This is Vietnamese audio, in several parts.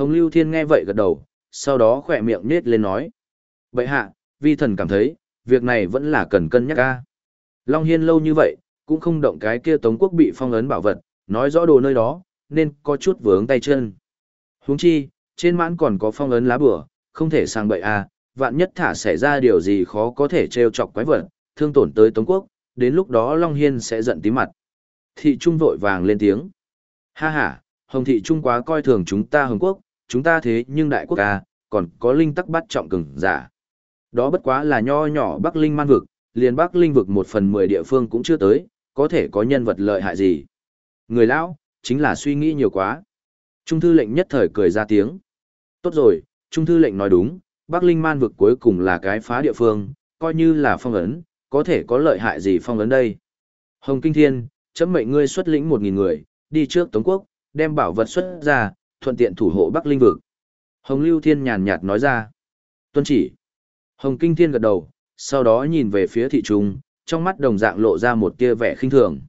Hồng Lưu Thiên nghe vậy gật đầu, sau đó khỏe miệng nết lên nói. Vậy hạ, vi thần cảm thấy, việc này vẫn là cần cân nhắc ca. Long Hiên lâu như vậy, cũng không động cái kia Tống quốc bị phong ấn bảo vật, nói rõ đồ nơi đó, nên có chút vướng tay chân. Huống chi, trên mãn còn có phong ấn lá bửa, không thể sang bậy à, vạn nhất thả xảy ra điều gì khó có thể trêu chọc quái vật, thương tổn tới Tống quốc, đến lúc đó Long Hiên sẽ giận tí mặt. Thị Trung vội vàng lên tiếng. Ha ha, Hồng Thị Trung quá coi thường chúng ta Hồng Quốc, chúng ta thế nhưng Đại Quốc ca, còn có linh tắc bắt trọng cường giả. Đó bất quá là nho nhỏ Bắc Linh man vực, liền Bắc Linh vực một phần mười địa phương cũng chưa tới, có thể có nhân vật lợi hại gì. Người lão, chính là suy nghĩ nhiều quá. Trung thư lệnh nhất thời cười ra tiếng. Tốt rồi, Trung thư lệnh nói đúng, Bắc Linh man vực cuối cùng là cái phá địa phương, coi như là phong ấn, có thể có lợi hại gì phong ấn đây. Hồng Kinh Thiên, chấm mệnh ngươi xuất lĩnh một nghìn người, đi trước Tống Quốc, đem bảo vật xuất ra, thuận tiện thủ hộ Bắc Linh vực. Hồng Lưu Thiên nhàn nhạt nói ra. Tuân chỉ. Hồng Kinh Thiên gật đầu, sau đó nhìn về phía thị trung, trong mắt đồng dạng lộ ra một tia vẻ khinh thường.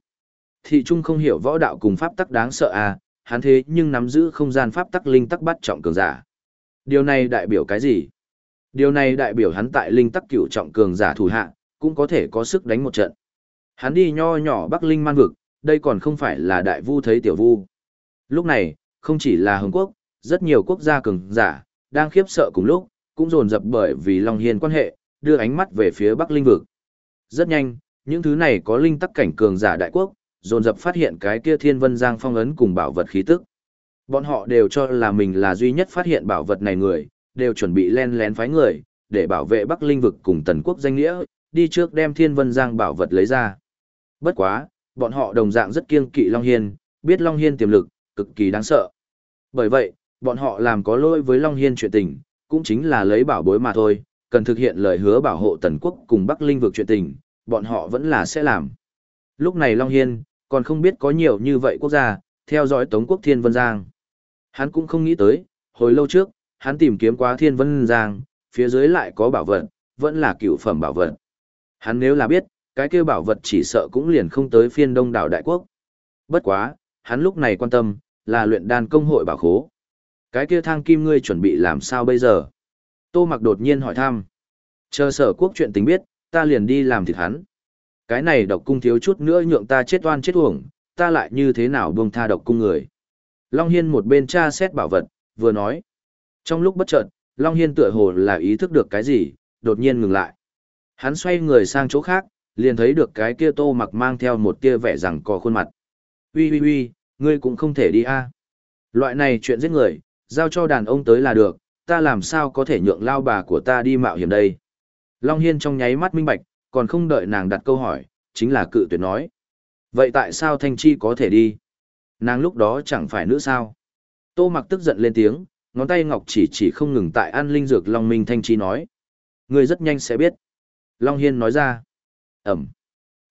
Thị trung không hiểu võ đạo cùng pháp tắc đáng sợ à, hắn thế nhưng nắm giữ không gian pháp tắc linh tắc bắt trọng cường giả. Điều này đại biểu cái gì? Điều này đại biểu hắn tại linh tắc cửu trọng cường giả thủ hạ, cũng có thể có sức đánh một trận. Hắn đi nho nhỏ Bắc Linh man vực, đây còn không phải là đại vu thấy tiểu vu. Lúc này, không chỉ là Hồng Quốc, rất nhiều quốc gia cường giả, đang khiếp sợ cùng lúc, cũng dồn dập bởi vì Long Hiên quan hệ, đưa ánh mắt về phía Bắc Linh vực. Rất nhanh, những thứ này có linh tắc cảnh cường giả đại quốc, dồn dập phát hiện cái kia Thiên Vân Giang phong ấn cùng bảo vật khí tức. Bọn họ đều cho là mình là duy nhất phát hiện bảo vật này người, đều chuẩn bị len lén phái người, để bảo vệ Bắc Linh vực cùng Tần quốc danh nghĩa, đi trước đem Thiên Vân Giang bảo vật lấy ra. Bất quá, bọn họ đồng dạng rất kiêng kỵ Long Hiên, biết Long Hiên tiềm lực, cực kỳ đáng sợ. Bởi vậy, bọn họ làm có lỗi với Long Hiên chuyện tình, cũng chính là lấy bảo bối mà thôi, cần thực hiện lời hứa bảo hộ Tần Quốc cùng Bắc Linh vực chuyện tình, bọn họ vẫn là sẽ làm. Lúc này Long Hiên, còn không biết có nhiều như vậy quốc gia, theo dõi Tống Quốc Thiên Vân Giang. Hắn cũng không nghĩ tới, hồi lâu trước, hắn tìm kiếm quá Thiên Vân Giang, phía dưới lại có bảo vật, vẫn là cựu phẩm bảo vật. Hắn nếu là biết, cái kêu bảo vật chỉ sợ cũng liền không tới phiên đông đảo đại quốc. Bất quá, hắn lúc này quan tâm, là luyện đan công hội bảo khố. Cái kia thang kim ngươi chuẩn bị làm sao bây giờ? Tô mặc đột nhiên hỏi thăm. Chờ sở quốc chuyện tính biết, ta liền đi làm thịt hắn. Cái này độc cung thiếu chút nữa nhượng ta chết oan chết uổng, ta lại như thế nào buông tha độc cung người. Long Hiên một bên tra xét bảo vật, vừa nói. Trong lúc bất chợt, Long Hiên tựa hồ là ý thức được cái gì, đột nhiên ngừng lại. Hắn xoay người sang chỗ khác, liền thấy được cái kia tô mặc mang theo một tia vẻ rằng có khuôn mặt uy uy uy, ngươi cũng không thể đi a Loại này chuyện giết người, giao cho đàn ông tới là được, ta làm sao có thể nhượng lao bà của ta đi mạo hiểm đây. Long Hiên trong nháy mắt minh bạch, còn không đợi nàng đặt câu hỏi, chính là cự tuyệt nói. Vậy tại sao Thanh Chi có thể đi? Nàng lúc đó chẳng phải nữ sao? Tô mặc tức giận lên tiếng, ngón tay ngọc chỉ chỉ không ngừng tại an linh dược Long Minh Thanh Chi nói. Ngươi rất nhanh sẽ biết. Long Hiên nói ra. Ẩm.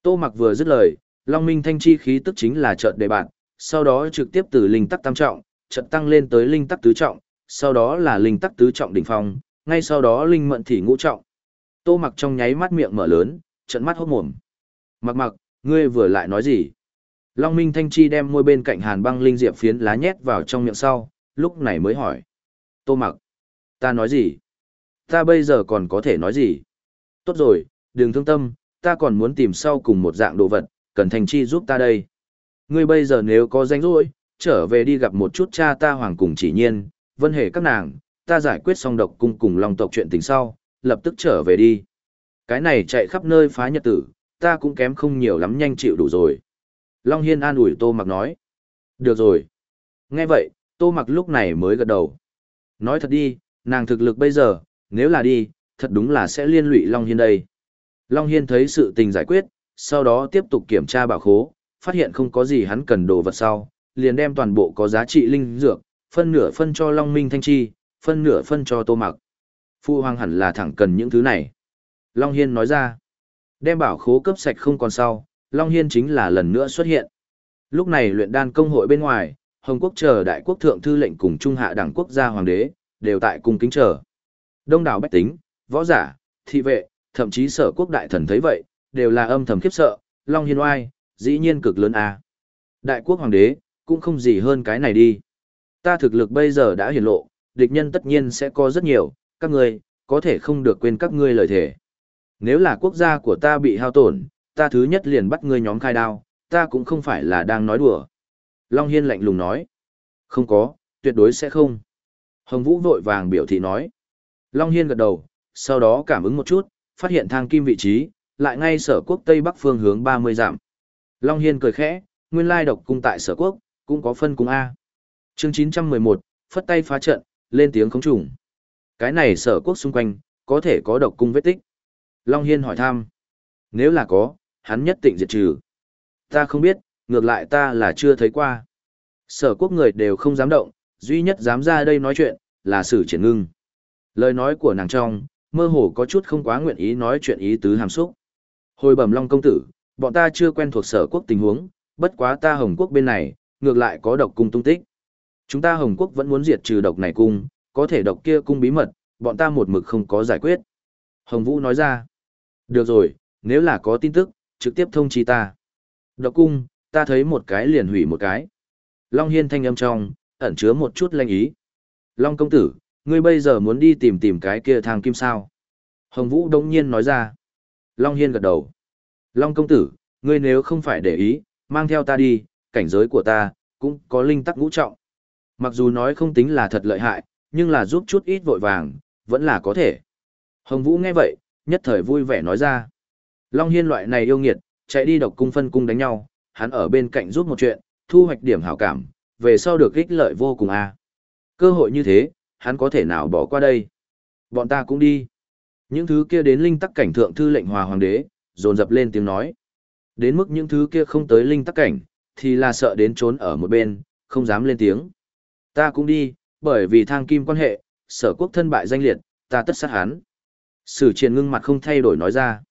Tô mặc vừa dứt lời, Long Minh Thanh Chi khí tức chính là chợt đề bạn, sau đó trực tiếp từ linh tắc tam trọng, chợt tăng lên tới linh tắc tứ trọng, sau đó là linh tắc tứ trọng đỉnh phong, ngay sau đó linh mận thị ngũ trọng. Tô mặc trong nháy mắt miệng mở lớn, trận mắt hốt mồm. Mặc mặc, ngươi vừa lại nói gì? Long Minh Thanh Chi đem môi bên cạnh hàn băng linh diệp phiến lá nhét vào trong miệng sau, lúc này mới hỏi. Tô mặc, ta nói gì? Ta bây giờ còn có thể nói gì? Tốt rồi, đừng thương tâm, ta còn muốn tìm sau cùng một dạng đồ vật, cần thành Chi giúp ta đây. Ngươi bây giờ nếu có danh rỗi, trở về đi gặp một chút cha ta hoàng cùng chỉ nhiên, vân hề các nàng, ta giải quyết xong độc cung cùng long tộc chuyện tình sau, lập tức trở về đi. Cái này chạy khắp nơi phá nhật tử, ta cũng kém không nhiều lắm nhanh chịu đủ rồi. Long Hiên an ủi Tô Mặc nói. Được rồi. Nghe vậy, Tô Mặc lúc này mới gật đầu. Nói thật đi, nàng thực lực bây giờ, nếu là đi, thật đúng là sẽ liên lụy Long Hiên đây. Long Hiên thấy sự tình giải quyết, sau đó tiếp tục kiểm tra bảo khố, phát hiện không có gì hắn cần đồ vật sau, liền đem toàn bộ có giá trị linh dược, phân nửa phân cho Long Minh Thanh Chi, phân nửa phân cho Tô Mặc. Phu hoàng hẳn là thẳng cần những thứ này. Long Hiên nói ra, đem bảo khố cấp sạch không còn sau, Long Hiên chính là lần nữa xuất hiện. Lúc này luyện đan công hội bên ngoài, Hồng Quốc chờ đại quốc thượng thư lệnh cùng trung hạ đẳng quốc gia hoàng đế, đều tại cung kính chờ. Đông đảo bách tính, võ giả, thị vệ, thậm chí sở quốc đại thần thấy vậy, đều là âm thầm khiếp sợ, Long Hiên oai, dĩ nhiên cực lớn à. Đại quốc hoàng đế, cũng không gì hơn cái này đi. Ta thực lực bây giờ đã hiển lộ, địch nhân tất nhiên sẽ có rất nhiều, các ngươi, có thể không được quên các ngươi lời thề. Nếu là quốc gia của ta bị hao tổn, ta thứ nhất liền bắt ngươi nhóm khai đao, ta cũng không phải là đang nói đùa. Long Hiên lạnh lùng nói. Không có, tuyệt đối sẽ không. Hồng Vũ vội vàng biểu thị nói. Long Hiên gật đầu, sau đó cảm ứng một chút, phát hiện thang kim vị trí, lại ngay sở quốc Tây Bắc phương hướng 30 dặm. Long Hiên cười khẽ, nguyên lai độc cung tại sở quốc, cũng có phân cung A. chương 911, phất tay phá trận, lên tiếng khống trùng. Cái này sở quốc xung quanh, có thể có độc cung vết tích. Long Hiên hỏi thăm. Nếu là có, hắn nhất định diệt trừ. Ta không biết, ngược lại ta là chưa thấy qua. Sở quốc người đều không dám động, duy nhất dám ra đây nói chuyện, là sử triển ngưng. Lời nói của nàng trong, mơ hồ có chút không quá nguyện ý nói chuyện ý tứ hàm xúc. Hồi bẩm Long công tử, bọn ta chưa quen thuộc sở quốc tình huống, bất quá ta Hồng quốc bên này, ngược lại có độc cung tung tích. Chúng ta Hồng quốc vẫn muốn diệt trừ độc này cung, có thể độc kia cung bí mật, bọn ta một mực không có giải quyết. Hồng Vũ nói ra, được rồi, nếu là có tin tức, trực tiếp thông chi ta. Độc cung, ta thấy một cái liền hủy một cái. Long Hiên thanh âm trong, ẩn chứa một chút lanh ý. Long công tử, ngươi bây giờ muốn đi tìm tìm cái kia thang kim sao? Hồng Vũ đông nhiên nói ra. Long Hiên gật đầu. Long công tử, ngươi nếu không phải để ý, mang theo ta đi, cảnh giới của ta, cũng có linh tắc ngũ trọng. Mặc dù nói không tính là thật lợi hại, nhưng là giúp chút ít vội vàng, vẫn là có thể. Hồng Vũ nghe vậy, nhất thời vui vẻ nói ra. Long Hiên loại này yêu nghiệt, chạy đi độc cung phân cung đánh nhau, hắn ở bên cạnh giúp một chuyện, thu hoạch điểm hảo cảm, về sau được ích lợi vô cùng a. Cơ hội như thế, hắn có thể nào bỏ qua đây? Bọn ta cũng đi. Những thứ kia đến linh tắc cảnh thượng thư lệnh hòa hoàng đế, dồn dập lên tiếng nói. Đến mức những thứ kia không tới linh tắc cảnh, thì là sợ đến trốn ở một bên, không dám lên tiếng. Ta cũng đi, bởi vì thang kim quan hệ, sở quốc thân bại danh liệt, ta tất sát hắn. Sử triển ngưng mặt không thay đổi nói ra.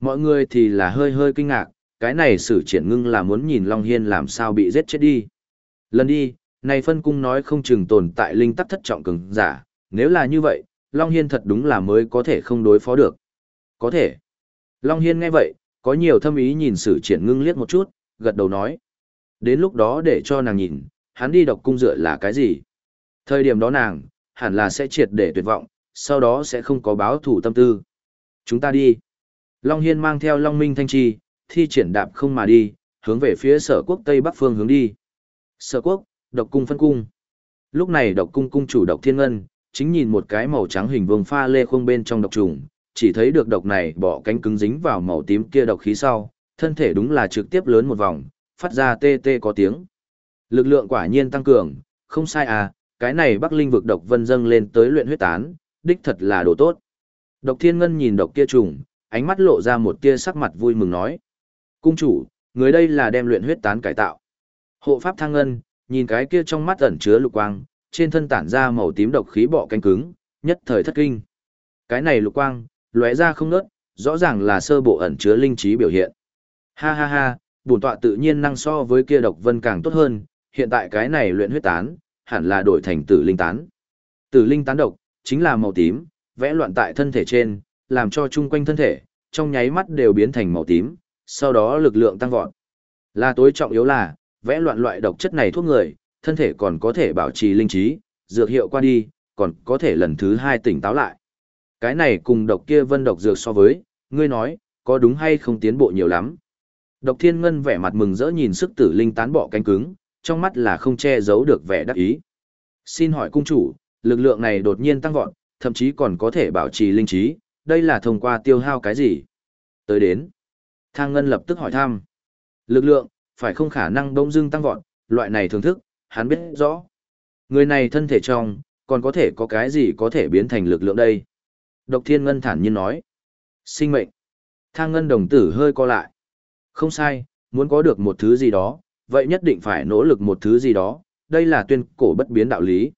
Mọi người thì là hơi hơi kinh ngạc, cái này sử triển ngưng là muốn nhìn Long Hiên làm sao bị giết chết đi. Lần đi, này phân cung nói không chừng tồn tại linh tắc thất trọng cường giả, nếu là như vậy, Long Hiên thật đúng là mới có thể không đối phó được. Có thể. Long Hiên nghe vậy, có nhiều thâm ý nhìn sử triển ngưng liếc một chút, gật đầu nói. Đến lúc đó để cho nàng nhìn, hắn đi độc cung dựa là cái gì? Thời điểm đó nàng, hẳn là sẽ triệt để tuyệt vọng, sau đó sẽ không có báo thủ tâm tư. Chúng ta đi. Long Hiên mang theo Long Minh Thanh Chi, thi triển đạp không mà đi, hướng về phía sở quốc Tây Bắc phương hướng đi. Sở quốc, độc cung phân cung. Lúc này độc cung cung chủ độc thiên ngân, chính nhìn một cái màu trắng hình vương pha lê khung bên trong độc trùng, chỉ thấy được độc này bỏ cánh cứng dính vào màu tím kia độc khí sau, thân thể đúng là trực tiếp lớn một vòng, phát ra tê tê có tiếng. Lực lượng quả nhiên tăng cường, không sai à, cái này Bắc Linh vực độc vân dâng lên tới luyện huyết tán, đích thật là đồ tốt. Độc Thiên Ngân nhìn độc kia trùng, ánh mắt lộ ra một tia sắc mặt vui mừng nói: "Cung chủ, người đây là đem luyện huyết tán cải tạo." Hộ pháp Thang Ngân, nhìn cái kia trong mắt ẩn chứa lục quang, trên thân tản ra màu tím độc khí bọ cánh cứng, nhất thời thất kinh. Cái này lục quang, lóe ra không ngớt, rõ ràng là sơ bộ ẩn chứa linh trí biểu hiện. Ha ha ha, bổn tọa tự nhiên năng so với kia độc vân càng tốt hơn, hiện tại cái này luyện huyết tán, hẳn là đổi thành tử linh tán. Tử linh tán độc, chính là màu tím, vẽ loạn tại thân thể trên, làm cho chung quanh thân thể, trong nháy mắt đều biến thành màu tím, sau đó lực lượng tăng vọt. Là tối trọng yếu là, vẽ loạn loại độc chất này thuốc người, thân thể còn có thể bảo trì linh trí, dược hiệu qua đi, còn có thể lần thứ hai tỉnh táo lại. Cái này cùng độc kia vân độc dược so với, ngươi nói, có đúng hay không tiến bộ nhiều lắm. Độc thiên ngân vẻ mặt mừng rỡ nhìn sức tử linh tán bọ cánh cứng, trong mắt là không che giấu được vẻ đắc ý. Xin hỏi cung chủ, lực lượng này đột nhiên tăng vọt, thậm chí còn có thể bảo trì linh trí, đây là thông qua tiêu hao cái gì? Tới đến. Thang Ngân lập tức hỏi thăm. Lực lượng, phải không khả năng đông dưng tăng vọt, loại này thưởng thức, hắn biết rõ. Người này thân thể trong, còn có thể có cái gì có thể biến thành lực lượng đây? Độc Thiên Ngân thản nhiên nói. Sinh mệnh. Thang Ngân đồng tử hơi co lại. Không sai, muốn có được một thứ gì đó, vậy nhất định phải nỗ lực một thứ gì đó, đây là tuyên cổ bất biến đạo lý.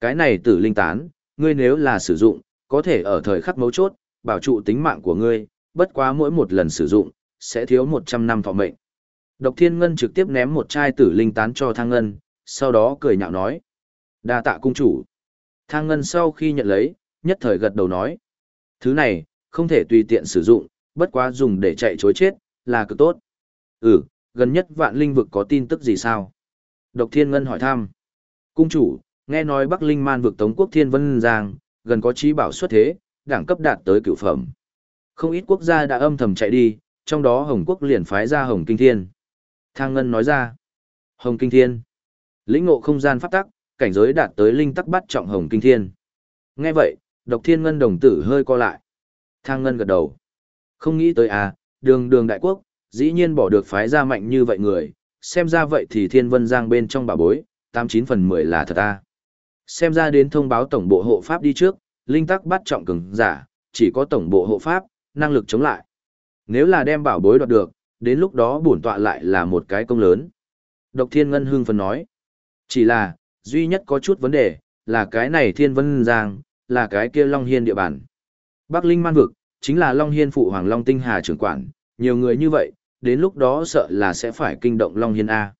Cái này tử linh tán, ngươi nếu là sử dụng, có thể ở thời khắc mấu chốt, bảo trụ tính mạng của ngươi, bất quá mỗi một lần sử dụng, sẽ thiếu 100 năm thọ mệnh. Độc Thiên Ngân trực tiếp ném một chai tử linh tán cho Thang Ngân, sau đó cười nhạo nói. đa tạ cung chủ. Thang Ngân sau khi nhận lấy, nhất thời gật đầu nói. Thứ này, không thể tùy tiện sử dụng, bất quá dùng để chạy chối chết, là cực tốt. Ừ, gần nhất vạn linh vực có tin tức gì sao? Độc Thiên Ngân hỏi thăm. Cung chủ, Nghe nói Bắc Linh Man vực Tống quốc Thiên Vân Giang, gần có trí bảo xuất thế, đẳng cấp đạt tới cửu phẩm. Không ít quốc gia đã âm thầm chạy đi, trong đó Hồng Quốc liền phái ra Hồng Kinh Thiên. Thang Ngân nói ra, Hồng Kinh Thiên, lĩnh ngộ không gian pháp tắc, cảnh giới đạt tới linh tắc bắt trọng Hồng Kinh Thiên. Nghe vậy, Độc Thiên Ngân đồng tử hơi co lại. Thang Ngân gật đầu. Không nghĩ tới à, đường đường đại quốc, dĩ nhiên bỏ được phái ra mạnh như vậy người, xem ra vậy thì Thiên Vân Giang bên trong bà bối, 89 phần 10 là thật a. Xem ra đến thông báo tổng bộ hộ pháp đi trước, linh tắc bắt trọng cường giả, chỉ có tổng bộ hộ pháp, năng lực chống lại. Nếu là đem bảo bối đoạt được, đến lúc đó bổn tọa lại là một cái công lớn. Độc Thiên Ngân hưng phấn nói. Chỉ là, duy nhất có chút vấn đề, là cái này Thiên Vân Giang, là cái kia Long Hiên địa bàn. Bắc Linh Man Vực, chính là Long Hiên phụ Hoàng Long Tinh Hà trưởng quản, nhiều người như vậy, đến lúc đó sợ là sẽ phải kinh động Long Hiên A.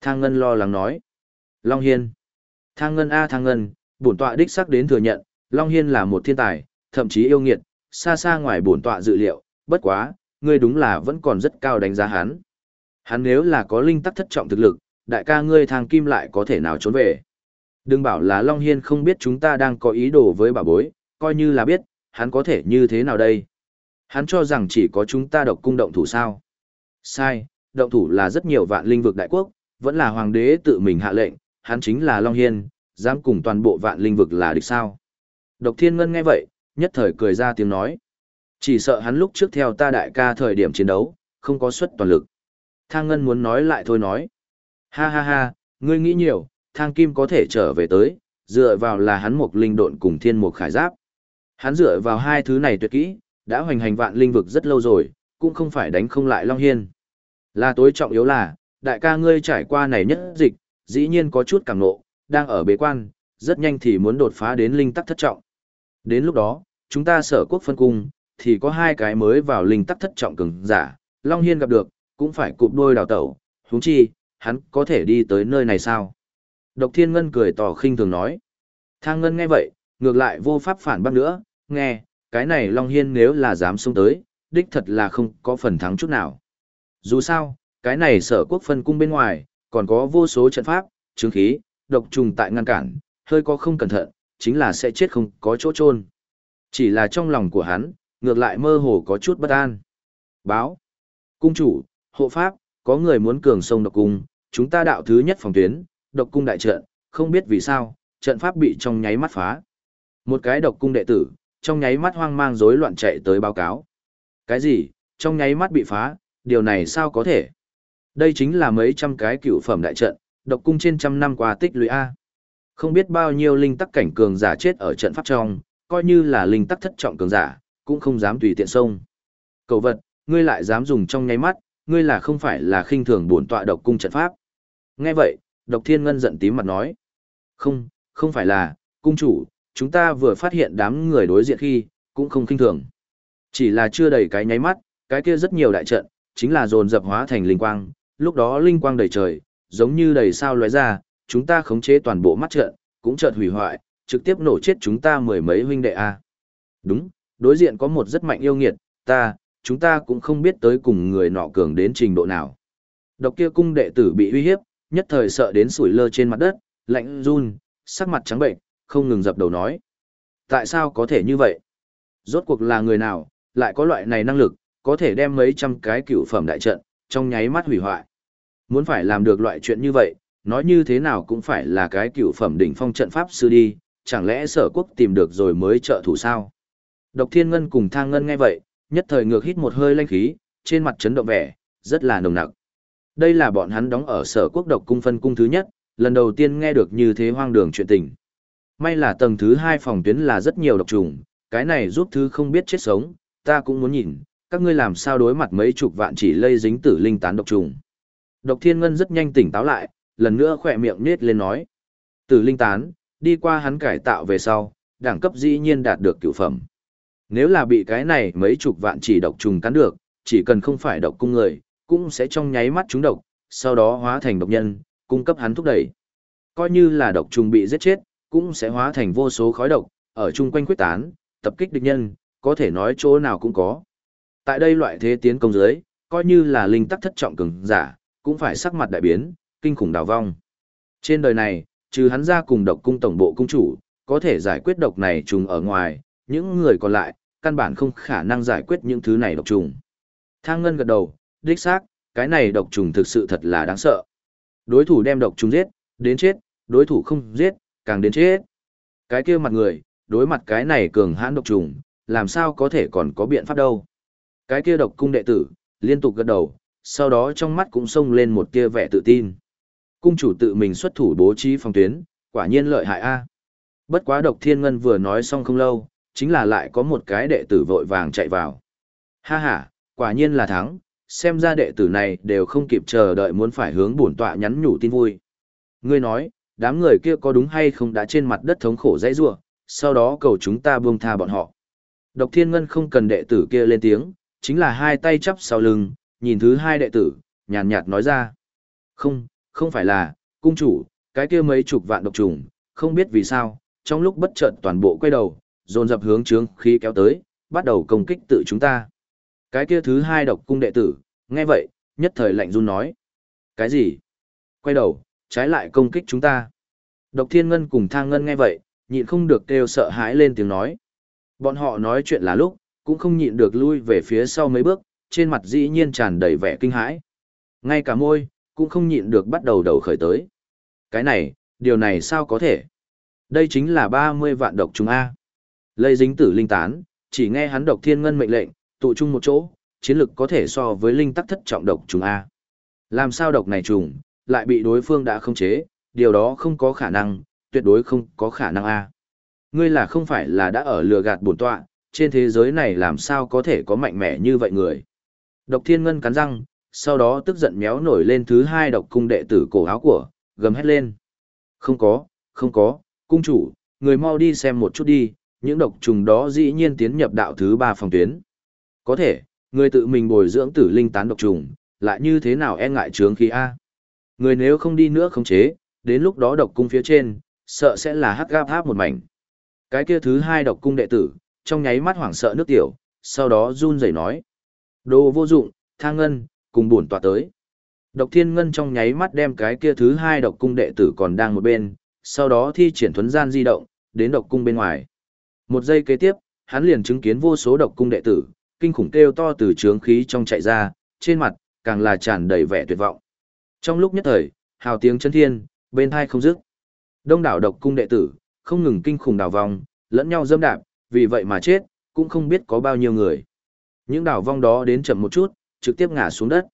Thang Ngân lo lắng nói. Long Hiên. Thang Ngân A Thang Ngân, bổn tọa đích xác đến thừa nhận, Long Hiên là một thiên tài, thậm chí yêu nghiệt, xa xa ngoài bổn tọa dự liệu, bất quá, ngươi đúng là vẫn còn rất cao đánh giá hắn. Hắn nếu là có linh tắc thất trọng thực lực, đại ca ngươi thang kim lại có thể nào trốn về. Đừng bảo là Long Hiên không biết chúng ta đang có ý đồ với bà bối, coi như là biết, hắn có thể như thế nào đây. Hắn cho rằng chỉ có chúng ta độc cung động thủ sao. Sai, động thủ là rất nhiều vạn linh vực đại quốc, vẫn là hoàng đế tự mình hạ lệnh, hắn chính là Long Hiên, dám cùng toàn bộ vạn linh vực là địch sao. Độc Thiên Ngân nghe vậy, nhất thời cười ra tiếng nói. Chỉ sợ hắn lúc trước theo ta đại ca thời điểm chiến đấu, không có suất toàn lực. Thang Ngân muốn nói lại thôi nói. Ha ha ha, ngươi nghĩ nhiều, thang kim có thể trở về tới, dựa vào là hắn một linh độn cùng thiên một khải giáp. Hắn dựa vào hai thứ này tuyệt kỹ, đã hoành hành vạn linh vực rất lâu rồi, cũng không phải đánh không lại Long Hiên. Là tối trọng yếu là, đại ca ngươi trải qua này nhất dịch, dĩ nhiên có chút cảm nộ, đang ở bế quan, rất nhanh thì muốn đột phá đến linh tắc thất trọng. Đến lúc đó, chúng ta sở quốc phân cung, thì có hai cái mới vào linh tắc thất trọng cường giả, Long Hiên gặp được, cũng phải cụp đôi đào tẩu, húng chi, hắn có thể đi tới nơi này sao? Độc Thiên Ngân cười tỏ khinh thường nói. Thang Ngân nghe vậy, ngược lại vô pháp phản bác nữa, nghe, cái này Long Hiên nếu là dám xuống tới, đích thật là không có phần thắng chút nào. Dù sao, cái này sở quốc phân cung bên ngoài, còn có vô số trận pháp, chứng khí, độc trùng tại ngăn cản, hơi có không cẩn thận, chính là sẽ chết không có chỗ chôn Chỉ là trong lòng của hắn, ngược lại mơ hồ có chút bất an. Báo. Cung chủ, hộ pháp, có người muốn cường sông độc cung, chúng ta đạo thứ nhất phòng tuyến, độc cung đại trận, không biết vì sao, trận pháp bị trong nháy mắt phá. Một cái độc cung đệ tử, trong nháy mắt hoang mang rối loạn chạy tới báo cáo. Cái gì, trong nháy mắt bị phá, điều này sao có thể? Đây chính là mấy trăm cái cựu phẩm đại trận, độc cung trên trăm năm qua tích lũy A. Không biết bao nhiêu linh tắc cảnh cường giả chết ở trận pháp trong, coi như là linh tắc thất trọng cường giả, cũng không dám tùy tiện xông. Cầu vật, ngươi lại dám dùng trong nháy mắt, ngươi là không phải là khinh thường bổn tọa độc cung trận pháp. Nghe vậy, độc thiên ngân giận tím mặt nói. Không, không phải là, cung chủ, chúng ta vừa phát hiện đám người đối diện khi, cũng không kinh thường. Chỉ là chưa đầy cái nháy mắt, cái kia rất nhiều đại trận, chính là dồn dập hóa thành linh quang, lúc đó linh quang đầy trời, giống như đầy sao lóe ra, chúng ta khống chế toàn bộ mắt trận, cũng chợt hủy hoại, trực tiếp nổ chết chúng ta mười mấy huynh đệ a. Đúng, đối diện có một rất mạnh yêu nghiệt, ta, chúng ta cũng không biết tới cùng người nọ cường đến trình độ nào. Độc kia cung đệ tử bị uy hiếp, nhất thời sợ đến sủi lơ trên mặt đất, lạnh run, sắc mặt trắng bệnh, không ngừng dập đầu nói. Tại sao có thể như vậy? Rốt cuộc là người nào, lại có loại này năng lực, có thể đem mấy trăm cái cựu phẩm đại trận, trong nháy mắt hủy hoại. Muốn phải làm được loại chuyện như vậy, nói như thế nào cũng phải là cái cựu phẩm đỉnh phong trận pháp sư đi, chẳng lẽ sở quốc tìm được rồi mới trợ thủ sao? Độc Thiên Ngân cùng Thang Ngân nghe vậy, nhất thời ngược hít một hơi lanh khí, trên mặt chấn động vẻ, rất là nồng nặc. Đây là bọn hắn đóng ở sở quốc độc cung phân cung thứ nhất, lần đầu tiên nghe được như thế hoang đường chuyện tình. May là tầng thứ hai phòng tuyến là rất nhiều độc trùng, cái này giúp thứ không biết chết sống, ta cũng muốn nhìn, các ngươi làm sao đối mặt mấy chục vạn chỉ lây dính tử linh tán độc trùng. Độc Thiên Ngân rất nhanh tỉnh táo lại, lần nữa khỏe miệng nết lên nói. Tử linh tán, đi qua hắn cải tạo về sau, đẳng cấp dĩ nhiên đạt được cửu phẩm. Nếu là bị cái này mấy chục vạn chỉ độc trùng cắn được, chỉ cần không phải độc cung người, cũng sẽ trong nháy mắt trúng độc, sau đó hóa thành độc nhân, cung cấp hắn thúc đẩy. Coi như là độc trùng bị giết chết, cũng sẽ hóa thành vô số khói độc, ở chung quanh quyết tán, tập kích địch nhân, có thể nói chỗ nào cũng có. Tại đây loại thế tiến công dưới, coi như là linh tắc thất trọng cường giả, cũng phải sắc mặt đại biến, kinh khủng đào vong. Trên đời này, Trừ hắn ra cùng độc cung tổng bộ cung chủ, có thể giải quyết độc này trùng ở ngoài, những người còn lại, căn bản không khả năng giải quyết những thứ này độc trùng. Thang Ngân gật đầu, đích xác, cái này độc trùng thực sự thật là đáng sợ. Đối thủ đem độc trùng giết, đến chết, đối thủ không giết, càng đến chết. Cái kia mặt người, đối mặt cái này cường hãn độc trùng, làm sao có thể còn có biện pháp đâu. Cái kia độc cung đệ tử, liên tục gật đầu, sau đó trong mắt cũng xông lên một tia vẻ tự tin. Cung chủ tự mình xuất thủ bố trí phòng tuyến, quả nhiên lợi hại a. Bất quá độc thiên ngân vừa nói xong không lâu, chính là lại có một cái đệ tử vội vàng chạy vào. Ha ha, quả nhiên là thắng, xem ra đệ tử này đều không kịp chờ đợi muốn phải hướng bổn tọa nhắn nhủ tin vui. Ngươi nói, đám người kia có đúng hay không đã trên mặt đất thống khổ dãy rủa, sau đó cầu chúng ta buông tha bọn họ. Độc Thiên Ngân không cần đệ tử kia lên tiếng, chính là hai tay chắp sau lưng, nhìn thứ hai đệ tử, nhàn nhạt nói ra. Không, không phải là, cung chủ, cái kia mấy chục vạn độc trùng, không biết vì sao, trong lúc bất chợt toàn bộ quay đầu, dồn dập hướng trướng khí kéo tới, bắt đầu công kích tự chúng ta. Cái kia thứ hai độc cung đệ tử, nghe vậy, nhất thời lạnh run nói. Cái gì? Quay đầu, trái lại công kích chúng ta. Độc thiên ngân cùng thang ngân nghe vậy, nhịn không được kêu sợ hãi lên tiếng nói. Bọn họ nói chuyện là lúc, cũng không nhịn được lui về phía sau mấy bước, trên mặt dĩ nhiên tràn đầy vẻ kinh hãi. Ngay cả môi, cũng không nhịn được bắt đầu đầu khởi tới. Cái này, điều này sao có thể? Đây chính là 30 vạn độc trùng A. Lây dính tử linh tán, chỉ nghe hắn độc thiên ngân mệnh lệnh, tụ chung một chỗ, chiến lực có thể so với linh tắc thất trọng độc trùng A. Làm sao độc này trùng, lại bị đối phương đã không chế, điều đó không có khả năng, tuyệt đối không có khả năng A. Ngươi là không phải là đã ở lừa gạt bổn tọa, trên thế giới này làm sao có thể có mạnh mẽ như vậy người. Độc thiên ngân cắn răng, sau đó tức giận méo nổi lên thứ hai độc cung đệ tử cổ áo của, gầm hét lên. Không có, không có, cung chủ, người mau đi xem một chút đi, những độc trùng đó dĩ nhiên tiến nhập đạo thứ ba phòng tuyến. Có thể, người tự mình bồi dưỡng tử linh tán độc trùng, lại như thế nào e ngại trướng khí A. Người nếu không đi nữa không chế, đến lúc đó độc cung phía trên, sợ sẽ là hắc gáp háp một mảnh. Cái kia thứ hai độc cung đệ tử, trong nháy mắt hoảng sợ nước tiểu, sau đó run rẩy nói. Đồ vô dụng, thang ngân, cùng buồn tọa tới. Độc thiên ngân trong nháy mắt đem cái kia thứ hai độc cung đệ tử còn đang một bên, sau đó thi triển thuấn gian di động, đến độc cung bên ngoài. Một giây kế tiếp, hắn liền chứng kiến vô số độc cung đệ tử, kinh khủng kêu to từ trướng khí trong chạy ra, trên mặt, càng là tràn đầy vẻ tuyệt vọng. Trong lúc nhất thời, hào tiếng chân thiên, bên hai không dứt. Đông đảo độc cung đệ tử, không ngừng kinh khủng đảo vòng, lẫn nhau dâm đạp, vì vậy mà chết, cũng không biết có bao nhiêu người. Những đảo vong đó đến chậm một chút, trực tiếp ngã xuống đất.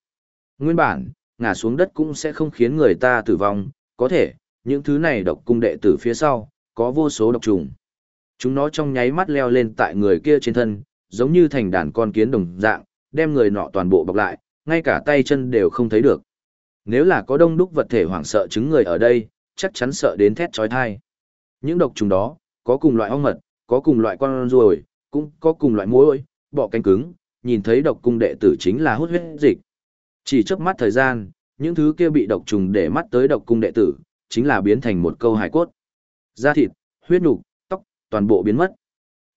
Nguyên bản, ngã xuống đất cũng sẽ không khiến người ta tử vong, có thể, những thứ này độc cung đệ tử phía sau, có vô số độc trùng. Chúng nó trong nháy mắt leo lên tại người kia trên thân, giống như thành đàn con kiến đồng dạng, đem người nọ toàn bộ bọc lại, ngay cả tay chân đều không thấy được. Nếu là có đông đúc vật thể hoảng sợ chứng người ở đây, chắc chắn sợ đến thét trói thai. Những độc trùng đó, có cùng loại ong mật, có cùng loại con ruồi, cũng có cùng loại muỗi, bọ cánh cứng, nhìn thấy độc cung đệ tử chính là hút huyết dịch. Chỉ trước mắt thời gian, những thứ kia bị độc trùng để mắt tới độc cung đệ tử, chính là biến thành một câu hài cốt. Da thịt, huyết nục, tóc, toàn bộ biến mất.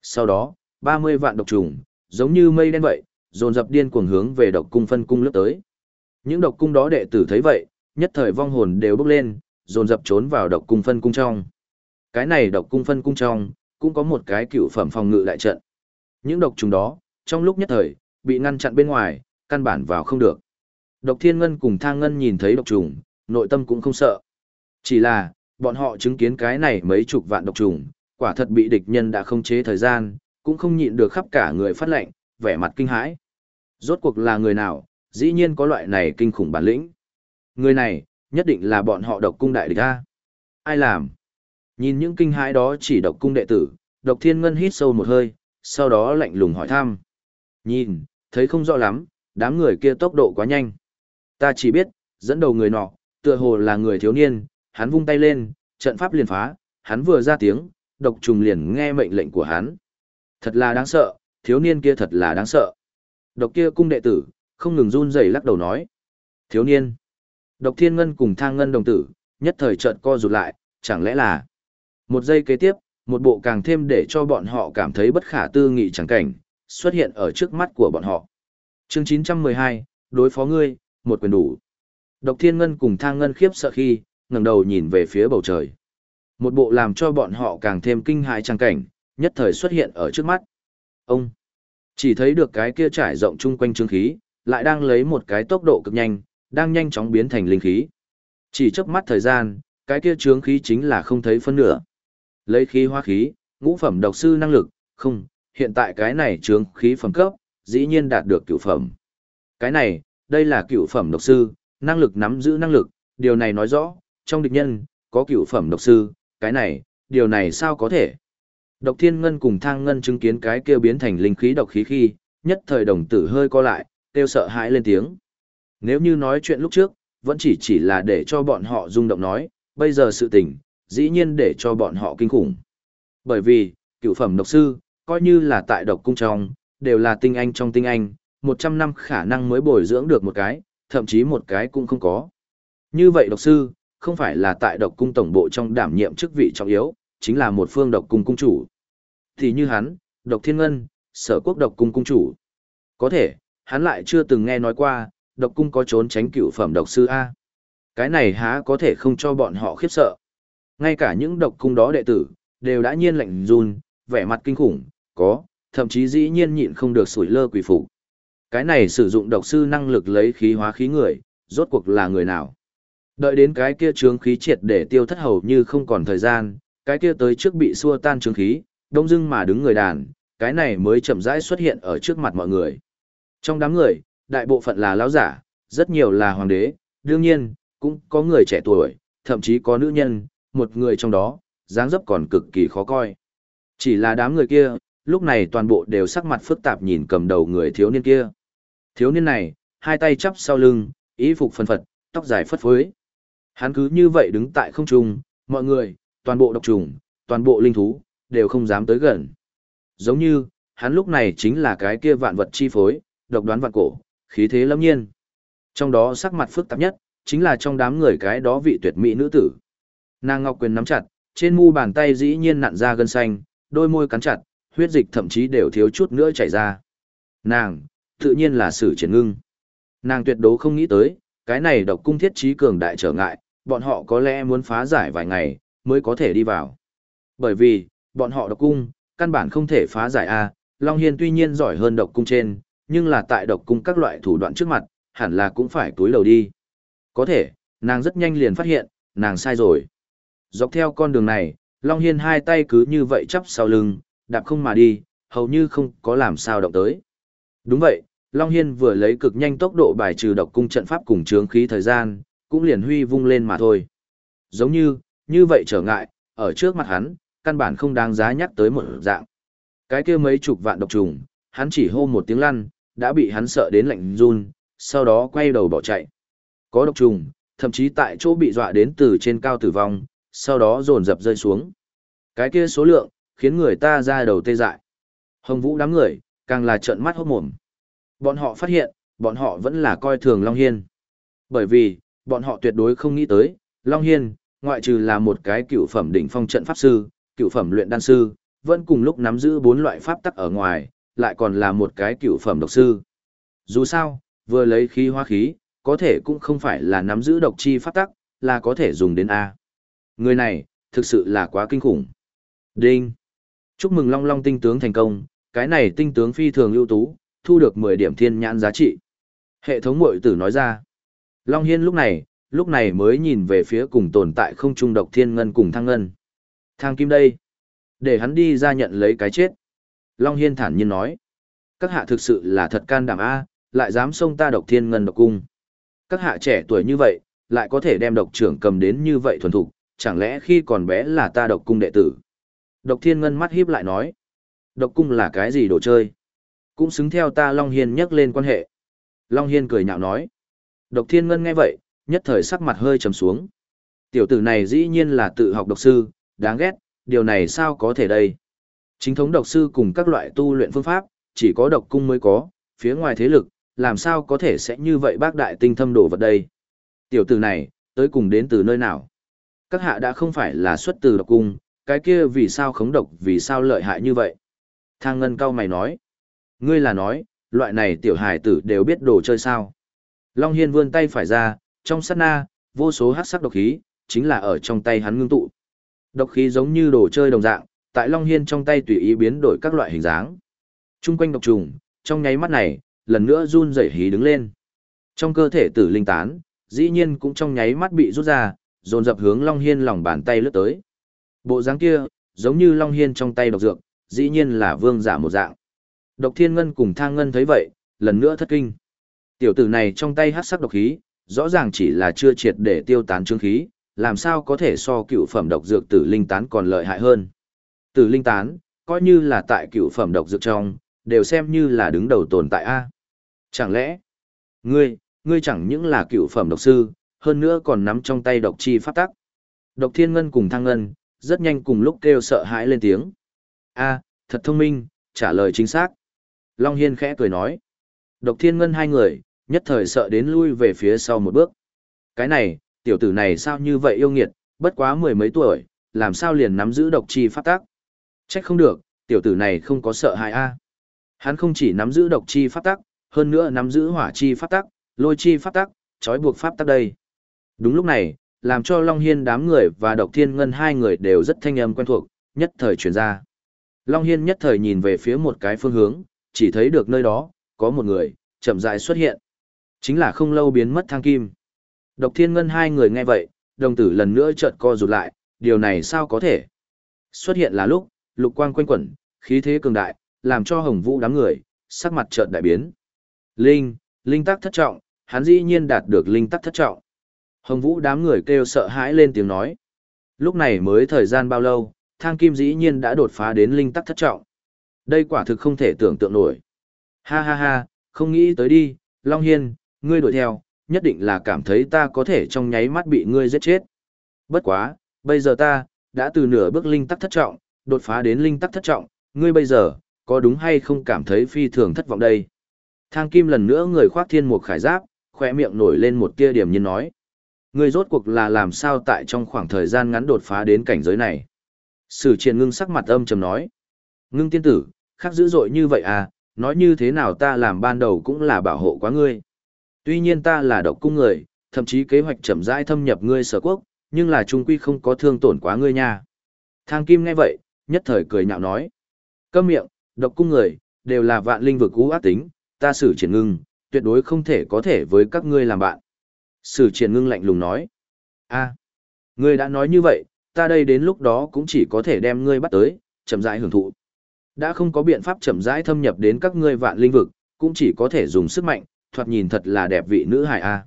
Sau đó, 30 vạn độc trùng, giống như mây đen vậy, dồn dập điên cuồng hướng về độc cung phân cung lướt tới. Những độc cung đó đệ tử thấy vậy, nhất thời vong hồn đều bốc lên, dồn dập trốn vào độc cung phân cung trong. Cái này độc cung phân cung trong, cũng có một cái cựu phẩm phòng ngự đại trận. Những độc trùng đó, trong lúc nhất thời, bị ngăn chặn bên ngoài, căn bản vào không được. Độc Thiên Ngân cùng Thang Ngân nhìn thấy độc trùng, nội tâm cũng không sợ. Chỉ là, bọn họ chứng kiến cái này mấy chục vạn độc trùng, quả thật bị địch nhân đã không chế thời gian, cũng không nhịn được khắp cả người phát lệnh, vẻ mặt kinh hãi. Rốt cuộc là người nào, dĩ nhiên có loại này kinh khủng bản lĩnh. Người này, nhất định là bọn họ độc cung đại địch A. Ai làm? Nhìn những kinh hãi đó chỉ độc cung đệ tử, độc thiên ngân hít sâu một hơi, sau đó lạnh lùng hỏi thăm. Nhìn, thấy không rõ lắm, đám người kia tốc độ quá nhanh. Ta chỉ biết, dẫn đầu người nọ, tựa hồ là người thiếu niên, hắn vung tay lên, trận pháp liền phá, hắn vừa ra tiếng, độc trùng liền nghe mệnh lệnh của hắn. Thật là đáng sợ, thiếu niên kia thật là đáng sợ. Độc kia cung đệ tử, không ngừng run rẩy lắc đầu nói. Thiếu niên. Độc thiên ngân cùng thang ngân đồng tử, nhất thời trợn co rụt lại, chẳng lẽ là... Một giây kế tiếp, một bộ càng thêm để cho bọn họ cảm thấy bất khả tư nghị chẳng cảnh, xuất hiện ở trước mắt của bọn họ. Chương 912, đối phó ngươi, một quyền đủ. Độc Thiên Ngân cùng Thang Ngân khiếp sợ khi, ngẩng đầu nhìn về phía bầu trời. Một bộ làm cho bọn họ càng thêm kinh hãi chẳng cảnh, nhất thời xuất hiện ở trước mắt. Ông chỉ thấy được cái kia trải rộng chung quanh trương khí, lại đang lấy một cái tốc độ cực nhanh, đang nhanh chóng biến thành linh khí. Chỉ chớp mắt thời gian, cái kia trướng khí chính là không thấy phân nửa. Lấy khí hóa khí, ngũ phẩm độc sư năng lực, không, hiện tại cái này trướng khí phẩm cấp, dĩ nhiên đạt được cửu phẩm. Cái này, đây là cửu phẩm độc sư, năng lực nắm giữ năng lực, điều này nói rõ, trong địch nhân, có cửu phẩm độc sư, cái này, điều này sao có thể? Độc Thiên Ngân cùng Thang Ngân chứng kiến cái kia biến thành linh khí độc khí khi, nhất thời đồng tử hơi co lại, kêu sợ hãi lên tiếng. Nếu như nói chuyện lúc trước, vẫn chỉ chỉ là để cho bọn họ rung động nói, bây giờ sự tình, dĩ nhiên để cho bọn họ kinh khủng. Bởi vì, cựu phẩm độc sư, coi như là tại độc cung trong, đều là tinh anh trong tinh anh, 100 năm khả năng mới bồi dưỡng được một cái, thậm chí một cái cũng không có. Như vậy độc sư, không phải là tại độc cung tổng bộ trong đảm nhiệm chức vị trọng yếu, chính là một phương độc cung cung chủ. Thì như hắn, độc thiên ngân, sở quốc độc cung cung chủ. Có thể, hắn lại chưa từng nghe nói qua, độc cung có trốn tránh cựu phẩm độc sư A. Cái này há có thể không cho bọn họ khiếp sợ. Ngay cả những độc cung đó đệ tử, đều đã nhiên lạnh run, vẻ mặt kinh khủng, có, thậm chí dĩ nhiên nhịn không được sủi lơ quỷ phục. Cái này sử dụng độc sư năng lực lấy khí hóa khí người, rốt cuộc là người nào? Đợi đến cái kia trướng khí triệt để tiêu thất hầu như không còn thời gian, cái kia tới trước bị xua tan trướng khí, đông dưng mà đứng người đàn, cái này mới chậm rãi xuất hiện ở trước mặt mọi người. Trong đám người, đại bộ phận là lão giả, rất nhiều là hoàng đế, đương nhiên, cũng có người trẻ tuổi, thậm chí có nữ nhân, một người trong đó, dáng dấp còn cực kỳ khó coi. Chỉ là đám người kia, lúc này toàn bộ đều sắc mặt phức tạp nhìn cầm đầu người thiếu niên kia. Thiếu niên này, hai tay chắp sau lưng, ý phục phân phật, tóc dài phất phới. Hắn cứ như vậy đứng tại không trung, mọi người, toàn bộ độc trùng, toàn bộ linh thú, đều không dám tới gần. Giống như, hắn lúc này chính là cái kia vạn vật chi phối, độc đoán vạn cổ, khí thế lâm nhiên. Trong đó sắc mặt phức tạp nhất, chính là trong đám người cái đó vị tuyệt mỹ nữ tử. Nàng ngọc quyền nắm chặt, trên mu bàn tay dĩ nhiên nặn ra gân xanh, đôi môi cắn chặt, huyết dịch thậm chí đều thiếu chút nữa chảy ra. Nàng, tự nhiên là sử triển ngưng. Nàng tuyệt đối không nghĩ tới, cái này độc cung thiết trí cường đại trở ngại, bọn họ có lẽ muốn phá giải vài ngày, mới có thể đi vào. Bởi vì, bọn họ độc cung, căn bản không thể phá giải A, Long Hiên tuy nhiên giỏi hơn độc cung trên, nhưng là tại độc cung các loại thủ đoạn trước mặt, hẳn là cũng phải túi lầu đi. Có thể, nàng rất nhanh liền phát hiện, nàng sai rồi. Dọc theo con đường này, Long Hiên hai tay cứ như vậy chắp sau lưng, đạp không mà đi, hầu như không có làm sao động tới. Đúng vậy, Long Hiên vừa lấy cực nhanh tốc độ bài trừ độc cung trận pháp cùng chướng khí thời gian, cũng liền huy vung lên mà thôi. Giống như, như vậy trở ngại, ở trước mặt hắn, căn bản không đáng giá nhắc tới một dạng. Cái kia mấy chục vạn độc trùng, hắn chỉ hô một tiếng lăn, đã bị hắn sợ đến lạnh run, sau đó quay đầu bỏ chạy. Có độc trùng, thậm chí tại chỗ bị dọa đến từ trên cao tử vong, sau đó dồn dập rơi xuống. Cái kia số lượng, khiến người ta ra đầu tê dại. Hồng Vũ đám người, càng là trợn mắt hốt mồm. Bọn họ phát hiện, bọn họ vẫn là coi thường Long Hiên. Bởi vì, bọn họ tuyệt đối không nghĩ tới, Long Hiên, ngoại trừ là một cái cựu phẩm đỉnh phong trận pháp sư, cựu phẩm luyện đan sư, vẫn cùng lúc nắm giữ bốn loại pháp tắc ở ngoài, lại còn là một cái cựu phẩm độc sư. Dù sao, vừa lấy khí hóa khí, có thể cũng không phải là nắm giữ độc chi pháp tắc, là có thể dùng đến A. Người này, thực sự là quá kinh khủng. Đinh! Chúc mừng Long Long tinh tướng thành công, cái này tinh tướng phi thường ưu tú, thu được 10 điểm thiên nhãn giá trị. Hệ thống mội tử nói ra. Long Hiên lúc này, lúc này mới nhìn về phía cùng tồn tại không trung độc thiên ngân cùng thăng ngân. Thang kim đây. Để hắn đi ra nhận lấy cái chết. Long Hiên thản nhiên nói. Các hạ thực sự là thật can đảm A, lại dám xông ta độc thiên ngân độc cung. Các hạ trẻ tuổi như vậy, lại có thể đem độc trưởng cầm đến như vậy thuần thục, chẳng lẽ khi còn bé là ta độc cung đệ tử. Độc thiên ngân mắt hiếp lại nói. Độc cung là cái gì đồ chơi? Cũng xứng theo ta Long Hiên nhắc lên quan hệ. Long Hiên cười nhạo nói. Độc thiên ngân nghe vậy, nhất thời sắc mặt hơi trầm xuống. Tiểu tử này dĩ nhiên là tự học độc sư, đáng ghét, điều này sao có thể đây? Chính thống độc sư cùng các loại tu luyện phương pháp, chỉ có độc cung mới có, phía ngoài thế lực, làm sao có thể sẽ như vậy bác đại tinh thâm đổ vật đây? Tiểu tử này, tới cùng đến từ nơi nào? Các hạ đã không phải là xuất từ độc cung, cái kia vì sao khống độc vì sao lợi hại như vậy? Thang ngân cao mày nói. Ngươi là nói, loại này tiểu hài tử đều biết đồ chơi sao? Long Hiên vươn tay phải ra, trong sát na, vô số hát sắc độc khí, chính là ở trong tay hắn ngưng tụ. Độc khí giống như đồ chơi đồng dạng, tại Long Hiên trong tay tùy ý biến đổi các loại hình dáng. Trung quanh độc trùng, trong nháy mắt này, lần nữa run rẩy hí đứng lên. Trong cơ thể tử linh tán, dĩ nhiên cũng trong nháy mắt bị rút ra, dồn dập hướng Long Hiên lòng bàn tay lướt tới. Bộ dáng kia, giống như Long Hiên trong tay độc dược, dĩ nhiên là vương giả một dạng. Độc Thiên Ngân cùng Thang Ngân thấy vậy, lần nữa thất kinh. Tiểu tử này trong tay hát sắc độc khí, rõ ràng chỉ là chưa triệt để tiêu tán trương khí, làm sao có thể so cựu phẩm độc dược tử linh tán còn lợi hại hơn. Tử linh tán, coi như là tại cựu phẩm độc dược trong, đều xem như là đứng đầu tồn tại A. Chẳng lẽ, ngươi, ngươi chẳng những là cựu phẩm độc sư, hơn nữa còn nắm trong tay độc chi pháp tắc. Độc thiên ngân cùng thăng ngân, rất nhanh cùng lúc kêu sợ hãi lên tiếng. A, thật thông minh, trả lời chính xác. Long Hiên khẽ cười nói. Độc thiên ngân hai người, nhất thời sợ đến lui về phía sau một bước. Cái này, tiểu tử này sao như vậy yêu nghiệt, bất quá mười mấy tuổi, làm sao liền nắm giữ độc chi pháp tắc. Trách không được, tiểu tử này không có sợ hại a. Hắn không chỉ nắm giữ độc chi pháp tắc, hơn nữa nắm giữ hỏa chi pháp tắc, lôi chi pháp tắc, trói buộc pháp tắc đây. Đúng lúc này, làm cho Long Hiên đám người và Độc Thiên Ngân hai người đều rất thanh âm quen thuộc, nhất thời truyền ra. Long Hiên nhất thời nhìn về phía một cái phương hướng, chỉ thấy được nơi đó, có một người, chậm rãi xuất hiện. Chính là không lâu biến mất thang kim. Độc Thiên Ngân hai người nghe vậy, đồng tử lần nữa chợt co rụt lại, điều này sao có thể? Xuất hiện là lúc, lục quang quanh quẩn, khí thế cường đại, làm cho Hồng Vũ đám người, sắc mặt chợt đại biến. Linh, linh tắc thất trọng, hắn dĩ nhiên đạt được linh tắc thất trọng. Hồng Vũ đám người kêu sợ hãi lên tiếng nói. Lúc này mới thời gian bao lâu, thang kim dĩ nhiên đã đột phá đến linh tắc thất trọng. Đây quả thực không thể tưởng tượng nổi. Ha ha ha, không nghĩ tới đi, Long Hiên, ngươi đuổi theo, nhất định là cảm thấy ta có thể trong nháy mắt bị ngươi giết chết. Bất quá, bây giờ ta, đã từ nửa bước linh tắc thất trọng, đột phá đến linh tắc thất trọng, ngươi bây giờ, có đúng hay không cảm thấy phi thường thất vọng đây? Thang Kim lần nữa người khoác thiên mục khải giáp, khỏe miệng nổi lên một tia điểm nhiên nói. Ngươi rốt cuộc là làm sao tại trong khoảng thời gian ngắn đột phá đến cảnh giới này? Sử triền ngưng sắc mặt âm trầm nói. Ngưng tiên tử, khác dữ dội như vậy à, nói như thế nào ta làm ban đầu cũng là bảo hộ quá ngươi. Tuy nhiên ta là độc cung người, thậm chí kế hoạch chậm rãi thâm nhập ngươi sở quốc, nhưng là trung quy không có thương tổn quá ngươi nha. Thang Kim nghe vậy, nhất thời cười nhạo nói. Câm miệng, độc cung người, đều là vạn linh vực cũ ác tính, ta xử triển ngưng, tuyệt đối không thể có thể với các ngươi làm bạn. Sử triển ngưng lạnh lùng nói. a ngươi đã nói như vậy, ta đây đến lúc đó cũng chỉ có thể đem ngươi bắt tới, chậm rãi hưởng thụ. Đã không có biện pháp chậm rãi thâm nhập đến các ngươi vạn linh vực, cũng chỉ có thể dùng sức mạnh, thoạt nhìn thật là đẹp vị nữ hài a.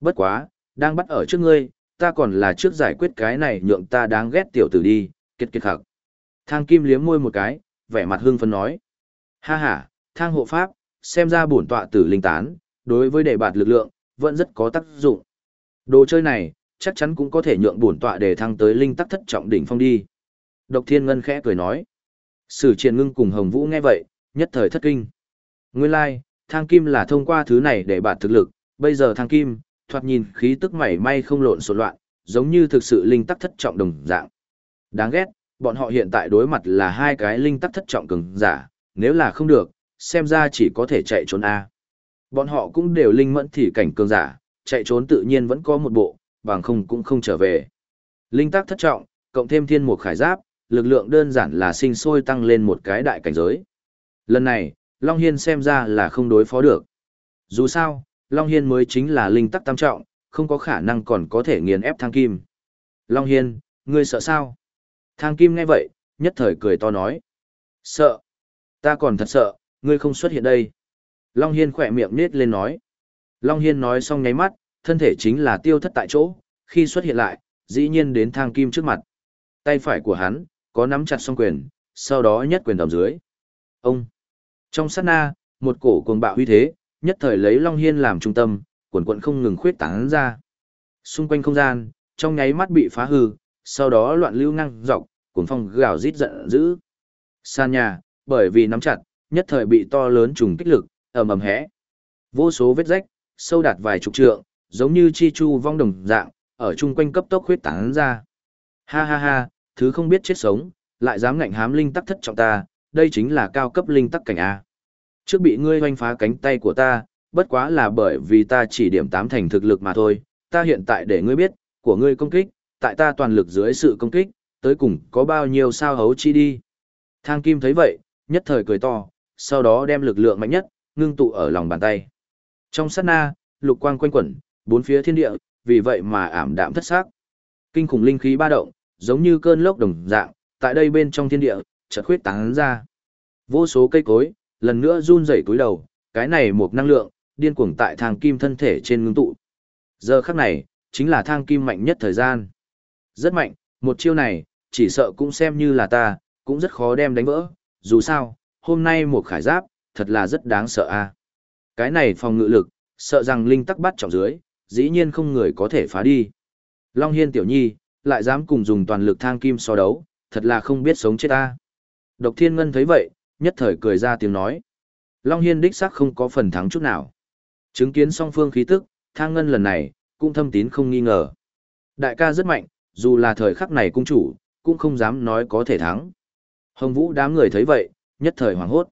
Bất quá, đang bắt ở trước ngươi, ta còn là trước giải quyết cái này nhượng ta đáng ghét tiểu tử đi, kết kết khắc. Thang Kim liếm môi một cái, vẻ mặt hưng phấn nói. Ha ha, thang hộ pháp, xem ra bổn tọa tử linh tán, đối với đề bạt lực lượng, vẫn rất có tác dụng. Đồ chơi này, chắc chắn cũng có thể nhượng bổn tọa để thăng tới linh tắc thất trọng đỉnh phong đi. Độc Thiên Ngân khẽ cười nói. Sử Triền Ngưng cùng Hồng Vũ nghe vậy, nhất thời thất kinh. Nguyên lai, like, thang kim là thông qua thứ này để bạt thực lực, bây giờ thang kim, thoạt nhìn khí tức mảy may không lộn xộn loạn, giống như thực sự linh tắc thất trọng đồng dạng. Đáng ghét, bọn họ hiện tại đối mặt là hai cái linh tắc thất trọng cường giả, nếu là không được, xem ra chỉ có thể chạy trốn A. Bọn họ cũng đều linh mẫn thì cảnh cường giả, chạy trốn tự nhiên vẫn có một bộ, bằng không cũng không trở về. Linh tắc thất trọng, cộng thêm thiên mục khải giáp, lực lượng đơn giản là sinh sôi tăng lên một cái đại cảnh giới. Lần này, Long Hiên xem ra là không đối phó được. Dù sao, Long Hiên mới chính là linh tắc tam trọng, không có khả năng còn có thể nghiền ép thang kim. Long Hiên, ngươi sợ sao? Thang kim nghe vậy, nhất thời cười to nói. Sợ. Ta còn thật sợ, ngươi không xuất hiện đây. Long Hiên khỏe miệng nết lên nói. Long Hiên nói xong nháy mắt, thân thể chính là tiêu thất tại chỗ, khi xuất hiện lại, dĩ nhiên đến thang kim trước mặt. Tay phải của hắn, có nắm chặt song quyền, sau đó nhất quyền đầm dưới. Ông! Trong sát na, một cổ cuồng bạo huy thế, nhất thời lấy Long Hiên làm trung tâm, quần quận không ngừng khuyết tán ra. Xung quanh không gian, trong nháy mắt bị phá hư, sau đó loạn lưu ngang dọc, cuốn phong gào rít giận dữ. San nhà, bởi vì nắm chặt, nhất thời bị to lớn trùng kích lực, ầm ầm hẽ. Vô số vết rách, sâu đạt vài chục trượng, giống như chi chu vong đồng dạng, ở chung quanh cấp tốc huyết tán ra. Ha ha ha, thứ không biết chết sống, lại dám ngạnh hám linh tắc thất trọng ta, đây chính là cao cấp linh tắc cảnh A. Trước bị ngươi hoanh phá cánh tay của ta, bất quá là bởi vì ta chỉ điểm tám thành thực lực mà thôi, ta hiện tại để ngươi biết, của ngươi công kích, tại ta toàn lực dưới sự công kích, tới cùng có bao nhiêu sao hấu chi đi. Thang kim thấy vậy, nhất thời cười to, sau đó đem lực lượng mạnh nhất, ngưng tụ ở lòng bàn tay. Trong sát na, lục quang quanh quẩn, bốn phía thiên địa, vì vậy mà ảm đạm thất xác. Kinh khủng linh khí ba động, giống như cơn lốc đồng dạng, tại đây bên trong thiên địa, chợt khuyết tán ra. Vô số cây cối, lần nữa run rẩy túi đầu, cái này một năng lượng, điên cuồng tại thang kim thân thể trên ngưng tụ. Giờ khắc này, chính là thang kim mạnh nhất thời gian. Rất mạnh, một chiêu này, chỉ sợ cũng xem như là ta, cũng rất khó đem đánh vỡ, dù sao, hôm nay một khải giáp, thật là rất đáng sợ a. Cái này phòng ngự lực, sợ rằng linh tắc bắt trọng dưới, dĩ nhiên không người có thể phá đi. Long Hiên tiểu nhi, lại dám cùng dùng toàn lực thang kim so đấu, thật là không biết sống chết ta. Độc Thiên Ngân thấy vậy, nhất thời cười ra tiếng nói. Long Hiên đích xác không có phần thắng chút nào. Chứng kiến song phương khí tức, thang ngân lần này, cũng thâm tín không nghi ngờ. Đại ca rất mạnh, dù là thời khắc này cung chủ, cũng không dám nói có thể thắng. Hồng Vũ đám người thấy vậy, nhất thời hoảng hốt.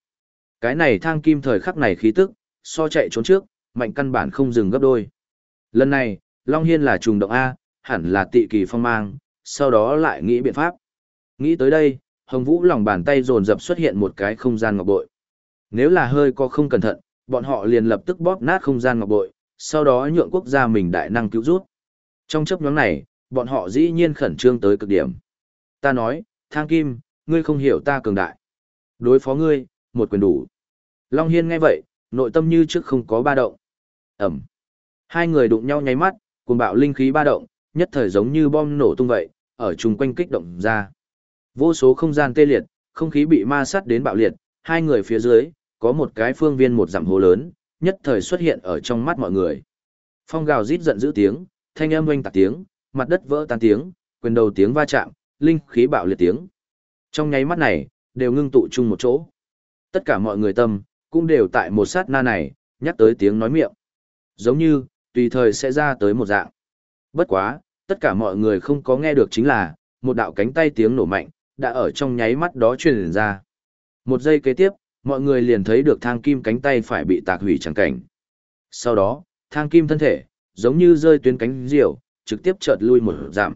Cái này thang kim thời khắc này khí tức, so chạy trốn trước, mạnh căn bản không dừng gấp đôi. Lần này, Long Hiên là trùng động A, hẳn là tị kỳ phong mang, sau đó lại nghĩ biện pháp. Nghĩ tới đây, Hồng Vũ lòng bàn tay dồn dập xuất hiện một cái không gian ngọc bội. Nếu là hơi có không cẩn thận, bọn họ liền lập tức bóp nát không gian ngọc bội, sau đó nhượng quốc gia mình đại năng cứu rút. Trong chấp nhóm này, bọn họ dĩ nhiên khẩn trương tới cực điểm. Ta nói, thang kim, ngươi không hiểu ta cường đại. Đối phó ngươi, một quyền đủ. Long Hiên nghe vậy, nội tâm như trước không có ba động. Ẩm. Hai người đụng nhau nháy mắt, cùng bạo linh khí ba động, nhất thời giống như bom nổ tung vậy, ở chung quanh kích động ra. Vô số không gian tê liệt, không khí bị ma sát đến bạo liệt, hai người phía dưới, có một cái phương viên một dặm hố lớn, nhất thời xuất hiện ở trong mắt mọi người. Phong gào rít giận dữ tiếng, thanh âm oanh tạc tiếng, mặt đất vỡ tan tiếng, quyền đầu tiếng va chạm, linh khí bạo liệt tiếng. Trong nháy mắt này, đều ngưng tụ chung một chỗ. Tất cả mọi người tâm, cũng đều tại một sát na này, nhắc tới tiếng nói miệng. Giống như, tùy thời sẽ ra tới một dạng. Bất quá, tất cả mọi người không có nghe được chính là, một đạo cánh tay tiếng nổ mạnh, đã ở trong nháy mắt đó truyền ra. Một giây kế tiếp, mọi người liền thấy được thang kim cánh tay phải bị tạc hủy chẳng cảnh. Sau đó, thang kim thân thể, giống như rơi tuyến cánh diều, trực tiếp chợt lui một giảm.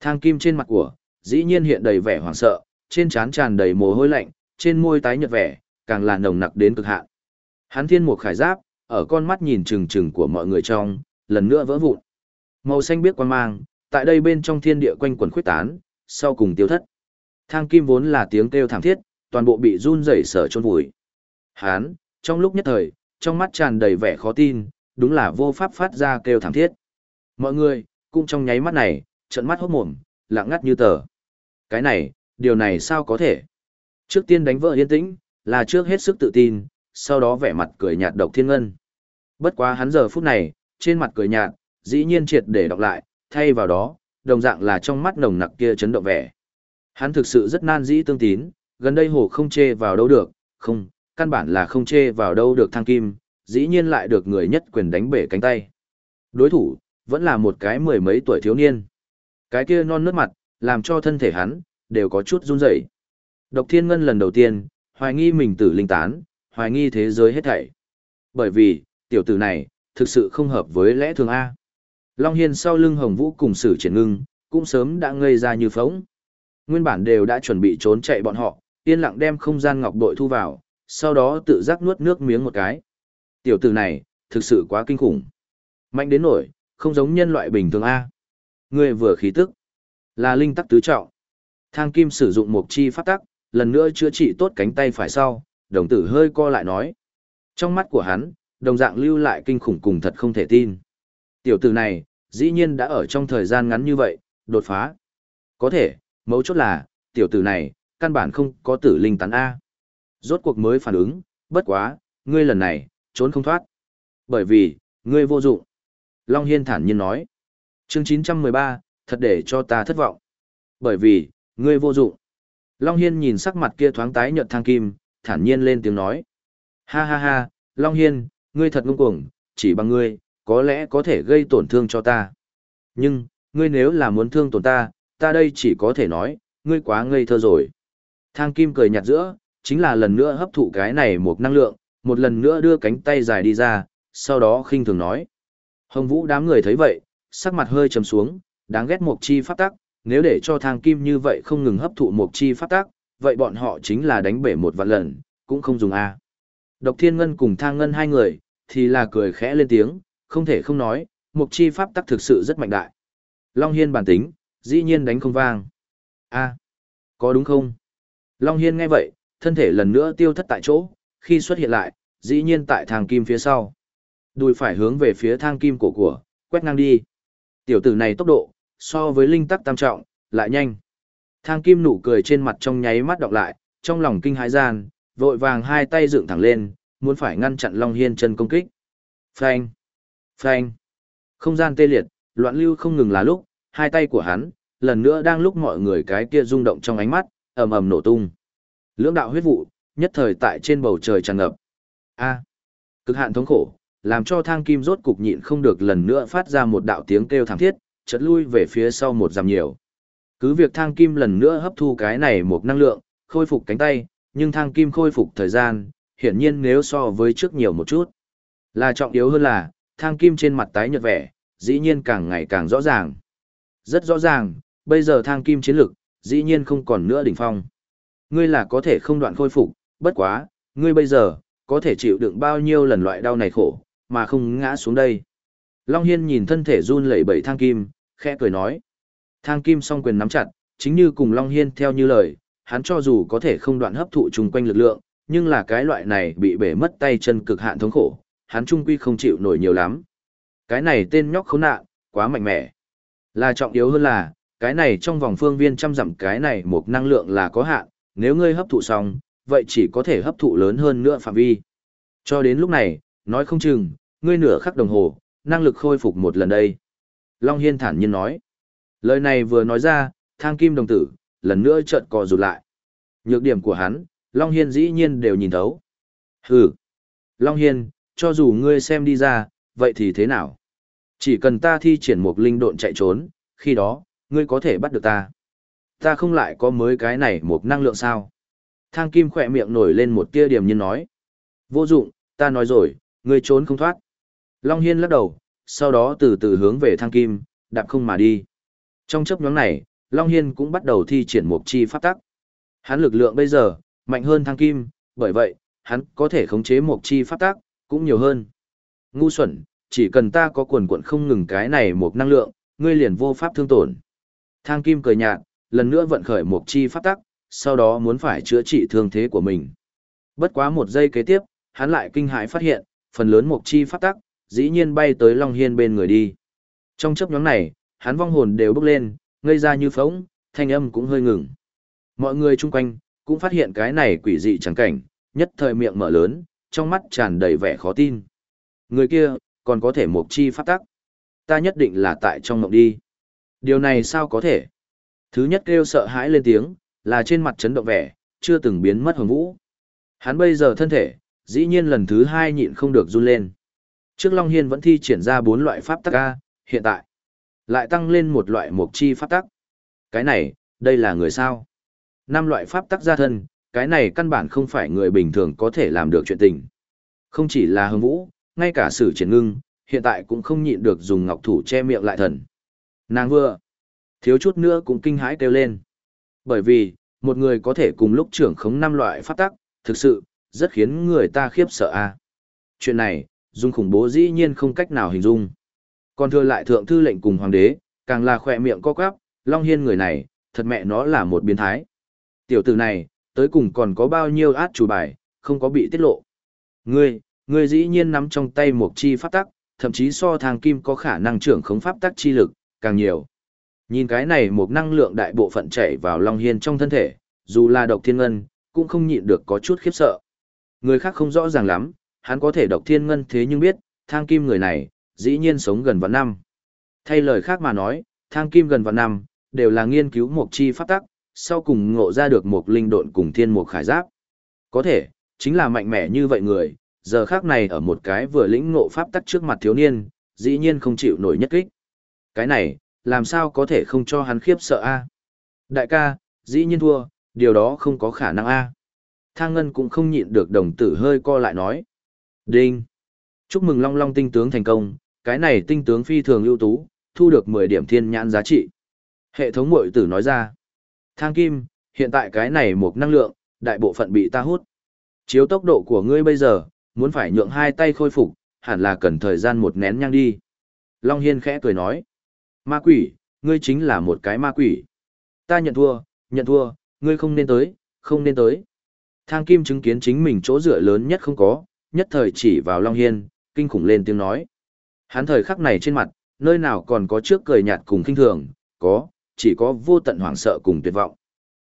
Thang kim trên mặt của, dĩ nhiên hiện đầy vẻ hoảng sợ, trên trán tràn đầy mồ hôi lạnh, trên môi tái nhợt vẻ, càng là nồng nặc đến cực hạn. Hắn thiên một khải giáp, ở con mắt nhìn chừng chừng của mọi người trong, lần nữa vỡ vụn. Màu xanh biếc quan mang, tại đây bên trong thiên địa quanh quần khuyết tán, sau cùng tiêu thất. Thang kim vốn là tiếng kêu thảm thiết, toàn bộ bị run rẩy sở chôn vùi. Hán, trong lúc nhất thời, trong mắt tràn đầy vẻ khó tin, đúng là vô pháp phát ra kêu thảm thiết. Mọi người, cũng trong nháy mắt này, trận mắt hốt mồm, lặng ngắt như tờ. Cái này, điều này sao có thể? Trước tiên đánh vợ yên tĩnh, là trước hết sức tự tin, sau đó vẻ mặt cười nhạt độc thiên ngân. Bất quá hắn giờ phút này, trên mặt cười nhạt, dĩ nhiên triệt để đọc lại, thay vào đó, đồng dạng là trong mắt nồng nặc kia chấn động vẻ. Hắn thực sự rất nan dĩ tương tín, gần đây hồ không chê vào đâu được, không, căn bản là không chê vào đâu được Thang kim, dĩ nhiên lại được người nhất quyền đánh bể cánh tay. Đối thủ, vẫn là một cái mười mấy tuổi thiếu niên. Cái kia non nước mặt, làm cho thân thể hắn, đều có chút run rẩy. Độc thiên ngân lần đầu tiên, hoài nghi mình tử linh tán, hoài nghi thế giới hết thảy. Bởi vì, tiểu tử này, thực sự không hợp với lẽ thường A. Long Hiên sau lưng Hồng Vũ cùng sử triển ngưng, cũng sớm đã ngây ra như phóng. Nguyên bản đều đã chuẩn bị trốn chạy bọn họ, yên lặng đem không gian ngọc bội thu vào, sau đó tự giác nuốt nước miếng một cái. Tiểu tử này, thực sự quá kinh khủng. Mạnh đến nổi, không giống nhân loại bình thường A. Người vừa khí tức, là linh tắc tứ trọng. Thang Kim sử dụng một chi pháp tắc, lần nữa chữa trị tốt cánh tay phải sau, đồng tử hơi co lại nói. Trong mắt của hắn, đồng dạng lưu lại kinh khủng cùng thật không thể tin. Tiểu tử này, dĩ nhiên đã ở trong thời gian ngắn như vậy, đột phá. Có thể, mấu chốt là, tiểu tử này, căn bản không có tử linh tán A. Rốt cuộc mới phản ứng, bất quá, ngươi lần này, trốn không thoát. Bởi vì, ngươi vô dụng. Long Hiên thản nhiên nói. chương 913, thật để cho ta thất vọng. Bởi vì, ngươi vô dụng. Long Hiên nhìn sắc mặt kia thoáng tái nhợt thang kim, thản nhiên lên tiếng nói. Ha ha ha, Long Hiên, ngươi thật ngông cuồng, chỉ bằng ngươi, có lẽ có thể gây tổn thương cho ta. Nhưng, ngươi nếu là muốn thương tổn ta, ta đây chỉ có thể nói, ngươi quá ngây thơ rồi. Thang kim cười nhạt giữa, chính là lần nữa hấp thụ cái này một năng lượng, một lần nữa đưa cánh tay dài đi ra, sau đó khinh thường nói. Hồng vũ đám người thấy vậy, sắc mặt hơi trầm xuống, đáng ghét một chi pháp tắc, nếu để cho thang kim như vậy không ngừng hấp thụ một chi pháp tác, vậy bọn họ chính là đánh bể một vạn lần, cũng không dùng A. Độc Thiên Ngân cùng Thang Ngân hai người, thì là cười khẽ lên tiếng, không thể không nói, mục chi pháp tắc thực sự rất mạnh đại. Long Hiên bản tính, dĩ nhiên đánh không vang. A, có đúng không? Long Hiên nghe vậy, thân thể lần nữa tiêu thất tại chỗ, khi xuất hiện lại, dĩ nhiên tại thang kim phía sau. Đùi phải hướng về phía thang kim cổ của, quét ngang đi. Tiểu tử này tốc độ, so với linh tắc tam trọng, lại nhanh. Thang kim nụ cười trên mặt trong nháy mắt đọc lại, trong lòng kinh hãi gian, vội vàng hai tay dựng thẳng lên, muốn phải ngăn chặn Long Hiên chân công kích. Phanh! Phanh! Không gian tê liệt, loạn lưu không ngừng là lúc, hai tay của hắn, lần nữa đang lúc mọi người cái kia rung động trong ánh mắt, ầm ầm nổ tung. Lưỡng đạo huyết vụ, nhất thời tại trên bầu trời tràn ngập. A! Cực hạn thống khổ, làm cho thang kim rốt cục nhịn không được lần nữa phát ra một đạo tiếng kêu thảm thiết, chợt lui về phía sau một dặm nhiều. Cứ việc thang kim lần nữa hấp thu cái này một năng lượng, khôi phục cánh tay, nhưng thang kim khôi phục thời gian, hiển nhiên nếu so với trước nhiều một chút. Là trọng yếu hơn là, thang kim trên mặt tái nhợt vẻ, dĩ nhiên càng ngày càng rõ ràng. Rất rõ ràng, bây giờ thang kim chiến lực, dĩ nhiên không còn nữa đỉnh phong. Ngươi là có thể không đoạn khôi phục, bất quá, ngươi bây giờ, có thể chịu đựng bao nhiêu lần loại đau này khổ, mà không ngã xuống đây. Long Hiên nhìn thân thể run lẩy bẩy thang kim, khẽ cười nói. Thang kim song quyền nắm chặt, chính như cùng Long Hiên theo như lời, hắn cho dù có thể không đoạn hấp thụ chung quanh lực lượng, nhưng là cái loại này bị bể mất tay chân cực hạn thống khổ, hắn trung quy không chịu nổi nhiều lắm. Cái này tên nhóc khốn nạn, quá mạnh mẽ. Là trọng yếu hơn là, cái này trong vòng phương viên trăm dặm cái này một năng lượng là có hạn, nếu ngươi hấp thụ xong, vậy chỉ có thể hấp thụ lớn hơn nữa phạm vi. Cho đến lúc này, nói không chừng, ngươi nửa khắc đồng hồ, năng lực khôi phục một lần đây. Long Hiên thản nhiên nói. Lời này vừa nói ra, thang kim đồng tử, lần nữa chợt cò rụt lại. Nhược điểm của hắn, Long Hiên dĩ nhiên đều nhìn thấu. Hừ. Long Hiên, cho dù ngươi xem đi ra, vậy thì thế nào? Chỉ cần ta thi triển một linh độn chạy trốn, khi đó, ngươi có thể bắt được ta. Ta không lại có mới cái này một năng lượng sao? Thang Kim khỏe miệng nổi lên một tia điểm nhiên nói. Vô dụng, ta nói rồi, ngươi trốn không thoát. Long Hiên lắc đầu, sau đó từ từ hướng về Thang Kim, đạp không mà đi. Trong chấp nhóm này, Long Hiên cũng bắt đầu thi triển một chi pháp tắc. Hắn lực lượng bây giờ, mạnh hơn Thang Kim, bởi vậy, hắn có thể khống chế một chi pháp tắc, cũng nhiều hơn. Ngu xuẩn, chỉ cần ta có quần quận không ngừng cái này một năng lượng, ngươi liền vô pháp thương tổn. Thang Kim cười nhạt, lần nữa vận khởi một chi pháp tắc, sau đó muốn phải chữa trị thương thế của mình. Bất quá một giây kế tiếp, hắn lại kinh hãi phát hiện, phần lớn một chi pháp tắc, dĩ nhiên bay tới Long Hiên bên người đi. Trong chấp nhóm này, hắn vong hồn đều bốc lên, ngây ra như phóng, thanh âm cũng hơi ngừng. Mọi người chung quanh, cũng phát hiện cái này quỷ dị chẳng cảnh, nhất thời miệng mở lớn, trong mắt tràn đầy vẻ khó tin. Người kia, còn có thể một chi pháp tắc. Ta nhất định là tại trong mộng đi. Điều này sao có thể? Thứ nhất kêu sợ hãi lên tiếng, là trên mặt chấn động vẻ, chưa từng biến mất hồng vũ. Hắn bây giờ thân thể, dĩ nhiên lần thứ hai nhịn không được run lên. Trước Long Hiên vẫn thi triển ra bốn loại pháp tắc A, hiện tại, lại tăng lên một loại mục chi pháp tắc. Cái này, đây là người sao? Năm loại pháp tắc gia thân, cái này căn bản không phải người bình thường có thể làm được chuyện tình. Không chỉ là hưng vũ, ngay cả sử triển ngưng, hiện tại cũng không nhịn được dùng ngọc thủ che miệng lại thần. Nàng vừa, thiếu chút nữa cũng kinh hãi kêu lên. Bởi vì, một người có thể cùng lúc trưởng khống năm loại pháp tắc, thực sự, rất khiến người ta khiếp sợ a. Chuyện này, dung khủng bố dĩ nhiên không cách nào hình dung. Còn thưa lại thượng thư lệnh cùng hoàng đế, càng là khỏe miệng co quắp, Long Hiên người này, thật mẹ nó là một biến thái. Tiểu tử này, tới cùng còn có bao nhiêu át chủ bài, không có bị tiết lộ. Ngươi, ngươi dĩ nhiên nắm trong tay một chi pháp tắc, thậm chí so thang kim có khả năng trưởng khống pháp tắc chi lực, càng nhiều. Nhìn cái này một năng lượng đại bộ phận chảy vào Long Hiên trong thân thể, dù là độc thiên ngân, cũng không nhịn được có chút khiếp sợ. Người khác không rõ ràng lắm, hắn có thể độc thiên ngân thế nhưng biết, thang kim người này, dĩ nhiên sống gần vạn năm. Thay lời khác mà nói, thang kim gần vạn năm, đều là nghiên cứu một chi pháp tắc, sau cùng ngộ ra được một linh độn cùng thiên một khải giáp. Có thể, chính là mạnh mẽ như vậy người, giờ khác này ở một cái vừa lĩnh ngộ pháp tắc trước mặt thiếu niên, dĩ nhiên không chịu nổi nhất kích. Cái này, làm sao có thể không cho hắn khiếp sợ a? Đại ca, dĩ nhiên thua, điều đó không có khả năng a. Thang Ngân cũng không nhịn được đồng tử hơi co lại nói. Đinh! Chúc mừng Long Long tinh tướng thành công, cái này tinh tướng phi thường ưu tú, thu được 10 điểm thiên nhãn giá trị. Hệ thống mội tử nói ra. Thang kim, hiện tại cái này một năng lượng, đại bộ phận bị ta hút. Chiếu tốc độ của ngươi bây giờ, muốn phải nhượng hai tay khôi phục, hẳn là cần thời gian một nén nhang đi. Long Hiên khẽ cười nói. Ma quỷ, ngươi chính là một cái ma quỷ. Ta nhận thua, nhận thua, ngươi không nên tới, không nên tới. Thang Kim chứng kiến chính mình chỗ dựa lớn nhất không có, nhất thời chỉ vào Long Hiên, kinh khủng lên tiếng nói. Hắn thời khắc này trên mặt, nơi nào còn có trước cười nhạt cùng kinh thường, có, chỉ có vô tận hoảng sợ cùng tuyệt vọng.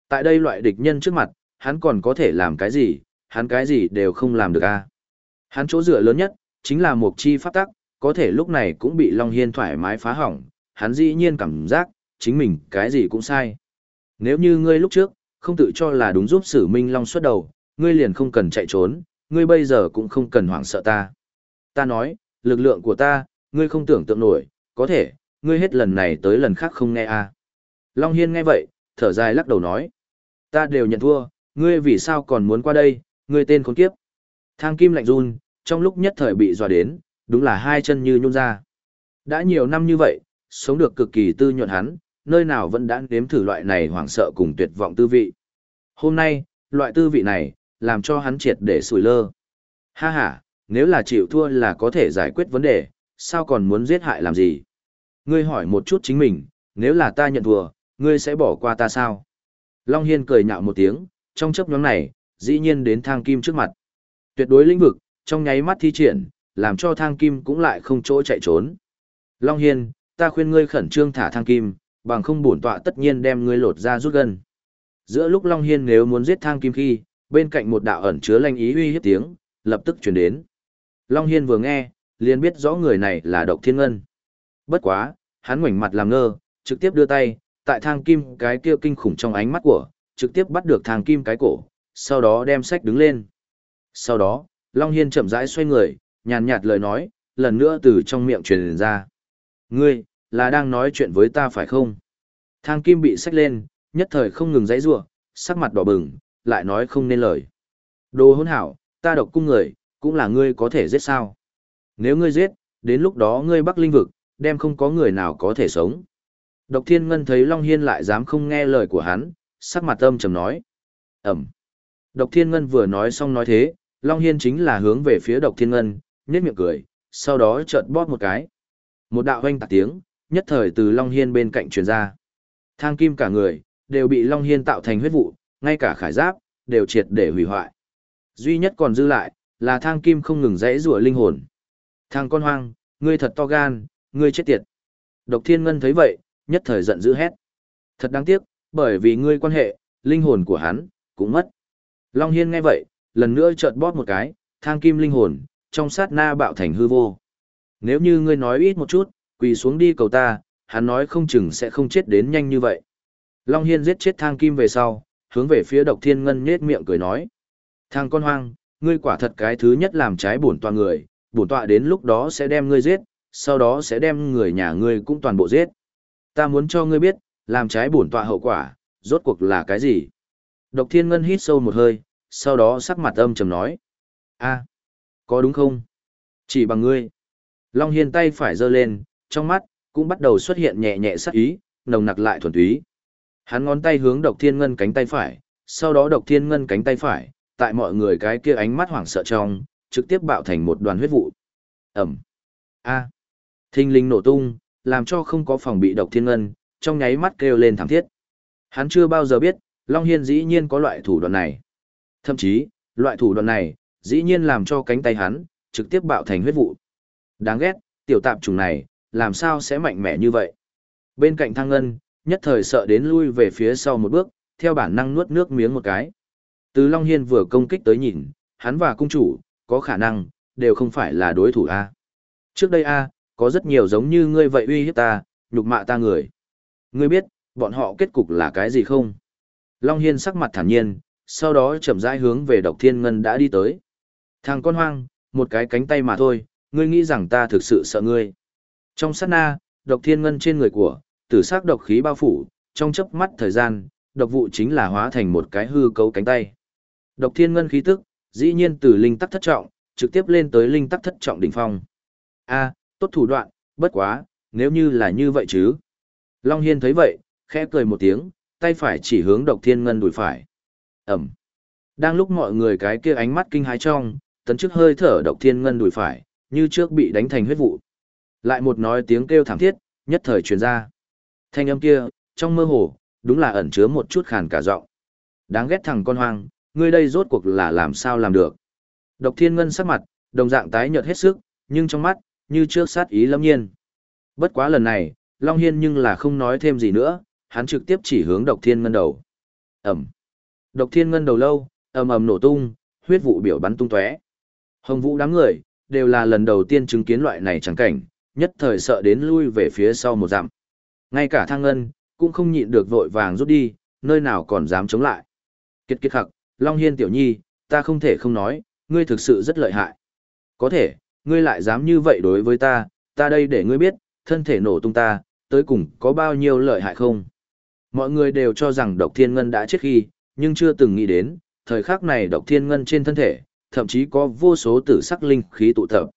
Tại đây loại địch nhân trước mặt, hắn còn có thể làm cái gì, hắn cái gì đều không làm được a. Hắn chỗ dựa lớn nhất, chính là một chi pháp tắc, có thể lúc này cũng bị Long Hiên thoải mái phá hỏng, hắn dĩ nhiên cảm giác, chính mình cái gì cũng sai. Nếu như ngươi lúc trước, không tự cho là đúng giúp sử minh Long xuất đầu, ngươi liền không cần chạy trốn, ngươi bây giờ cũng không cần hoảng sợ ta. Ta nói, lực lượng của ta, ngươi không tưởng tượng nổi, có thể, ngươi hết lần này tới lần khác không nghe à. Long Hiên nghe vậy, thở dài lắc đầu nói. Ta đều nhận thua, ngươi vì sao còn muốn qua đây, ngươi tên khốn kiếp. Thang kim lạnh run, trong lúc nhất thời bị dọa đến, đúng là hai chân như nhung ra. Đã nhiều năm như vậy, sống được cực kỳ tư nhuận hắn, nơi nào vẫn đã nếm thử loại này hoảng sợ cùng tuyệt vọng tư vị. Hôm nay, loại tư vị này, làm cho hắn triệt để sủi lơ. Ha ha, nếu là chịu thua là có thể giải quyết vấn đề, sao còn muốn giết hại làm gì? Ngươi hỏi một chút chính mình, nếu là ta nhận thua, ngươi sẽ bỏ qua ta sao? Long Hiên cười nhạo một tiếng, trong chấp nhóm này, dĩ nhiên đến thang kim trước mặt. Tuyệt đối lĩnh vực, trong nháy mắt thi triển, làm cho thang kim cũng lại không chỗ chạy trốn. Long Hiên, ta khuyên ngươi khẩn trương thả thang kim, bằng không bổn tọa tất nhiên đem ngươi lột ra rút gân. Giữa lúc Long Hiên nếu muốn giết thang kim khi, bên cạnh một đạo ẩn chứa lanh ý uy hiếp tiếng, lập tức chuyển đến. Long Hiên vừa nghe, liền biết rõ người này là độc thiên ngân. Bất quá, hắn ngoảnh mặt làm ngơ, trực tiếp đưa tay, tại thang kim cái kia kinh khủng trong ánh mắt của, trực tiếp bắt được thang kim cái cổ, sau đó đem sách đứng lên. Sau đó, Long Hiên chậm rãi xoay người, nhàn nhạt lời nói, lần nữa từ trong miệng truyền ra. Ngươi, là đang nói chuyện với ta phải không? Thang kim bị sách lên, nhất thời không ngừng giãy giụa, sắc mặt đỏ bừng, lại nói không nên lời. Đồ hỗn hảo, ta độc cung người, cũng là ngươi có thể giết sao? Nếu ngươi giết, đến lúc đó ngươi bắc linh vực, đem không có người nào có thể sống. Độc thiên ngân thấy Long Hiên lại dám không nghe lời của hắn, sắc mặt âm trầm nói. Ẩm. Độc thiên ngân vừa nói xong nói thế, Long Hiên chính là hướng về phía độc thiên ngân, nhét miệng cười, sau đó chợt bóp một cái. Một đạo hoanh tạc tiếng, nhất thời từ Long Hiên bên cạnh truyền ra. Thang kim cả người, đều bị Long Hiên tạo thành huyết vụ, ngay cả khải giáp, đều triệt để hủy hoại. Duy nhất còn dư lại, là thang kim không ngừng rẽ rùa linh hồn. Thang con hoang, ngươi thật to gan, ngươi chết tiệt. Độc thiên ngân thấy vậy, nhất thời giận dữ hét. Thật đáng tiếc, bởi vì ngươi quan hệ, linh hồn của hắn, cũng mất. Long Hiên nghe vậy, lần nữa chợt bóp một cái, thang kim linh hồn, trong sát na bạo thành hư vô. Nếu như ngươi nói ít một chút, quỳ xuống đi cầu ta, hắn nói không chừng sẽ không chết đến nhanh như vậy. Long Hiên giết chết thang kim về sau, hướng về phía độc thiên ngân nhết miệng cười nói. Thang con hoang, ngươi quả thật cái thứ nhất làm trái bổn tọa người, bổn tọa đến lúc đó sẽ đem ngươi giết, sau đó sẽ đem người nhà ngươi cũng toàn bộ giết. Ta muốn cho ngươi biết, làm trái bổn tọa hậu quả, rốt cuộc là cái gì? Độc thiên ngân hít sâu một hơi, sau đó sắc mặt âm trầm nói. a có đúng không? Chỉ bằng ngươi. Long Hiên tay phải giơ lên, trong mắt, cũng bắt đầu xuất hiện nhẹ nhẹ sắc ý, nồng nặc lại thuần túy. Hắn ngón tay hướng độc thiên ngân cánh tay phải, sau đó độc thiên ngân cánh tay phải, tại mọi người cái kia ánh mắt hoảng sợ trong, trực tiếp bạo thành một đoàn huyết vụ. Ẩm. A. À. Thinh linh nổ tung, làm cho không có phòng bị độc thiên ngân, trong nháy mắt kêu lên thảm thiết. Hắn chưa bao giờ biết, Long Hiên dĩ nhiên có loại thủ đoạn này. Thậm chí, loại thủ đoạn này, dĩ nhiên làm cho cánh tay hắn, trực tiếp bạo thành huyết vụ. Đáng ghét, tiểu tạp trùng này, làm sao sẽ mạnh mẽ như vậy? Bên cạnh thang ngân, nhất thời sợ đến lui về phía sau một bước, theo bản năng nuốt nước miếng một cái. Từ Long Hiên vừa công kích tới nhìn, hắn và cung chủ, có khả năng, đều không phải là đối thủ A. Trước đây A, có rất nhiều giống như ngươi vậy uy hiếp ta, nhục mạ ta người. Ngươi biết, bọn họ kết cục là cái gì không? Long Hiên sắc mặt thản nhiên, sau đó chậm rãi hướng về độc thiên ngân đã đi tới. Thằng con hoang, một cái cánh tay mà thôi, ngươi nghĩ rằng ta thực sự sợ ngươi. Trong sát na, độc thiên ngân trên người của, tử sắc độc khí bao phủ, trong chớp mắt thời gian, độc vụ chính là hóa thành một cái hư cấu cánh tay. Độc thiên ngân khí tức, dĩ nhiên từ linh tắc thất trọng, trực tiếp lên tới linh tắc thất trọng đỉnh phong. A, tốt thủ đoạn, bất quá, nếu như là như vậy chứ. Long Hiên thấy vậy, khẽ cười một tiếng, tay phải chỉ hướng độc thiên ngân đùi phải. Ẩm. Đang lúc mọi người cái kia ánh mắt kinh hãi trong, tấn chức hơi thở độc thiên ngân đùi phải, như trước bị đánh thành huyết vụ. Lại một nói tiếng kêu thảm thiết, nhất thời truyền ra. Thanh âm kia, trong mơ hồ, đúng là ẩn chứa một chút khàn cả giọng. Đáng ghét thằng con hoang, ngươi đây rốt cuộc là làm sao làm được. Độc thiên ngân sắc mặt, đồng dạng tái nhợt hết sức, nhưng trong mắt, như trước sát ý lâm nhiên. Bất quá lần này, Long Hiên nhưng là không nói thêm gì nữa, hắn trực tiếp chỉ hướng độc thiên ngân đầu. Ẩm. Độc thiên ngân đầu lâu, ầm ầm nổ tung, huyết vụ biểu bắn tung tóe. Hồng vũ đám người, đều là lần đầu tiên chứng kiến loại này chẳng cảnh, nhất thời sợ đến lui về phía sau một dặm. Ngay cả thang ngân, cũng không nhịn được vội vàng rút đi, nơi nào còn dám chống lại. Kiệt kiệt khắc, Long Hiên tiểu nhi, ta không thể không nói, ngươi thực sự rất lợi hại. Có thể, ngươi lại dám như vậy đối với ta, ta đây để ngươi biết, thân thể nổ tung ta, tới cùng có bao nhiêu lợi hại không. Mọi người đều cho rằng độc thiên ngân đã chết khi, nhưng chưa từng nghĩ đến, thời khắc này độc thiên ngân trên thân thể, thậm chí có vô số tử sắc linh khí tụ tập.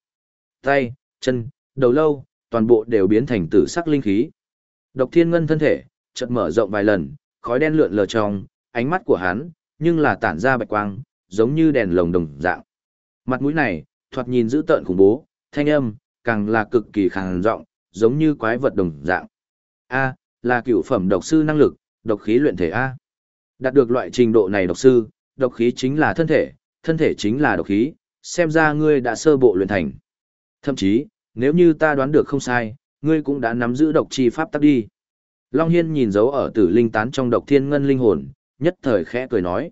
Tay, chân, đầu lâu, toàn bộ đều biến thành tử sắc linh khí. Độc thiên ngân thân thể, chợt mở rộng vài lần, khói đen lượn lờ trong, ánh mắt của hắn, nhưng là tản ra bạch quang, giống như đèn lồng đồng dạng. Mặt mũi này, thoạt nhìn dữ tợn khủng bố, thanh âm, càng là cực kỳ khàn giọng, giống như quái vật đồng dạng. A, là cựu phẩm độc sư năng lực, độc khí luyện thể A. Đạt được loại trình độ này độc sư, độc khí chính là thân thể, thân thể chính là độc khí, xem ra ngươi đã sơ bộ luyện thành. Thậm chí, nếu như ta đoán được không sai, ngươi cũng đã nắm giữ độc chi pháp tắc đi. Long Hiên nhìn dấu ở tử linh tán trong độc thiên ngân linh hồn, nhất thời khẽ cười nói.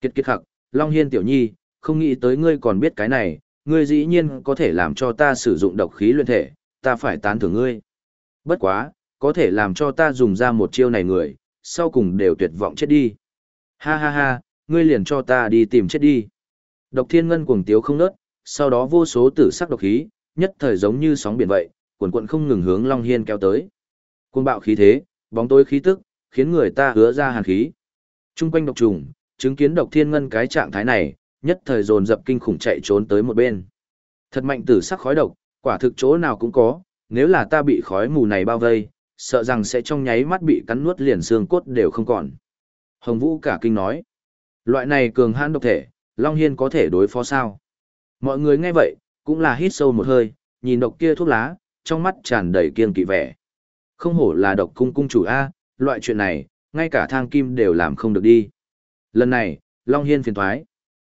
Kiệt kiệt khắc, Long Hiên tiểu nhi, không nghĩ tới ngươi còn biết cái này, ngươi dĩ nhiên có thể làm cho ta sử dụng độc khí luyện thể, ta phải tán thưởng ngươi. Bất quá, có thể làm cho ta dùng ra một chiêu này người, sau cùng đều tuyệt vọng chết đi. Ha ha ha, ngươi liền cho ta đi tìm chết đi. Độc thiên ngân cuồng tiếu không nớt, sau đó vô số tử sắc độc khí, nhất thời giống như sóng biển vậy, cuộn cuộn không ngừng hướng Long Hiên kéo tới. Cuồng bạo khí thế, bóng tối khí tức, khiến người ta hứa ra hàn khí. Trung quanh độc trùng, chứng kiến độc thiên ngân cái trạng thái này, nhất thời dồn dập kinh khủng chạy trốn tới một bên. Thật mạnh tử sắc khói độc, quả thực chỗ nào cũng có, nếu là ta bị khói mù này bao vây, sợ rằng sẽ trong nháy mắt bị cắn nuốt liền xương cốt đều không còn. Hồng Vũ cả kinh nói, loại này cường hãn độc thể, Long Hiên có thể đối phó sao? Mọi người nghe vậy, cũng là hít sâu một hơi, nhìn độc kia thuốc lá, trong mắt tràn đầy kiên kỵ vẻ. Không hổ là độc cung cung chủ A, loại chuyện này, ngay cả thang kim đều làm không được đi. Lần này, Long Hiên phiền thoái.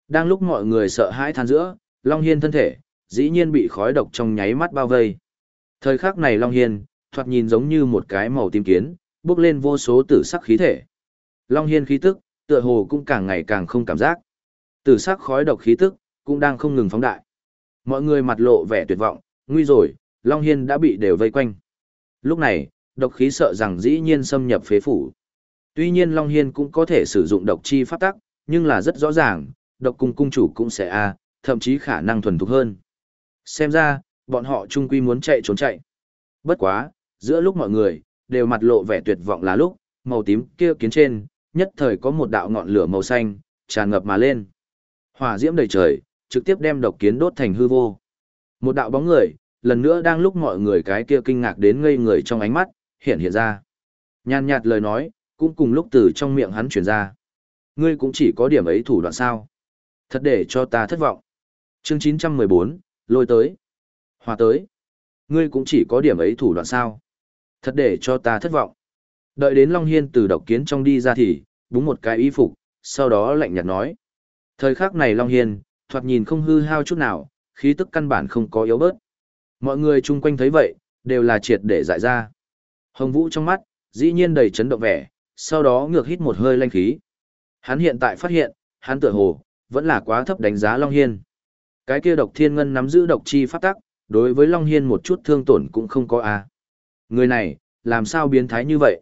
Đang lúc mọi người sợ hãi than giữa, Long Hiên thân thể, dĩ nhiên bị khói độc trong nháy mắt bao vây. Thời khắc này Long Hiên, thoạt nhìn giống như một cái màu tím kiến, bước lên vô số tử sắc khí thể. Long Hiên khí tức, tựa hồ cũng càng ngày càng không cảm giác. Tử sắc khói độc khí tức, cũng đang không ngừng phóng đại. Mọi người mặt lộ vẻ tuyệt vọng, nguy rồi, Long Hiên đã bị đều vây quanh. Lúc này, độc khí sợ rằng dĩ nhiên xâm nhập phế phủ. Tuy nhiên Long Hiên cũng có thể sử dụng độc chi pháp tắc, nhưng là rất rõ ràng, độc cung cung chủ cũng sẽ a thậm chí khả năng thuần thục hơn. Xem ra, bọn họ trung quy muốn chạy trốn chạy. Bất quá, giữa lúc mọi người, đều mặt lộ vẻ tuyệt vọng là lúc, màu tím kia kiến trên, nhất thời có một đạo ngọn lửa màu xanh, tràn ngập mà lên. Hỏa diễm đầy trời, trực tiếp đem độc kiến đốt thành hư vô. Một đạo bóng người, lần nữa đang lúc mọi người cái kia kinh ngạc đến ngây người trong ánh mắt, hiện hiện ra. Nhàn nhạt lời nói, cũng cùng lúc từ trong miệng hắn truyền ra. Ngươi cũng chỉ có điểm ấy thủ đoạn sao. Thật để cho ta thất vọng. Chương 914, lôi tới. Hòa tới. Ngươi cũng chỉ có điểm ấy thủ đoạn sao. Thật để cho ta thất vọng. Đợi đến Long Hiên từ độc kiến trong đi ra thì, búng một cái y phục, sau đó lạnh nhạt nói. Thời khắc này Long Hiên, thoạt nhìn không hư hao chút nào, khí tức căn bản không có yếu bớt. Mọi người chung quanh thấy vậy, đều là triệt để giải ra. Hồng Vũ trong mắt, dĩ nhiên đầy chấn động vẻ, sau đó ngược hít một hơi lanh khí. Hắn hiện tại phát hiện, hắn tựa hồ, vẫn là quá thấp đánh giá Long Hiên. Cái kia độc thiên ngân nắm giữ độc chi phát tắc, đối với Long Hiên một chút thương tổn cũng không có a à. Người này, làm sao biến thái như vậy?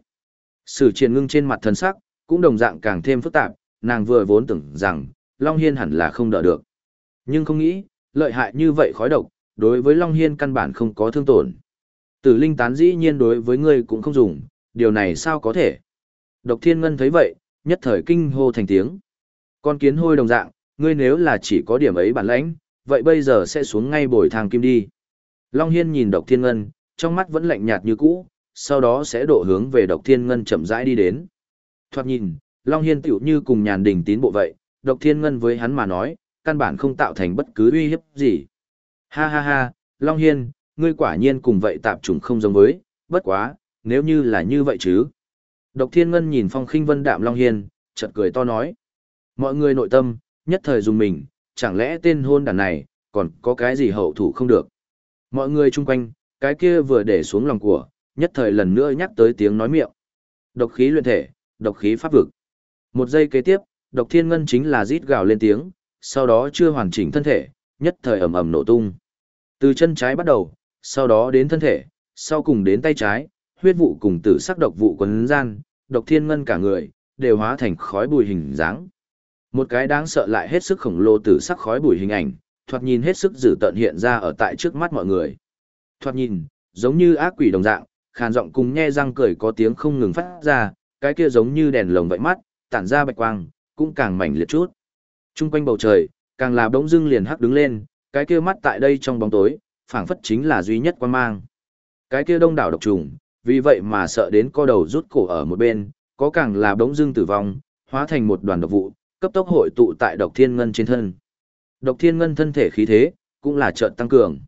Sử triển ngưng trên mặt thần sắc, cũng đồng dạng càng thêm phức tạp, nàng vừa vốn tưởng rằng, Long Hiên hẳn là không đỡ được. Nhưng không nghĩ, lợi hại như vậy khói độc, đối với Long Hiên căn bản không có thương tổn. Tử linh tán dĩ nhiên đối với ngươi cũng không dùng, điều này sao có thể? Độc thiên ngân thấy vậy, nhất thời kinh hô thành tiếng. Con kiến hôi đồng dạng, ngươi nếu là chỉ có điểm ấy bản lãnh, vậy bây giờ sẽ xuống ngay bồi thang kim đi. Long Hiên nhìn độc thiên ngân, trong mắt vẫn lạnh nhạt như cũ, sau đó sẽ độ hướng về độc thiên ngân chậm rãi đi đến. Thoạt nhìn, Long Hiên tiểu như cùng nhàn đỉnh tín bộ vậy, độc thiên ngân với hắn mà nói, căn bản không tạo thành bất cứ uy hiếp gì. Ha ha ha, Long Hiên, ngươi quả nhiên cùng vậy tạp trùng không giống với, bất quá, nếu như là như vậy chứ. Độc thiên ngân nhìn phong khinh vân đạm Long Hiên, chợt cười to nói. Mọi người nội tâm, nhất thời dùng mình, chẳng lẽ tên hôn đàn này, còn có cái gì hậu thủ không được. Mọi người chung quanh, cái kia vừa để xuống lòng của, nhất thời lần nữa nhắc tới tiếng nói miệng. Độc khí luyện thể, độc khí pháp vực. Một giây kế tiếp, độc thiên ngân chính là rít gào lên tiếng, sau đó chưa hoàn chỉnh thân thể, nhất thời ầm ầm nổ tung. Từ chân trái bắt đầu, sau đó đến thân thể, sau cùng đến tay trái, huyết vụ cùng tử sắc độc vụ quấn gian, độc thiên ngân cả người, đều hóa thành khói bụi hình dáng. Một cái đáng sợ lại hết sức khổng lồ tử sắc khói bụi hình ảnh, thoạt nhìn hết sức dữ tợn hiện ra ở tại trước mắt mọi người. Thoạt nhìn, giống như ác quỷ đồng dạng, khàn giọng cùng nhe răng cười có tiếng không ngừng phát ra, cái kia giống như đèn lồng vậy mắt, tản ra bạch quang, cũng càng mảnh liệt chút. Trung quanh bầu trời, càng là bỗng dưng liền hắc đứng lên, cái kia mắt tại đây trong bóng tối, phảng phất chính là duy nhất quan mang. Cái kia đông đảo độc trùng, vì vậy mà sợ đến co đầu rút cổ ở một bên, có càng là bỗng dưng tử vong, hóa thành một đoàn độc vụ, cấp tốc hội tụ tại độc thiên ngân trên thân. Độc thiên ngân thân thể khí thế, cũng là chợt tăng cường.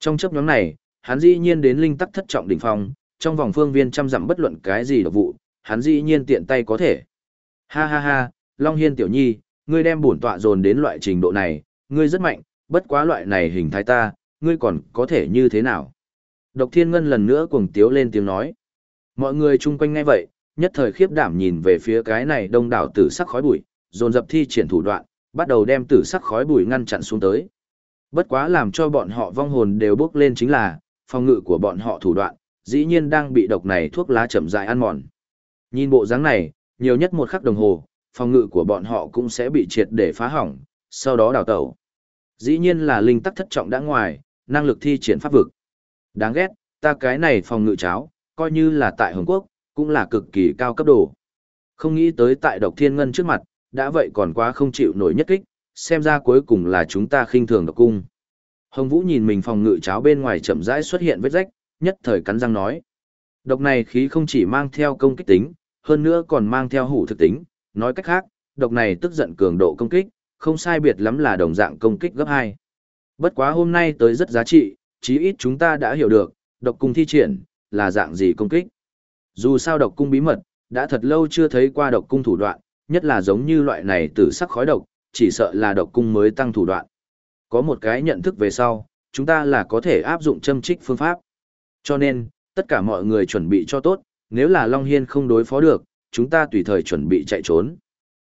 Trong chấp nhóm này, hắn dĩ nhiên đến linh tắc thất trọng đỉnh phong, trong vòng phương viên trăm dặm bất luận cái gì độc vụ, hắn dĩ nhiên tiện tay có thể. Ha ha ha, Long Hiên tiểu nhi, ngươi đem bổn tọa dồn đến loại trình độ này, ngươi rất mạnh, bất quá loại này hình thái ta, ngươi còn có thể như thế nào? Độc Thiên Ngân lần nữa cuồng tiếu lên tiếng nói. Mọi người chung quanh ngay vậy, nhất thời khiếp đảm nhìn về phía cái này đông đảo tử sắc khói bụi, dồn dập thi triển thủ đoạn, bắt đầu đem tử sắc khói bụi ngăn chặn xuống tới. Bất quá làm cho bọn họ vong hồn đều bước lên chính là, phòng ngự của bọn họ thủ đoạn, dĩ nhiên đang bị độc này thuốc lá chậm dại ăn mòn. Nhìn bộ dáng này, nhiều nhất một khắc đồng hồ, phòng ngự của bọn họ cũng sẽ bị triệt để phá hỏng, sau đó đào tẩu. Dĩ nhiên là linh tắc thất trọng đã ngoài, năng lực thi triển pháp vực. Đáng ghét, ta cái này phòng ngự cháo, coi như là tại Hồng Quốc, cũng là cực kỳ cao cấp độ. Không nghĩ tới tại độc thiên ngân trước mặt, đã vậy còn quá không chịu nổi nhất kích, xem ra cuối cùng là chúng ta khinh thường độc cung. Hồng Vũ nhìn mình phòng ngự cháo bên ngoài chậm rãi xuất hiện vết rách, nhất thời cắn răng nói. Độc này khí không chỉ mang theo công kích tính, hơn nữa còn mang theo hủ thực tính, nói cách khác, độc này tức giận cường độ công kích, không sai biệt lắm là đồng dạng công kích gấp 2. Bất quá hôm nay tới rất giá trị, chí ít chúng ta đã hiểu được, độc cung thi triển, là dạng gì công kích. Dù sao độc cung bí mật, đã thật lâu chưa thấy qua độc cung thủ đoạn, nhất là giống như loại này tử sắc khói độc, chỉ sợ là độc cung mới tăng thủ đoạn. Có một cái nhận thức về sau, chúng ta là có thể áp dụng châm trích phương pháp. Cho nên, tất cả mọi người chuẩn bị cho tốt, nếu là Long Hiên không đối phó được, chúng ta tùy thời chuẩn bị chạy trốn.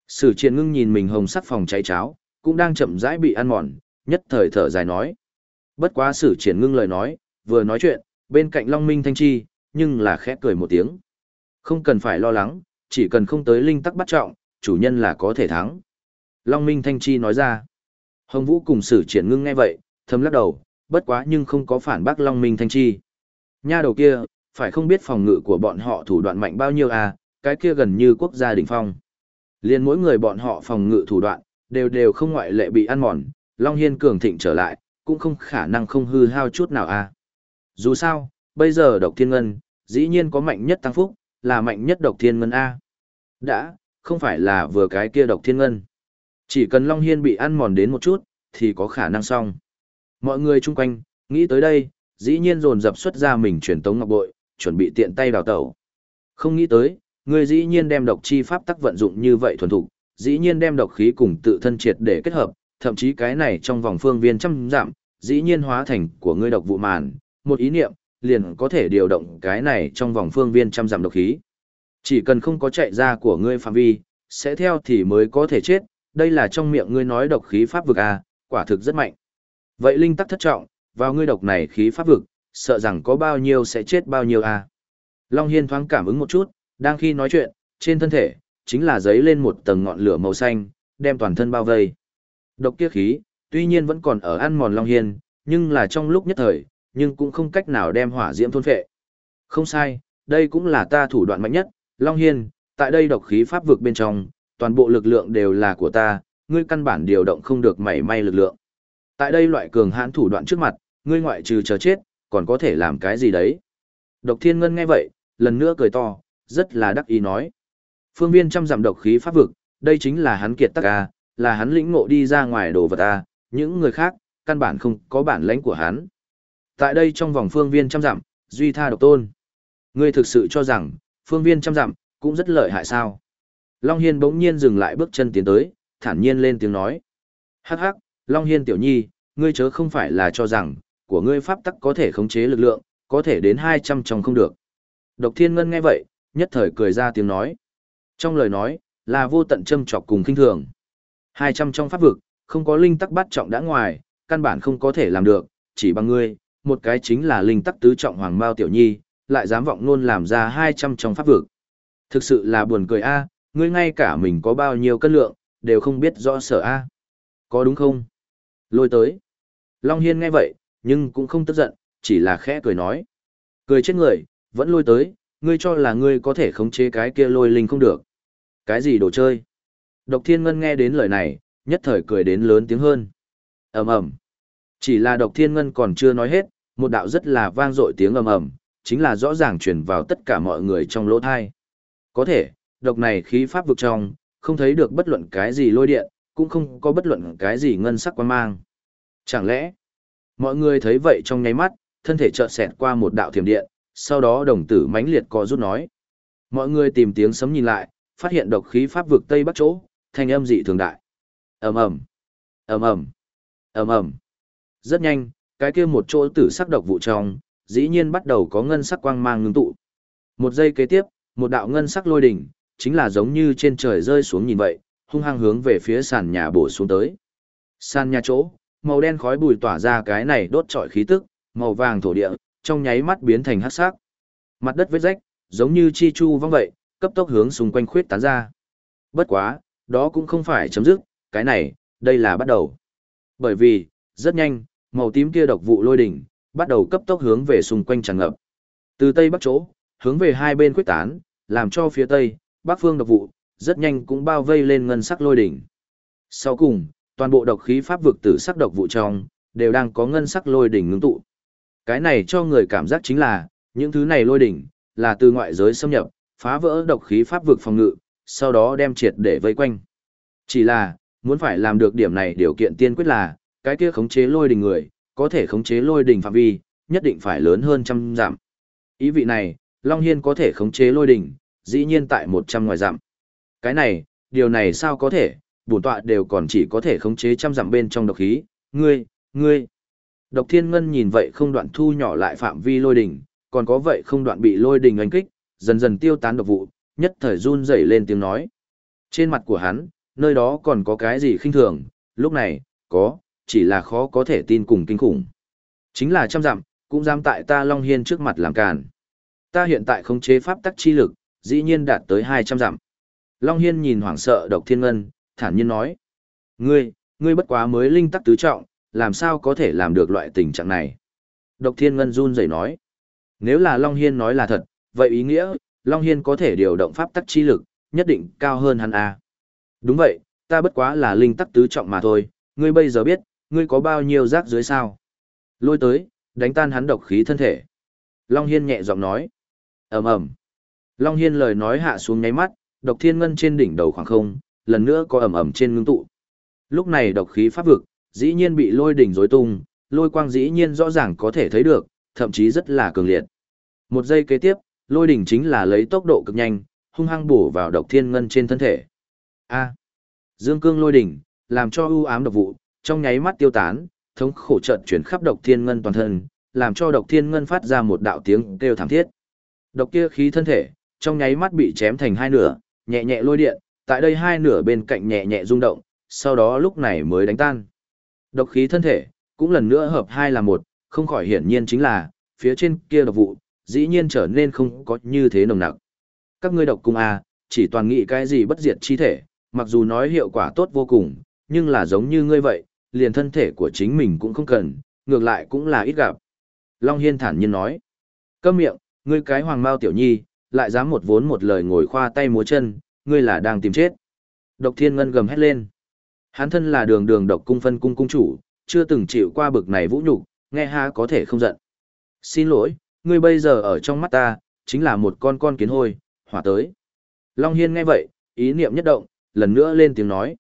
Sử Triển ngưng nhìn mình hồng sắc phòng cháy cháo, cũng đang chậm rãi bị ăn mòn, nhất thời thở dài nói. Bất quá sử triển ngưng lời nói, vừa nói chuyện, bên cạnh Long Minh Thanh Chi, nhưng là khẽ cười một tiếng. Không cần phải lo lắng, chỉ cần không tới linh tắc bắt trọng, chủ nhân là có thể thắng. Long Minh Thanh Chi nói ra. Hồng Vũ cùng sử triển ngưng nghe vậy, thầm lắc đầu, bất quá nhưng không có phản bác Long Minh Thanh Chi. Nha đầu kia, phải không biết phòng ngự của bọn họ thủ đoạn mạnh bao nhiêu à, cái kia gần như quốc gia đỉnh phong. Liên mỗi người bọn họ phòng ngự thủ đoạn, đều đều không ngoại lệ bị ăn mòn, Long Hiên cường thịnh trở lại, cũng không khả năng không hư hao chút nào à. Dù sao, bây giờ độc thiên ngân, dĩ nhiên có mạnh nhất tăng phúc, là mạnh nhất độc thiên ngân A. Đã, không phải là vừa cái kia độc thiên ngân. Chỉ cần Long Hiên bị ăn mòn đến một chút, thì có khả năng xong. Mọi người chung quanh, nghĩ tới đây, dĩ nhiên dồn dập xuất ra mình truyền tống ngọc bội, chuẩn bị tiện tay đào tẩu. Không nghĩ tới, Ngươi dĩ nhiên đem độc chi pháp tắc vận dụng như vậy thuần thục, dĩ nhiên đem độc khí cùng tự thân triệt để kết hợp, thậm chí cái này trong vòng phương viên trăm giảm, dĩ nhiên hóa thành của ngươi độc vụ màn, một ý niệm, liền có thể điều động cái này trong vòng phương viên trăm giảm độc khí. Chỉ cần không có chạy ra của ngươi phạm vi, sẽ theo thì mới có thể chết, đây là trong miệng ngươi nói độc khí pháp vực à, quả thực rất mạnh. Vậy linh tắc thất trọng, vào ngươi độc này khí pháp vực, sợ rằng có bao nhiêu sẽ chết bao nhiêu à. Long Hiên thoáng cảm ứng một chút, đang khi nói chuyện, trên thân thể, chính là giấy lên một tầng ngọn lửa màu xanh, đem toàn thân bao vây. Độc kia khí, tuy nhiên vẫn còn ở ăn mòn Long Hiên, nhưng là trong lúc nhất thời, nhưng cũng không cách nào đem hỏa diễm thôn phệ. Không sai, đây cũng là ta thủ đoạn mạnh nhất, Long Hiên, tại đây độc khí pháp vực bên trong, toàn bộ lực lượng đều là của ta, ngươi căn bản điều động không được mảy may lực lượng. Tại đây loại cường hãn thủ đoạn trước mặt, ngươi ngoại trừ chờ chết, còn có thể làm cái gì đấy? Độc Thiên Ngân nghe vậy, lần nữa cười to, rất là đắc ý nói. Phương viên trăm giảm độc khí pháp vực, đây chính là hắn kiệt tắc a, à, là hắn lĩnh ngộ đi ra ngoài đồ vật a, những người khác, căn bản không có bản lãnh của hắn. Tại đây trong vòng phương viên trăm dặm, duy tha độc tôn. Ngươi thực sự cho rằng, phương viên trăm dặm, cũng rất lợi hại sao? Long Hiên bỗng nhiên dừng lại bước chân tiến tới, thản nhiên lên tiếng nói. Hắc hắc, Long Hiên tiểu nhi, ngươi chớ không phải là cho rằng, của ngươi pháp tắc có thể khống chế lực lượng, có thể đến 200 trong không được. Độc Thiên Ngân nghe vậy, nhất thời cười ra tiếng nói. Trong lời nói, là vô tận châm trọc cùng kinh thường. 200 trong pháp vực, không có linh tắc bắt trọng đã ngoài, căn bản không có thể làm được, chỉ bằng ngươi, một cái chính là linh tắc tứ trọng hoàng mao tiểu nhi, lại dám vọng luôn làm ra 200 trong pháp vực. Thực sự là buồn cười a, ngươi ngay cả mình có bao nhiêu cân lượng, đều không biết rõ sở a. Có đúng không? Lôi tới. Long Hiên nghe vậy, nhưng cũng không tức giận, chỉ là khẽ cười nói. Cười chết người, vẫn lôi tới, ngươi cho là ngươi có thể khống chế cái kia lôi linh không được. Cái gì đồ chơi? Độc Thiên Ngân nghe đến lời này, nhất thời cười đến lớn tiếng hơn. ầm ầm Chỉ là Độc Thiên Ngân còn chưa nói hết, một đạo rất là vang dội tiếng ầm ầm, chính là rõ ràng truyền vào tất cả mọi người trong lỗ thai. Có thể, độc này khí pháp vực trong, không thấy được bất luận cái gì lôi điện, cũng không có bất luận cái gì ngân sắc quan mang. Chẳng lẽ, mọi người thấy vậy trong nháy mắt, thân thể chợt xẹt qua một đạo thiểm điện, sau đó đồng tử mãnh liệt co rút nói. Mọi người tìm tiếng sấm nhìn lại, phát hiện độc khí pháp vực tây bắc chỗ, thanh âm dị thường đại. Ầm ầm, ầm ầm, ầm ầm. Rất nhanh, cái kia một chỗ tử sắc độc vụ trong, dĩ nhiên bắt đầu có ngân sắc quang mang ngưng tụ. Một giây kế tiếp, một đạo ngân sắc lôi đỉnh, chính là giống như trên trời rơi xuống nhìn vậy, hung hăng hướng về phía sàn nhà bổ xuống tới. Sàn nhà chỗ, màu đen khói bùi tỏa ra cái này đốt trọi khí tức, màu vàng thổ địa, trong nháy mắt biến thành hắc sắc. Mặt đất vết rách, giống như chi chu vong vậy, cấp tốc hướng xung quanh khuyết tán ra. Bất quá, đó cũng không phải chấm dứt, cái này, đây là bắt đầu. Bởi vì, rất nhanh, màu tím kia độc vụ lôi đỉnh, bắt đầu cấp tốc hướng về xung quanh tràn ngập. Từ tây bắc chỗ, hướng về hai bên khuyết tán, làm cho phía tây, bắc phương độc vụ, rất nhanh cũng bao vây lên ngân sắc lôi đỉnh. Sau cùng, toàn bộ độc khí pháp vực tử sắc độc vụ trong, đều đang có ngân sắc lôi đỉnh ngưng tụ. Cái này cho người cảm giác chính là, những thứ này lôi đỉnh, là từ ngoại giới xâm nhập, phá vỡ độc khí pháp vực phòng ngự, sau đó đem triệt để vây quanh. Chỉ là, muốn phải làm được điểm này điều kiện tiên quyết là, cái kia khống chế lôi đỉnh người, có thể khống chế lôi đỉnh phạm vi, nhất định phải lớn hơn trăm giảm. Ý vị này, Long Hiên có thể khống chế lôi đỉnh, dĩ nhiên tại 100 ngoài giảm. Cái này, điều này sao có thể, bổn tọa đều còn chỉ có thể khống chế trăm giảm bên trong độc khí, ngươi, ngươi. Độc Thiên Ngân nhìn vậy không đoạn thu nhỏ lại phạm vi lôi đỉnh, còn có vậy không đoạn bị lôi đỉnh đánh kích, dần dần tiêu tán độc vụ, nhất thời run rẩy lên tiếng nói. Trên mặt của hắn, nơi đó còn có cái gì khinh thường, lúc này, có, chỉ là khó có thể tin cùng kinh khủng. Chính là trăm dặm, cũng dám tại ta Long Hiên trước mặt làm càn. Ta hiện tại khống chế pháp tắc chi lực, dĩ nhiên đạt tới 200 dặm. Long Hiên nhìn hoảng sợ độc thiên ngân, thản nhiên nói. Ngươi, ngươi bất quá mới linh tắc tứ trọng, làm sao có thể làm được loại tình trạng này? Độc thiên ngân run rẩy nói. Nếu là Long Hiên nói là thật, vậy ý nghĩa, Long Hiên có thể điều động pháp tắc chi lực, nhất định cao hơn hắn A. Đúng vậy, ta bất quá là linh tắc tứ trọng mà thôi, ngươi bây giờ biết, ngươi có bao nhiêu rác dưới sao? Lôi tới, đánh tan hắn độc khí thân thể. Long Hiên nhẹ giọng nói. ầm ầm Long Hiên lời nói hạ xuống nháy mắt, độc thiên ngân trên đỉnh đầu khoảng không, lần nữa có ầm ầm trên ngưng tụ. Lúc này độc khí pháp vực, dĩ nhiên bị lôi đỉnh rối tung, lôi quang dĩ nhiên rõ ràng có thể thấy được, thậm chí rất là cường liệt. Một giây kế tiếp, lôi đỉnh chính là lấy tốc độ cực nhanh, hung hăng bổ vào độc thiên ngân trên thân thể. A. Dương cương lôi đỉnh, làm cho ưu ám độc vụ, trong nháy mắt tiêu tán, thống khổ trận chuyển khắp độc thiên ngân toàn thân, làm cho độc thiên ngân phát ra một đạo tiếng kêu thảm thiết. Độc kia khí thân thể, trong nháy mắt bị chém thành hai nửa, nhẹ nhẹ lôi điện, tại đây hai nửa bên cạnh nhẹ nhẹ rung động, sau đó lúc này mới đánh tan. Độc khí thân thể, cũng lần nữa hợp hai là một, không khỏi hiển nhiên chính là, phía trên kia độc vụ, dĩ nhiên trở nên không có như thế nồng nặc. Các ngươi độc cung A, à, chỉ toàn nghĩ cái gì bất diệt chi thể, mặc dù nói hiệu quả tốt vô cùng, nhưng là giống như ngươi vậy, liền thân thể của chính mình cũng không cần, ngược lại cũng là ít gặp. Long Hiên thản nhiên nói, câm miệng, ngươi cái hoàng mao tiểu nhi, lại dám một vốn một lời ngồi khoa tay múa chân, ngươi là đang tìm chết. Độc thiên ngân gầm hét lên. Hắn thân là đường đường độc cung phân cung cung chủ, chưa từng chịu qua bực này vũ nhục, nghe ha có thể không giận. Xin lỗi, ngươi bây giờ ở trong mắt ta, chính là một con con kiến hôi, hỏa tới. Long Hiên nghe vậy, ý niệm nhất động, lần nữa lên tiếng nói.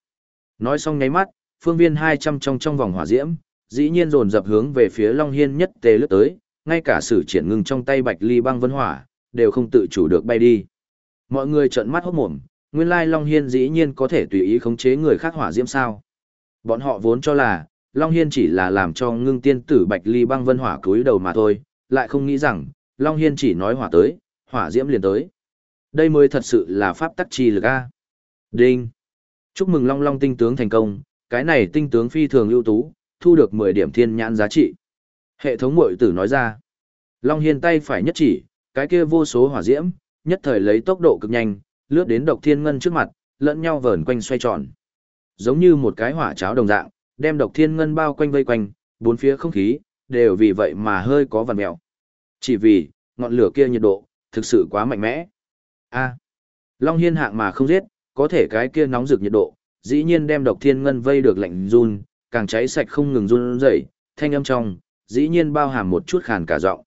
Nói xong nháy mắt, phương viên 200 trong trong vòng hỏa diễm, dĩ nhiên dồn dập hướng về phía Long Hiên nhất tề lướt tới, ngay cả sử triển ngưng trong tay bạch ly băng vân hỏa, đều không tự chủ được bay đi. Mọi người trợn mắt hốt mồm, nguyên lai Long Hiên dĩ nhiên có thể tùy ý khống chế người khác hỏa diễm sao. Bọn họ vốn cho là, Long Hiên chỉ là làm cho ngưng tiên tử bạch ly băng vân hỏa cúi đầu mà thôi, lại không nghĩ rằng, Long Hiên chỉ nói hỏa tới, hỏa diễm liền tới. Đây mới thật sự là pháp tắc chi lực A. Đinh! Chúc mừng Long Long tinh tướng thành công, cái này tinh tướng phi thường ưu tú, thu được 10 điểm thiên nhãn giá trị. Hệ thống mội tử nói ra. Long Hiên tay phải nhất chỉ, cái kia vô số hỏa diễm, nhất thời lấy tốc độ cực nhanh, lướt đến độc thiên ngân trước mặt, lẫn nhau vờn quanh xoay tròn. Giống như một cái hỏa cháo đồng dạng, đem độc thiên ngân bao quanh vây quanh, bốn phía không khí, đều vì vậy mà hơi có vằn mèo. Chỉ vì, ngọn lửa kia nhiệt độ, thực sự quá mạnh mẽ. a Long Hiên hạng mà không giết, có thể cái kia nóng rực nhiệt độ, dĩ nhiên đem độc thiên ngân vây được lạnh run, càng cháy sạch không ngừng run rẩy, thanh âm trong, dĩ nhiên bao hàm một chút khàn cả giọng.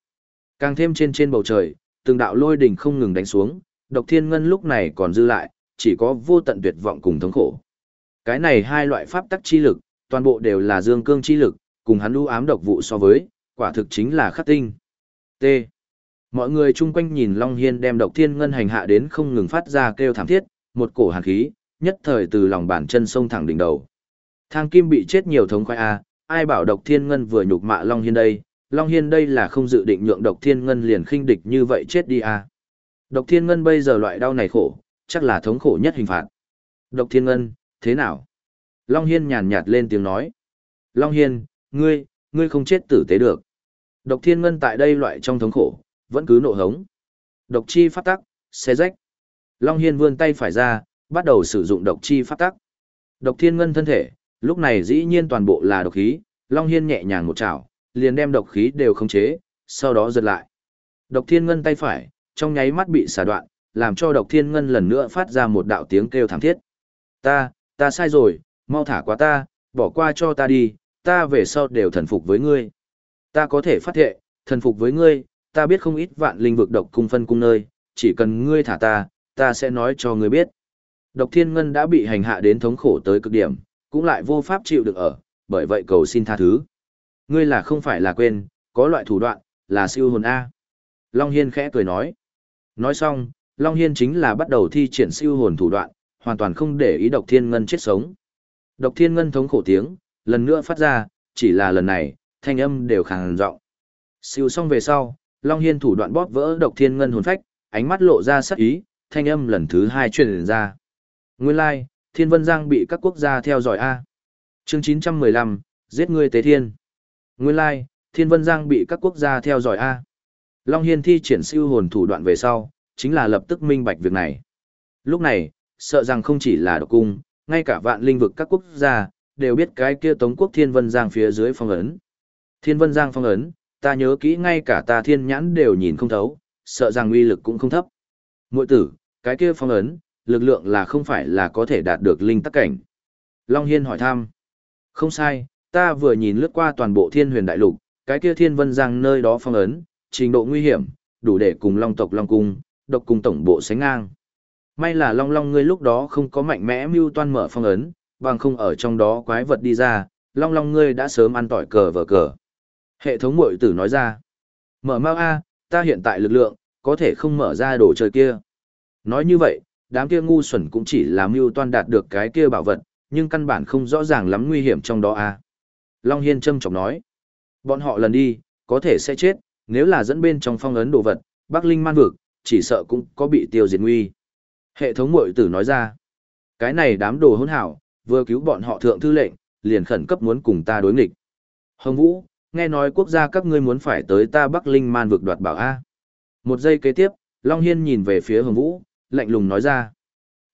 Càng thêm trên trên bầu trời, từng đạo lôi đỉnh không ngừng đánh xuống, độc thiên ngân lúc này còn dư lại, chỉ có vô tận tuyệt vọng cùng thống khổ. Cái này hai loại pháp tắc chi lực, toàn bộ đều là dương cương chi lực, cùng hắn u ám độc vụ so với, quả thực chính là khắc tinh. T. Mọi người chung quanh nhìn Long Hiên đem độc thiên ngân hành hạ đến không ngừng phát ra kêu thảm thiết, một cổ hàn khí, nhất thời từ lòng bàn chân sông thẳng đỉnh đầu. Thang kim bị chết nhiều thống khoai A, ai bảo độc thiên ngân vừa nhục mạ Long Hiên đây, Long Hiên đây là không dự định nhượng độc thiên ngân liền khinh địch như vậy chết đi A. Độc thiên ngân bây giờ loại đau này khổ, chắc là thống khổ nhất hình phạt. Độc thiên ngân, thế nào? Long Hiên nhàn nhạt lên tiếng nói. Long Hiên, ngươi, ngươi không chết tử tế được. Độc thiên ngân tại đây loại trong thống khổ, vẫn cứ nộ hống. Độc chi phát tắc, xé rách. Long Hiên vươn tay phải ra, bắt đầu sử dụng độc chi phát tắc. Độc thiên ngân thân thể, lúc này dĩ nhiên toàn bộ là độc khí, Long Hiên nhẹ nhàng một chảo, liền đem độc khí đều khống chế, sau đó giật lại. Độc thiên ngân tay phải, trong nháy mắt bị xả đoạn, làm cho độc thiên ngân lần nữa phát ra một đạo tiếng kêu thảm thiết. Ta, ta sai rồi, mau thả qua ta, bỏ qua cho ta đi, ta về sau đều thần phục với ngươi. Ta có thể phát thệ, thần phục với ngươi, ta biết không ít vạn linh vực độc cung phân cung nơi, chỉ cần ngươi thả ta, ta sẽ nói cho ngươi biết. Độc thiên ngân đã bị hành hạ đến thống khổ tới cực điểm, cũng lại vô pháp chịu được ở, bởi vậy cầu xin tha thứ. Ngươi là không phải là quên, có loại thủ đoạn, là siêu hồn A. Long Hiên khẽ cười nói. Nói xong, Long Hiên chính là bắt đầu thi triển siêu hồn thủ đoạn, hoàn toàn không để ý độc thiên ngân chết sống. Độc thiên ngân thống khổ tiếng, lần nữa phát ra, chỉ là lần này, thanh âm đều khàn giọng. Siêu xong về sau, Long Hiên thủ đoạn bóp vỡ độc thiên ngân hồn phách, ánh mắt lộ ra sắc ý, thanh âm lần thứ hai truyền ra. Nguyên lai, like, Thiên Vân Giang bị các quốc gia theo dõi A. Chương 915, giết ngươi tế thiên. Nguyên lai, like, Thiên Vân Giang bị các quốc gia theo dõi A. Long Hiên thi triển siêu hồn thủ đoạn về sau, chính là lập tức minh bạch việc này. Lúc này, sợ rằng không chỉ là độc cung, ngay cả vạn linh vực các quốc gia, đều biết cái kia Tống quốc Thiên Vân Giang phía dưới phong ấn. Thiên Vân Giang phong ấn, ta nhớ kỹ ngay cả ta thiên nhãn đều nhìn không thấu, sợ rằng uy lực cũng không thấp. Mội tử, cái kia phong ấn, lực lượng là không phải là có thể đạt được linh tắc cảnh. Long Hiên hỏi thăm. Không sai, ta vừa nhìn lướt qua toàn bộ thiên huyền đại lục, cái kia thiên vân giang nơi đó phong ấn, trình độ nguy hiểm, đủ để cùng long tộc long cung, độc cùng tổng bộ sánh ngang. May là long long ngươi lúc đó không có mạnh mẽ mưu toan mở phong ấn, bằng không ở trong đó quái vật đi ra, long long ngươi đã sớm ăn tỏi cờ vờ cờ. Hệ thống mội tử nói ra, mở mau A, ta hiện tại lực lượng, có thể không mở ra đồ chơi kia. Nói như vậy, đám kia ngu xuẩn cũng chỉ là mưu toan đạt được cái kia bảo vật, nhưng căn bản không rõ ràng lắm nguy hiểm trong đó A. Long Hiên châm trọng nói, bọn họ lần đi, có thể sẽ chết, nếu là dẫn bên trong phong ấn đồ vật, Bắc Linh man vực, chỉ sợ cũng có bị tiêu diệt nguy. Hệ thống mội tử nói ra, cái này đám đồ hỗn hảo, vừa cứu bọn họ thượng thư lệnh, liền khẩn cấp muốn cùng ta đối nghịch. Hồng Vũ, nghe nói quốc gia các ngươi muốn phải tới ta Bắc Linh man vực đoạt bảo A. Một giây kế tiếp, Long Hiên nhìn về phía Hồng Vũ, lạnh lùng nói ra.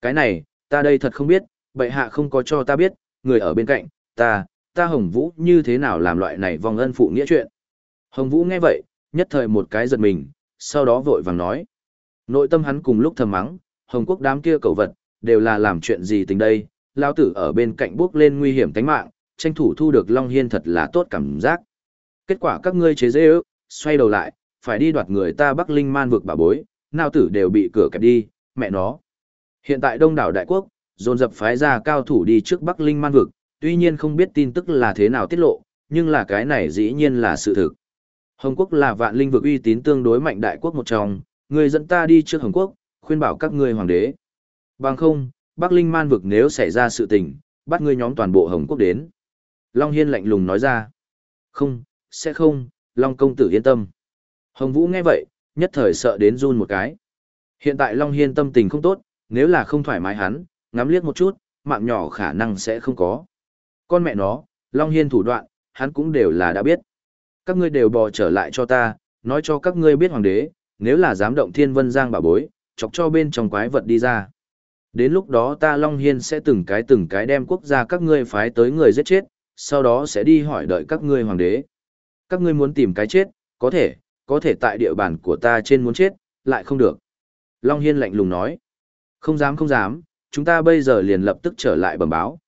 Cái này, ta đây thật không biết, bệ hạ không có cho ta biết, người ở bên cạnh, ta, ta Hồng Vũ như thế nào làm loại này vòng ân phụ nghĩa chuyện. Hồng Vũ nghe vậy, nhất thời một cái giật mình, sau đó vội vàng nói. Nội tâm hắn cùng lúc thầm mắng, Hồng Quốc đám kia cầu vật, đều là làm chuyện gì tình đây, lao tử ở bên cạnh bước lên nguy hiểm tính mạng, tranh thủ thu được Long Hiên thật là tốt cảm giác. Kết quả các ngươi chế dễ ước, xoay đầu lại, phải đi đoạt người ta Bắc Linh man vực bà bối, nào tử đều bị cửa kẹp đi, mẹ nó. Hiện tại đông đảo đại quốc, dồn dập phái ra cao thủ đi trước Bắc Linh man vực, tuy nhiên không biết tin tức là thế nào tiết lộ, nhưng là cái này dĩ nhiên là sự thực. Hồng Quốc là vạn linh vực uy tín tương đối mạnh đại quốc một trong, người dẫn ta đi trước Hồng Quốc, khuyên bảo các ngươi hoàng đế. Bằng không, Bắc Linh man vực nếu xảy ra sự tình, bắt ngươi nhóm toàn bộ Hồng Quốc đến. Long Hiên lạnh lùng nói ra. Không, sẽ không, Long công tử yên tâm. Hồng Vũ nghe vậy, nhất thời sợ đến run một cái. Hiện tại Long Hiên tâm tình không tốt, nếu là không thoải mái hắn, ngắm liếc một chút, mạng nhỏ khả năng sẽ không có. Con mẹ nó, Long Hiên thủ đoạn, hắn cũng đều là đã biết. Các ngươi đều bò trở lại cho ta, nói cho các ngươi biết hoàng đế, nếu là dám động thiên vân giang bảo bối, chọc cho bên trong quái vật đi ra. Đến lúc đó ta Long Hiên sẽ từng cái từng cái đem quốc gia các ngươi phái tới người giết chết, sau đó sẽ đi hỏi đợi các ngươi hoàng đế. Các ngươi muốn tìm cái chết, có thể, có thể tại địa bàn của ta trên muốn chết, lại không được. Long Hiên lạnh lùng nói. Không dám không dám, chúng ta bây giờ liền lập tức trở lại bẩm báo.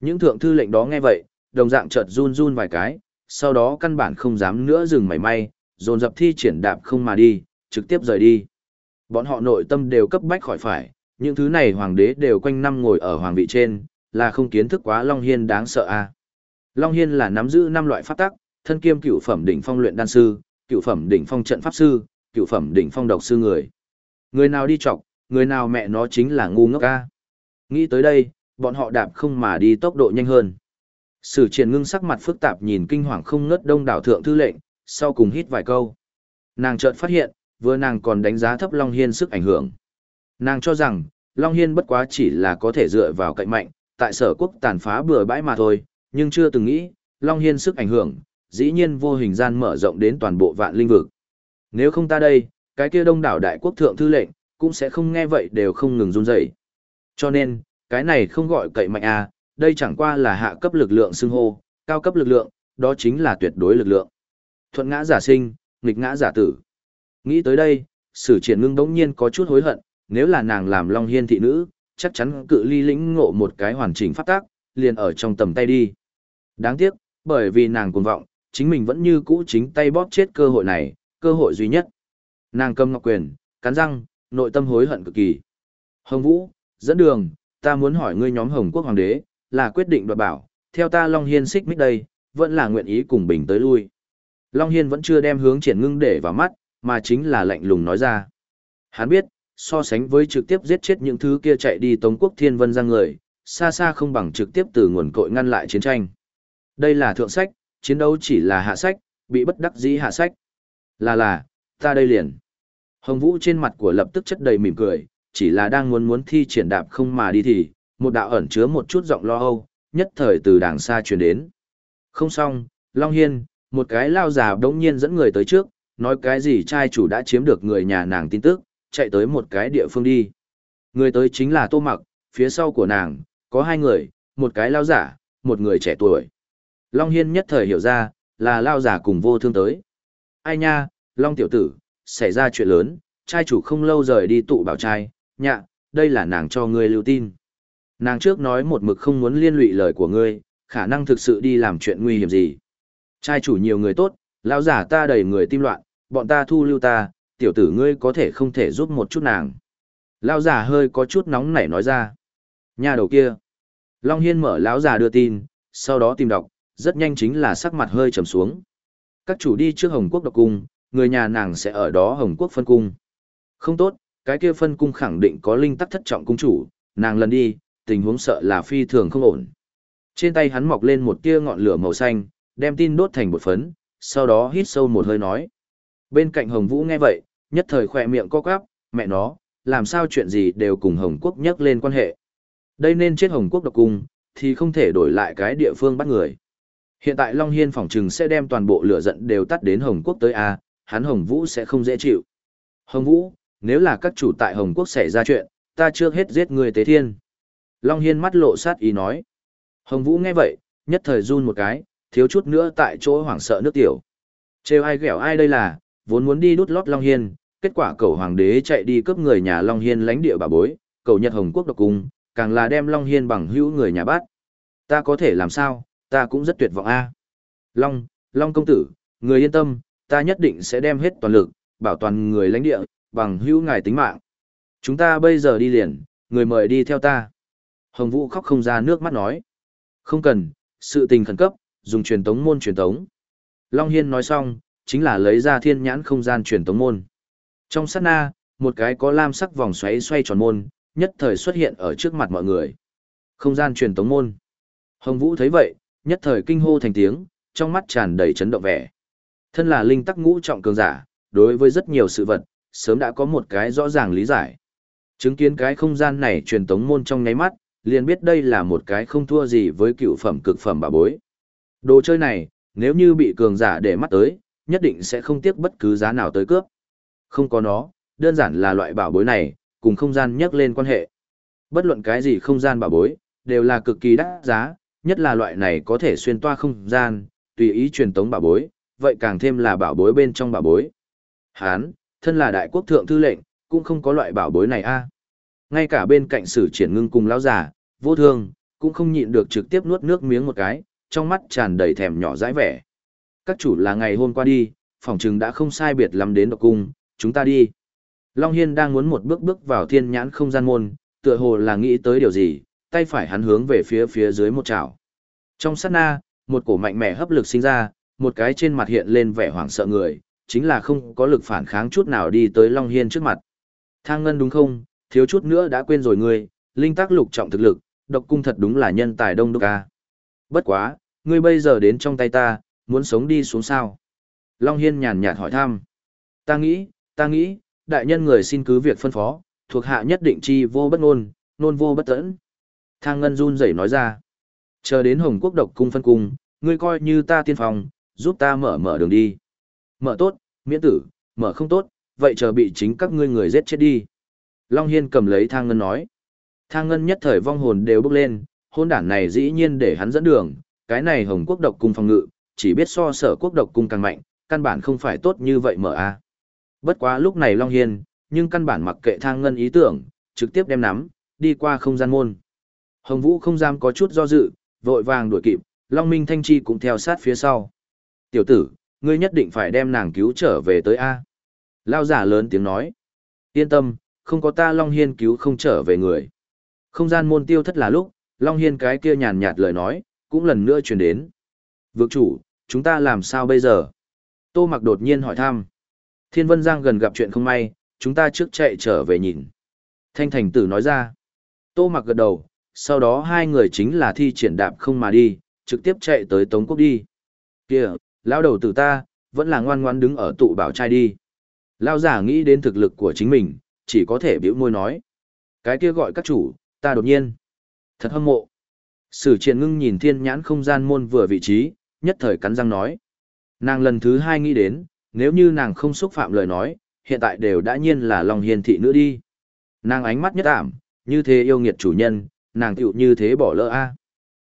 Những thượng thư lệnh đó nghe vậy, đồng dạng chợt run run vài cái, sau đó căn bản không dám nữa dừng mảy may, dồn dập thi triển đạp không mà đi, trực tiếp rời đi. Bọn họ nội tâm đều cấp bách khỏi phải, những thứ này hoàng đế đều quanh năm ngồi ở hoàng vị trên, là không kiến thức quá Long Hiên đáng sợ a. À. Long Hiên là nắm giữ năm loại pháp tắc, thân kiêm cựu phẩm đỉnh phong luyện đan sư, cựu phẩm đỉnh phong trận pháp sư, cựu phẩm đỉnh phong độc sư người. Người nào đi chọc, người nào mẹ nó chính là ngu ngốc a. Nghĩ tới đây, bọn họ đạp không mà đi tốc độ nhanh hơn. Sử triển ngưng sắc mặt phức tạp nhìn kinh hoàng không ngớt đông đảo thượng thư lệnh, sau cùng hít vài câu. Nàng chợt phát hiện, vừa nàng còn đánh giá thấp Long Hiên sức ảnh hưởng. Nàng cho rằng, Long Hiên bất quá chỉ là có thể dựa vào cạnh mạnh, tại sở quốc tàn phá bừa bãi mà thôi, nhưng chưa từng nghĩ, Long Hiên sức ảnh hưởng, dĩ nhiên vô hình gian mở rộng đến toàn bộ vạn linh vực. Nếu không ta đây, cái kia đông đảo đại quốc thượng thư lệnh, cũng sẽ không nghe vậy đều không ngừng run rẩy. Cho nên, cái này không gọi cậy mạnh à, đây chẳng qua là hạ cấp lực lượng xưng hô, cao cấp lực lượng, đó chính là tuyệt đối lực lượng. Thuận ngã giả sinh, nghịch ngã giả tử. Nghĩ tới đây, sử triển ngưng đống nhiên có chút hối hận, nếu là nàng làm Long Hiên thị nữ, chắc chắn cự ly lĩnh ngộ một cái hoàn chỉnh phát tác, liền ở trong tầm tay đi. Đáng tiếc, bởi vì nàng cuồng vọng, chính mình vẫn như cũ chính tay bóp chết cơ hội này, cơ hội duy nhất. Nàng cầm ngọc quyền, cắn răng, nội tâm hối hận cực kỳ. Hồng Vũ, dẫn đường, ta muốn hỏi ngươi nhóm Hồng Quốc Hoàng đế, là quyết định đoạt bảo, theo ta Long Hiên xích mích đây, vẫn là nguyện ý cùng bình tới lui. Long Hiên vẫn chưa đem hướng triển ngưng để vào mắt, mà chính là lạnh lùng nói ra. Hắn biết, so sánh với trực tiếp giết chết những thứ kia chạy đi Tống quốc thiên vân ra người, xa xa không bằng trực tiếp từ nguồn cội ngăn lại chiến tranh. Đây là thượng sách, chiến đấu chỉ là hạ sách, bị bất đắc dĩ hạ sách. Là là, ta đây liền. Hồng Vũ trên mặt của lập tức chất đầy mỉm cười, chỉ là đang muốn muốn thi triển đạp không mà đi thì, một đạo ẩn chứa một chút giọng lo âu, nhất thời từ đàng xa truyền đến. Không xong, Long Hiên, một cái lao già đống nhiên dẫn người tới trước, nói cái gì trai chủ đã chiếm được người nhà nàng tin tức, chạy tới một cái địa phương đi. Người tới chính là Tô Mặc, phía sau của nàng, có hai người, một cái lao giả, một người trẻ tuổi. Long Hiên nhất thời hiểu ra, là lao giả cùng vô thương tới. Ai nha, Long tiểu tử, xảy ra chuyện lớn, trai chủ không lâu rời đi tụ bảo trai, nhạ, đây là nàng cho ngươi lưu tin. Nàng trước nói một mực không muốn liên lụy lời của ngươi, khả năng thực sự đi làm chuyện nguy hiểm gì. Trai chủ nhiều người tốt, lão giả ta đầy người tim loạn, bọn ta thu lưu ta, tiểu tử ngươi có thể không thể giúp một chút nàng. Lão giả hơi có chút nóng nảy nói ra. Nhà đầu kia. Long Hiên mở lão giả đưa tin, sau đó tìm đọc, rất nhanh chính là sắc mặt hơi trầm xuống. Các chủ đi trước Hồng Quốc độc cung, người nhà nàng sẽ ở đó Hồng Quốc phân cung. Không tốt, cái kia phân cung khẳng định có linh tắc thất trọng cung chủ, nàng lần đi, tình huống sợ là phi thường không ổn. Trên tay hắn mọc lên một tia ngọn lửa màu xanh, đem tin đốt thành bột phấn, sau đó hít sâu một hơi nói. Bên cạnh Hồng Vũ nghe vậy, nhất thời khỏe miệng co quắp, mẹ nó, làm sao chuyện gì đều cùng Hồng Quốc nhắc lên quan hệ. Đây nên chết Hồng Quốc độc cung, thì không thể đổi lại cái địa phương bắt người. Hiện tại Long Hiên phỏng trừng sẽ đem toàn bộ lửa giận đều tắt đến Hồng Quốc tới A, hắn Hồng Vũ sẽ không dễ chịu. Hồng Vũ, nếu là các chủ tại Hồng Quốc xảy ra chuyện, ta trước hết giết người tế thiên. Long Hiên mắt lộ sát ý nói. Hồng Vũ nghe vậy, nhất thời run một cái, thiếu chút nữa tại chỗ hoảng sợ nước tiểu. Trêu ai ghẹo ai đây là, vốn muốn đi đút lót Long Hiên, kết quả cầu hoàng đế chạy đi cướp người nhà Long Hiên lãnh địa bà bối, cầu Nhật Hồng Quốc độc cung, càng là đem Long Hiên bằng hữu người nhà bắt. Ta có thể làm sao, ta cũng rất tuyệt vọng a. Long, Long công tử, người yên tâm, ta nhất định sẽ đem hết toàn lực, bảo toàn người lãnh địa, bằng hữu ngài tính mạng. Chúng ta bây giờ đi liền, người mời đi theo ta. Hồng Vũ khóc không ra nước mắt nói. Không cần, sự tình khẩn cấp, dùng truyền tống môn truyền tống. Long Hiên nói xong, chính là lấy ra thiên nhãn không gian truyền tống môn. Trong sát na, một cái có lam sắc vòng xoáy xoay tròn môn, nhất thời xuất hiện ở trước mặt mọi người. Không gian truyền tống môn. Hồng Vũ thấy vậy, nhất thời kinh hô thành tiếng, trong mắt tràn đầy chấn động vẻ. Thân là linh tắc ngũ trọng cường giả, đối với rất nhiều sự vật, sớm đã có một cái rõ ràng lý giải. Chứng kiến cái không gian này truyền tống môn trong nháy mắt, liền biết đây là một cái không thua gì với cựu phẩm cực phẩm bà bối. Đồ chơi này, nếu như bị cường giả để mắt tới, nhất định sẽ không tiếc bất cứ giá nào tới cướp. Không có nó, đơn giản là loại bảo bối này, cùng không gian nhắc lên quan hệ. Bất luận cái gì không gian bảo bối, đều là cực kỳ đắt giá, nhất là loại này có thể xuyên toa không gian, tùy ý truyền tống bảo bối, vậy càng thêm là bảo bối bên trong bảo bối. Hán, thân là đại quốc thượng thư lệnh, cũng không có loại bảo bối này a. Ngay cả bên cạnh sử triển ngưng cùng lão giả, vô thương, cũng không nhịn được trực tiếp nuốt nước miếng một cái, trong mắt tràn đầy thèm nhỏ dãi vẻ. Các chủ là ngày hôm qua đi, phòng trừng đã không sai biệt lắm đến độc cung, chúng ta đi. Long Hiên đang muốn một bước bước vào thiên nhãn không gian môn, tựa hồ là nghĩ tới điều gì, tay phải hắn hướng về phía phía dưới một chảo. Trong sát na, một cổ mạnh mẽ hấp lực sinh ra, một cái trên mặt hiện lên vẻ hoảng sợ người, chính là không có lực phản kháng chút nào đi tới Long Hiên trước mặt. Thang ngân đúng không, thiếu chút nữa đã quên rồi ngươi, linh tác lục trọng thực lực, độc cung thật đúng là nhân tài đông đúc ca. Bất quá, ngươi bây giờ đến trong tay ta, muốn sống đi xuống sao? Long Hiên nhàn nhạt hỏi thăm. Ta nghĩ, ta nghĩ, đại nhân người xin cứ việc phân phó, thuộc hạ nhất định chi vô bất ngôn, nôn vô bất tẫn. Thang Ngân run rẩy nói ra. Chờ đến Hồng Quốc độc cung phân cung, ngươi coi như ta tiên phòng, giúp ta mở mở đường đi. Mở tốt, miễn tử, mở không tốt, vậy chờ bị chính các ngươi người giết chết đi. Long Hiên cầm lấy Thang Ngân nói. Thang Ngân nhất thời vong hồn đều bước lên, hôn đản này dĩ nhiên để hắn dẫn đường, cái này Hồng Quốc độc cung phòng ngự, chỉ biết so sở quốc độc cung càng mạnh, căn bản không phải tốt như vậy mở a. Bất quá lúc này Long Hiên, nhưng căn bản mặc kệ Thang Ngân ý tưởng, trực tiếp đem nắm, đi qua không gian môn. Hồng Vũ không dám có chút do dự, vội vàng đuổi kịp, Long Minh Thanh Chi cũng theo sát phía sau. Tiểu tử, ngươi nhất định phải đem nàng cứu trở về tới A. Lao giả lớn tiếng nói. Yên tâm, không có ta Long Hiên cứu không trở về người. Không gian môn tiêu thất là lúc, Long Hiên cái kia nhàn nhạt lời nói, cũng lần nữa truyền đến. Vượt chủ, chúng ta làm sao bây giờ? Tô mặc đột nhiên hỏi thăm. Thiên Vân Giang gần gặp chuyện không may, chúng ta trước chạy trở về nhìn. Thanh thành tử nói ra. Tô mặc gật đầu, sau đó hai người chính là thi triển đạp không mà đi, trực tiếp chạy tới Tống Quốc đi. Kìa, lão đầu tử ta, vẫn là ngoan ngoan đứng ở tụ bảo trai đi. Lão giả nghĩ đến thực lực của chính mình, chỉ có thể biểu môi nói. Cái kia gọi các chủ, ta đột nhiên. Thật hâm mộ. Sử triện ngưng nhìn thiên nhãn không gian môn vừa vị trí, nhất thời cắn răng nói. Nàng lần thứ hai nghĩ đến, nếu như nàng không xúc phạm lời nói, hiện tại đều đã nhiên là lòng hiền thị nữ đi. Nàng ánh mắt nhất ảm, như thế yêu nghiệt chủ nhân, nàng tựu như thế bỏ lỡ a.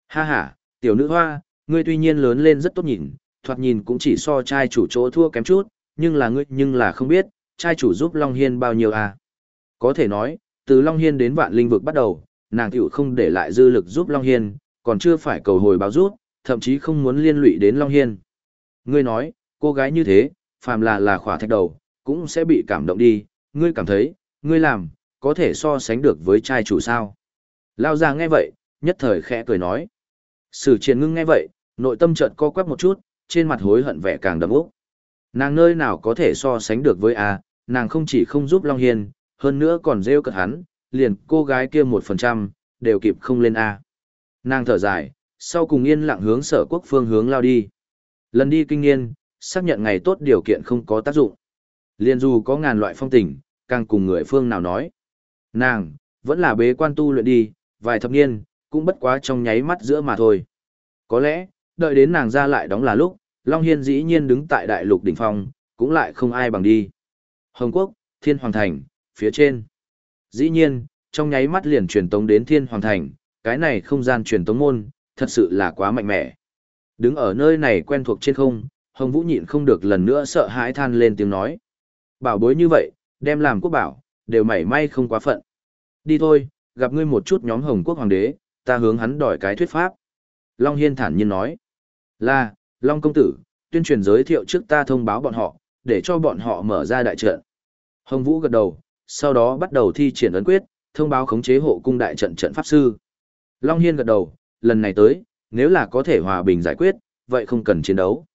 Ha ha, tiểu nữ hoa, ngươi tuy nhiên lớn lên rất tốt nhìn, thoạt nhìn cũng chỉ so trai chủ chỗ thua kém chút, nhưng là ngươi nhưng là không biết, trai chủ giúp Long Hiên bao nhiêu a. Có thể nói, từ Long Hiên đến vạn linh vực bắt đầu, nàng tiểu không để lại dư lực giúp Long Hiên, còn chưa phải cầu hồi báo rút, thậm chí không muốn liên lụy đến Long Hiên. Ngươi nói, cô gái như thế, phàm là là khỏa thạch đầu, cũng sẽ bị cảm động đi, ngươi cảm thấy, ngươi làm, có thể so sánh được với trai chủ sao. Lao ra nghe vậy, nhất thời khẽ cười nói. Sử triển ngưng nghe vậy, nội tâm chợt co quắp một chút, trên mặt hối hận vẻ càng đậm úc. Nàng nơi nào có thể so sánh được với A, nàng không chỉ không giúp Long Hiên, hơn nữa còn rêu cợt hắn, liền cô gái kia một phần trăm, đều kịp không lên A. Nàng thở dài, sau cùng yên lặng hướng sở quốc phương hướng lao đi. Lần đi kinh niên, xác nhận ngày tốt điều kiện không có tác dụng. Liên dù có ngàn loại phong tình, càng cùng người phương nào nói. Nàng, vẫn là bế quan tu luyện đi, vài thập niên, cũng bất quá trong nháy mắt giữa mà thôi. Có lẽ, đợi đến nàng ra lại đóng là lúc, Long Hiên dĩ nhiên đứng tại đại lục đỉnh phong, cũng lại không ai bằng đi. Hồng Quốc, Thiên Hoàng Thành, phía trên. Dĩ nhiên, trong nháy mắt liền truyền tống đến Thiên Hoàng Thành, cái này không gian truyền tống môn, thật sự là quá mạnh mẽ. Đứng ở nơi này quen thuộc trên không, Hồng Vũ nhịn không được lần nữa sợ hãi than lên tiếng nói. Bảo bối như vậy, đem làm quốc bảo, đều mảy may không quá phận. Đi thôi, gặp ngươi một chút nhóm Hồng Quốc Hoàng đế, ta hướng hắn đòi cái thuyết pháp. Long Hiên thản nhiên nói. Là, Long Công Tử, tuyên truyền giới thiệu trước ta thông báo bọn họ, để cho bọn họ mở ra đại trận. Hồng Vũ gật đầu, sau đó bắt đầu thi triển ấn quyết, thông báo khống chế hộ cung đại trận trận pháp sư. Long Hiên gật đầu, lần này tới, nếu là có thể hòa bình giải quyết, vậy không cần chiến đấu.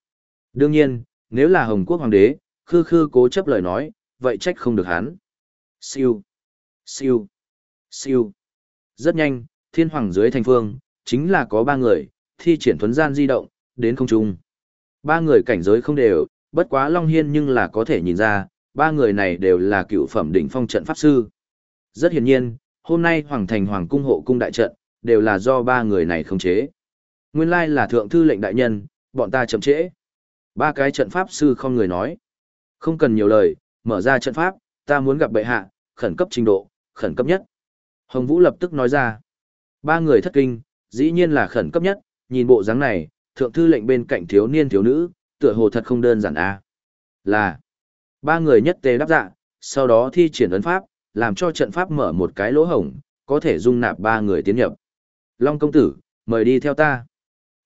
Đương nhiên, nếu là Hồng Quốc Hoàng đế, khư khư cố chấp lời nói, vậy trách không được hắn. Siêu, siêu, siêu. Rất nhanh, thiên hoàng dưới thành phương, chính là có ba người, thi triển thuấn gian di động, đến không trung. Ba người cảnh giới không đều, bất quá Long Hiên nhưng là có thể nhìn ra, ba người này đều là cựu phẩm đỉnh phong trận pháp sư. Rất hiển nhiên, hôm nay Hoàng Thành Hoàng Cung hộ cung đại trận, đều là do ba người này khống chế. Nguyên lai là thượng thư lệnh đại nhân, bọn ta chậm trễ. Ba cái trận pháp sư không người nói. Không cần nhiều lời, mở ra trận pháp, ta muốn gặp bệ hạ, khẩn cấp trình độ, khẩn cấp nhất. Hồng Vũ lập tức nói ra. Ba người thất kinh, dĩ nhiên là khẩn cấp nhất, nhìn bộ dáng này, thượng thư lệnh bên cạnh thiếu niên thiếu nữ, tựa hồ thật không đơn giản a. À. Là ba người nhất tề đáp dạ, sau đó thi triển ấn pháp, làm cho trận pháp mở một cái lỗ hổng, có thể dung nạp ba người tiến nhập. Long công tử, mời đi theo ta.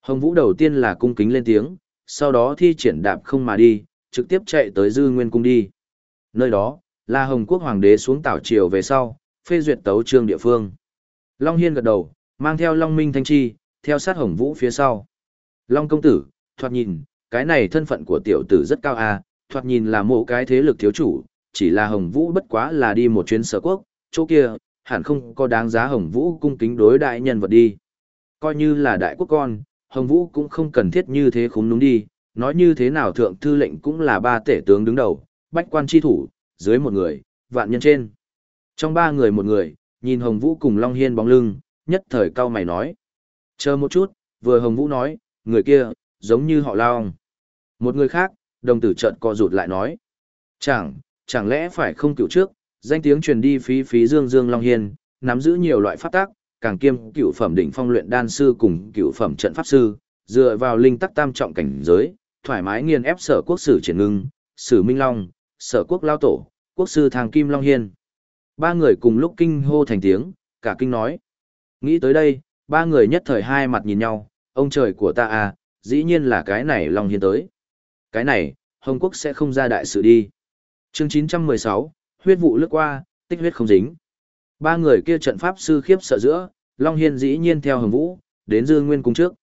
Hồng Vũ đầu tiên là cung kính lên tiếng, sau đó thi triển đạp không mà đi, trực tiếp chạy tới Dư Nguyên cung đi. Nơi đó, là Hồng Quốc Hoàng đế xuống tảo triều về sau, phê duyệt tấu trương địa phương. Long Hiên gật đầu, mang theo Long Minh Thanh Chi, theo sát Hồng Vũ phía sau. Long công tử, thoạt nhìn, cái này thân phận của tiểu tử rất cao à, thoạt nhìn là mộ cái thế lực thiếu chủ, chỉ là Hồng Vũ bất quá là đi một chuyến sở quốc, chỗ kia, hẳn không có đáng giá Hồng Vũ cung kính đối đại nhân vật đi. Coi như là đại quốc con, Hồng Vũ cũng không cần thiết như thế khúng đúng đi, nói như thế nào thượng thư lệnh cũng là ba tể tướng đứng đầu, bách quan chi thủ, dưới một người, vạn nhân trên. Trong ba người một người, nhìn Hồng Vũ cùng Long Hiên bóng lưng, nhất thời cao mày nói. Chờ một chút, vừa Hồng Vũ nói, người kia, giống như họ Lao. Một người khác, đồng tử trợn co rụt lại nói. Chẳng, chẳng lẽ phải không cựu trước, danh tiếng truyền đi phí phí dương dương Long Hiên, nắm giữ nhiều loại pháp tác, càng kiêm cựu phẩm đỉnh phong luyện đan sư cùng cựu phẩm trận pháp sư, dựa vào linh tắc tam trọng cảnh giới, thoải mái nghiền ép sở quốc sử triển ngưng, sử minh long, sở quốc lao tổ, quốc sư thang kim long hiên. Ba người cùng lúc kinh hô thành tiếng, cả kinh nói. Nghĩ tới đây, ba người nhất thời hai mặt nhìn nhau, ông trời của ta à, dĩ nhiên là cái này long hiên tới. Cái này, Hồng Quốc sẽ không ra đại sự đi. chương 916, huyết vụ lướt qua, tích huyết không dính. Ba người kia trận pháp sư khiếp sợ giữa, Long Hiên dĩ nhiên theo Hồng Vũ, đến Dư Nguyên cung trước.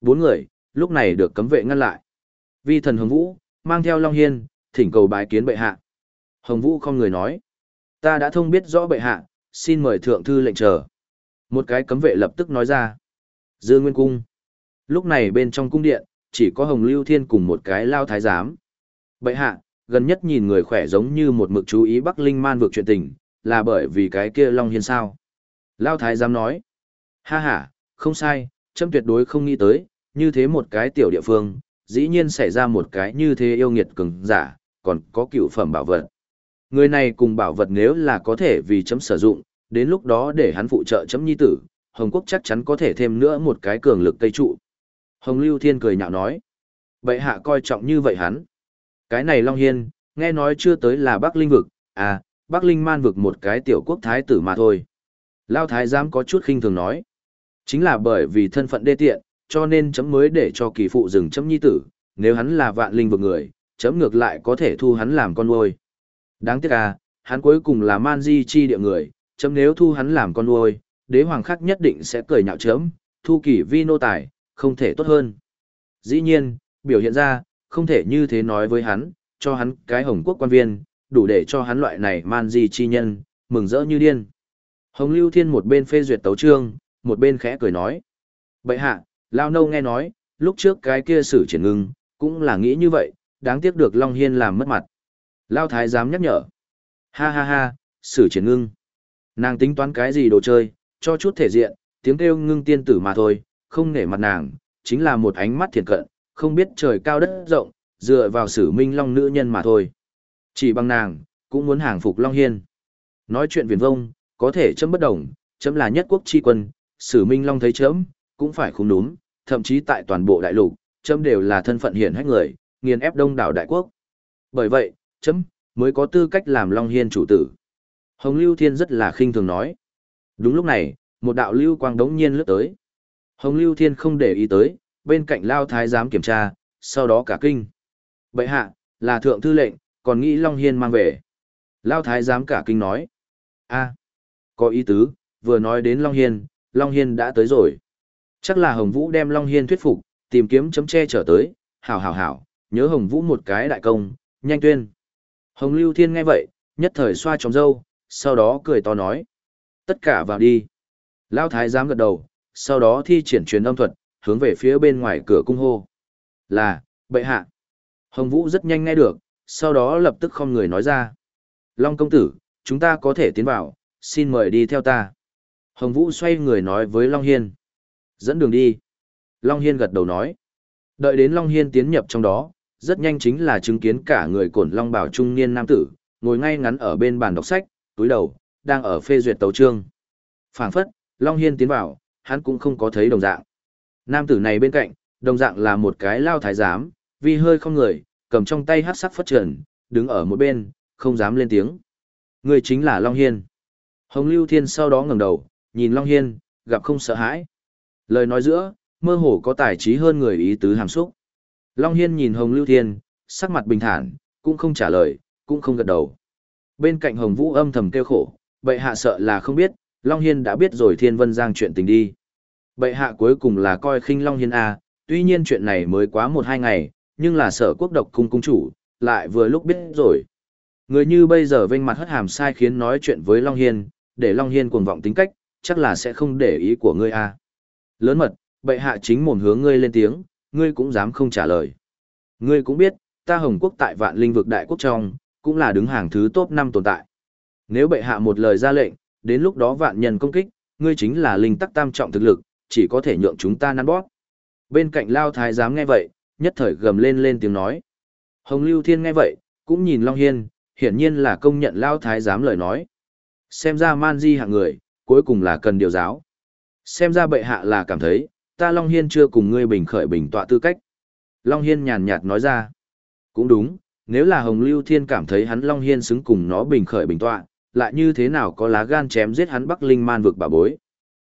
Bốn người, lúc này được cấm vệ ngăn lại. Vi thần Hồng Vũ, mang theo Long Hiên, thỉnh cầu bái kiến bệ hạ. Hồng Vũ không người nói. Ta đã thông biết rõ bệ hạ, xin mời thượng thư lệnh chờ. Một cái cấm vệ lập tức nói ra. Dư Nguyên cung. Lúc này bên trong cung điện, chỉ có Hồng Lưu Thiên cùng một cái lao thái giám. Bậy hạ, gần nhất nhìn người khỏe giống như một mực chú ý Bắc Linh Man vượt chuyện tình, là bởi vì cái kia Long Hiên sao. Lao thái giám nói. Ha ha, không sai, châm tuyệt đối không nghĩ tới, như thế một cái tiểu địa phương, dĩ nhiên xảy ra một cái như thế yêu nghiệt cường giả, còn có cựu phẩm bảo vật. Người này cùng bảo vật nếu là có thể vì chấm sử dụng, đến lúc đó để hắn phụ trợ chấm nhi tử, Hồng Quốc chắc chắn có thể thêm nữa một cái cường lực cây trụ. Hồng Lưu Thiên cười nhạo nói. Bệ hạ coi trọng như vậy hắn. Cái này Long Hiên, nghe nói chưa tới là Bắc Linh vực, à, Bắc Linh man vực một cái tiểu quốc thái tử mà thôi. Lao thái giám có chút khinh thường nói. Chính là bởi vì thân phận đê tiện, cho nên chấm mới để cho kỳ phụ dừng chấm nhi tử, nếu hắn là vạn linh vực người, chấm ngược lại có thể thu hắn làm con nuôi. Đáng tiếc à, hắn cuối cùng là man di chi địa người, chấm nếu thu hắn làm con nuôi, đế hoàng khác nhất định sẽ cười nhạo chấm, thu kỳ vi nô tài, không thể tốt hơn. Dĩ nhiên, biểu hiện ra, không thể như thế nói với hắn, cho hắn cái hồng quốc quan viên, đủ để cho hắn loại này man di chi nhân, mừng rỡ như điên. Hồng Lưu Thiên một bên phê duyệt tấu trương, một bên khẽ cười nói. Bậy hạ, Lao Nâu nghe nói, lúc trước cái kia sử triển ngưng, cũng là nghĩ như vậy, đáng tiếc được Long Hiên làm mất mặt. Lao Thái dám nhắc nhở. Ha ha ha, sử triển ngưng. Nàng tính toán cái gì đồ chơi, cho chút thể diện, tiếng kêu ngưng tiên tử mà thôi, không nể mặt nàng, chính là một ánh mắt thiện cận, không biết trời cao đất rộng, dựa vào sử minh long nữ nhân mà thôi. Chỉ bằng nàng, cũng muốn hàng phục Long Hiên. Nói chuyện viền vông, có thể chấm bất đồng, chấm là nhất quốc chi quân, sử minh long thấy chấm, cũng phải không đúng, thậm chí tại toàn bộ đại lục, chấm đều là thân phận hiển hách người, nghiền ép đông đảo đại quốc. Bởi vậy, chấm, mới có tư cách làm Long Hiên chủ tử. Hồng Lưu Thiên rất là khinh thường nói. Đúng lúc này, một đạo lưu quang đống nhiên lướt tới. Hồng Lưu Thiên không để ý tới, bên cạnh Lao Thái giám kiểm tra, sau đó cả kinh. Bệ hạ, là thượng thư lệnh, còn nghĩ Long Hiên mang về. Lao thái giám cả kinh nói. a có ý tứ, vừa nói đến Long Hiên, Long Hiên đã tới rồi. Chắc là Hồng Vũ đem Long Hiên thuyết phục, tìm kiếm chấm che trở tới, hảo hảo hảo, nhớ Hồng Vũ một cái đại công, nhanh tuyên. Hồng Lưu Thiên nghe vậy, nhất thời xoa trống dâu, sau đó cười to nói. Tất cả vào đi. Lao thái giám gật đầu, sau đó thi triển truyền âm thuật, hướng về phía bên ngoài cửa cung hô. Là, bệ hạ. Hồng Vũ rất nhanh nghe được, sau đó lập tức không người nói ra. Long công tử, chúng ta có thể tiến vào, xin mời đi theo ta. Hồng Vũ xoay người nói với Long Hiên. Dẫn đường đi. Long Hiên gật đầu nói. Đợi đến Long Hiên tiến nhập trong đó, rất nhanh chính là chứng kiến cả người cổn Long bảo trung niên nam tử, ngồi ngay ngắn ở bên bàn đọc sách, túi đầu, đang ở phê duyệt tấu trương. phảng phất, Long Hiên tiến vào, hắn cũng không có thấy đồng dạng. Nam tử này bên cạnh, đồng dạng là một cái lao thái giám, vì hơi không người, cầm trong tay hát sắc phất trần, đứng ở một bên, không dám lên tiếng. Người chính là Long Hiên. Hồng Lưu Thiên sau đó ngẩng đầu, nhìn Long Hiên, gặp không sợ hãi. Lời nói giữa, mơ hồ có tài trí hơn người ý tứ hàm xúc. Long Hiên nhìn Hồng Lưu Thiên, sắc mặt bình thản, cũng không trả lời, cũng không gật đầu. Bên cạnh Hồng Vũ âm thầm kêu khổ, bệ hạ sợ là không biết, Long Hiên đã biết rồi Thiên Vân Giang chuyện tình đi. Bệ hạ cuối cùng là coi khinh Long Hiên A, tuy nhiên chuyện này mới quá một hai ngày, nhưng là sở quốc độc cung cung chủ, lại vừa lúc biết rồi. Người như bây giờ vênh mặt hất hàm sai khiến nói chuyện với Long Hiên, để Long Hiên cuồng vọng tính cách, chắc là sẽ không để ý của ngươi a. Lớn mật, bệ hạ chính mồm hướng ngươi lên tiếng, ngươi cũng dám không trả lời. Ngươi cũng biết, ta Hồng Quốc tại vạn linh vực đại quốc trong, cũng là đứng hàng thứ top 5 tồn tại. Nếu bệ hạ một lời ra lệnh, đến lúc đó vạn nhân công kích, ngươi chính là linh tắc tam trọng thực lực, chỉ có thể nhượng chúng ta năn bóp. Bên cạnh Lao Thái giám nghe vậy, nhất thời gầm lên lên tiếng nói. Hồng Lưu Thiên nghe vậy, cũng nhìn Long Hiên, hiển nhiên là công nhận Lao Thái giám lời nói. Xem ra man di hạng người, cuối cùng là cần điều giáo. Xem ra bệ hạ là cảm thấy, ta Long Hiên chưa cùng ngươi bình khởi bình tọa tư cách. Long Hiên nhàn nhạt nói ra. Cũng đúng, nếu là Hồng Lưu Thiên cảm thấy hắn Long Hiên xứng cùng nó bình khởi bình tọa, lại như thế nào có lá gan chém giết hắn Bắc Linh man vực bà bối.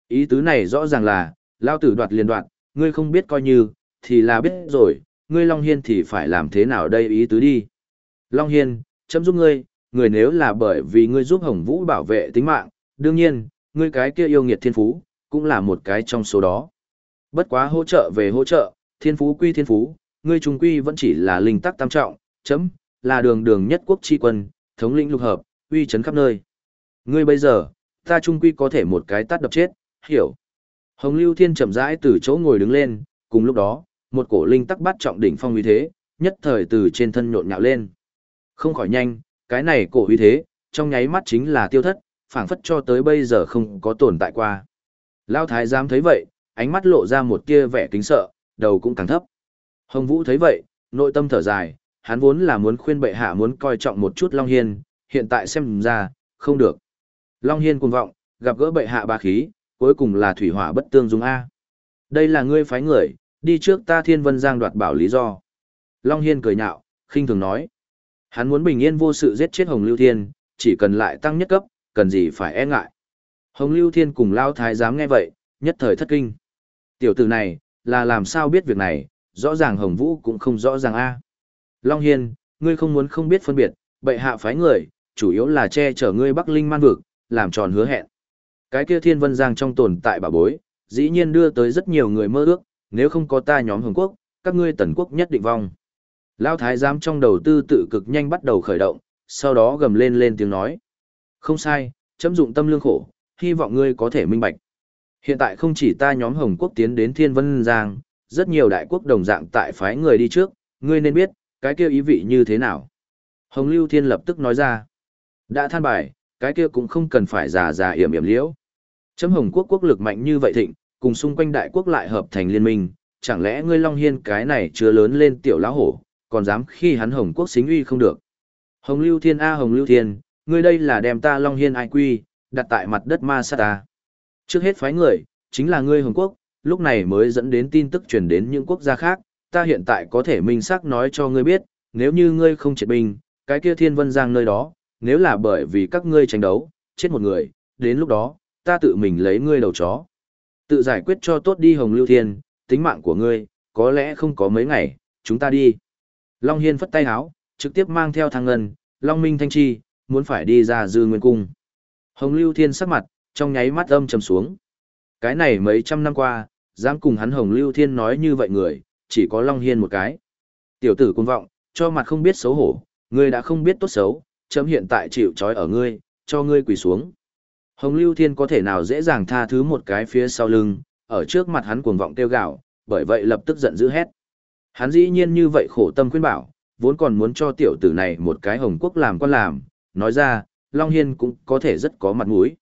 Ý tứ này rõ ràng là, lao tử đoạt liền đoạt, ngươi không biết coi như, thì là biết rồi, ngươi Long Hiên thì phải làm thế nào đây ý tứ đi. Long Hiên, chấm giúp ngươi, người nếu là bởi vì ngươi giúp Hồng Vũ bảo vệ tính mạng, đương nhiên, ngươi cái kia yêu nghiệt thiên phú, cũng là một cái trong số đó. Bất quá hỗ trợ về hỗ trợ, thiên phú quy thiên phú, ngươi trung quy vẫn chỉ là linh tắc tam trọng, chấm, là đường đường nhất quốc chi quân, thống lĩnh lục hợp, uy chấn khắp nơi. Ngươi bây giờ, ta trung quy có thể một cái tát đập chết, hiểu. Hồng Lưu Thiên chậm rãi từ chỗ ngồi đứng lên, cùng lúc đó, một cổ linh tắc bắt trọng đỉnh phong uy thế, nhất thời từ trên thân nhộn nhạo lên. Không khỏi nhanh, cái này cổ uy thế, trong nháy mắt chính là tiêu thất, phảng phất cho tới bây giờ không có tồn tại qua. Lão thái giám thấy vậy, ánh mắt lộ ra một tia vẻ kính sợ, đầu cũng càng thấp. Hồng Vũ thấy vậy, nội tâm thở dài, hắn vốn là muốn khuyên bệ hạ muốn coi trọng một chút Long Hiên, hiện tại xem ra, không được. Long Hiên cuồng vọng, gặp gỡ bệ hạ ba khí, cuối cùng là thủy hỏa bất tương dung A. Đây là ngươi phái người, đi trước ta thiên vân giang đoạt bảo lý do. Long Hiên cười nhạo, khinh thường nói. Hắn muốn bình yên vô sự giết chết Hồng Lưu Thiên, chỉ cần lại tăng nhất cấp, cần gì phải e ngại. Hồng Lưu Thiên cùng Lao Thái giám nghe vậy, nhất thời thất kinh. Tiểu tử này, là làm sao biết việc này, rõ ràng Hồng Vũ cũng không rõ ràng a. Long Hiên, ngươi không muốn không biết phân biệt, bệ hạ phái người, chủ yếu là che chở ngươi Bắc Linh man vực, làm tròn hứa hẹn. Cái kia Thiên Vân Giang trong tồn tại bà bối, dĩ nhiên đưa tới rất nhiều người mơ ước, nếu không có ta nhóm Hồng Quốc, các ngươi tần quốc nhất định vong. Lao Thái giám trong đầu tư tự cực nhanh bắt đầu khởi động, sau đó gầm lên lên tiếng nói. Không sai, chấm dụng tâm lương khổ, hy vọng ngươi có thể minh bạch. Hiện tại không chỉ ta nhóm Hồng Quốc tiến đến Thiên Vân Giang, rất nhiều đại quốc đồng dạng tại phái người đi trước, ngươi nên biết, cái kia ý vị như thế nào. Hồng Lưu Thiên lập tức nói ra. Đã than bài, cái kia cũng không cần phải già già yểm yểm liễu. Chấm Hồng Quốc quốc lực mạnh như vậy thịnh, cùng xung quanh đại quốc lại hợp thành liên minh, chẳng lẽ ngươi Long Hiên cái này chưa lớn lên tiểu lão hổ, còn dám khi hắn Hồng Quốc xính uy không được. Hồng Lưu Thiên A Hồng Lưu Thiên, ngươi đây là đem ta Long Hiên ai quy, đặt tại mặt đất ma sát ta. Trước hết phái người, chính là ngươi Hồng Quốc, lúc này mới dẫn đến tin tức truyền đến những quốc gia khác, ta hiện tại có thể minh xác nói cho ngươi biết, nếu như ngươi không triệt binh, cái kia thiên vân giang nơi đó, nếu là bởi vì các ngươi tranh đấu, chết một người, đến lúc đó, ta tự mình lấy ngươi đầu chó. Tự giải quyết cho tốt đi Hồng Lưu Thiên, tính mạng của ngươi, có lẽ không có mấy ngày, chúng ta đi. Long Hiên phất tay áo trực tiếp mang theo thằng ngân, Long Minh Thanh Chi, muốn phải đi ra dư nguyên cung. Hồng Lưu Thiên sắc mặt, trong nháy mắt âm trầm xuống. Cái này mấy trăm năm qua, dám cùng hắn Hồng Lưu Thiên nói như vậy người, chỉ có Long Hiên một cái. Tiểu tử cuồng vọng, cho mặt không biết xấu hổ, ngươi đã không biết tốt xấu, chấm hiện tại chịu trói ở ngươi, cho ngươi quỳ xuống. Hồng Lưu Thiên có thể nào dễ dàng tha thứ một cái phía sau lưng, ở trước mặt hắn cuồng vọng tiêu gạo, bởi vậy lập tức giận dữ hét. Hắn dĩ nhiên như vậy khổ tâm khuyên bảo, vốn còn muốn cho tiểu tử này một cái hồng quốc làm quan làm, nói ra, Long Hiên cũng có thể rất có mặt mũi.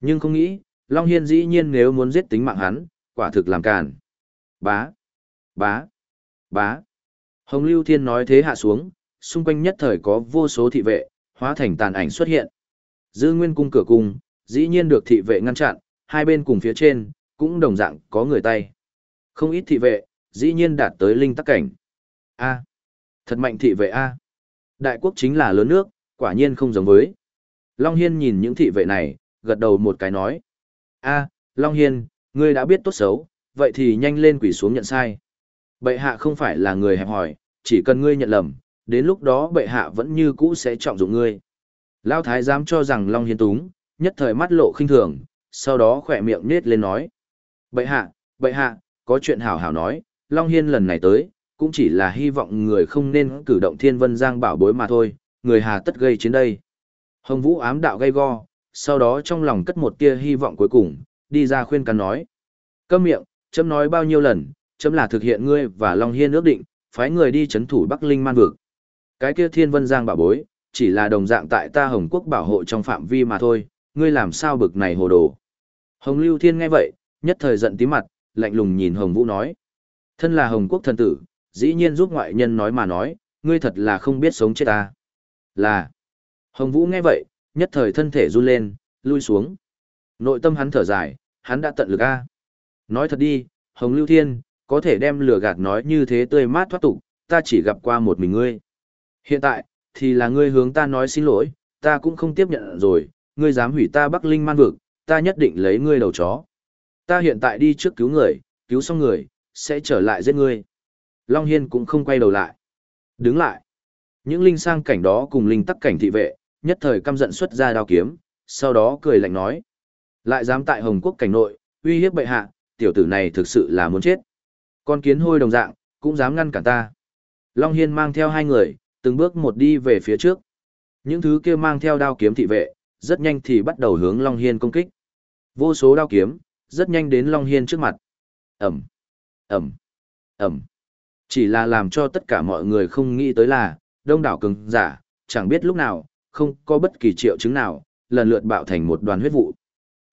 Nhưng không nghĩ, Long Hiên dĩ nhiên nếu muốn giết tính mạng hắn, quả thực làm càn. Bá, bá, bá. Hồng Lưu Thiên nói thế hạ xuống, xung quanh nhất thời có vô số thị vệ, hóa thành tàn ảnh xuất hiện. Dư nguyên cung cửa cung, dĩ nhiên được thị vệ ngăn chặn, hai bên cùng phía trên, cũng đồng dạng có người tay. Không ít thị vệ, dĩ nhiên đạt tới linh tắc cảnh. A. thật mạnh thị vệ A. Đại quốc chính là lớn nước, quả nhiên không giống với. Long Hiên nhìn những thị vệ này, gật đầu một cái nói. A, Long Hiên, ngươi đã biết tốt xấu, vậy thì nhanh lên quỷ xuống nhận sai. Bệ hạ không phải là người hẹp hỏi, chỉ cần ngươi nhận lầm, đến lúc đó bệ hạ vẫn như cũ sẽ trọng dụng ngươi. Lao Thái giám cho rằng Long Hiên túng, nhất thời mắt lộ khinh thường, sau đó khỏe miệng nết lên nói. Bệ hạ, bệ hạ, có chuyện hảo hảo nói, Long Hiên lần này tới, cũng chỉ là hy vọng người không nên cử động thiên vân giang bảo bối mà thôi, người hà tất gây chiến đây. Hồng Vũ ám đạo gây go, sau đó trong lòng cất một tia hy vọng cuối cùng, đi ra khuyên can nói. Câm miệng, chấm nói bao nhiêu lần, chấm là thực hiện ngươi và Long Hiên ước định, phái người đi chấn thủ Bắc Linh man vực. Cái kia thiên vân giang bảo bối, chỉ là đồng dạng tại ta Hồng Quốc bảo hộ trong phạm vi mà thôi, ngươi làm sao bực này hồ đồ. Hồng Lưu Thiên nghe vậy, nhất thời giận tí mặt, lạnh lùng nhìn Hồng Vũ nói. Thân là Hồng Quốc thần tử, dĩ nhiên giúp ngoại nhân nói mà nói, ngươi thật là không biết sống chết ta. Là. Hồng Vũ nghe vậy, nhất thời thân thể run lên, lui xuống. Nội tâm hắn thở dài, hắn đã tận lực a. Nói thật đi, Hồng Lưu Thiên, có thể đem lửa gạt nói như thế tươi mát thoát tục, ta chỉ gặp qua một mình ngươi. Hiện tại, thì là ngươi hướng ta nói xin lỗi, ta cũng không tiếp nhận rồi, ngươi dám hủy ta Bắc Linh man vực, ta nhất định lấy ngươi đầu chó. Ta hiện tại đi trước cứu người, cứu xong người, sẽ trở lại giết ngươi. Long Hiên cũng không quay đầu lại. Đứng lại. Những linh sang cảnh đó cùng linh tắc cảnh thị vệ, nhất thời căm giận xuất ra đao kiếm, sau đó cười lạnh nói. Lại dám tại Hồng Quốc cảnh nội, uy hiếp bệ hạ, tiểu tử này thực sự là muốn chết. Con kiến hôi đồng dạng, cũng dám ngăn cản ta. Long Hiên mang theo hai người, từng bước một đi về phía trước. Những thứ kia mang theo đao kiếm thị vệ, rất nhanh thì bắt đầu hướng Long Hiên công kích. Vô số đao kiếm, rất nhanh đến Long Hiên trước mặt. Ẩm, Ẩm, Ẩm. Chỉ là làm cho tất cả mọi người không nghĩ tới là, đông đảo cứng giả, chẳng biết lúc nào, không có bất kỳ triệu chứng nào, lần lượt bạo thành một đoàn huyết vụ.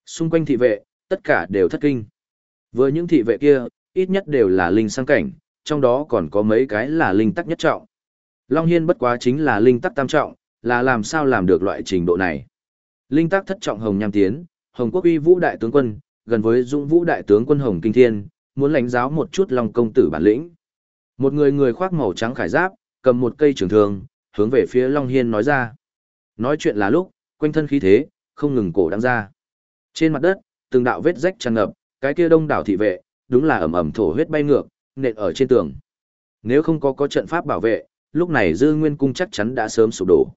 Xung quanh thị vệ, tất cả đều thất kinh. Với những thị vệ kia, ít nhất đều là linh sang cảnh, trong đó còn có mấy cái là linh tắc nhất trọng. Long Hiên bất quá chính là linh tắc tam trọng, là làm sao làm được loại trình độ này. Linh tắc thất trọng Hồng Nham Tiến, Hồng Quốc uy vũ đại tướng quân, gần với Dũng vũ đại tướng quân Hồng Kinh Thiên, muốn lãnh giáo một chút Long công tử bản lĩnh. Một người người khoác màu trắng khải giáp, cầm một cây trường thương, hướng về phía Long Hiên nói ra. Nói chuyện là lúc, quanh thân khí thế, không ngừng cổ đang ra. Trên mặt đất, từng đạo vết rách tràn ngập, cái kia đông đảo thị vệ, đúng là ẩm ẩm thổ huyết bay ngược, nện ở trên tường. Nếu không có có trận pháp bảo vệ, lúc này Dư Nguyên cung chắc chắn đã sớm sụp đổ.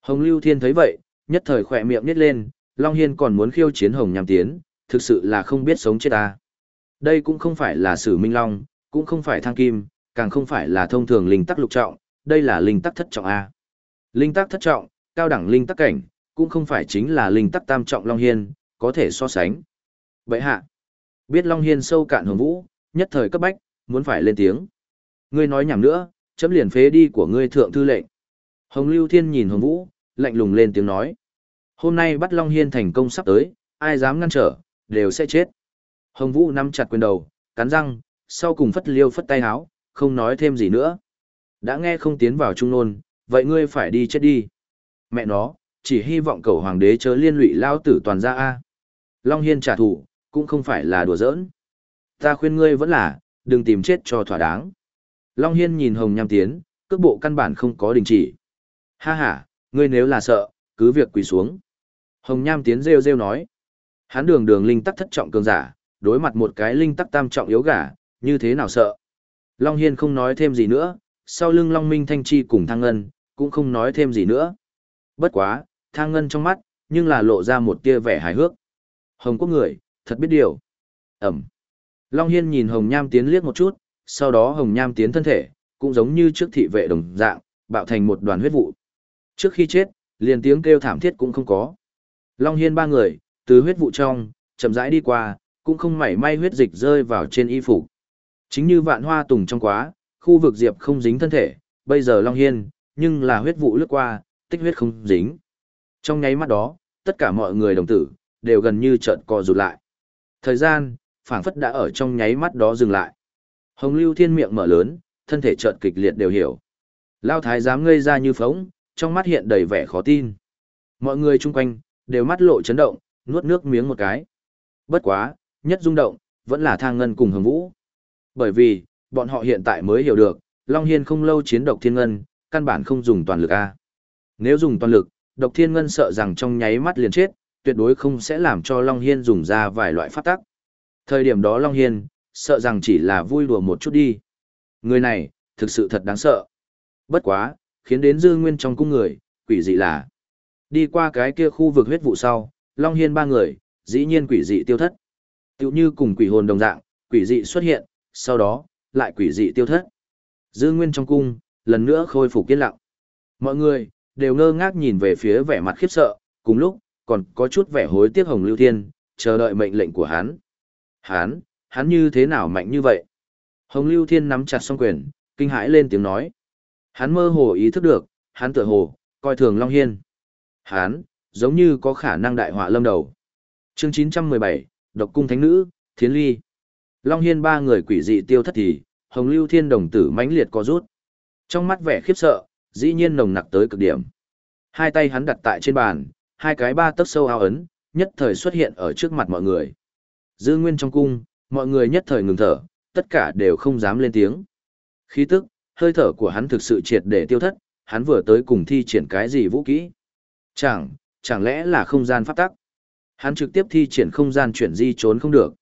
Hồng Lưu Thiên thấy vậy, nhất thời khỏe miệng nhếch lên, Long Hiên còn muốn khiêu chiến Hồng Nham Tiến, thực sự là không biết sống chết ta. Đây cũng không phải là Sử Minh Long, cũng không phải Thang Kim, càng không phải là thông thường linh tắc lục trọng, đây là linh tắc thất trọng A. Linh tắc thất trọng, cao đẳng linh tắc cảnh, cũng không phải chính là linh tắc tam trọng Long Hiên, có thể so sánh. Vậy hạ, biết Long Hiên sâu cạn hồng vũ, nhất thời cấp bách, muốn phải lên tiếng. Ngươi nói nhảm nữa, chấm liền phế đi của ngươi thượng thư lệnh. Hồng Lưu Thiên nhìn Hồng Vũ, lạnh lùng lên tiếng nói. Hôm nay bắt Long Hiên thành công sắp tới, ai dám ngăn trở, đều sẽ chết. Hồng Vũ nắm chặt quyền đầu, cắn răng, sau cùng phất liêu phất tay háo, không nói thêm gì nữa. Đã nghe không tiến vào trung nôn, vậy ngươi phải đi chết đi. Mẹ nó, chỉ hy vọng cầu hoàng đế chớ liên lụy lao tử toàn ra A. Long Hiên trả thù, cũng không phải là đùa giỡn. Ta khuyên ngươi vẫn là, đừng tìm chết cho thỏa đáng. Long Hiên nhìn Hồng Nham Tiến, cước bộ căn bản không có đình chỉ. Ha ha, ngươi nếu là sợ, cứ việc quỳ xuống. Hồng Nham Tiến rêu rêu nói. Hắn đường đường linh tắc thất trọng cường giả, đối mặt một cái linh tắc tam trọng yếu gà, như thế nào sợ. Long Hiên không nói thêm gì nữa, sau lưng Long Minh Thanh Chi cùng Thang Ngân, cũng không nói thêm gì nữa. Bất quá, Thang Ngân trong mắt, nhưng là lộ ra một tia vẻ hài hước. Hồng Quốc người, thật biết điều. Ẩm. Long Hiên nhìn Hồng Nham tiến liếc một chút, sau đó Hồng Nham tiến thân thể, cũng giống như trước thị vệ đồng dạng, bạo thành một đoàn huyết vụ. Trước khi chết, liền tiếng kêu thảm thiết cũng không có. Long Hiên ba người, từ huyết vụ trong, chậm rãi đi qua, cũng không mảy may huyết dịch rơi vào trên y phục. Chính như vạn hoa tùng trong quá, khu vực diệp không dính thân thể, bây giờ Long Hiên, nhưng là huyết vụ lướt qua, tích huyết không dính. Trong nháy mắt đó, tất cả mọi người đồng tử, đều gần như chợt co rụt lại. Thời gian, phảng phất đã ở trong nháy mắt đó dừng lại. Hồng Lưu Thiên miệng mở lớn, thân thể chợt kịch liệt đều hiểu. Lao thái Giám ngây ra như phóng, trong mắt hiện đầy vẻ khó tin. Mọi người chung quanh, đều mắt lộ chấn động, nuốt nước miếng một cái. Bất quá, nhất rung động, vẫn là thang ngân cùng hồng vũ. Bởi vì, bọn họ hiện tại mới hiểu được, Long Hiên không lâu chiến độc thiên ngân, căn bản không dùng toàn lực A. Nếu dùng toàn lực, độc thiên ngân sợ rằng trong nháy mắt liền chết, tuyệt đối không sẽ làm cho Long Hiên dùng ra vài loại pháp tắc. Thời điểm đó Long Hiên, sợ rằng chỉ là vui đùa một chút đi. Người này, thực sự thật đáng sợ. Bất quá, khiến đến dư nguyên trong cung người, quỷ dị là. Đi qua cái kia khu vực huyết vụ sau, Long Hiên ba người, dĩ nhiên quỷ dị tiêu thất. Tiểu như cùng quỷ hồn đồng dạng, quỷ dị xuất hiện, sau đó, lại quỷ dị tiêu thất. Dư nguyên trong cung, lần nữa khôi phục yên lặng. Mọi người, đều ngơ ngác nhìn về phía vẻ mặt khiếp sợ, cùng lúc, còn có chút vẻ hối tiếc Hồng Lưu Thiên, chờ đợi mệnh lệnh của hắn. Hắn, hắn như thế nào mạnh như vậy? Hồng Lưu Thiên nắm chặt song quyền, kinh hãi lên tiếng nói. Hắn mơ hồ ý thức được, hắn tựa hồ, coi thường Long Hiên. Hắn, giống như có khả năng đại họa lâm đầu. chương 917, Độc Cung Thánh Nữ, Thiến Ly. Long Hiên ba người quỷ dị tiêu thất thì, Hồng Lưu Thiên đồng tử mãnh liệt có rút. Trong mắt vẻ khiếp sợ, dĩ nhiên nồng nặc tới cực điểm. Hai tay hắn đặt tại trên bàn, hai cái ba tấc sâu ao ấn, nhất thời xuất hiện ở trước mặt mọi người. Dư nguyên trong cung, mọi người nhất thời ngừng thở, tất cả đều không dám lên tiếng. Khí tức, hơi thở của hắn thực sự triệt để tiêu thất, hắn vừa tới cùng thi triển cái gì vũ kỹ. Chẳng, chẳng lẽ là không gian pháp tắc? Hắn trực tiếp thi triển không gian chuyển di trốn không được.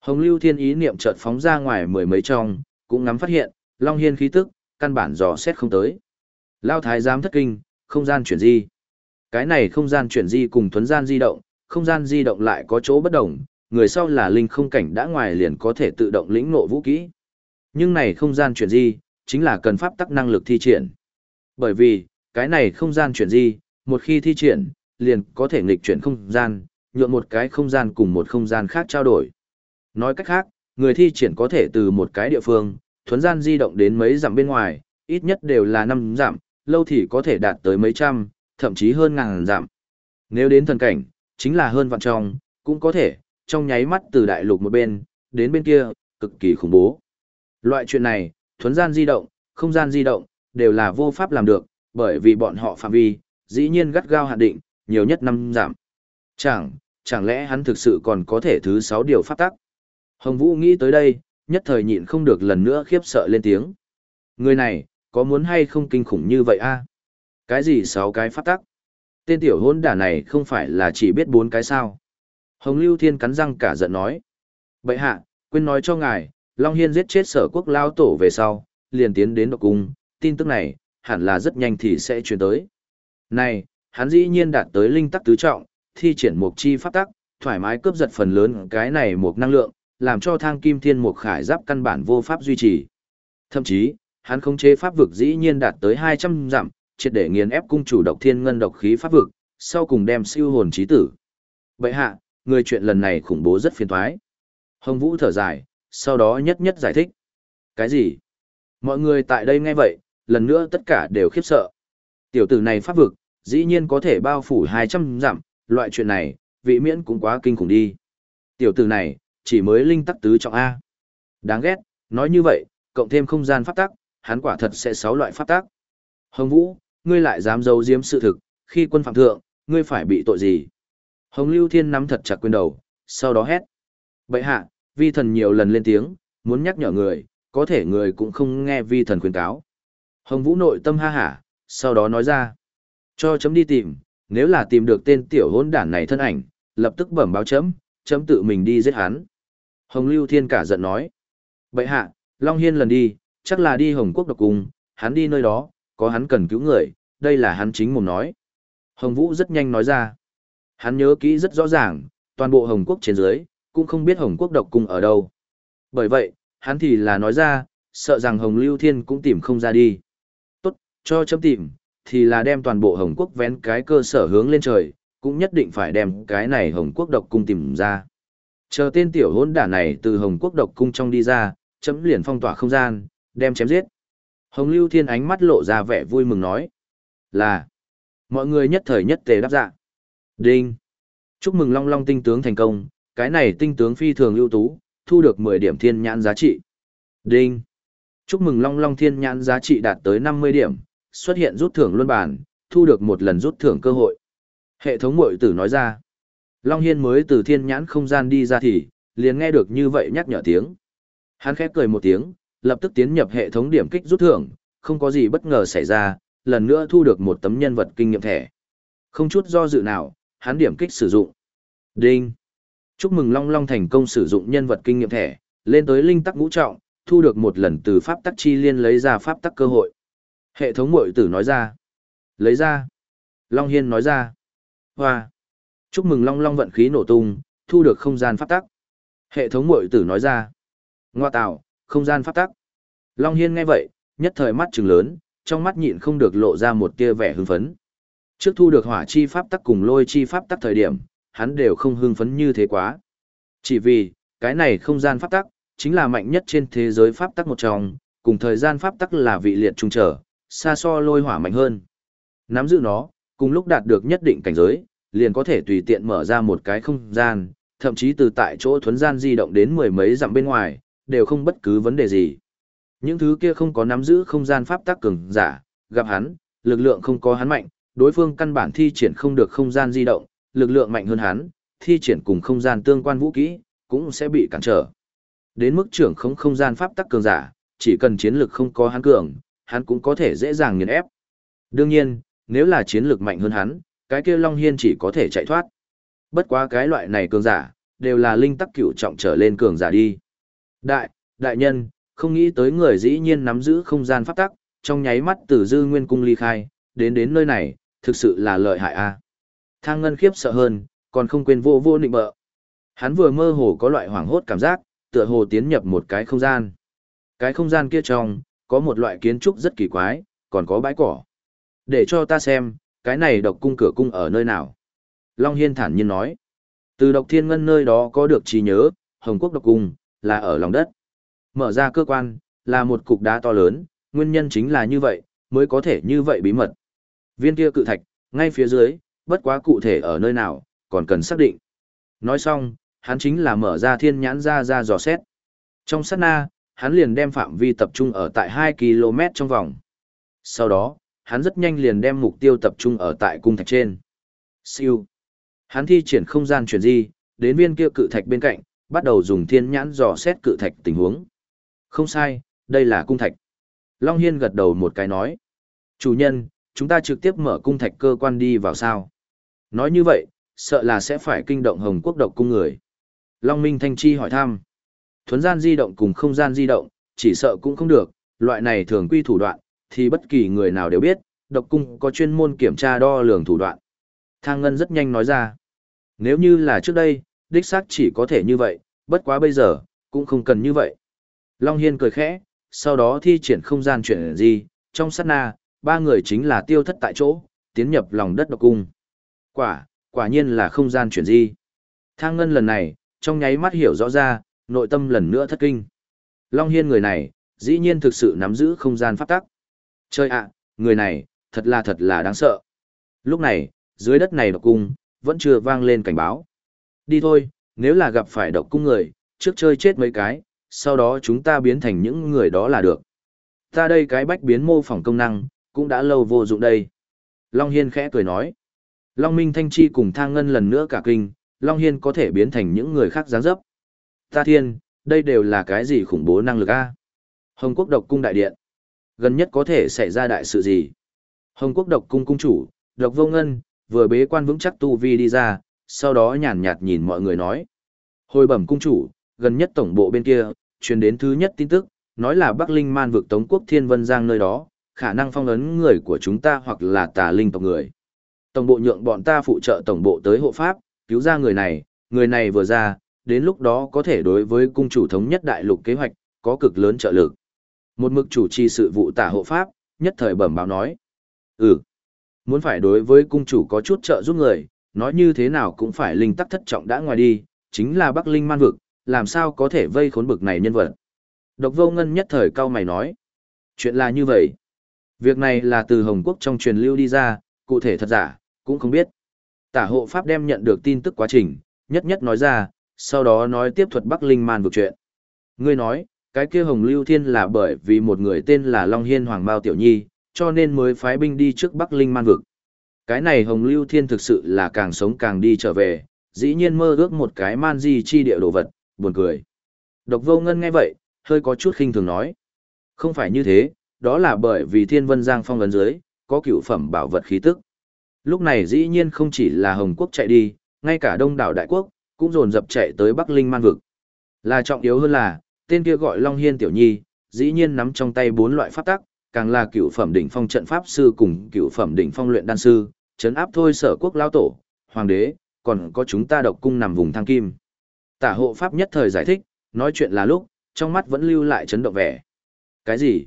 Hồng Lưu Thiên ý niệm chợt phóng ra ngoài mười mấy trong, cũng ngắm phát hiện, Long Hiên khí tức, căn bản dò xét không tới. Lao Thái giám thất kinh, không gian chuyển di. Cái này không gian chuyển di cùng thuấn gian di động, không gian di động lại có chỗ bất đồng, người sau là linh không cảnh đã ngoài liền có thể tự động lĩnh ngộ vũ kỹ. Nhưng này không gian chuyển di, chính là cần pháp tắc năng lực thi triển. Bởi vì, cái này không gian chuyển di, một khi thi triển, liền có thể nghịch chuyển không gian, nhượng một cái không gian cùng một không gian khác trao đổi. Nói cách khác, người thi triển có thể từ một cái địa phương, thuấn gian di động đến mấy dặm bên ngoài, ít nhất đều là năm dặm, lâu thì có thể đạt tới mấy trăm, thậm chí hơn ngàn dặm. Nếu đến thần cảnh, chính là hơn vạn trong, cũng có thể, trong nháy mắt từ đại lục một bên, đến bên kia, cực kỳ khủng bố. Loại chuyện này, thuấn gian di động, không gian di động, đều là vô pháp làm được, bởi vì bọn họ phạm vi, dĩ nhiên gắt gao hạn định, nhiều nhất năm giảm. Chẳng, chẳng lẽ hắn thực sự còn có thể thứ sáu điều pháp tắc? Hồng Vũ nghĩ tới đây, nhất thời nhịn không được lần nữa khiếp sợ lên tiếng. Người này, có muốn hay không kinh khủng như vậy a? Cái gì sáu cái pháp tắc? Tên tiểu hôn đả này không phải là chỉ biết bốn cái sao? Hồng Lưu Thiên cắn răng cả giận nói. Bệ hạ, quên nói cho ngài, Long Hiên giết chết sở quốc lao tổ về sau, liền tiến đến độc cung, tin tức này, hẳn là rất nhanh thì sẽ truyền tới. Này, hắn dĩ nhiên đạt tới linh tắc tứ trọng, thi triển mục chi pháp tắc, thoải mái cướp giật phần lớn cái này một năng lượng, làm cho thang kim thiên mục khải giáp căn bản vô pháp duy trì. Thậm chí, hắn khống chế pháp vực dĩ nhiên đạt tới 200 dặm, triệt để nghiền ép cung chủ độc thiên ngân độc khí pháp vực, sau cùng đem siêu hồn chí tử. Vậy hạ, người chuyện lần này khủng bố rất phiền toái. Hồng Vũ thở dài, sau đó nhất nhất giải thích. Cái gì? Mọi người tại đây nghe vậy, lần nữa tất cả đều khiếp sợ. Tiểu tử này pháp vực, dĩ nhiên có thể bao phủ 200 dặm, loại chuyện này, vị miễn cũng quá kinh khủng đi. Tiểu tử này, chỉ mới linh tắc tứ trọng A. Đáng ghét, nói như vậy, cộng thêm không gian pháp tắc, hắn quả thật sẽ sáu loại pháp tắc. Hồng Vũ, ngươi lại dám giấu giếm sự thực, khi quân phạm thượng, ngươi phải bị tội gì? Hồng Lưu Thiên nắm thật chặt quyền đầu, sau đó hét. Bậy hạ, vi thần nhiều lần lên tiếng, muốn nhắc nhở người, có thể người cũng không nghe vi thần khuyên cáo. Hồng Vũ nội tâm ha hả, sau đó nói ra. Cho chấm đi tìm, nếu là tìm được tên tiểu hôn đản này thân ảnh, lập tức bẩm báo chấm, chấm tự mình đi giết hắn. Hồng Lưu Thiên cả giận nói. Bậy hạ, Long Hiên lần đi, chắc là đi Hồng Quốc độc cung, hắn đi nơi đó, có hắn cần cứu người, đây là hắn chính mồm nói. Hồng Vũ rất nhanh nói ra. Hắn nhớ kỹ rất rõ ràng, toàn bộ Hồng Quốc trên dưới, cũng không biết Hồng Quốc độc cung ở đâu. Bởi vậy, hắn thì là nói ra, sợ rằng Hồng Lưu Thiên cũng tìm không ra đi. Tốt, cho chấm tìm, thì là đem toàn bộ Hồng Quốc vén cái cơ sở hướng lên trời, cũng nhất định phải đem cái này Hồng Quốc độc cung tìm ra. Chờ tên tiểu hôn đả này từ Hồng Quốc độc cung trong đi ra, chấm liền phong tỏa không gian, đem chém giết. Hồng Lưu Thiên ánh mắt lộ ra vẻ vui mừng nói. Là, mọi người nhất thời nhất tề đáp dạ. Đinh. Chúc mừng Long Long tinh tướng thành công, cái này tinh tướng phi thường ưu tú, thu được 10 điểm thiên nhãn giá trị. Đinh. Chúc mừng Long Long thiên nhãn giá trị đạt tới 50 điểm, xuất hiện rút thưởng luân bản, thu được một lần rút thưởng cơ hội. Hệ thống mội tử nói ra. Long Hiên mới từ thiên nhãn không gian đi ra thì, liền nghe được như vậy nhắc nhở tiếng. Hắn khép cười một tiếng, lập tức tiến nhập hệ thống điểm kích rút thưởng, không có gì bất ngờ xảy ra, lần nữa thu được một tấm nhân vật kinh nghiệm thẻ. Không chút do dự nào, hắn điểm kích sử dụng. Đinh. Chúc mừng Long Long thành công sử dụng nhân vật kinh nghiệm thẻ, lên tới linh tắc ngũ trọng, thu được một lần từ pháp tắc chi liên lấy ra pháp tắc cơ hội. Hệ thống mội tử nói ra. Lấy ra. Long Hiên nói ra. Hoa. Chúc mừng Long Long vận khí nổ tung, thu được không gian pháp tắc. Hệ thống mội tử nói ra. Ngoa tạo, không gian pháp tắc. Long Hiên nghe vậy, nhất thời mắt trừng lớn, trong mắt nhịn không được lộ ra một tia vẻ hưng phấn. Trước thu được hỏa chi pháp tắc cùng lôi chi pháp tắc thời điểm, hắn đều không hưng phấn như thế quá. Chỉ vì, cái này không gian pháp tắc, chính là mạnh nhất trên thế giới pháp tắc một trong, cùng thời gian pháp tắc là vị liệt trung trở, xa so lôi hỏa mạnh hơn. Nắm giữ nó, cùng lúc đạt được nhất định cảnh giới, liền có thể tùy tiện mở ra một cái không gian, thậm chí từ tại chỗ thuấn gian di động đến mười mấy dặm bên ngoài, đều không bất cứ vấn đề gì. Những thứ kia không có nắm giữ không gian pháp tắc cường giả, gặp hắn, lực lượng không có hắn mạnh, đối phương căn bản thi triển không được không gian di động, lực lượng mạnh hơn hắn, thi triển cùng không gian tương quan vũ kỹ, cũng sẽ bị cản trở. Đến mức trưởng không không gian pháp tắc cường giả, chỉ cần chiến lực không có hắn cường, hắn cũng có thể dễ dàng nghiền ép. Đương nhiên, nếu là chiến lực mạnh hơn hắn, cái kia Long Hiên chỉ có thể chạy thoát. Bất quá cái loại này cường giả, đều là linh tắc cửu trọng trở lên cường giả đi. Đại, đại nhân, không nghĩ tới người dĩ nhiên nắm giữ không gian pháp tắc, trong nháy mắt từ dư nguyên cung ly khai, đến đến nơi này, thực sự là lợi hại a. Thang ngân khiếp sợ hơn, còn không quên vô vô nịnh bợ. Hắn vừa mơ hồ có loại hoảng hốt cảm giác, tựa hồ tiến nhập một cái không gian. Cái không gian kia trong, có một loại kiến trúc rất kỳ quái, còn có bãi cỏ. Để cho ta xem, cái này độc cung cửa cung ở nơi nào. Long Hiên thản nhiên nói. Từ độc thiên ngân nơi đó có được trí nhớ, Hồng Quốc độc cung, là ở lòng đất. Mở ra cơ quan, là một cục đá to lớn, nguyên nhân chính là như vậy, mới có thể như vậy bí mật. Viên kia cự thạch, ngay phía dưới, bất quá cụ thể ở nơi nào, còn cần xác định. Nói xong, hắn chính là mở ra thiên nhãn ra ra dò xét. Trong sát na, hắn liền đem phạm vi tập trung ở tại 2 km trong vòng. Sau đó, hắn rất nhanh liền đem mục tiêu tập trung ở tại cung thạch trên. Siêu. Hắn thi triển không gian chuyển di, đến viên kia cự thạch bên cạnh, bắt đầu dùng thiên nhãn dò xét cự thạch tình huống. Không sai, đây là cung thạch. Long Hiên gật đầu một cái nói. Chủ nhân, chúng ta trực tiếp mở cung thạch cơ quan đi vào sao. Nói như vậy, sợ là sẽ phải kinh động hồng quốc độc cung người. Long Minh Thanh Chi hỏi thăm. Thuấn gian di động cùng không gian di động, chỉ sợ cũng không được, loại này thường quy thủ đoạn, thì bất kỳ người nào đều biết, độc cung có chuyên môn kiểm tra đo lường thủ đoạn. Thang Ngân rất nhanh nói ra. Nếu như là trước đây, đích xác chỉ có thể như vậy, bất quá bây giờ, cũng không cần như vậy. Long Hiên cười khẽ, sau đó thi triển không gian chuyển gì, trong sát na, ba người chính là tiêu thất tại chỗ, tiến nhập lòng đất độc cung. Quả, quả nhiên là không gian chuyển di. Thang Ngân lần này, trong nháy mắt hiểu rõ ra, nội tâm lần nữa thất kinh. Long Hiên người này, dĩ nhiên thực sự nắm giữ không gian pháp tắc. Chơi ạ, người này, thật là thật là đáng sợ. Lúc này, dưới đất này độc cung, vẫn chưa vang lên cảnh báo. Đi thôi, nếu là gặp phải độc cung người, trước chơi chết mấy cái, sau đó chúng ta biến thành những người đó là được. Ta đây cái bách biến mô phỏng công năng, cũng đã lâu vô dụng đây. Long Hiên khẽ cười nói. Long Minh Thanh Chi cùng Thang Ngân lần nữa cả kinh, Long Hiên có thể biến thành những người khác dáng dấp. Ta thiên, đây đều là cái gì khủng bố năng lực a Hồng Quốc độc cung đại điện. Gần nhất có thể xảy ra đại sự gì? Hồng Quốc độc cung cung chủ, độc vô ngân, vừa bế quan vững chắc tu vi đi ra, sau đó nhàn nhạt nhìn mọi người nói. Hồi bẩm cung chủ, gần nhất tổng bộ bên kia, truyền đến thứ nhất tin tức, nói là Bắc Linh man vực Tống quốc Thiên Vân Giang nơi đó, khả năng phong ấn người của chúng ta hoặc là tà linh tộc người. Tổng bộ nhượng bọn ta phụ trợ tổng bộ tới hộ pháp, cứu ra người này, người này vừa ra, đến lúc đó có thể đối với cung chủ thống nhất đại lục kế hoạch, có cực lớn trợ lực. Một mực chủ trì sự vụ tả hộ pháp, nhất thời bẩm báo nói. Ừ, muốn phải đối với cung chủ có chút trợ giúp người, nói như thế nào cũng phải linh tắc thất trọng đã ngoài đi, chính là Bắc Linh man vực, làm sao có thể vây khốn bực này nhân vật. Độc vô ngân nhất thời cao mày nói. Chuyện là như vậy. Việc này là từ Hồng Quốc trong truyền lưu đi ra, cụ thể thật giả, cũng không biết. Tả hộ Pháp đem nhận được tin tức quá trình, nhất nhất nói ra, sau đó nói tiếp thuật Bắc Linh Man vực chuyện. Ngươi nói, cái kia Hồng Lưu Thiên là bởi vì một người tên là Long Hiên Hoàng Bao Tiểu Nhi, cho nên mới phái binh đi trước Bắc Linh Man vực. Cái này Hồng Lưu Thiên thực sự là càng sống càng đi trở về, dĩ nhiên mơ ước một cái man di chi địa đồ vật, buồn cười. Độc vô ngân nghe vậy, hơi có chút khinh thường nói. Không phải như thế, đó là bởi vì thiên vân giang phong ấn dưới, có cựu phẩm bảo vật khí tức. Lúc này dĩ nhiên không chỉ là Hồng Quốc chạy đi, ngay cả đông đảo đại quốc, cũng dồn dập chạy tới Bắc Linh man vực. Là trọng yếu hơn là, tên kia gọi Long Hiên Tiểu Nhi, dĩ nhiên nắm trong tay bốn loại pháp tắc, càng là cựu phẩm đỉnh phong trận pháp sư cùng cựu phẩm đỉnh phong luyện đan sư, chấn áp thôi sở quốc lao tổ, hoàng đế, còn có chúng ta độc cung nằm vùng thang kim. Tả hộ pháp nhất thời giải thích, nói chuyện là lúc, trong mắt vẫn lưu lại chấn động vẻ. Cái gì?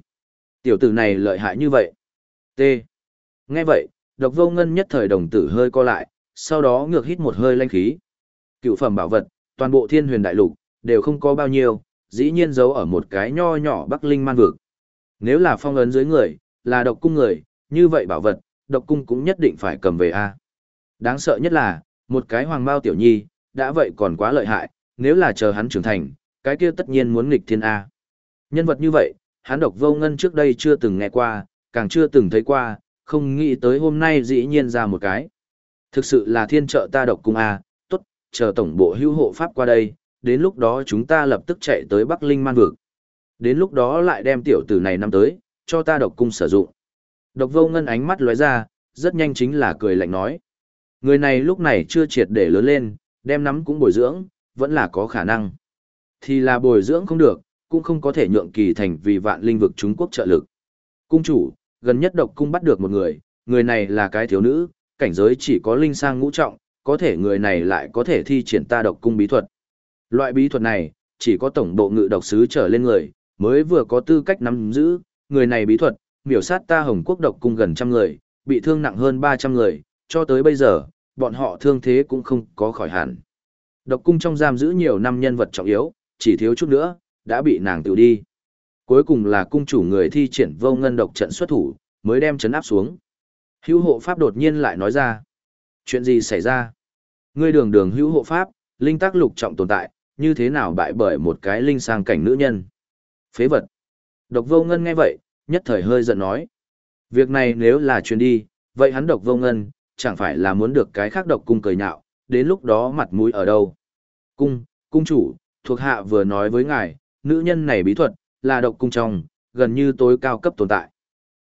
Tiểu tử này lợi hại như vậy? T. Nghe vậy, độc vô ngân nhất thời đồng tử hơi co lại, sau đó ngược hít một hơi lanh khí. Cựu phẩm bảo vật, toàn bộ thiên huyền đại lục, đều không có bao nhiêu, dĩ nhiên giấu ở một cái nho nhỏ bắc linh man vực. Nếu là phong ấn dưới người, là độc cung người, như vậy bảo vật, độc cung cũng nhất định phải cầm về A. Đáng sợ nhất là, một cái hoàng mao tiểu nhi, đã vậy còn quá lợi hại, nếu là chờ hắn trưởng thành, cái kia tất nhiên muốn nghịch thiên A. Nhân vật như vậy, hắn độc vô ngân trước đây chưa từng nghe qua, càng chưa từng thấy qua, không nghĩ tới hôm nay dĩ nhiên ra một cái. Thực sự là thiên trợ ta độc cung A, tốt, chờ tổng bộ hữu hộ pháp qua đây, đến lúc đó chúng ta lập tức chạy tới Bắc Linh Man Vực. Đến lúc đó lại đem tiểu tử này năm tới, cho ta độc cung sử dụng. Độc vô ngân ánh mắt lóe ra, rất nhanh chính là cười lạnh nói. Người này lúc này chưa triệt để lớn lên, đem nắm cũng bồi dưỡng, vẫn là có khả năng. Thì là bồi dưỡng không được, cũng không có thể nhượng kỳ thành vì vạn linh vực Trung Quốc trợ lực. Cung chủ, gần nhất độc cung bắt được một người, người này là cái thiếu nữ, cảnh giới chỉ có linh sang ngũ trọng, có thể người này lại có thể thi triển ta độc cung bí thuật. Loại bí thuật này, chỉ có tổng bộ ngự độc sứ trở lên người, mới vừa có tư cách nắm giữ, người này bí thuật, miểu sát ta Hồng Quốc độc cung gần trăm người, bị thương nặng hơn 300 người, cho tới bây giờ, bọn họ thương thế cũng không có khỏi hẳn. Độc cung trong giam giữ nhiều năm nhân vật trọng yếu, chỉ thiếu chút nữa, đã bị nàng tự đi. Cuối cùng là cung chủ người thi triển vô ngân độc trận xuất thủ, mới đem chấn áp xuống. Hữu hộ pháp đột nhiên lại nói ra. Chuyện gì xảy ra? Ngươi đường đường hữu hộ pháp, linh tác lục trọng tồn tại, như thế nào bại bởi một cái linh sang cảnh nữ nhân? Phế vật. Độc vô ngân nghe vậy, nhất thời hơi giận nói. Việc này nếu là truyền đi, vậy hắn độc vô ngân, chẳng phải là muốn được cái khác độc cung cười nhạo, đến lúc đó mặt mũi ở đâu. Cung, cung chủ, thuộc hạ vừa nói với ngài, nữ nhân này bí thuật, là độc cung trong, gần như tối cao cấp tồn tại.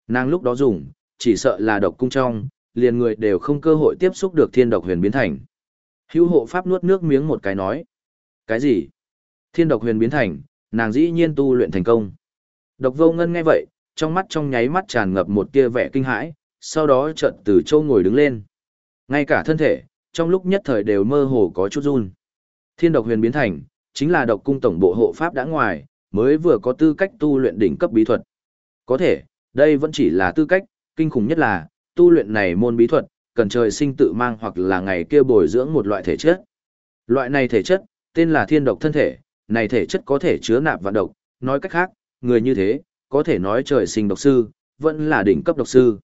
Nàng lúc đó dùng, chỉ sợ là độc cung trong, liền người đều không cơ hội tiếp xúc được thiên độc huyền biến thành. Hữu hộ pháp nuốt nước miếng một cái nói. Cái gì? Thiên độc huyền biến thành, nàng dĩ nhiên tu luyện thành công. Độc vô ngân nghe vậy, trong mắt trong nháy mắt tràn ngập một tia vẻ kinh hãi, sau đó chợt từ châu ngồi đứng lên. Ngay cả thân thể, trong lúc nhất thời đều mơ hồ có chút run. Thiên độc huyền biến thành, chính là độc cung tổng bộ hộ pháp đã ngoài, mới vừa có tư cách tu luyện đỉnh cấp bí thuật. Có thể, đây vẫn chỉ là tư cách, kinh khủng nhất là, tu luyện này môn bí thuật, cần trời sinh tự mang hoặc là ngày kia bồi dưỡng một loại thể chất. Loại này thể chất, tên là thiên độc thân thể, này thể chất có thể chứa nạp vạn độc, nói cách khác, người như thế, có thể nói trời sinh độc sư, vẫn là đỉnh cấp độc sư.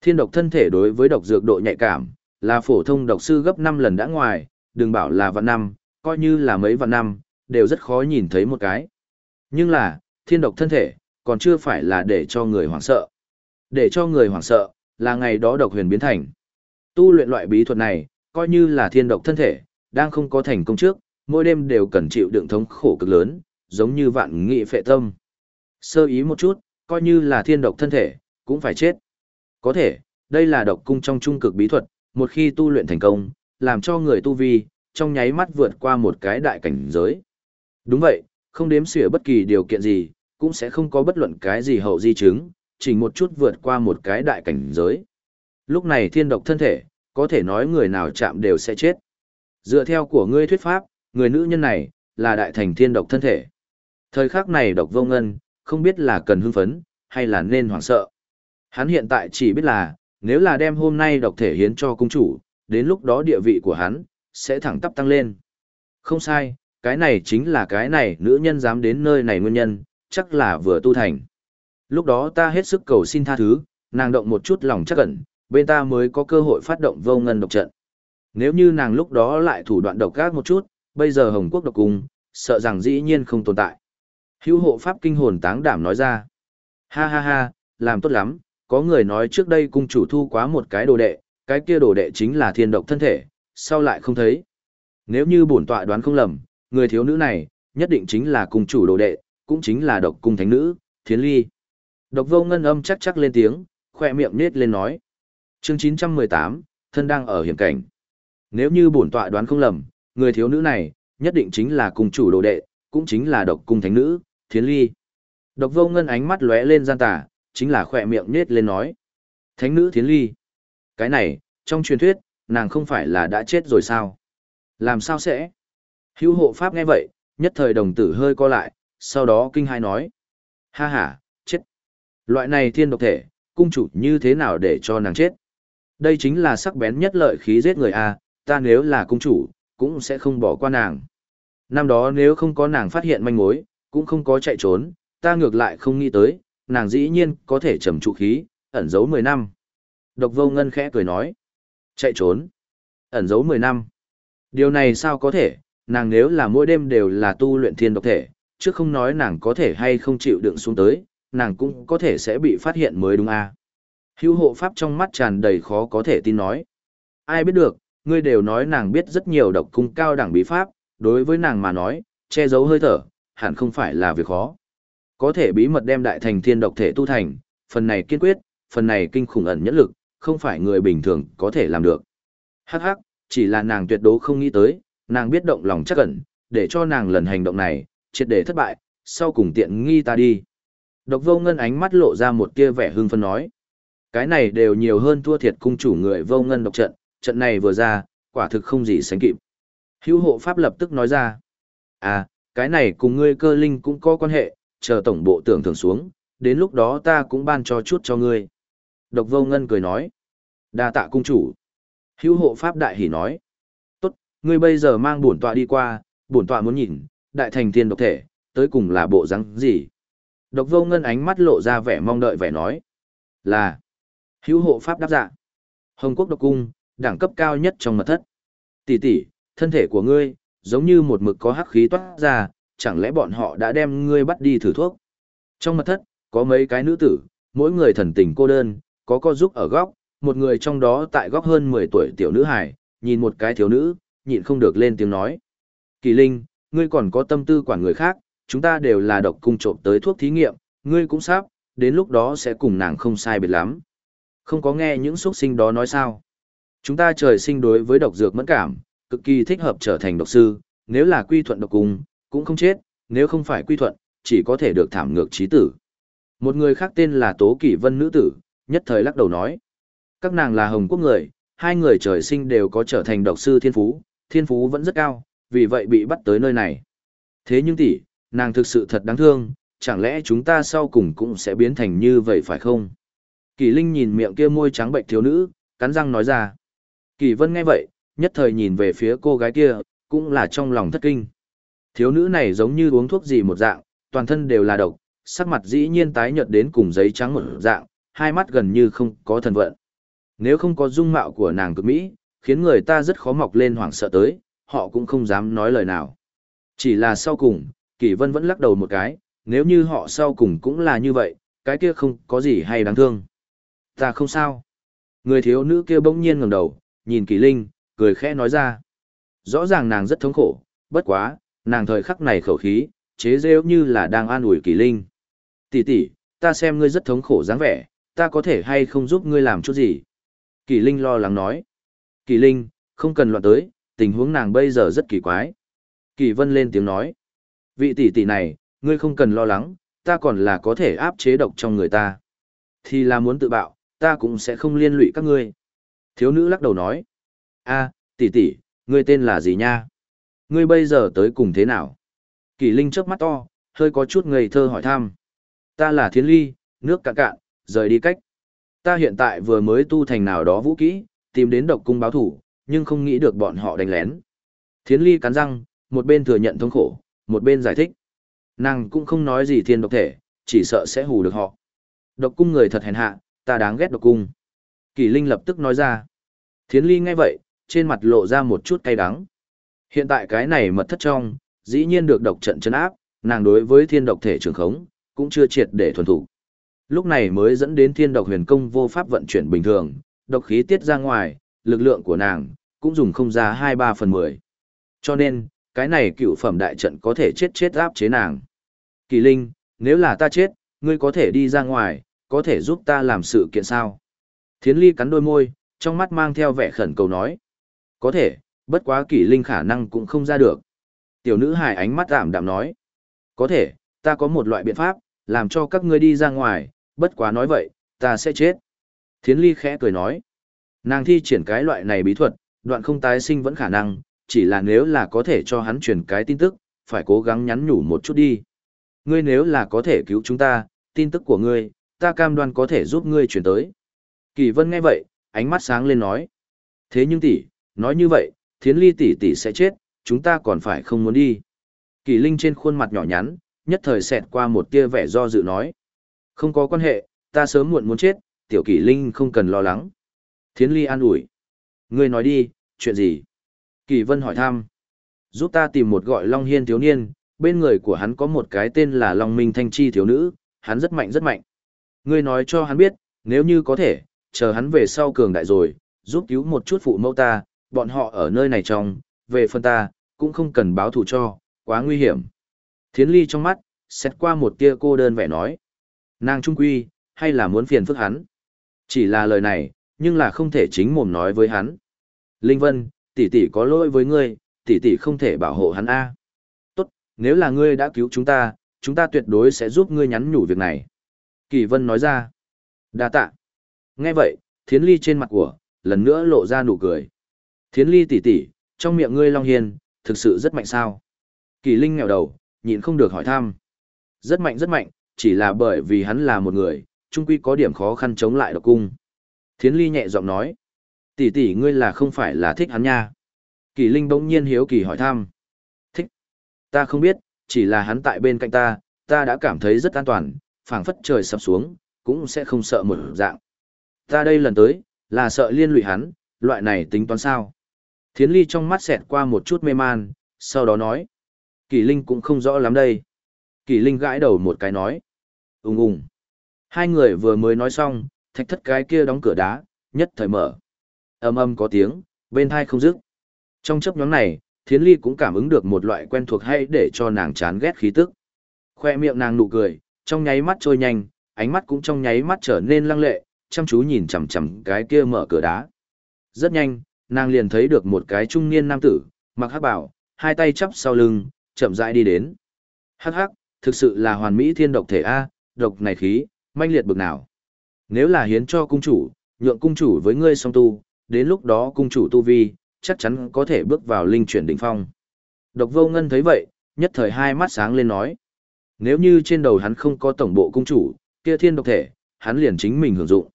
Thiên độc thân thể đối với độc dược độ nhạy cảm, là phổ thông độc sư gấp 5 lần đã ngoài, đừng bảo là vạn năm, coi như là mấy vạn năm, đều rất khó nhìn thấy một cái. Nhưng là, thiên độc thân thể, còn chưa phải là để cho người hoảng sợ. Để cho người hoảng sợ, là ngày đó độc huyền biến thành. Tu luyện loại bí thuật này, coi như là thiên độc thân thể, đang không có thành công trước, mỗi đêm đều cần chịu đựng thống khổ cực lớn, giống như vạn nghị phệ tâm. Sơ ý một chút, coi như là thiên độc thân thể, cũng phải chết. Có thể, đây là độc cung trong trung cực bí thuật, một khi tu luyện thành công, làm cho người tu vi, trong nháy mắt vượt qua một cái đại cảnh giới. Đúng vậy, không đếm xỉa bất kỳ điều kiện gì, cũng sẽ không có bất luận cái gì hậu di chứng, chỉ một chút vượt qua một cái đại cảnh giới. Lúc này thiên độc thân thể, có thể nói người nào chạm đều sẽ chết. Dựa theo của ngươi thuyết pháp, người nữ nhân này, là đại thành thiên độc thân thể. Thời khắc này độc vô ngân, không biết là cần hưng phấn, hay là nên hoảng sợ. Hắn hiện tại chỉ biết là, nếu là đem hôm nay độc thể hiến cho cung chủ, đến lúc đó địa vị của hắn, sẽ thẳng tắp tăng lên. Không sai, cái này chính là cái này nữ nhân dám đến nơi này nguyên nhân, chắc là vừa tu thành. Lúc đó ta hết sức cầu xin tha thứ, nàng động một chút lòng chắc ẩn, bên ta mới có cơ hội phát động vô ngân độc trận. Nếu như nàng lúc đó lại thủ đoạn độc ác một chút, bây giờ Hồng Quốc độc cung, sợ rằng dĩ nhiên không tồn tại. Hữu hộ pháp kinh hồn táng đảm nói ra. Ha ha ha, làm tốt lắm, có người nói trước đây cung chủ thu quá một cái đồ đệ, cái kia đồ đệ chính là thiên độc thân thể, sau lại không thấy. Nếu như bổn tọa đoán không lầm, người thiếu nữ này, nhất định chính là cung chủ đồ đệ, cũng chính là độc cung thánh nữ, thiến ly. Độc vô ngân âm chắc chắc lên tiếng, khoe miệng nết lên nói. Chương 918, thân đang ở hiểm cảnh. Nếu như bổn tọa đoán không lầm, người thiếu nữ này, nhất định chính là cung chủ đồ đệ, cũng chính là độc cung thánh nữ, thiến ly. Độc vô ngân ánh mắt lóe lên gian tà, chính là khoe miệng nết lên nói. Thánh nữ thiến ly. Cái này, trong truyền thuyết, nàng không phải là đã chết rồi sao? Làm sao sẽ? Hữu hộ pháp nghe vậy, nhất thời đồng tử hơi co lại, sau đó kinh hai nói. Ha ha, chết. Loại này thiên độc thể, cung chủ như thế nào để cho nàng chết? Đây chính là sắc bén nhất lợi khí giết người a, ta nếu là cung chủ, cũng sẽ không bỏ qua nàng. Năm đó nếu không có nàng phát hiện manh mối, cũng không có chạy trốn, ta ngược lại không nghĩ tới, nàng dĩ nhiên có thể trầm trụ khí, ẩn giấu 10 năm. Độc vô ngân khẽ cười nói. Chạy trốn. Ẩn giấu 10 năm. Điều này sao có thể, nàng nếu là mỗi đêm đều là tu luyện thiên độc thể, chứ không nói nàng có thể hay không chịu đựng xuống tới, nàng cũng có thể sẽ bị phát hiện mới đúng à. Hữu hộ pháp trong mắt tràn đầy khó có thể tin nói. Ai biết được, ngươi đều nói nàng biết rất nhiều độc cung cao đẳng bí pháp, đối với nàng mà nói, che giấu hơi thở, hẳn không phải là việc khó. Có thể bí mật đem đại thành thiên độc thể tu thành, phần này kiên quyết, phần này kinh khủng ẩn nhẫn lực, không phải người bình thường có thể làm được. Hắc hắc, chỉ là nàng tuyệt đối không nghĩ tới, nàng biết động lòng chắc ẩn, để cho nàng lần hành động này, triệt để thất bại, sau cùng tiện nghi ta đi. Độc vô ngân ánh mắt lộ ra một tia vẻ hưng phân nói. Cái này đều nhiều hơn thua thiệt cung chủ người vô ngân độc trận, trận này vừa ra, quả thực không gì sánh kịp. Hữu hộ pháp lập tức nói ra. À, cái này cùng ngươi cơ linh cũng có quan hệ, chờ tổng bộ tưởng thưởng xuống, đến lúc đó ta cũng ban cho chút cho ngươi. Độc vô ngân cười nói. đa tạ cung chủ. Hữu hộ pháp đại hỉ nói. Tốt, ngươi bây giờ mang bổn tọa đi qua, bổn tọa muốn nhìn, đại thành thiên độc thể, tới cùng là bộ răng gì. Độc vô ngân ánh mắt lộ ra vẻ mong đợi vẻ nói. Là. Hữu hộ pháp đáp dạ. Hồng quốc độc cung, đẳng cấp cao nhất trong mật thất. Tỷ tỷ, thân thể của ngươi, giống như một mực có hắc khí toát ra, chẳng lẽ bọn họ đã đem ngươi bắt đi thử thuốc? Trong mật thất, có mấy cái nữ tử, mỗi người thần tình cô đơn, có co giúp ở góc, một người trong đó tại góc hơn 10 tuổi tiểu nữ hài, nhìn một cái thiếu nữ, nhịn không được lên tiếng nói. Kỳ Linh, ngươi còn có tâm tư quản người khác, chúng ta đều là độc cung trộm tới thuốc thí nghiệm, ngươi cũng sắp, đến lúc đó sẽ cùng nàng không sai biệt lắm. Không có nghe những xuất sinh đó nói sao. Chúng ta trời sinh đối với độc dược mẫn cảm, cực kỳ thích hợp trở thành độc sư, nếu là quy thuận độc cung, cũng không chết, nếu không phải quy thuận, chỉ có thể được thảm ngược trí tử. Một người khác tên là Tố Kỷ Vân nữ tử, nhất thời lắc đầu nói. Các nàng là Hồng Quốc người, hai người trời sinh đều có trở thành độc sư thiên phú, thiên phú vẫn rất cao, vì vậy bị bắt tới nơi này. Thế nhưng tỷ, nàng thực sự thật đáng thương, chẳng lẽ chúng ta sau cùng cũng sẽ biến thành như vậy phải không? Kỳ Linh nhìn miệng kia môi trắng bệnh thiếu nữ, cắn răng nói ra. Kỳ Vân nghe vậy, nhất thời nhìn về phía cô gái kia, cũng là trong lòng thất kinh. Thiếu nữ này giống như uống thuốc gì một dạng, toàn thân đều là độc, sắc mặt dĩ nhiên tái nhợt đến cùng giấy trắng một dạng, hai mắt gần như không có thần vận. Nếu không có dung mạo của nàng cực mỹ, khiến người ta rất khó mọc lên hoảng sợ tới, họ cũng không dám nói lời nào. Chỉ là sau cùng, Kỳ Vân vẫn lắc đầu một cái, nếu như họ sau cùng cũng là như vậy, cái kia không có gì hay đáng thương. Ta không sao. Người thiếu nữ kia bỗng nhiên ngẩng đầu, nhìn Kỳ Linh, cười khẽ nói ra. Rõ ràng nàng rất thống khổ, bất quá, nàng thời khắc này khẩu khí, chế rêu như là đang an ủi Kỳ Linh. Tỷ tỷ, ta xem ngươi rất thống khổ dáng vẻ, ta có thể hay không giúp ngươi làm chút gì? Kỳ Linh lo lắng nói. Kỳ Linh, không cần loạn tới, tình huống nàng bây giờ rất kỳ quái. Kỳ Vân lên tiếng nói. Vị tỷ tỷ này, ngươi không cần lo lắng, ta còn là có thể áp chế độc trong người ta. Thì là muốn tự bạo, ta cũng sẽ không liên lụy các ngươi. Thiếu nữ lắc đầu nói. a tỷ tỷ, ngươi tên là gì nha? Ngươi bây giờ tới cùng thế nào? Kỳ Linh chớp mắt to, hơi có chút ngây thơ hỏi thăm. Ta là Thiên Ly, nước cạn cạn, rời đi cách. Ta hiện tại vừa mới tu thành nào đó vũ kỹ, tìm đến độc cung báo thủ, nhưng không nghĩ được bọn họ đánh lén. Thiến Ly cắn răng, một bên thừa nhận thống khổ, một bên giải thích. Nàng cũng không nói gì thiên độc thể, chỉ sợ sẽ hù được họ. Độc cung người thật hèn hạ, ta đáng ghét độc cung. Kỳ Linh lập tức nói ra. Thiến Ly nghe vậy, trên mặt lộ ra một chút cay đắng. Hiện tại cái này mật thất trong, dĩ nhiên được độc trận chấn áp, nàng đối với thiên độc thể trường khống, cũng chưa triệt để thuần thủ. Lúc này mới dẫn đến thiên độc huyền công vô pháp vận chuyển bình thường, độc khí tiết ra ngoài, lực lượng của nàng, cũng dùng không ra 2-3 phần 10. Cho nên, cái này cựu phẩm đại trận có thể chết chết áp chế nàng. Kỳ Linh, nếu là ta chết, ngươi có thể đi ra ngoài, có thể giúp ta làm sự kiện sao? Thiến Ly cắn đôi môi, trong mắt mang theo vẻ khẩn cầu nói. Có thể, bất quá Kỳ Linh khả năng cũng không ra được. Tiểu nữ hài ánh mắt ảm đạm nói. Có thể, ta có một loại biện pháp, làm cho các ngươi đi ra ngoài, bất quá nói vậy, ta sẽ chết. Thiến Ly khẽ cười nói. Nàng thi triển cái loại này bí thuật, đoạn không tái sinh vẫn khả năng, chỉ là nếu là có thể cho hắn truyền cái tin tức, phải cố gắng nhắn nhủ một chút đi. Ngươi nếu là có thể cứu chúng ta, tin tức của ngươi, ta cam đoan có thể giúp ngươi truyền tới. Kỳ Vân nghe vậy, ánh mắt sáng lên nói. Thế nhưng tỷ, nói như vậy, thiến ly tỷ tỷ sẽ chết, chúng ta còn phải không muốn đi. Kỳ Linh trên khuôn mặt nhỏ nhắn, nhất thời xẹt qua một tia vẻ do dự nói. Không có quan hệ, ta sớm muộn muốn chết, tiểu kỷ Linh không cần lo lắng. Thiến ly an ủi. Ngươi nói đi, chuyện gì? Kỳ Vân hỏi thăm. Giúp ta tìm một gọi Long Hiên thiếu niên, bên người của hắn có một cái tên là Long Minh Thanh Chi thiếu nữ, hắn rất mạnh rất mạnh. Ngươi nói cho hắn biết, nếu như có thể, chờ hắn về sau cường đại rồi, giúp cứu một chút phụ mẫu ta, bọn họ ở nơi này trong, về phần ta, cũng không cần báo thù cho, quá nguy hiểm. Thiến ly trong mắt, xét qua một tia cô đơn vẻ nói. Nàng trung quy, hay là muốn phiền phức hắn. Chỉ là lời này, nhưng là không thể chính mồm nói với hắn. Linh Vân, tỷ tỷ có lỗi với ngươi, tỷ tỷ không thể bảo hộ hắn a. Tốt, nếu là ngươi đã cứu chúng ta, chúng ta tuyệt đối sẽ giúp ngươi nhắn nhủ việc này. Kỳ Vân nói ra. Đa tạ. Nghe vậy, Thiến Ly trên mặt của, lần nữa lộ ra nụ cười. Thiến Ly tỷ tỷ, trong miệng ngươi Long Hiên, thực sự rất mạnh sao? Kỳ Linh nghèo đầu, nhịn không được hỏi thăm. Rất mạnh rất mạnh, chỉ là bởi vì hắn là một người, trung quy có điểm khó khăn chống lại độc cung. Thiến Ly nhẹ giọng nói. Tỷ tỷ ngươi là không phải là thích hắn nha. Kỳ Linh bỗng nhiên hiếu kỳ hỏi thăm. Thích. Ta không biết, chỉ là hắn tại bên cạnh ta, ta đã cảm thấy rất an toàn, phảng phất trời sập xuống, cũng sẽ không sợ một dạng. Ta đây lần tới, là sợ liên lụy hắn, loại này tính toán sao. Thiến Ly trong mắt xẹt qua một chút mê man, sau đó nói. Kỳ Linh cũng không rõ lắm đây. Kỳ Linh gãi đầu một cái nói ùng ùng Hai người vừa mới nói xong, thạch thất cái kia đóng cửa đá, nhất thời mở. Âm âm có tiếng, bên thai không dứt. Trong chấp nhóm này, Thiến Ly cũng cảm ứng được một loại quen thuộc hay để cho nàng chán ghét khí tức. Khoe miệng nàng nụ cười, trong nháy mắt trôi nhanh, ánh mắt cũng trong nháy mắt trở nên lăng lệ, chăm chú nhìn chằm chằm cái kia mở cửa đá. Rất nhanh, nàng liền thấy được một cái trung niên nam tử, mặc hắc bảo, hai tay chắp sau lưng, chậm rãi đi đến. Hắc hắc, thực sự là hoàn mỹ thiên độc thể A, độc này khí, manh liệt bực nào. Nếu là hiến cho cung chủ, nhượng cung chủ với ngươi song tu, đến lúc đó cung chủ tu vi, chắc chắn có thể bước vào linh chuyển đỉnh phong. Độc vô ngân thấy vậy, nhất thời hai mắt sáng lên nói. Nếu như trên đầu hắn không có tổng bộ cung chủ, kia thiên độc thể, hắn liền chính mình hưởng dụng.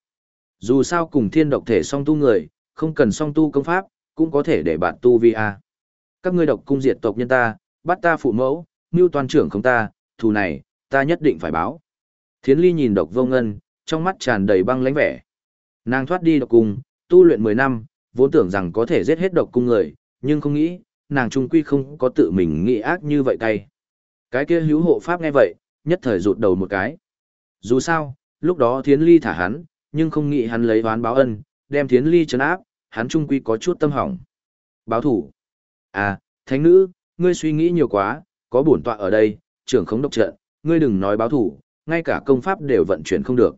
Dù sao cùng thiên độc thể song tu người, không cần song tu công pháp, cũng có thể để bạn tu vi a. Các ngươi độc cung diệt tộc nhân ta, bắt ta phụ mẫu, mưu toàn trưởng không ta, thù này, ta nhất định phải báo. Thiến ly nhìn độc vô ngân, trong mắt tràn đầy băng lãnh vẻ. Nàng thoát đi độc cung, tu luyện 10 năm, vốn tưởng rằng có thể giết hết độc cung người, nhưng không nghĩ, nàng trung quy không có tự mình nghĩ ác như vậy cay. Cái kia hữu hộ pháp nghe vậy, nhất thời rụt đầu một cái. Dù sao, lúc đó thiến ly thả hắn, nhưng không nghĩ hắn lấy oán báo ân, đem thiến ly trấn áp, hắn trung quy có chút tâm hỏng. Báo thủ. À, thánh nữ, ngươi suy nghĩ nhiều quá, có bổn tọa ở đây, trưởng không độc trận, ngươi đừng nói báo thủ, ngay cả công pháp đều vận chuyển không được.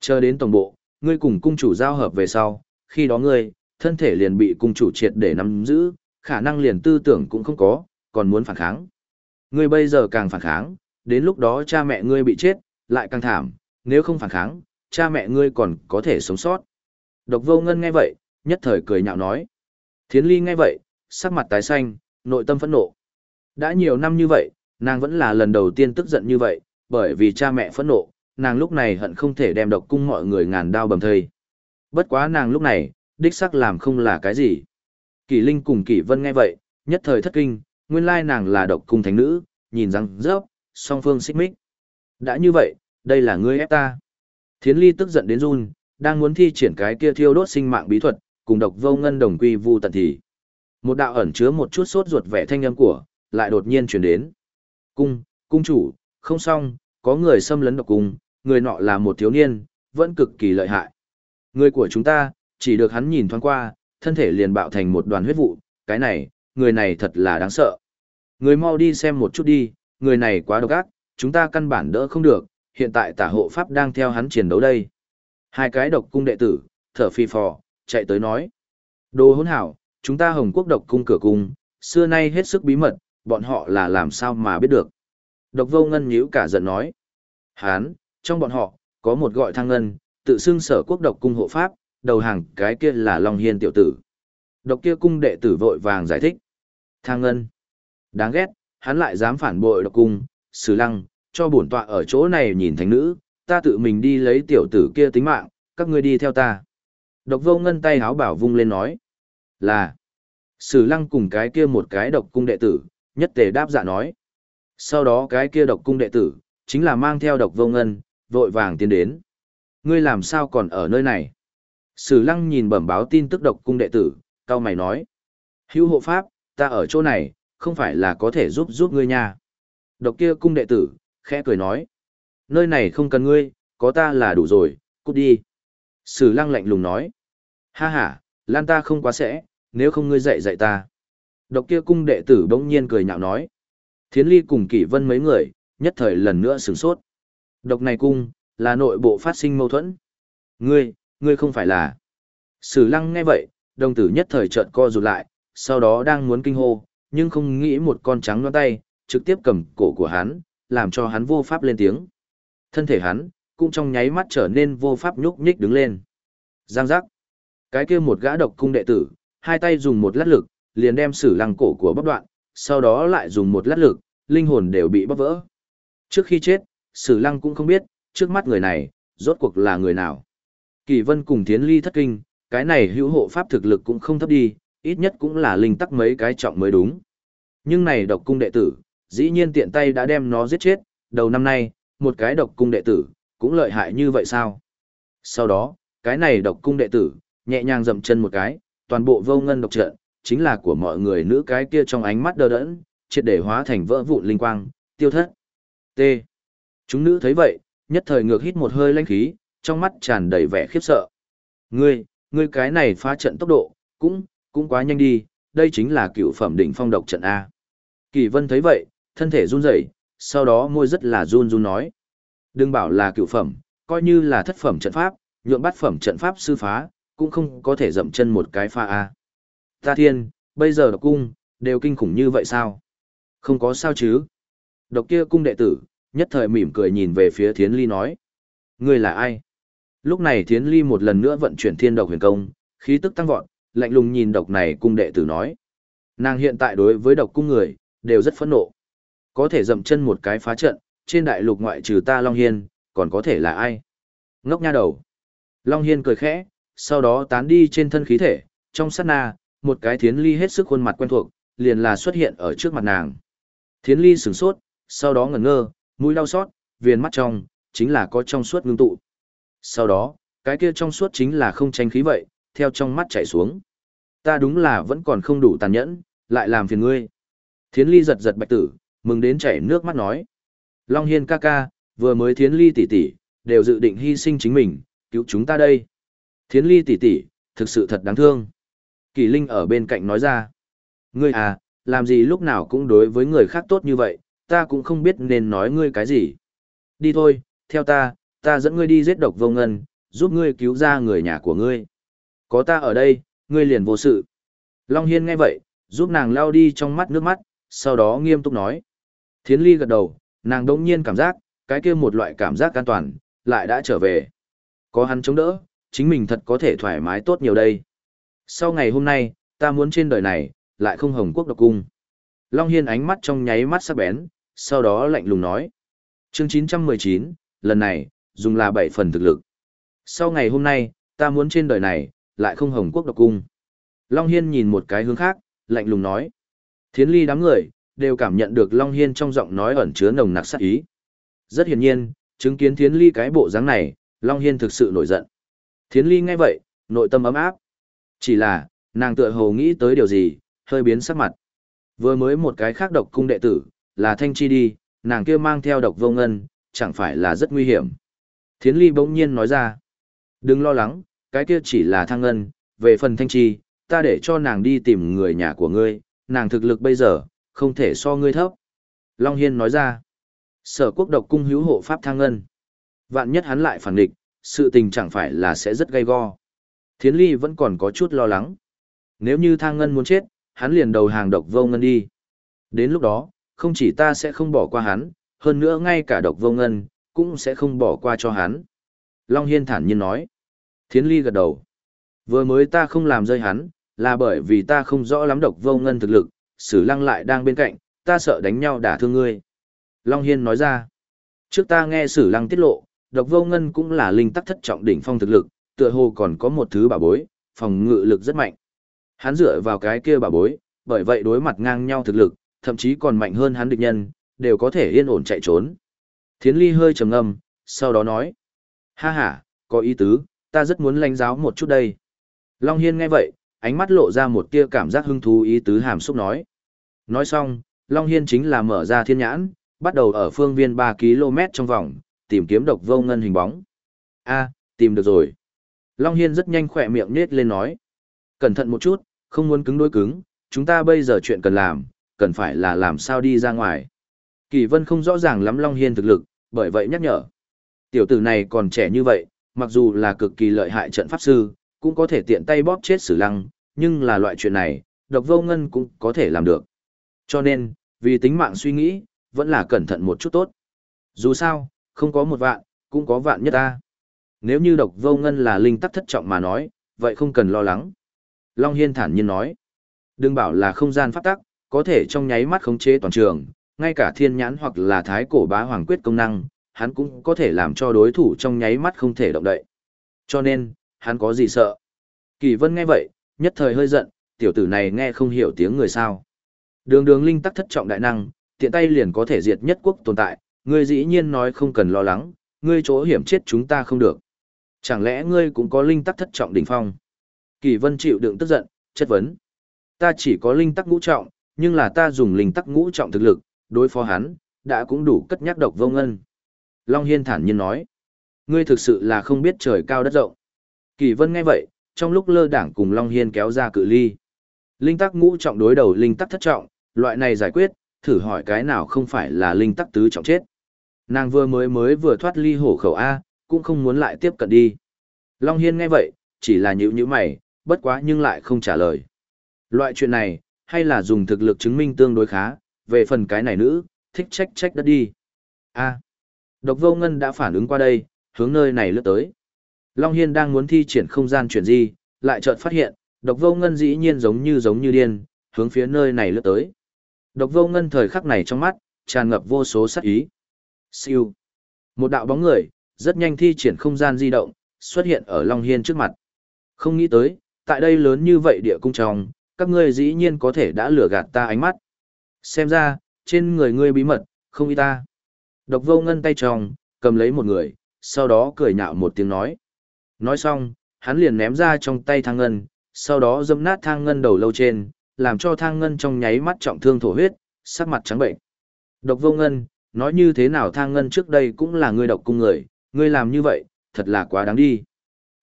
Chờ đến tổng bộ, ngươi cùng cung chủ giao hợp về sau, khi đó ngươi, thân thể liền bị cung chủ triệt để nắm giữ, khả năng liền tư tưởng cũng không có, còn muốn phản kháng. Ngươi bây giờ càng phản kháng, đến lúc đó cha mẹ ngươi bị chết, lại càng thảm, nếu không phản kháng, cha mẹ ngươi còn có thể sống sót. Độc vô ngân nghe vậy, nhất thời cười nhạo nói. Thiến ly nghe vậy, sắc mặt tái xanh, nội tâm phẫn nộ. Đã nhiều năm như vậy, nàng vẫn là lần đầu tiên tức giận như vậy, bởi vì cha mẹ phẫn nộ, nàng lúc này hận không thể đem độc cung mọi người ngàn đao bầm thây. Bất quá nàng lúc này, đích sắc làm không là cái gì. Kỷ Linh cùng Kỷ Vân nghe vậy, nhất thời thất kinh, nguyên lai nàng là độc cung thánh nữ, nhìn rằng rớp, song phương xích mích. Đã như vậy, đây là ngươi ép ta. Thiến Ly tức giận đến run, đang muốn thi triển cái kia thiêu đốt sinh mạng bí thuật, cùng độc vô ngân đồng quy vu tận thì. Một đạo ẩn chứa một chút sốt ruột vẻ thanh âm của, lại đột nhiên truyền đến. Cung, cung chủ, không xong, có người xâm lấn độc cung, người nọ là một thiếu niên, vẫn cực kỳ lợi hại. Người của chúng ta, chỉ được hắn nhìn thoáng qua, thân thể liền bạo thành một đoàn huyết vụ, cái này, người này thật là đáng sợ. Người mau đi xem một chút đi, người này quá độc ác, chúng ta căn bản đỡ không được, hiện tại tả hộ pháp đang theo hắn chiến đấu đây. Hai cái độc cung đệ tử, thở phi phò, chạy tới nói. Đồ hỗn hảo, chúng ta hồng quốc độc cung cửa cung, xưa nay hết sức bí mật, bọn họ là làm sao mà biết được. Độc vô ngân nhíu cả giận nói. Hán, trong bọn họ, có một gọi thang ngân, tự xưng sở quốc độc cung hộ pháp, đầu hàng cái kia là Long Hiên tiểu tử. Độc kia cung đệ tử vội vàng giải thích. Thang ngân. Đáng ghét, hắn lại dám phản bội độc cung, sử lăng, cho bổn tọa ở chỗ này nhìn thánh nữ, ta tự mình đi lấy tiểu tử kia tính mạng, các ngươi đi theo ta. Độc vô ngân tay háo bảo vung lên nói. Là. Sử lăng cùng cái kia một cái độc cung đệ tử, nhất tề đáp dạ nói. Sau đó cái kia độc cung đệ tử, chính là mang theo độc vô ngân, vội vàng tiến đến. Ngươi làm sao còn ở nơi này? Sử lăng nhìn bẩm báo tin tức độc cung đệ tử, cao mày nói. Hữu hộ pháp, ta ở chỗ này, không phải là có thể giúp giúp ngươi nha. Độc kia cung đệ tử, khẽ cười nói. Nơi này không cần ngươi, có ta là đủ rồi, cút đi. Sử lăng lạnh lùng nói. Ha ha, lan ta không quá sẽ, nếu không ngươi dạy dạy ta. Độc kia cung đệ tử bỗng nhiên cười nhạo nói. Thiến ly cùng kỷ vân mấy người, nhất thời lần nữa sửng sốt. Độc này cung, là nội bộ phát sinh mâu thuẫn. Ngươi, ngươi không phải là. Sử lăng nghe vậy, đồng tử nhất thời trợn co rụt lại, sau đó đang muốn kinh hô, nhưng không nghĩ một con trắng loan tay, trực tiếp cầm cổ của hắn, làm cho hắn vô pháp lên tiếng. Thân thể hắn, cũng trong nháy mắt trở nên vô pháp nhúc nhích đứng lên. Giang giác. Cái kia một gã độc cung đệ tử, hai tay dùng một lát lực, liền đem sử lăng cổ của bóc đoạn, sau đó lại dùng một lát lực, linh hồn đều bị bóp vỡ. Trước khi chết, sử lăng cũng không biết, trước mắt người này, rốt cuộc là người nào. Kỳ vân cùng thiến ly thất kinh, cái này hữu hộ pháp thực lực cũng không thấp đi, ít nhất cũng là linh tắc mấy cái trọng mới đúng. Nhưng này độc cung đệ tử, dĩ nhiên tiện tay đã đem nó giết chết, đầu năm nay, một cái độc cung đệ tử, cũng lợi hại như vậy sao? Sau đó, cái này độc cung đệ tử, nhẹ nhàng dậm chân một cái, toàn bộ vô ngân độc trận, chính là của mọi người nữ cái kia trong ánh mắt đờ đẫn, triệt để hóa thành vỡ vụn linh quang, tiêu thất. T. Chúng nữ thấy vậy, nhất thời ngược hít một hơi lãnh khí, trong mắt tràn đầy vẻ khiếp sợ. Ngươi, ngươi cái này phá trận tốc độ, cũng, cũng quá nhanh đi, đây chính là cựu phẩm đỉnh phong độc trận A. Kỳ vân thấy vậy, thân thể run rẩy, sau đó môi rất là run run nói. Đừng bảo là cựu phẩm, coi như là thất phẩm trận pháp, nhượng bát phẩm trận pháp sư phá, cũng không có thể dậm chân một cái pha A. Ta thiên, bây giờ độc cung, đều kinh khủng như vậy sao? Không có sao chứ? Độc kia cung đệ tử, nhất thời mỉm cười nhìn về phía thiến ly nói. Ngươi là ai? Lúc này thiến ly một lần nữa vận chuyển thiên độc huyền công, khí tức tăng vọt, lạnh lùng nhìn độc này cung đệ tử nói. Nàng hiện tại đối với độc cung người, đều rất phẫn nộ. Có thể dậm chân một cái phá trận, trên đại lục ngoại trừ ta Long Hiên, còn có thể là ai? Ngốc nha đầu. Long Hiên cười khẽ, sau đó tán đi trên thân khí thể, trong sát na, một cái thiến ly hết sức khuôn mặt quen thuộc, liền là xuất hiện ở trước mặt nàng. Thiến ly sửng sốt, sau đó ngẩn ngơ, mũi đau xót, viền mắt trong, chính là có trong suốt ngưng tụ. Sau đó, cái kia trong suốt chính là không tranh khí vậy, theo trong mắt chảy xuống. Ta đúng là vẫn còn không đủ tàn nhẫn, lại làm phiền ngươi. Thiến ly giật giật bạch tử, mừng đến chảy nước mắt nói. Long Hiên ca ca, vừa mới thiến ly tỷ tỷ, đều dự định hy sinh chính mình, cứu chúng ta đây. Thiến ly tỷ tỷ, thực sự thật đáng thương. Kỳ Linh ở bên cạnh nói ra. Ngươi à, làm gì lúc nào cũng đối với người khác tốt như vậy, ta cũng không biết nên nói ngươi cái gì. Đi thôi, theo ta, ta dẫn ngươi đi giết độc vô ngân, giúp ngươi cứu ra người nhà của ngươi. Có ta ở đây, ngươi liền vô sự. Long Hiên nghe vậy, giúp nàng lao đi trong mắt nước mắt, sau đó nghiêm túc nói. Thiến Ly gật đầu, Nàng đỗng nhiên cảm giác, cái kia một loại cảm giác an toàn, lại đã trở về. Có hắn chống đỡ, chính mình thật có thể thoải mái tốt nhiều đây. Sau ngày hôm nay, ta muốn trên đời này, lại không hồng quốc độc cung. Long Hiên ánh mắt trong nháy mắt sắc bén, sau đó lạnh lùng nói. Chương 919, lần này, dùng là bảy phần thực lực. Sau ngày hôm nay, ta muốn trên đời này, lại không hồng quốc độc cung. Long Hiên nhìn một cái hướng khác, lạnh lùng nói. Thiến ly đám người, đều cảm nhận được Long Hiên trong giọng nói ẩn chứa nồng nặc sát ý. Rất hiển nhiên, chứng kiến Thiến ly cái bộ dáng này, Long Hiên thực sự nổi giận. Thiến ly nghe vậy, nội tâm ấm áp. Chỉ là, nàng tựa hồ nghĩ tới điều gì, hơi biến sắc mặt. Vừa mới một cái khác độc cung đệ tử, là Thanh Chi đi, nàng kia mang theo độc vô ngân, chẳng phải là rất nguy hiểm. Thiến ly bỗng nhiên nói ra. Đừng lo lắng, cái kia chỉ là thăng ngân, về phần Thanh Chi, ta để cho nàng đi tìm người nhà của ngươi, nàng thực lực bây giờ, không thể so ngươi thấp. Long Hiên nói ra, sở quốc độc cung hữu hộ pháp thang ngân. Vạn nhất hắn lại phản địch, sự tình chẳng phải là sẽ rất gay go. Thiến ly vẫn còn có chút lo lắng. Nếu như thang ngân muốn chết, hắn liền đầu hàng độc vô ngân đi. Đến lúc đó, không chỉ ta sẽ không bỏ qua hắn, hơn nữa ngay cả độc vô ngân, cũng sẽ không bỏ qua cho hắn. Long Hiên thản nhiên nói. Thiến ly gật đầu. Vừa mới ta không làm rơi hắn, là bởi vì ta không rõ lắm độc vô ngân thực lực, sử lăng lại đang bên cạnh, ta sợ đánh nhau đả thương ngươi. Long Hiên nói ra, trước ta nghe sử lăng tiết lộ, độc vô ngân cũng là linh tắc thất trọng đỉnh phong thực lực, tựa hồ còn có một thứ bảo bối, phòng ngự lực rất mạnh. Hắn dựa vào cái kia bảo bối, bởi vậy đối mặt ngang nhau thực lực, thậm chí còn mạnh hơn hắn địch nhân, đều có thể yên ổn chạy trốn. Thiến ly hơi trầm ngâm, sau đó nói, ha ha, có ý tứ, ta rất muốn lãnh giáo một chút đây. Long Hiên nghe vậy, ánh mắt lộ ra một tia cảm giác hứng thú ý tứ hàm xúc nói. Nói xong, Long Hiên chính là mở ra thiên nhãn, bắt đầu ở phương viên 3 km trong vòng, tìm kiếm độc vô ngân hình bóng. a tìm được rồi. Long Hiên rất nhanh khỏe miệng nết lên nói. Cẩn thận một chút, không muốn cứng đối cứng, chúng ta bây giờ chuyện cần làm, cần phải là làm sao đi ra ngoài. Kỳ vân không rõ ràng lắm Long Hiên thực lực, bởi vậy nhắc nhở. Tiểu tử này còn trẻ như vậy, mặc dù là cực kỳ lợi hại trận pháp sư, cũng có thể tiện tay bóp chết sử lăng, nhưng là loại chuyện này, độc vô ngân cũng có thể làm được. Cho nên, vì tính mạng suy nghĩ, vẫn là cẩn thận một chút tốt. Dù sao, không có một vạn, cũng có vạn nhất ta. Nếu như độc vô ngân là linh tắc thất trọng mà nói, vậy không cần lo lắng. Long Hiên thản nhiên nói, đừng bảo là không gian pháp tắc, có thể trong nháy mắt khống chế toàn trường, ngay cả thiên nhãn hoặc là thái cổ bá hoàng quyết công năng, hắn cũng có thể làm cho đối thủ trong nháy mắt không thể động đậy. Cho nên, hắn có gì sợ? Kỳ vân nghe vậy, nhất thời hơi giận, tiểu tử này nghe không hiểu tiếng người sao. Đường đường linh tắc thất trọng đại năng, tiện tay liền có thể diệt nhất quốc tồn tại, ngươi dĩ nhiên nói không cần lo lắng, ngươi chỗ hiểm chết chúng ta không được. Chẳng lẽ ngươi cũng có linh tắc thất trọng đỉnh phong? Kỳ vân chịu đựng tức giận, chất vấn. Ta chỉ có linh tắc ngũ trọng, nhưng là ta dùng linh tắc ngũ trọng thực lực, đối phó hắn, đã cũng đủ cất nhắc độc vô ngân. Long Hiên thản nhiên nói. Ngươi thực sự là không biết trời cao đất rộng. Kỳ vân nghe vậy, trong lúc lơ đảng cùng Long Hiên kéo ra cự ly. Linh tắc ngũ trọng đối đầu linh tắc thất trọng, loại này giải quyết, thử hỏi cái nào không phải là linh tắc tứ trọng chết. Nàng vừa mới mới vừa thoát ly hổ khẩu A, cũng không muốn lại tiếp cận đi. Long Hiên nghe vậy, chỉ là nhữ nhữ mày, bất quá nhưng lại không trả lời. Loại chuyện này, hay là dùng thực lực chứng minh tương đối khá, về phần cái này nữ, thích trách trách đất đi. A. Độc vô ngân đã phản ứng qua đây, hướng nơi này lướt tới. Long Hiên đang muốn thi triển không gian chuyển di, lại chợt phát hiện, độc vô ngân dĩ nhiên giống như giống như điên, hướng phía nơi này lướt tới. Độc vô ngân thời khắc này trong mắt, tràn ngập vô số sát ý. Siêu. Một đạo bóng người, rất nhanh thi triển không gian di động, xuất hiện ở Long Hiên trước mặt. Không nghĩ tới, tại đây lớn như vậy địa cung trong, các ngươi dĩ nhiên có thể đã lừa gạt ta ánh mắt. Xem ra, trên người ngươi bí mật, không y ta. Độc vô ngân tay tròng, cầm lấy một người, sau đó cười nhạo một tiếng nói. Nói xong, hắn liền ném ra trong tay thang ngân, sau đó dâm nát thang ngân đầu lâu trên, làm cho thang ngân trong nháy mắt trọng thương thổ huyết, sắc mặt trắng bệnh. Độc vô ngân, nói như thế nào thang ngân trước đây cũng là người độc cung người, ngươi làm như vậy, thật là quá đáng đi.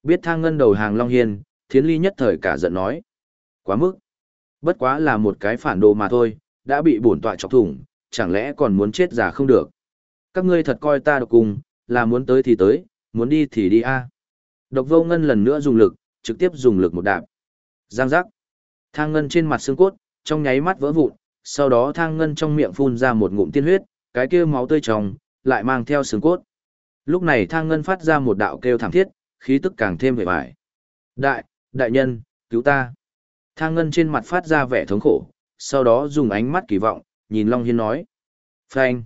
Biết thang ngân đầu hàng Long Hiên, thiến ly nhất thời cả giận nói. Quá mức. Bất quá là một cái phản đồ mà thôi, đã bị bổn tọa chọc thủng, chẳng lẽ còn muốn chết già không được. Các ngươi thật coi ta độc cung, là muốn tới thì tới, muốn đi thì đi a. À. Độc vô ngân lần nữa dùng lực, trực tiếp dùng lực một đạp. Giang giác. Thang ngân trên mặt xương cốt, trong nháy mắt vỡ vụn, sau đó thang ngân trong miệng phun ra một ngụm tiên huyết, cái kia máu tươi trong, lại mang theo xương cốt. Lúc này thang ngân phát ra một đạo kêu thảm thiết, khí tức càng thêm vẻ vải. Đại, đại nhân, cứu ta. Thang ngân trên mặt phát ra vẻ thống khổ, sau đó dùng ánh mắt kỳ vọng, nhìn Long Hiên nói. Phanh.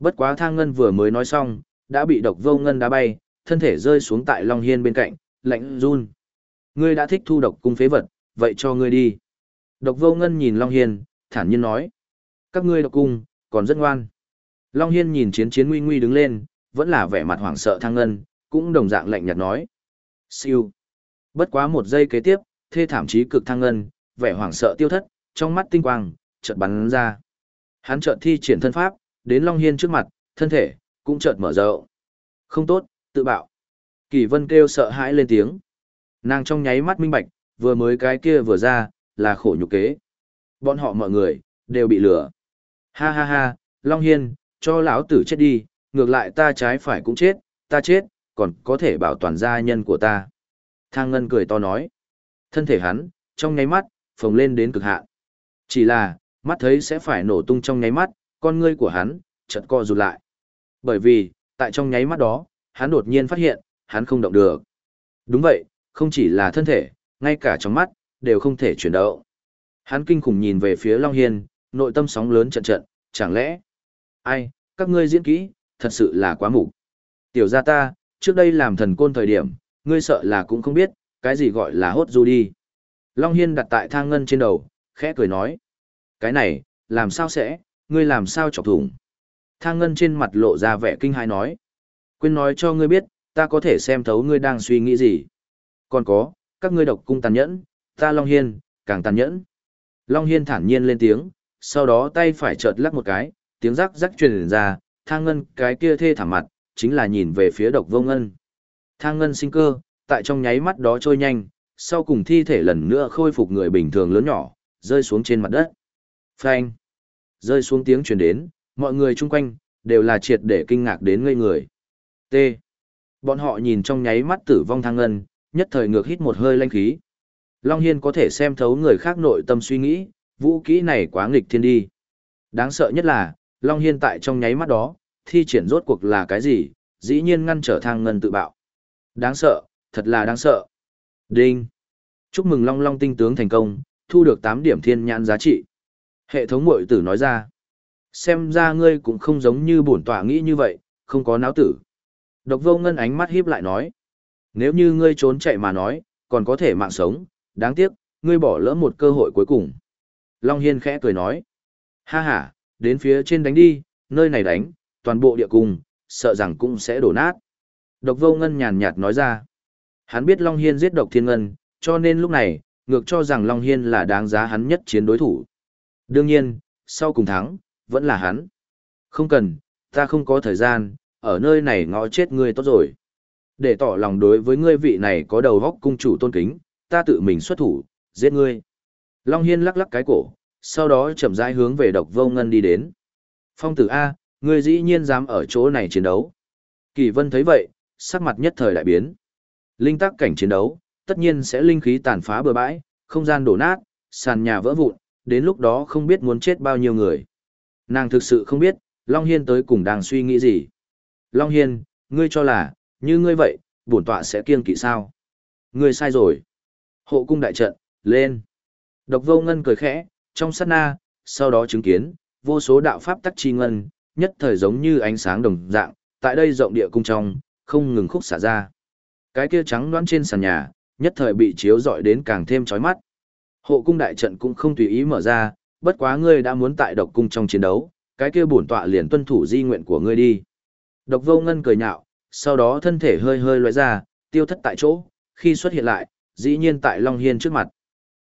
Bất quá thang ngân vừa mới nói xong, đã bị độc vô ngân đá bay, thân thể rơi xuống tại Long Hiên bên cạnh, lạnh run. Ngươi đã thích thu độc cung phế vật, vậy cho ngươi đi. Độc vô ngân nhìn Long Hiên, thản nhiên nói. Các ngươi độc cung, còn rất ngoan. Long Hiên nhìn chiến chiến nguy nguy đứng lên, vẫn là vẻ mặt hoảng sợ thang ngân, cũng đồng dạng lạnh nhạt nói. Siêu. Bất quá một giây kế tiếp, thê thảm chí cực thăng ngân, vẻ hoảng sợ tiêu thất, trong mắt tinh quang, chợt bắn ra. Hắn chợt thi triển thân pháp, đến Long Hiên trước mặt, thân thể, cũng chợt mở rộng. Không tốt, tự bạo. Kỳ vân kêu sợ hãi lên tiếng. Nàng trong nháy mắt minh bạch, vừa mới cái kia vừa ra, là khổ nhục kế. Bọn họ mọi người, đều bị lừa. Ha ha ha, Long Hiên, cho lão tử chết đi, ngược lại ta trái phải cũng chết, ta chết, còn có thể bảo toàn gia nhân của ta. Thang Ngân cười to nói. Thân thể hắn, trong nháy mắt, phồng lên đến cực hạn. Chỉ là, mắt thấy sẽ phải nổ tung trong nháy mắt, con ngươi của hắn, chợt co rụt lại. Bởi vì, tại trong nháy mắt đó, hắn đột nhiên phát hiện, hắn không động được. Đúng vậy, không chỉ là thân thể, ngay cả trong mắt, đều không thể chuyển động. Hắn kinh khủng nhìn về phía Long Hiên, nội tâm sóng lớn trận trận, chẳng lẽ, ai, các ngươi diễn kỹ, thật sự là quá mục. Tiểu gia ta, trước đây làm thần côn thời điểm, ngươi sợ là cũng không biết, cái gì gọi là hốt du đi. Long Hiên đặt tại thang ngân trên đầu, khẽ cười nói. Cái này, làm sao sẽ, ngươi làm sao chọc thủng. Thang ngân trên mặt lộ ra vẻ kinh hãi nói. Quên nói cho ngươi biết, ta có thể xem thấu ngươi đang suy nghĩ gì. Còn có, các ngươi độc cung tàn nhẫn, ta Long Hiên, càng tàn nhẫn. Long Hiên thản nhiên lên tiếng, sau đó tay phải chợt lắc một cái, tiếng rắc rắc truyền ra, thang ngân cái kia thê thảm mặt, chính là nhìn về phía độc vô ngân. Thang ngân sinh cơ, tại trong nháy mắt đó trôi nhanh, sau cùng thi thể lần nữa khôi phục người bình thường lớn nhỏ, rơi xuống trên mặt đất. Phanh! Rơi xuống tiếng truyền đến, mọi người chung quanh, đều là triệt để kinh ngạc đến ngây người. T. Bọn họ nhìn trong nháy mắt tử vong thang ngân, nhất thời ngược hít một hơi lanh khí. Long Hiên có thể xem thấu người khác nội tâm suy nghĩ, vũ kỹ này quá nghịch thiên đi. Đáng sợ nhất là, Long Hiên tại trong nháy mắt đó, thi triển rốt cuộc là cái gì, dĩ nhiên ngăn trở thang ngân tự bạo. Đáng sợ, thật là đáng sợ. Đinh. Chúc mừng Long Long tinh tướng thành công, thu được 8 điểm thiên nhãn giá trị. Hệ thống mội tử nói ra. Xem ra ngươi cũng không giống như bổn tọa nghĩ như vậy, không có náo tử. Độc vô ngân ánh mắt hiếp lại nói. Nếu như ngươi trốn chạy mà nói, còn có thể mạng sống, đáng tiếc, ngươi bỏ lỡ một cơ hội cuối cùng. Long Hiên khẽ cười nói. Ha ha, đến phía trên đánh đi, nơi này đánh, toàn bộ địa cung, sợ rằng cũng sẽ đổ nát. Độc vô ngân nhàn nhạt nói ra. Hắn biết Long Hiên giết độc thiên ngân, cho nên lúc này, ngược cho rằng Long Hiên là đáng giá hắn nhất chiến đối thủ. Đương nhiên, sau cùng thắng, vẫn là hắn. Không cần, ta không có thời gian, ở nơi này ngõ chết ngươi tốt rồi. Để tỏ lòng đối với ngươi vị này có đầu góc cung chủ tôn kính, ta tự mình xuất thủ, giết ngươi. Long Hiên lắc lắc cái cổ, sau đó chậm rãi hướng về độc vô ngân đi đến. Phong tử A, ngươi dĩ nhiên dám ở chỗ này chiến đấu. Kỳ vân thấy vậy, sắc mặt nhất thời đại biến. Linh tác cảnh chiến đấu, tất nhiên sẽ linh khí tàn phá bừa bãi, không gian đổ nát, sàn nhà vỡ vụn, đến lúc đó không biết muốn chết bao nhiêu người. Nàng thực sự không biết, Long Hiên tới cùng đang suy nghĩ gì. Long Hiên, ngươi cho là, như ngươi vậy, bổn tọa sẽ kiêng kỵ sao? Ngươi sai rồi. Hộ cung đại trận, lên. Độc vô ngân cười khẽ, trong sát na, sau đó chứng kiến, vô số đạo pháp tắc chi ngân, nhất thời giống như ánh sáng đồng dạng, tại đây rộng địa cung trong, không ngừng khúc xả ra. Cái kia trắng đoán trên sàn nhà, nhất thời bị chiếu rọi đến càng thêm chói mắt. Hộ cung đại trận cũng không tùy ý mở ra, bất quá ngươi đã muốn tại độc cung trong chiến đấu, cái kia bổn tọa liền tuân thủ di nguyện của ngươi đi. Độc vô ngân cười nhạo, sau đó thân thể hơi hơi loại ra, tiêu thất tại chỗ, khi xuất hiện lại, dĩ nhiên tại Long Hiên trước mặt.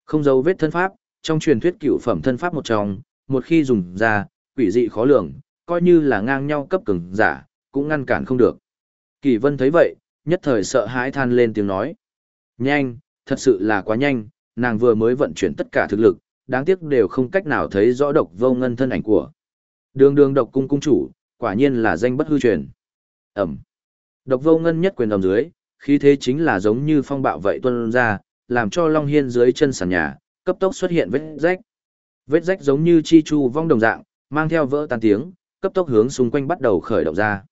Không dấu vết thân pháp, trong truyền thuyết cựu phẩm thân pháp một trong, một khi dùng ra, quỷ dị khó lường, coi như là ngang nhau cấp cường giả, cũng ngăn cản không được. Kỳ vân thấy vậy, nhất thời sợ hãi than lên tiếng nói. Nhanh, thật sự là quá nhanh, nàng vừa mới vận chuyển tất cả thực lực, đáng tiếc đều không cách nào thấy rõ độc vô ngân thân ảnh của. Đường đường độc cung cung chủ, quả nhiên là danh bất hư truyền. Ẩm. Độc vô ngân nhất quyền đồng dưới, khí thế chính là giống như phong bạo vậy tuôn ra, làm cho Long Hiên dưới chân sàn nhà, cấp tốc xuất hiện vết rách. Vết rách giống như chi chu vong đồng dạng, mang theo vỡ tan tiếng, cấp tốc hướng xung quanh bắt đầu khởi động ra.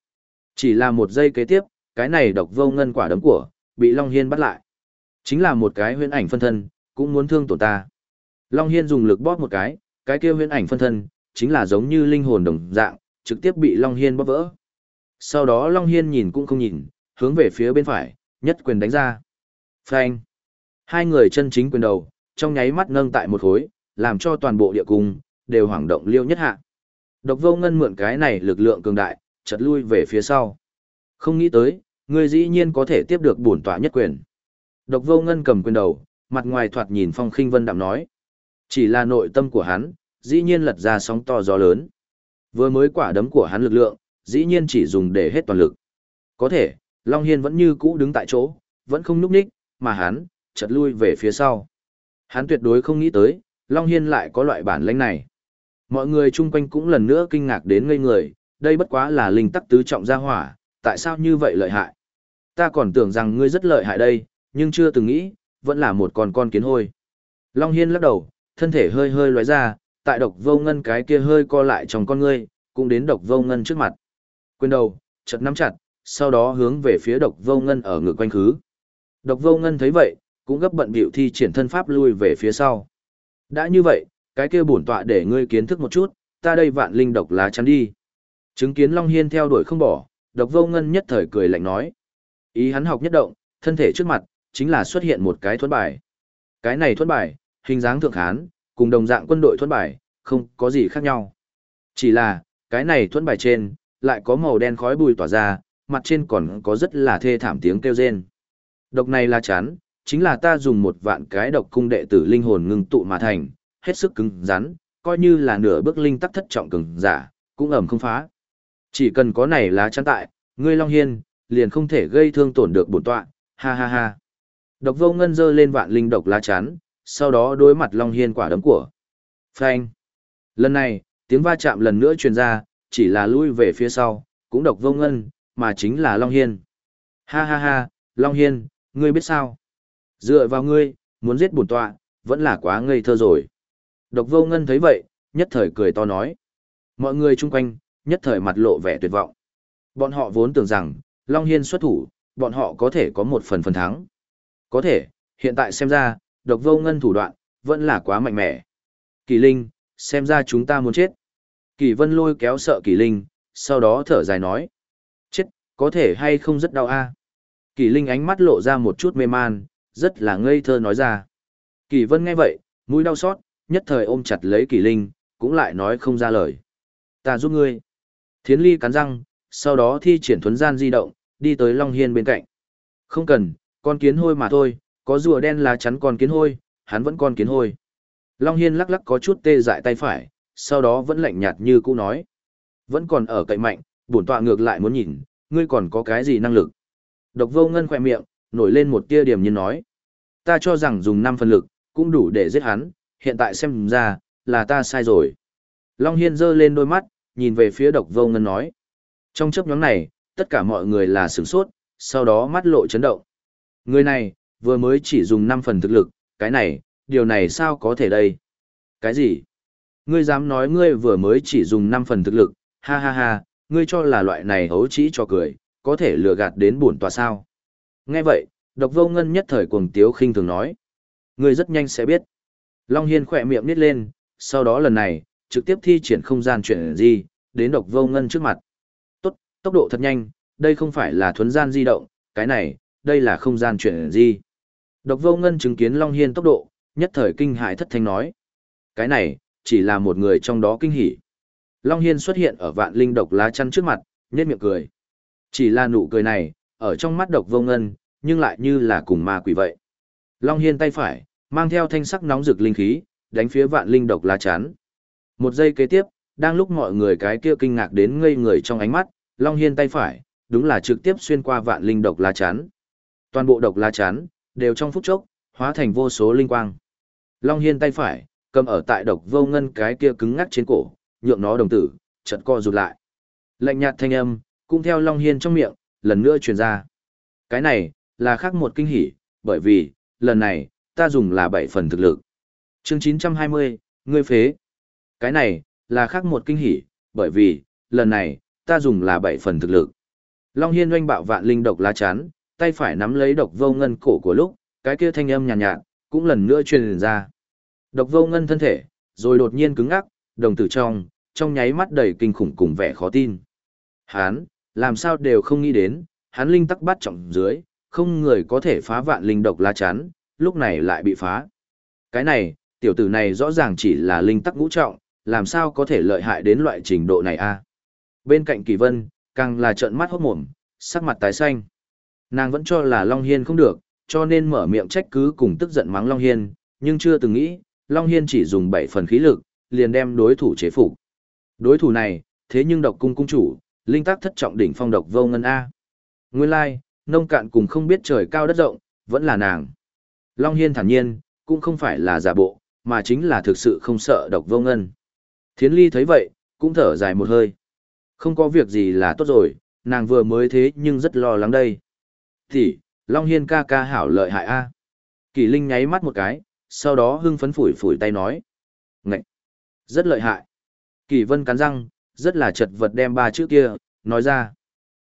Chỉ là một giây kế tiếp, cái này độc vô ngân quả đấm của, bị Long Hiên bắt lại. Chính là một cái huyễn ảnh phân thân, cũng muốn thương tổn ta. Long Hiên dùng lực bóp một cái, cái kia huyễn ảnh phân thân, chính là giống như linh hồn đồng dạng, trực tiếp bị Long Hiên bóp vỡ. Sau đó Long Hiên nhìn cũng không nhìn, hướng về phía bên phải, nhất quyền đánh ra. Phanh. Hai người chân chính quyền đầu, trong nháy mắt nâng tại một khối, làm cho toàn bộ địa cung, đều hoảng động liêu nhất hạ. Độc vô ngân mượn cái này lực lượng cường đại, chật lui về phía sau. Không nghĩ tới, người dĩ nhiên có thể tiếp được bổn tọa nhất quyền. Độc vô ngân cầm quyền đầu, mặt ngoài thoạt nhìn phong khinh vân đạm nói. Chỉ là nội tâm của hắn, dĩ nhiên lật ra sóng to gió lớn. Vừa mới quả đấm của hắn lực lượng, dĩ nhiên chỉ dùng để hết toàn lực. Có thể, Long Hiên vẫn như cũ đứng tại chỗ, vẫn không núp ních, mà hắn, chật lui về phía sau. Hắn tuyệt đối không nghĩ tới, Long Hiên lại có loại bản lãnh này. Mọi người chung quanh cũng lần nữa kinh ngạc đến ngây người, đây bất quá là linh tắc tứ trọng gia hỏa, tại sao như vậy lợi hại? Ta còn tưởng rằng ngươi rất lợi hại đây, nhưng chưa từng nghĩ, vẫn là một con con kiến hôi. Long Hiên lắc đầu, thân thể hơi hơi lóe ra, tại độc vô ngân cái kia hơi co lại trong con ngươi, cũng đến độc vô ngân trước mặt. Quyền đầu, chật nắm chặt, sau đó hướng về phía độc vô ngân ở ngực quanh khứ. Độc vô ngân thấy vậy, cũng gấp bận biểu thi triển thân pháp lui về phía sau. Đã như vậy, cái kia bổn tọa để ngươi kiến thức một chút, ta đây vạn linh độc lá chắn đi. Chứng kiến Long Hiên theo đuổi không bỏ, độc vô ngân nhất thời cười lạnh nói. Ý hắn học nhất động, thân thể trước mặt, chính là xuất hiện một cái thuẫn bài. Cái này thuẫn bài, hình dáng thượng hán, cùng đồng dạng quân đội thuẫn bài, không có gì khác nhau. Chỉ là, cái này thuẫn bài trên, lại có màu đen khói bùi tỏa ra, mặt trên còn có rất là thê thảm tiếng kêu rên. Độc này là chán, chính là ta dùng một vạn cái độc cung đệ tử linh hồn ngưng tụ mà thành, hết sức cứng rắn, coi như là nửa bước linh tắc thất trọng cường giả, cũng ẩm không phá. Chỉ cần có này lá chắn tại, ngươi Long Hiên, liền không thể gây thương tổn được bổn tọa, ha ha ha. Độc vô ngân dơ lên vạn linh độc lá chắn, sau đó đối mặt Long Hiên quả đấm của. Phanh. Lần này, tiếng va chạm lần nữa truyền ra, chỉ là lui về phía sau, cũng độc vô ngân, mà chính là Long Hiên. Ha ha ha, Long Hiên, ngươi biết sao? Dựa vào ngươi, muốn giết bổn tọa, vẫn là quá ngây thơ rồi. Độc vô ngân thấy vậy, nhất thời cười to nói. Mọi người chung quanh, nhất thời mặt lộ vẻ tuyệt vọng. Bọn họ vốn tưởng rằng, Long Hiên xuất thủ, bọn họ có thể có một phần phần thắng. Có thể, hiện tại xem ra, độc vô ngân thủ đoạn, vẫn là quá mạnh mẽ. Kỳ Linh, xem ra chúng ta muốn chết. Kỳ Vân lôi kéo sợ Kỳ Linh, sau đó thở dài nói. Chết, có thể hay không rất đau a Kỳ Linh ánh mắt lộ ra một chút mê man, rất là ngây thơ nói ra. Kỳ Vân nghe vậy, mũi đau xót, nhất thời ôm chặt lấy Kỳ Linh, cũng lại nói không ra lời. Ta giúp ngươi. Thiến Ly cắn răng, sau đó thi triển thuấn gian di động, đi tới Long Hiên bên cạnh. Không cần, con kiến hôi mà thôi, có rùa đen lá chắn con kiến hôi, hắn vẫn con kiến hôi. Long Hiên lắc lắc có chút tê dại tay phải, sau đó vẫn lạnh nhạt như cũ nói. Vẫn còn ở cậy mạnh, bổn tọa ngược lại muốn nhìn, ngươi còn có cái gì năng lực. Độc vô ngân khỏe miệng, nổi lên một tia điểm nhiên nói. Ta cho rằng dùng 5 phần lực, cũng đủ để giết hắn, hiện tại xem ra, là ta sai rồi. Long Hiên giơ lên đôi mắt, nhìn về phía độc vô ngân nói. Trong chấp nhóm này, tất cả mọi người là sửng sốt, sau đó mắt lộ chấn động. Người này, vừa mới chỉ dùng 5 phần thực lực, cái này, điều này sao có thể đây? Cái gì? Ngươi dám nói ngươi vừa mới chỉ dùng 5 phần thực lực, ha ha ha, ngươi cho là loại này hấu trĩ cho cười, có thể lừa gạt đến bổn tòa sao? Nghe vậy, độc vô ngân nhất thời cuồng tiếu khinh thường nói. Ngươi rất nhanh sẽ biết. Long Hiên khỏe miệng nít lên, sau đó lần này, trực tiếp thi triển không gian chuyển di, đến độc vô ngân trước mặt. Tốt, tốc độ thật nhanh, đây không phải là thuấn gian di động, cái này, đây là không gian chuyển di. Độc vô ngân chứng kiến Long Hiên tốc độ, nhất thời kinh hại thất thanh nói. Cái này, chỉ là một người trong đó kinh hỉ. Long Hiên xuất hiện ở vạn linh độc lá chăn trước mặt, nhét miệng cười. Chỉ là nụ cười này, ở trong mắt độc vô ngân, nhưng lại như là cùng ma quỷ vậy. Long Hiên tay phải, mang theo thanh sắc nóng rực linh khí, đánh phía vạn linh độc lá chắn. Một giây kế tiếp, đang lúc mọi người cái kia kinh ngạc đến ngây người trong ánh mắt, Long Hiên tay phải, đúng là trực tiếp xuyên qua vạn linh độc lá chắn. Toàn bộ độc lá chắn, đều trong phút chốc, hóa thành vô số linh quang. Long Hiên tay phải, cầm ở tại độc vô ngân cái kia cứng ngắc trên cổ, nhượng nó đồng tử, chợt co rụt lại. Lạnh nhạt thanh âm, cũng theo Long Hiên trong miệng, lần nữa truyền ra. Cái này, là khác một kinh hỉ, bởi vì, lần này, ta dùng là bảy phần thực lực. chương 920, ngươi phế. Cái này, là khác một kinh hỉ, bởi vì, lần này, ta dùng là bảy phần thực lực. Long Hiên oanh bạo vạn linh độc lá chắn, tay phải nắm lấy độc vô ngân cổ của lúc, cái kia thanh âm nhàn nhạt, nhạt, cũng lần nữa truyền ra. Độc vô ngân thân thể, rồi đột nhiên cứng ngắc, đồng tử trong, trong nháy mắt đầy kinh khủng cùng vẻ khó tin. Hán, làm sao đều không nghĩ đến, hắn linh tắc bắt trọng dưới, không người có thể phá vạn linh độc lá chắn, lúc này lại bị phá. Cái này, tiểu tử này rõ ràng chỉ là linh tắc ngũ trọng, làm sao có thể lợi hại đến loại trình độ này a? Bên cạnh Kỳ Vân, càng là trợn mắt hốt mồm, sắc mặt tái xanh. Nàng vẫn cho là Long Hiên không được, cho nên mở miệng trách cứ cùng tức giận mắng Long Hiên, nhưng chưa từng nghĩ, Long Hiên chỉ dùng 7 phần khí lực, liền đem đối thủ chế phục. Đối thủ này, thế nhưng độc cung cung chủ, linh tác thất trọng đỉnh phong độc vô ngân A. Nguyên lai, nông cạn cùng không biết trời cao đất rộng, vẫn là nàng. Long Hiên thản nhiên, cũng không phải là giả bộ, mà chính là thực sự không sợ độc vô ngân. Thiến ly thấy vậy, cũng thở dài một hơi. Không có việc gì là tốt rồi, nàng vừa mới thế nhưng rất lo lắng đây. Thì, Long Hiên ca ca hảo lợi hại a Kỳ Linh nháy mắt một cái, sau đó hưng phấn phủi phủi tay nói. Ngậy! Rất lợi hại. Kỳ Vân cắn răng, rất là chật vật đem ba chữ kia, nói ra.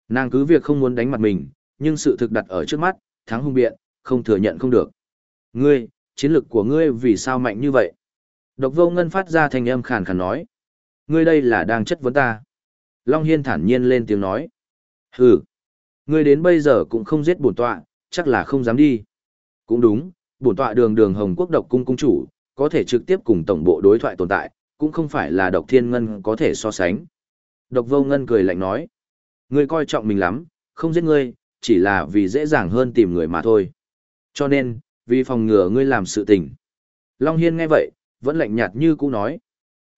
Nàng cứ việc không muốn đánh mặt mình, nhưng sự thực đặt ở trước mắt, thắng hung biện, không thừa nhận không được. Ngươi, chiến lực của ngươi vì sao mạnh như vậy? Độc vô ngân phát ra thành âm khàn khàn nói. Ngươi đây là đang chất vấn ta. Long Hiên thản nhiên lên tiếng nói. Hừ, ngươi đến bây giờ cũng không giết bổn tọa, chắc là không dám đi. Cũng đúng, bổn tọa đường đường hồng quốc độc cung cung chủ, có thể trực tiếp cùng tổng bộ đối thoại tồn tại, cũng không phải là độc thiên ngân có thể so sánh. Độc vô ngân cười lạnh nói. Ngươi coi trọng mình lắm, không giết ngươi, chỉ là vì dễ dàng hơn tìm người mà thôi. Cho nên, vì phòng ngừa ngươi làm sự tình. Long Hiên nghe vậy, vẫn lạnh nhạt như cũ nói.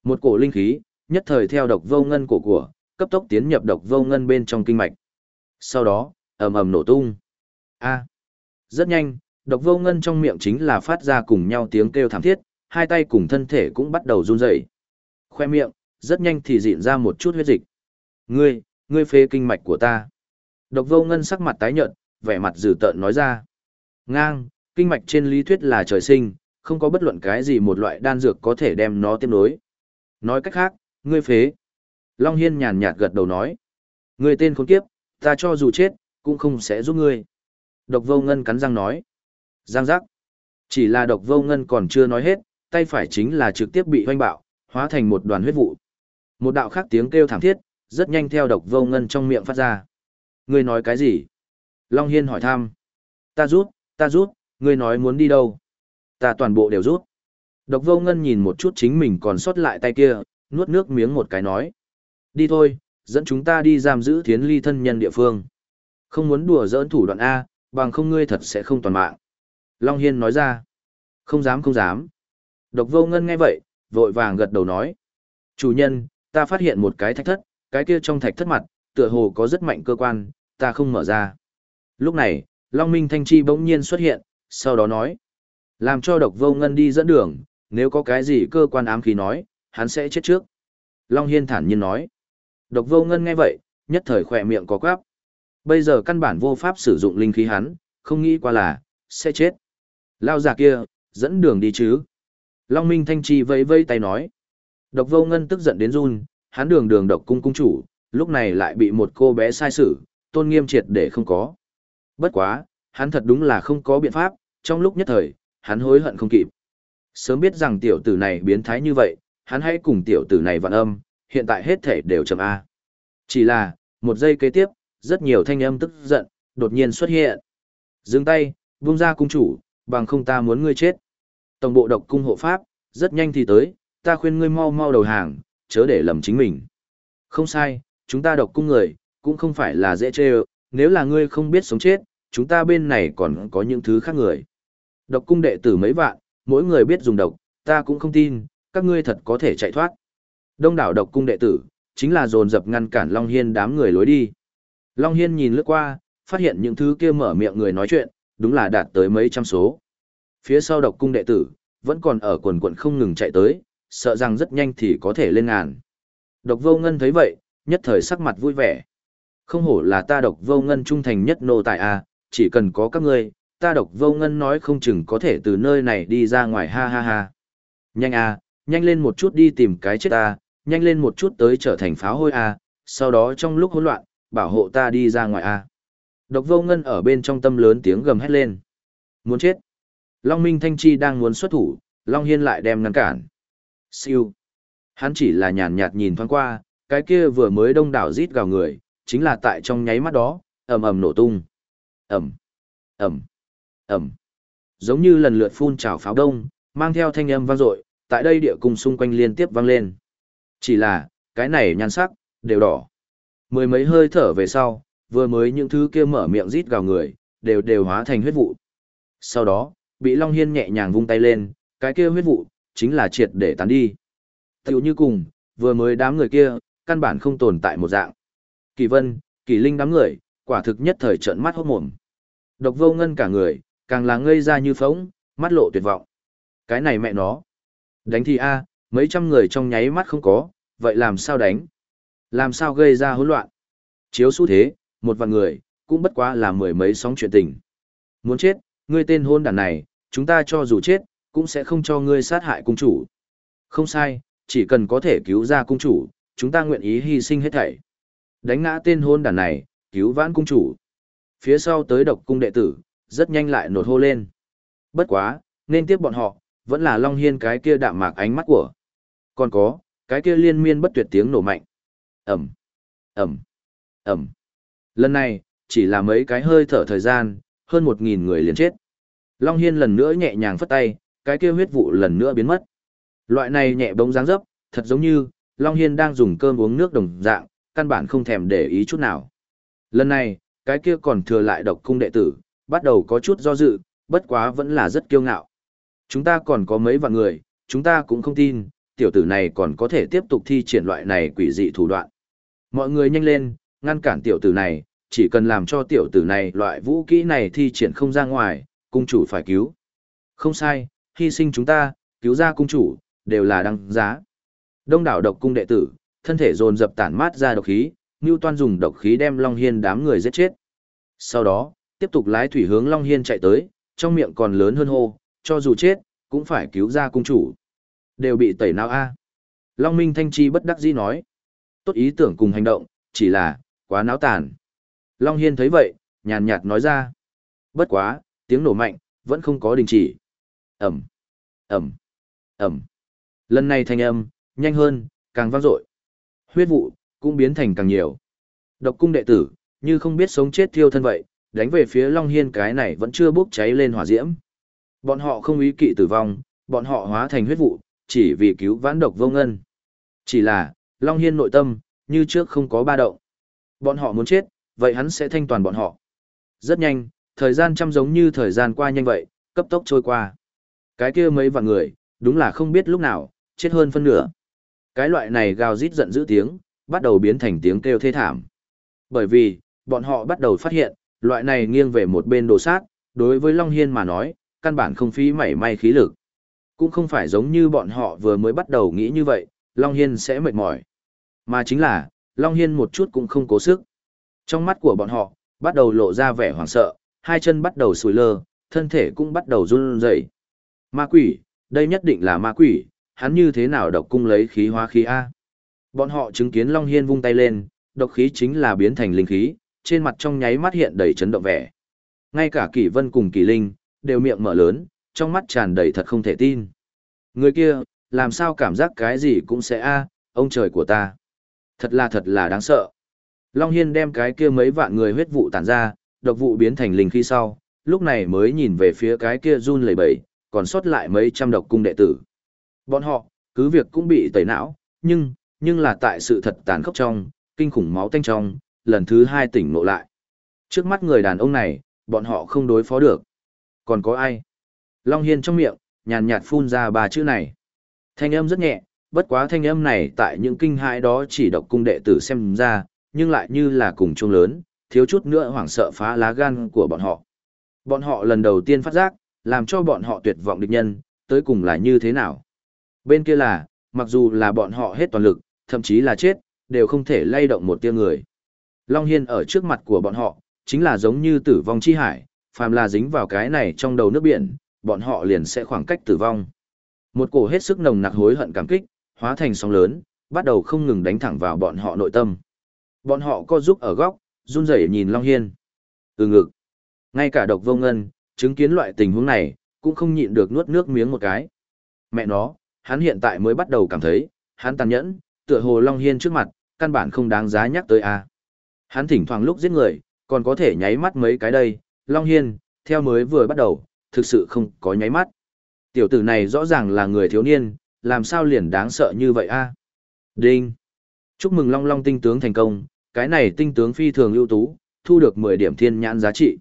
Một cổ linh khí, nhất thời theo độc vô ngân cổ của, cấp tốc tiến nhập độc vô ngân bên trong kinh mạch. Sau đó, ầm ầm nổ tung. A. Rất nhanh, độc vô ngân trong miệng chính là phát ra cùng nhau tiếng kêu thảm thiết, hai tay cùng thân thể cũng bắt đầu run rẩy. Khoe miệng, rất nhanh thì dịn ra một chút huyết dịch. Ngươi, ngươi phế kinh mạch của ta. Độc vô ngân sắc mặt tái nhợt, vẻ mặt dữ tợn nói ra. Ngang, kinh mạch trên lý thuyết là trời sinh, không có bất luận cái gì một loại đan dược có thể đem nó tiếp nối. Nói cách khác, ngươi phế. Long Hiên nhàn nhạt gật đầu nói. Ngươi tên khốn kiếp, ta cho dù chết, cũng không sẽ giúp ngươi. Độc vô ngân cắn răng nói. Giang giác. Chỉ là độc vô ngân còn chưa nói hết, tay phải chính là trực tiếp bị hoanh bạo, hóa thành một đoàn huyết vụ. Một đạo khác tiếng kêu thảm thiết, rất nhanh theo độc vô ngân trong miệng phát ra. Ngươi nói cái gì? Long Hiên hỏi thăm. Ta rút, ta rút, ngươi nói muốn đi đâu? Ta toàn bộ đều rút. Độc vô ngân nhìn một chút chính mình còn sót lại tay kia, nuốt nước miếng một cái nói. Đi thôi, dẫn chúng ta đi giam giữ thiến ly thân nhân địa phương. Không muốn đùa giỡn thủ đoạn A, bằng không ngươi thật sẽ không toàn mạng. Long Hiên nói ra. Không dám không dám. Độc vô ngân nghe vậy, vội vàng gật đầu nói. Chủ nhân, ta phát hiện một cái thạch thất, cái kia trong thạch thất mặt, tựa hồ có rất mạnh cơ quan, ta không mở ra. Lúc này, Long Minh Thanh Chi bỗng nhiên xuất hiện, sau đó nói. Làm cho độc vô ngân đi dẫn đường, nếu có cái gì cơ quan ám khí nói, hắn sẽ chết trước. Long Hiên thản nhiên nói. Độc vô ngân nghe vậy, nhất thời khỏe miệng có quáp. Bây giờ căn bản vô pháp sử dụng linh khí hắn, không nghĩ qua là, sẽ chết. Lao giả kia, dẫn đường đi chứ. Long Minh Thanh Chi vẫy vẫy tay nói. Độc vô ngân tức giận đến run, hắn đường đường độc cung cung chủ, lúc này lại bị một cô bé sai xử, tôn nghiêm triệt để không có. Bất quá, hắn thật đúng là không có biện pháp, trong lúc nhất thời, hắn hối hận không kịp. Sớm biết rằng tiểu tử này biến thái như vậy, hắn hãy cùng tiểu tử này vạn âm, hiện tại hết thể đều chậm A. Chỉ là, một giây kế tiếp, rất nhiều thanh âm tức giận, đột nhiên xuất hiện. Dừng tay, buông ra cung chủ, bằng không ta muốn ngươi chết. Tổng bộ độc cung hộ pháp, rất nhanh thì tới, ta khuyên ngươi mau mau đầu hàng, chớ để lầm chính mình. Không sai, chúng ta độc cung người, cũng không phải là dễ chê nếu là ngươi không biết sống chết, chúng ta bên này còn có những thứ khác người. Độc cung đệ tử mấy vạn, mỗi người biết dùng độc, ta cũng không tin, các ngươi thật có thể chạy thoát. Đông đảo độc cung đệ tử, chính là dồn dập ngăn cản Long Hiên đám người lối đi. Long Hiên nhìn lướt qua, phát hiện những thứ kia mở miệng người nói chuyện, đúng là đạt tới mấy trăm số. Phía sau độc cung đệ tử, vẫn còn ở quần quận không ngừng chạy tới, sợ rằng rất nhanh thì có thể lên ngàn. Độc vô ngân thấy vậy, nhất thời sắc mặt vui vẻ. Không hổ là ta độc vô ngân trung thành nhất nô tại A, à, chỉ cần có các ngươi, ta độc vô ngân nói không chừng có thể từ nơi này đi ra ngoài ha ha ha. Nhanh à, nhanh lên một chút đi tìm cái chết ta, nhanh lên một chút tới trở thành pháo hôi à. sau đó trong lúc hỗn loạn, bảo hộ ta đi ra ngoài à. Độc vô ngân ở bên trong tâm lớn tiếng gầm hét lên. Muốn chết. Long Minh Thanh Chi đang muốn xuất thủ, Long Hiên lại đem ngăn cản. Siêu. Hắn chỉ là nhàn nhạt nhìn thoáng qua, cái kia vừa mới đông đảo rít gào người, chính là tại trong nháy mắt đó, ầm ầm nổ tung. Ầm. Ầm ẩm Giống như lần lượt phun trào pháo đông, mang theo thanh âm vang dội, tại đây địa cung xung quanh liên tiếp vang lên. Chỉ là, cái này nhan sắc, đều đỏ. Mười mấy hơi thở về sau, vừa mới những thứ kia mở miệng rít gào người, đều đều hóa thành huyết vụ. Sau đó, bị Long Hiên nhẹ nhàng vung tay lên, cái kia huyết vụ, chính là triệt để tán đi. tựu như cùng, vừa mới đám người kia, căn bản không tồn tại một dạng. Kỳ vân, kỳ linh đám người, quả thực nhất thời trợn mắt hốt mồm. Độc vô ngân cả người, càng là ngây ra như phóng, mắt lộ tuyệt vọng. Cái này mẹ nó. Đánh thì a mấy trăm người trong nháy mắt không có, vậy làm sao đánh? Làm sao gây ra hỗn loạn? Chiếu xu thế, một vạn người, cũng bất quá là mười mấy sóng chuyện tình. Muốn chết, ngươi tên hôn đàn này, chúng ta cho dù chết, cũng sẽ không cho ngươi sát hại cung chủ. Không sai, chỉ cần có thể cứu ra cung chủ, chúng ta nguyện ý hy sinh hết thảy. Đánh ngã tên hôn đàn này, cứu vãn cung chủ. Phía sau tới độc cung đệ tử, rất nhanh lại nột hô lên. Bất quá, nên tiếp bọn họ, vẫn là Long Hiên cái kia đạm mạc ánh mắt của. Còn có, cái kia liên miên bất tuyệt tiếng nổ mạnh. Ẩm, Ẩm, Ẩm. Lần này, chỉ là mấy cái hơi thở thời gian, hơn một nghìn người liền chết. Long Hiên lần nữa nhẹ nhàng phất tay, cái kia huyết vụ lần nữa biến mất. Loại này nhẹ bóng dáng dấp, thật giống như, Long Hiên đang dùng cơm uống nước đồng dạng, căn bản không thèm để ý chút nào. Lần này, cái kia còn thừa lại độc cung đệ tử, bắt đầu có chút do dự, bất quá vẫn là rất kiêu ngạo. Chúng ta còn có mấy vạn người, chúng ta cũng không tin, tiểu tử này còn có thể tiếp tục thi triển loại này quỷ dị thủ đoạn. Mọi người nhanh lên, ngăn cản tiểu tử này, chỉ cần làm cho tiểu tử này loại vũ kỹ này thi triển không ra ngoài, cung chủ phải cứu. Không sai, hy sinh chúng ta, cứu ra cung chủ, đều là đăng giá. Đông đảo độc cung đệ tử, thân thể dồn dập tản mát ra độc khí, Ngưu Toan dùng độc khí đem Long Hiên đám người giết chết. Sau đó, tiếp tục lái thủy hướng Long Hiên chạy tới, trong miệng còn lớn hơn hô, cho dù chết, cũng phải cứu ra cung chủ. Đều bị tẩy não a Long Minh Thanh Chi bất đắc dĩ nói. Tốt ý tưởng cùng hành động, chỉ là, quá náo tàn. Long Hiên thấy vậy, nhàn nhạt nói ra. Bất quá, tiếng nổ mạnh, vẫn không có đình chỉ. Ẩm, Ẩm, Ẩm. Lần này thanh âm, nhanh hơn, càng vang dội Huyết vụ, cũng biến thành càng nhiều. Độc cung đệ tử, như không biết sống chết thiêu thân vậy, đánh về phía Long Hiên cái này vẫn chưa bốc cháy lên hỏa diễm. Bọn họ không ý kỵ tử vong, bọn họ hóa thành huyết vụ, chỉ vì cứu vãn độc vô ngân. Chỉ là, Long Hiên nội tâm, như trước không có ba động. Bọn họ muốn chết, vậy hắn sẽ thanh toàn bọn họ. Rất nhanh, thời gian chăm giống như thời gian qua nhanh vậy, cấp tốc trôi qua. Cái kia mấy vạn người, đúng là không biết lúc nào, chết hơn phân nửa. Cái loại này gào rít giận dữ tiếng, bắt đầu biến thành tiếng kêu thê thảm. Bởi vì, bọn họ bắt đầu phát hiện, loại này nghiêng về một bên đồ sát, đối với Long Hiên mà nói, căn bản không phí mảy may khí lực. Cũng không phải giống như bọn họ vừa mới bắt đầu nghĩ như vậy, Long Hiên sẽ mệt mỏi. Mà chính là, Long Hiên một chút cũng không cố sức. Trong mắt của bọn họ, bắt đầu lộ ra vẻ hoảng sợ, hai chân bắt đầu sùi lơ, thân thể cũng bắt đầu run rẩy. Ma quỷ, đây nhất định là ma quỷ, hắn như thế nào độc cung lấy khí hóa khí A. Bọn họ chứng kiến Long Hiên vung tay lên, độc khí chính là biến thành linh khí, trên mặt trong nháy mắt hiện đầy chấn động vẻ. Ngay cả Kỷ Vân cùng Kỷ Linh, đều miệng mở lớn, trong mắt tràn đầy thật không thể tin. Người kia, làm sao cảm giác cái gì cũng sẽ a, ông trời của ta. Thật là thật là đáng sợ. Long Hiên đem cái kia mấy vạn người huyết vụ tản ra, độc vụ biến thành linh khí sau, lúc này mới nhìn về phía cái kia run lẩy bẩy, còn sót lại mấy trăm độc cung đệ tử. Bọn họ, cứ việc cũng bị tẩy não, nhưng, nhưng là tại sự thật tàn khốc trong, kinh khủng máu tanh trong, lần thứ hai tỉnh nộ lại. Trước mắt người đàn ông này, bọn họ không đối phó được. Còn có ai? Long Hiên trong miệng, nhàn nhạt phun ra ba chữ này. Thanh âm rất nhẹ, bất quá thanh âm này tại những kinh hãi đó chỉ độc cung đệ tử xem ra, nhưng lại như là cùng chung lớn, thiếu chút nữa hoảng sợ phá lá gan của bọn họ. Bọn họ lần đầu tiên phát giác, làm cho bọn họ tuyệt vọng địch nhân, tới cùng là như thế nào. Bên kia là, mặc dù là bọn họ hết toàn lực, thậm chí là chết, đều không thể lay động một tia người. Long Hiên ở trước mặt của bọn họ, chính là giống như tử vong chi hải, phàm là dính vào cái này trong đầu nước biển, bọn họ liền sẽ khoảng cách tử vong. Một cổ hết sức nồng nặc hối hận cảm kích, hóa thành sóng lớn, bắt đầu không ngừng đánh thẳng vào bọn họ nội tâm. Bọn họ co giúp ở góc, run rẩy nhìn Long Hiên. Ừ ngực. Ngay cả độc vô ngân, chứng kiến loại tình huống này, cũng không nhịn được nuốt nước miếng một cái. Mẹ nó, hắn hiện tại mới bắt đầu cảm thấy, hắn tàn nhẫn, tựa hồ Long Hiên trước mặt, căn bản không đáng giá nhắc tới a. Hắn thỉnh thoảng lúc giết người, còn có thể nháy mắt mấy cái đây, Long Hiên, theo mới vừa bắt đầu, thực sự không có nháy mắt. Tiểu tử này rõ ràng là người thiếu niên, làm sao liền đáng sợ như vậy a? Đinh. Chúc mừng Long Long tinh tướng thành công, cái này tinh tướng phi thường ưu tú, thu được 10 điểm thiên nhãn giá trị.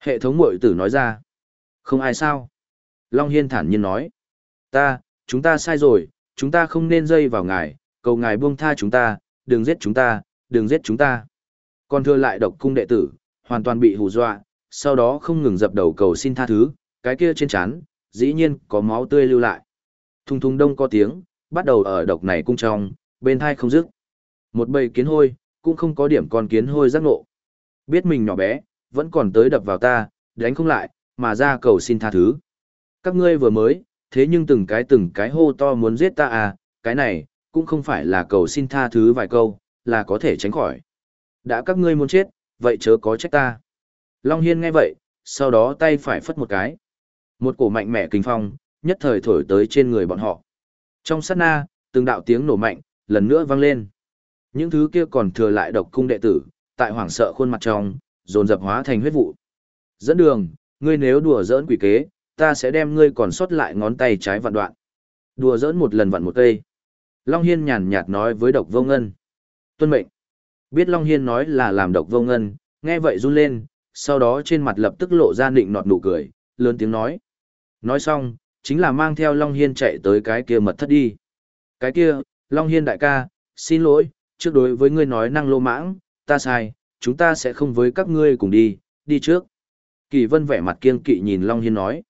Hệ thống mội tử nói ra. Không ai sao. Long Hiên thản nhiên nói. Ta, chúng ta sai rồi, chúng ta không nên dây vào ngài, cầu ngài buông tha chúng ta, đừng giết chúng ta, đừng giết chúng ta. Còn thưa lại độc cung đệ tử, hoàn toàn bị hù dọa, sau đó không ngừng dập đầu cầu xin tha thứ, cái kia trên chán, dĩ nhiên có máu tươi lưu lại. Thùng thùng đông có tiếng, bắt đầu ở độc này cung trong, bên thai không dứt. Một bầy kiến hôi, cũng không có điểm con kiến hôi giác ngộ. Biết mình nhỏ bé, vẫn còn tới đập vào ta, đánh không lại, mà ra cầu xin tha thứ. Các ngươi vừa mới, thế nhưng từng cái từng cái hô to muốn giết ta à, cái này, cũng không phải là cầu xin tha thứ vài câu, là có thể tránh khỏi. Đã các ngươi muốn chết, vậy chớ có trách ta. Long Hiên nghe vậy, sau đó tay phải phất một cái. Một cổ mạnh mẽ kinh phong, nhất thời thổi tới trên người bọn họ. Trong sát na, từng đạo tiếng nổ mạnh, lần nữa vang lên. Những thứ kia còn thừa lại độc cung đệ tử, tại hoảng sợ khuôn mặt trong, dồn dập hóa thành huyết vụ. Dẫn đường, ngươi nếu đùa giỡn quỷ kế, ta sẽ đem ngươi còn sót lại ngón tay trái vạn đoạn. Đùa giỡn một lần vặn một cây. Long Hiên nhàn nhạt nói với độc vô ngân. Tuân mệnh. Biết Long Hiên nói là làm độc vô ngân, nghe vậy run lên, sau đó trên mặt lập tức lộ ra nịnh nọt nụ cười, lớn tiếng nói. Nói xong, chính là mang theo Long Hiên chạy tới cái kia mật thất đi. Cái kia, Long Hiên đại ca, xin lỗi, trước đối với ngươi nói năng lô mãng, ta sai, chúng ta sẽ không với các ngươi cùng đi, đi trước. Kỳ vân vẻ mặt kiên kỵ nhìn Long Hiên nói.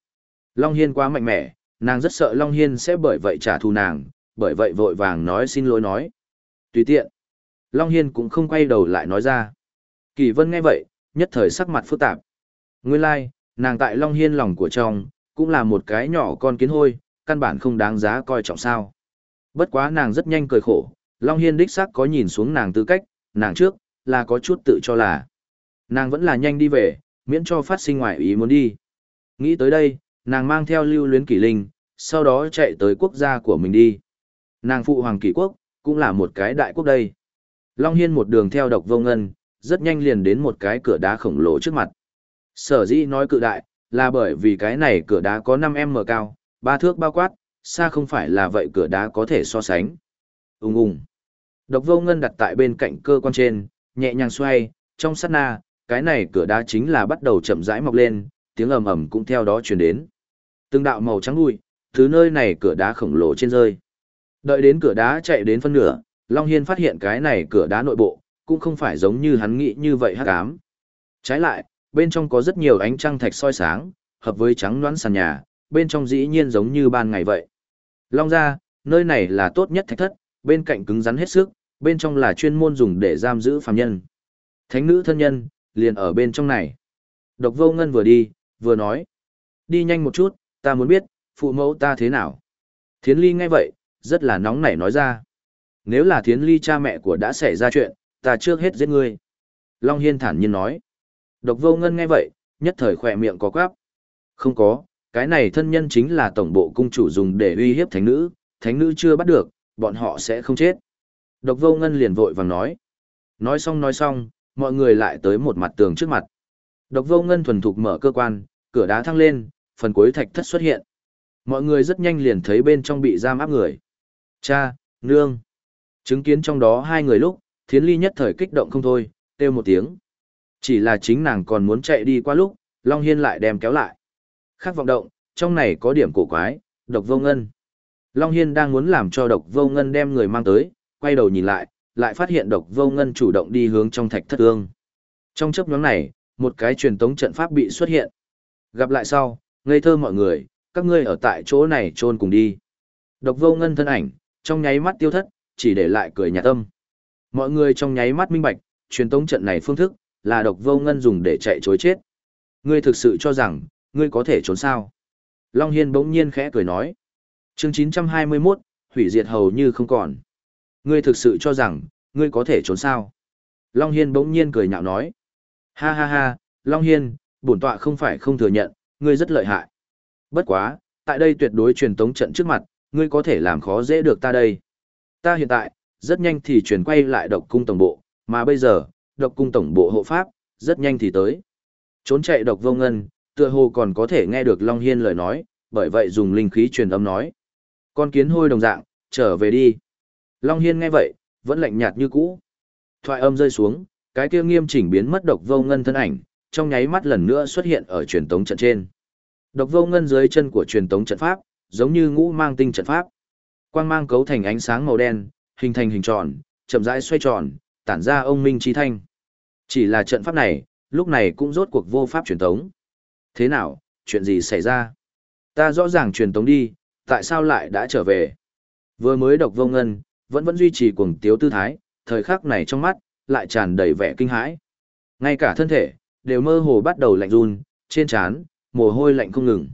Long Hiên quá mạnh mẽ, nàng rất sợ Long Hiên sẽ bởi vậy trả thù nàng, bởi vậy vội vàng nói xin lỗi nói. Tùy tiện. Long Hiên cũng không quay đầu lại nói ra. Kỳ vân nghe vậy, nhất thời sắc mặt phức tạp. Nguyên lai, like, nàng tại Long Hiên lòng của chồng, cũng là một cái nhỏ con kiến hôi, căn bản không đáng giá coi trọng sao. Bất quá nàng rất nhanh cười khổ, Long Hiên đích xác có nhìn xuống nàng tư cách, nàng trước, là có chút tự cho là. Nàng vẫn là nhanh đi về, miễn cho phát sinh ngoại ý muốn đi. Nghĩ tới đây, nàng mang theo lưu luyến kỷ linh, sau đó chạy tới quốc gia của mình đi. Nàng phụ hoàng kỷ quốc, cũng là một cái đại quốc đây. Long Hiên một đường theo độc vô ngân, rất nhanh liền đến một cái cửa đá khổng lồ trước mặt. Sở dĩ nói cự đại, là bởi vì cái này cửa đá có 5m cao, ba thước bao quát, xa không phải là vậy cửa đá có thể so sánh. Ung ung. Độc vô ngân đặt tại bên cạnh cơ quan trên, nhẹ nhàng xoay, trong sát na, cái này cửa đá chính là bắt đầu chậm rãi mọc lên, tiếng ầm ầm cũng theo đó truyền đến. Từng đạo màu trắng bụi, thứ nơi này cửa đá khổng lồ trên rơi. Đợi đến cửa đá chạy đến phân nửa, Long Hiên phát hiện cái này cửa đá nội bộ, cũng không phải giống như hắn nghĩ như vậy hắc ám. Trái lại, bên trong có rất nhiều ánh trăng thạch soi sáng, hợp với trắng đoán sàn nhà, bên trong dĩ nhiên giống như ban ngày vậy. Long ra, nơi này là tốt nhất thạch thất, bên cạnh cứng rắn hết sức, bên trong là chuyên môn dùng để giam giữ phàm nhân. Thánh nữ thân nhân, liền ở bên trong này. Độc vô ngân vừa đi, vừa nói. Đi nhanh một chút, ta muốn biết, phụ mẫu ta thế nào. Thiến ly nghe vậy, rất là nóng nảy nói ra. Nếu là thiến ly cha mẹ của đã xảy ra chuyện, ta trước hết giết ngươi. Long Hiên thản nhiên nói. Độc vô ngân nghe vậy, nhất thời khỏe miệng có quáp. Không có, cái này thân nhân chính là tổng bộ cung chủ dùng để uy hiếp thánh nữ, thánh nữ chưa bắt được, bọn họ sẽ không chết. Độc vô ngân liền vội vàng nói. Nói xong nói xong, mọi người lại tới một mặt tường trước mặt. Độc vô ngân thuần thục mở cơ quan, cửa đá thăng lên, phần cuối thạch thất xuất hiện. Mọi người rất nhanh liền thấy bên trong bị giam áp người. Cha, nương. Chứng kiến trong đó hai người lúc, thiến ly nhất thời kích động không thôi, kêu một tiếng. Chỉ là chính nàng còn muốn chạy đi qua lúc, Long Hiên lại đem kéo lại. Khác vọng động, trong này có điểm cổ quái, độc vô ngân. Long Hiên đang muốn làm cho độc vô ngân đem người mang tới, quay đầu nhìn lại, lại phát hiện độc vô ngân chủ động đi hướng trong thạch thất ương. Trong chấp nhóm này, một cái truyền tống trận pháp bị xuất hiện. Gặp lại sau, ngây thơ mọi người, các ngươi ở tại chỗ này trôn cùng đi. Độc vô ngân thân ảnh, trong nháy mắt tiêu thất, chỉ để lại cười nhà tâm. Mọi người trong nháy mắt minh bạch, truyền tống trận này phương thức, là độc vô ngân dùng để chạy chối chết. Ngươi thực sự cho rằng, ngươi có thể trốn sao? Long Hiên bỗng nhiên khẽ cười nói. chương 921, hủy diệt hầu như không còn. Ngươi thực sự cho rằng, ngươi có thể trốn sao? Long Hiên bỗng nhiên cười nhạo nói. Ha ha ha, Long Hiên, bổn tọa không phải không thừa nhận, ngươi rất lợi hại. Bất quá, tại đây tuyệt đối truyền tống trận trước mặt, ngươi có thể làm khó dễ được ta đây. Ta hiện tại, rất nhanh thì chuyển quay lại độc cung tổng bộ, mà bây giờ, độc cung tổng bộ hộ pháp, rất nhanh thì tới. Trốn chạy độc vô ngân, tựa hồ còn có thể nghe được Long Hiên lời nói, bởi vậy dùng linh khí truyền âm nói. Con kiến hôi đồng dạng, trở về đi. Long Hiên nghe vậy, vẫn lạnh nhạt như cũ. Thoại âm rơi xuống, cái kia nghiêm chỉnh biến mất độc vô ngân thân ảnh, trong nháy mắt lần nữa xuất hiện ở truyền tống trận trên. Độc vô ngân dưới chân của truyền tống trận pháp, giống như ngũ mang tinh trận pháp. Quang mang cấu thành ánh sáng màu đen, hình thành hình tròn, chậm rãi xoay tròn, tản ra ông minh chi thanh. Chỉ là trận pháp này, lúc này cũng rốt cuộc vô pháp truyền tống. Thế nào, chuyện gì xảy ra? Ta rõ ràng truyền tống đi, tại sao lại đã trở về? Vừa mới độc vô ngân, vẫn vẫn duy trì cuồng tiếu tư thái, thời khắc này trong mắt, lại tràn đầy vẻ kinh hãi. Ngay cả thân thể, đều mơ hồ bắt đầu lạnh run, trên trán, mồ hôi lạnh không ngừng.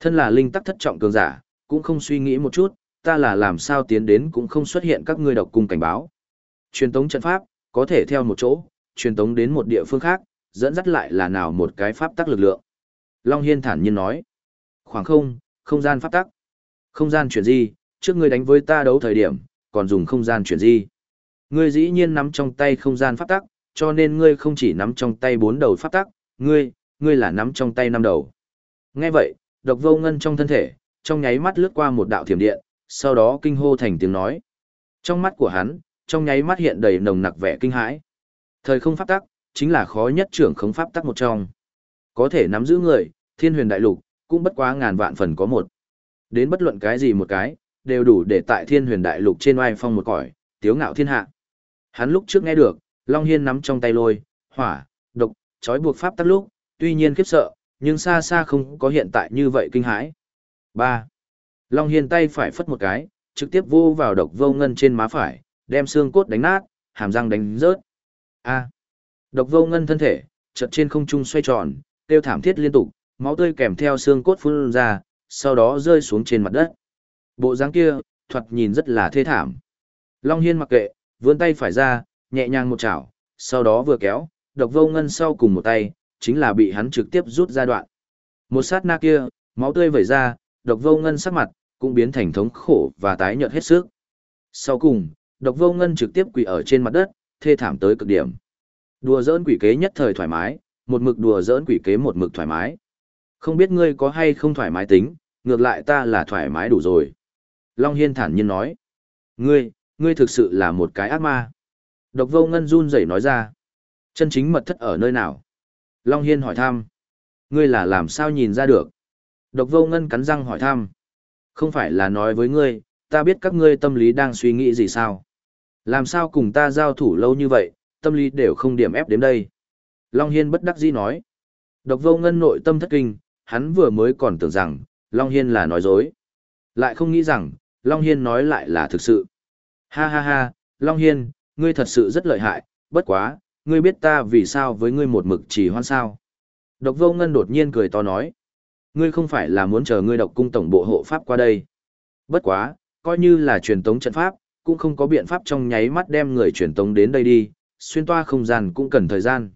Thân là linh tắc thất trọng cường giả, cũng không suy nghĩ một chút, ta là làm sao tiến đến cũng không xuất hiện các ngươi độc cung cảnh báo. Truyền tống trận pháp, có thể theo một chỗ, truyền tống đến một địa phương khác, dẫn dắt lại là nào một cái pháp tắc lực lượng. Long Hiên thản nhiên nói, khoảng không, không gian pháp tắc. Không gian chuyển di, trước ngươi đánh với ta đấu thời điểm, còn dùng không gian chuyển di. Ngươi dĩ nhiên nắm trong tay không gian pháp tắc, cho nên ngươi không chỉ nắm trong tay bốn đầu pháp tắc, ngươi, ngươi là nắm trong tay năm đầu. Nghe vậy, độc vô ngân trong thân thể, trong nháy mắt lướt qua một đạo thiểm điện, sau đó kinh hô thành tiếng nói. Trong mắt của hắn, trong nháy mắt hiện đầy nồng nặc vẻ kinh hãi. Thời không pháp tắc, chính là khó nhất trưởng không pháp tắc một trong. Có thể nắm giữ người, thiên huyền đại lục, cũng bất quá ngàn vạn phần có một. Đến bất luận cái gì một cái, đều đủ để tại thiên huyền đại lục trên oai phong một cõi, tiếu ngạo thiên hạ. Hắn lúc trước nghe được, Long Hiên nắm trong tay lôi, hỏa, độc, trói buộc pháp tắc lúc, tuy nhiên khiếp sợ, nhưng xa xa không có hiện tại như vậy kinh hãi. 3. Long Hiên tay phải phất một cái, trực tiếp vô vào độc vô ngân trên má phải, đem xương cốt đánh nát, hàm răng đánh rớt. A. Độc vô ngân thân thể, chợt trên không trung xoay tròn, tiêu thảm thiết liên tục, máu tươi kèm theo xương cốt phun ra, sau đó rơi xuống trên mặt đất. Bộ dáng kia, thoạt nhìn rất là thê thảm. Long Hiên mặc kệ, vươn tay phải ra, nhẹ nhàng một chảo, sau đó vừa kéo, độc vô ngân sau cùng một tay, chính là bị hắn trực tiếp rút ra đoạn. Một sát na kia, máu tươi vẩy ra, độc vô ngân sắc mặt, cũng biến thành thống khổ và tái nhợt hết sức. Sau cùng, độc vô ngân trực tiếp quỳ ở trên mặt đất, thê thảm tới cực điểm. Đùa giỡn quỷ kế nhất thời thoải mái, một mực đùa giỡn quỷ kế một mực thoải mái. Không biết ngươi có hay không thoải mái tính, ngược lại ta là thoải mái đủ rồi. Long Hiên thản nhiên nói. Ngươi, ngươi thực sự là một cái ác ma. Độc vô ngân run rẩy nói ra. Chân chính mật thất ở nơi nào? Long Hiên hỏi thăm. Ngươi là làm sao nhìn ra được? Độc vô ngân cắn răng hỏi thăm. Không phải là nói với ngươi, ta biết các ngươi tâm lý đang suy nghĩ gì sao? Làm sao cùng ta giao thủ lâu như vậy, tâm lý đều không điểm ép đến đây. Long Hiên bất đắc dĩ nói. Độc vô ngân nội tâm thất kinh, hắn vừa mới còn tưởng rằng, Long Hiên là nói dối. Lại không nghĩ rằng, Long Hiên nói lại là thực sự. Ha ha ha, Long Hiên, ngươi thật sự rất lợi hại, bất quá, ngươi biết ta vì sao với ngươi một mực chỉ hoan sao. Độc vô ngân đột nhiên cười to nói. Ngươi không phải là muốn chờ ngươi độc cung tổng bộ hộ pháp qua đây. Bất quá, coi như là truyền tống trận pháp, cũng không có biện pháp trong nháy mắt đem người truyền tống đến đây đi, xuyên toa không gian cũng cần thời gian.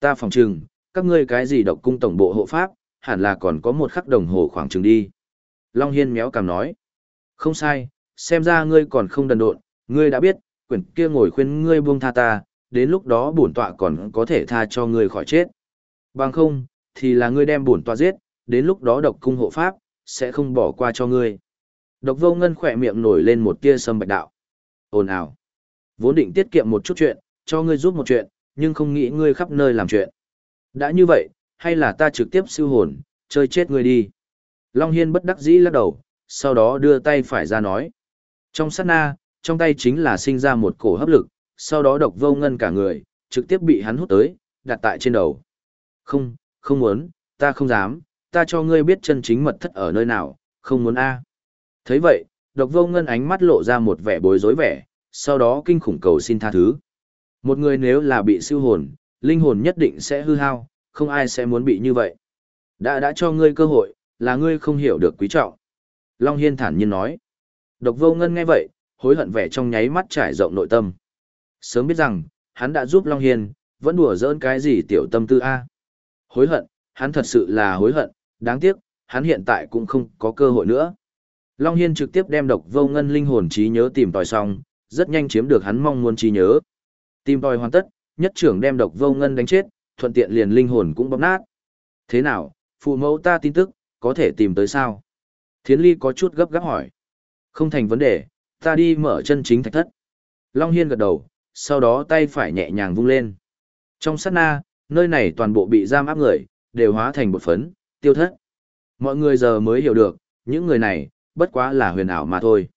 Ta phòng trừng, các ngươi cái gì độc cung tổng bộ hộ pháp, hẳn là còn có một khắc đồng hồ khoảng chừng đi. Long Hiên méo cằm nói. Không sai, xem ra ngươi còn không đần độn, ngươi đã biết, quyển kia ngồi khuyên ngươi buông tha ta, đến lúc đó bổn tọa còn có thể tha cho ngươi khỏi chết. Bằng không, thì là ngươi đem bổn tọa giết, đến lúc đó độc cung hộ pháp, sẽ không bỏ qua cho ngươi. Độc vô ngân khỏe miệng nổi lên một tia sâm bạch đạo. Ồn ào. Vốn định tiết kiệm một chút chuyện, cho ngươi giúp một chuyện, nhưng không nghĩ ngươi khắp nơi làm chuyện. Đã như vậy, hay là ta trực tiếp siêu hồn, chơi chết ngươi đi. Long Hiên bất đắc dĩ lắc đầu, sau đó đưa tay phải ra nói. Trong sát na, trong tay chính là sinh ra một cổ hấp lực, sau đó độc vô ngân cả người, trực tiếp bị hắn hút tới, đặt tại trên đầu. Không, không muốn, ta không dám, ta cho ngươi biết chân chính mật thất ở nơi nào, không muốn a. Thấy vậy, độc vô ngân ánh mắt lộ ra một vẻ bối rối vẻ, sau đó kinh khủng cầu xin tha thứ. Một người nếu là bị siêu hồn, linh hồn nhất định sẽ hư hao, không ai sẽ muốn bị như vậy. Đã đã cho ngươi cơ hội, là ngươi không hiểu được quý trọng. Long Hiên thản nhiên nói. Độc vô ngân nghe vậy, hối hận vẻ trong nháy mắt trải rộng nội tâm. Sớm biết rằng, hắn đã giúp Long Hiên, vẫn đùa giỡn cái gì tiểu tâm tư A. Hối hận, hắn thật sự là hối hận, đáng tiếc, hắn hiện tại cũng không có cơ hội nữa. Long Hiên trực tiếp đem độc vô ngân linh hồn trí nhớ tìm tòi xong, rất nhanh chiếm được hắn mong muốn trí nhớ. Tìm tòi hoàn tất, nhất trưởng đem độc vô ngân đánh chết, thuận tiện liền linh hồn cũng bóp nát. Thế nào, phụ mẫu ta tin tức, có thể tìm tới sao? Thiến Ly có chút gấp gáp hỏi. Không thành vấn đề, ta đi mở chân chính thạch thất. Long Hiên gật đầu, sau đó tay phải nhẹ nhàng vung lên. Trong sát na, nơi này toàn bộ bị giam áp người, đều hóa thành bột phấn, tiêu thất. Mọi người giờ mới hiểu được, những người này, bất quá là huyền ảo mà thôi.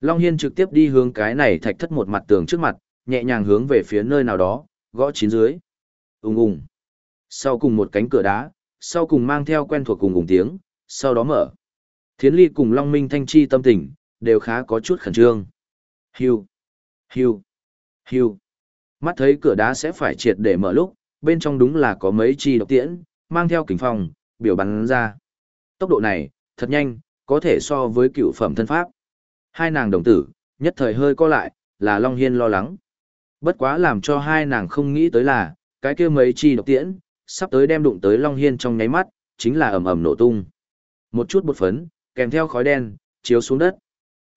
Long Hiên trực tiếp đi hướng cái này thạch thất một mặt tường trước mặt, nhẹ nhàng hướng về phía nơi nào đó, gõ chín dưới. Ung ung. Sau cùng một cánh cửa đá, sau cùng mang theo quen thuộc cùng cùng tiếng, sau đó mở. Thiến Ly cùng Long Minh Thanh Chi tâm tình, đều khá có chút khẩn trương. Hiu, hiu, hiu. Mắt thấy cửa đá sẽ phải triệt để mở lúc, bên trong đúng là có mấy chi độc tiễn, mang theo kính phòng, biểu bắn ra. Tốc độ này, thật nhanh, có thể so với cựu phẩm thân pháp. Hai nàng đồng tử, nhất thời hơi co lại, là Long Hiên lo lắng. Bất quá làm cho hai nàng không nghĩ tới là, cái kia mấy chi độc tiễn, sắp tới đem đụng tới Long Hiên trong nháy mắt, chính là ầm ầm nổ tung. Một chút bột phấn, kèm theo khói đen, chiếu xuống đất.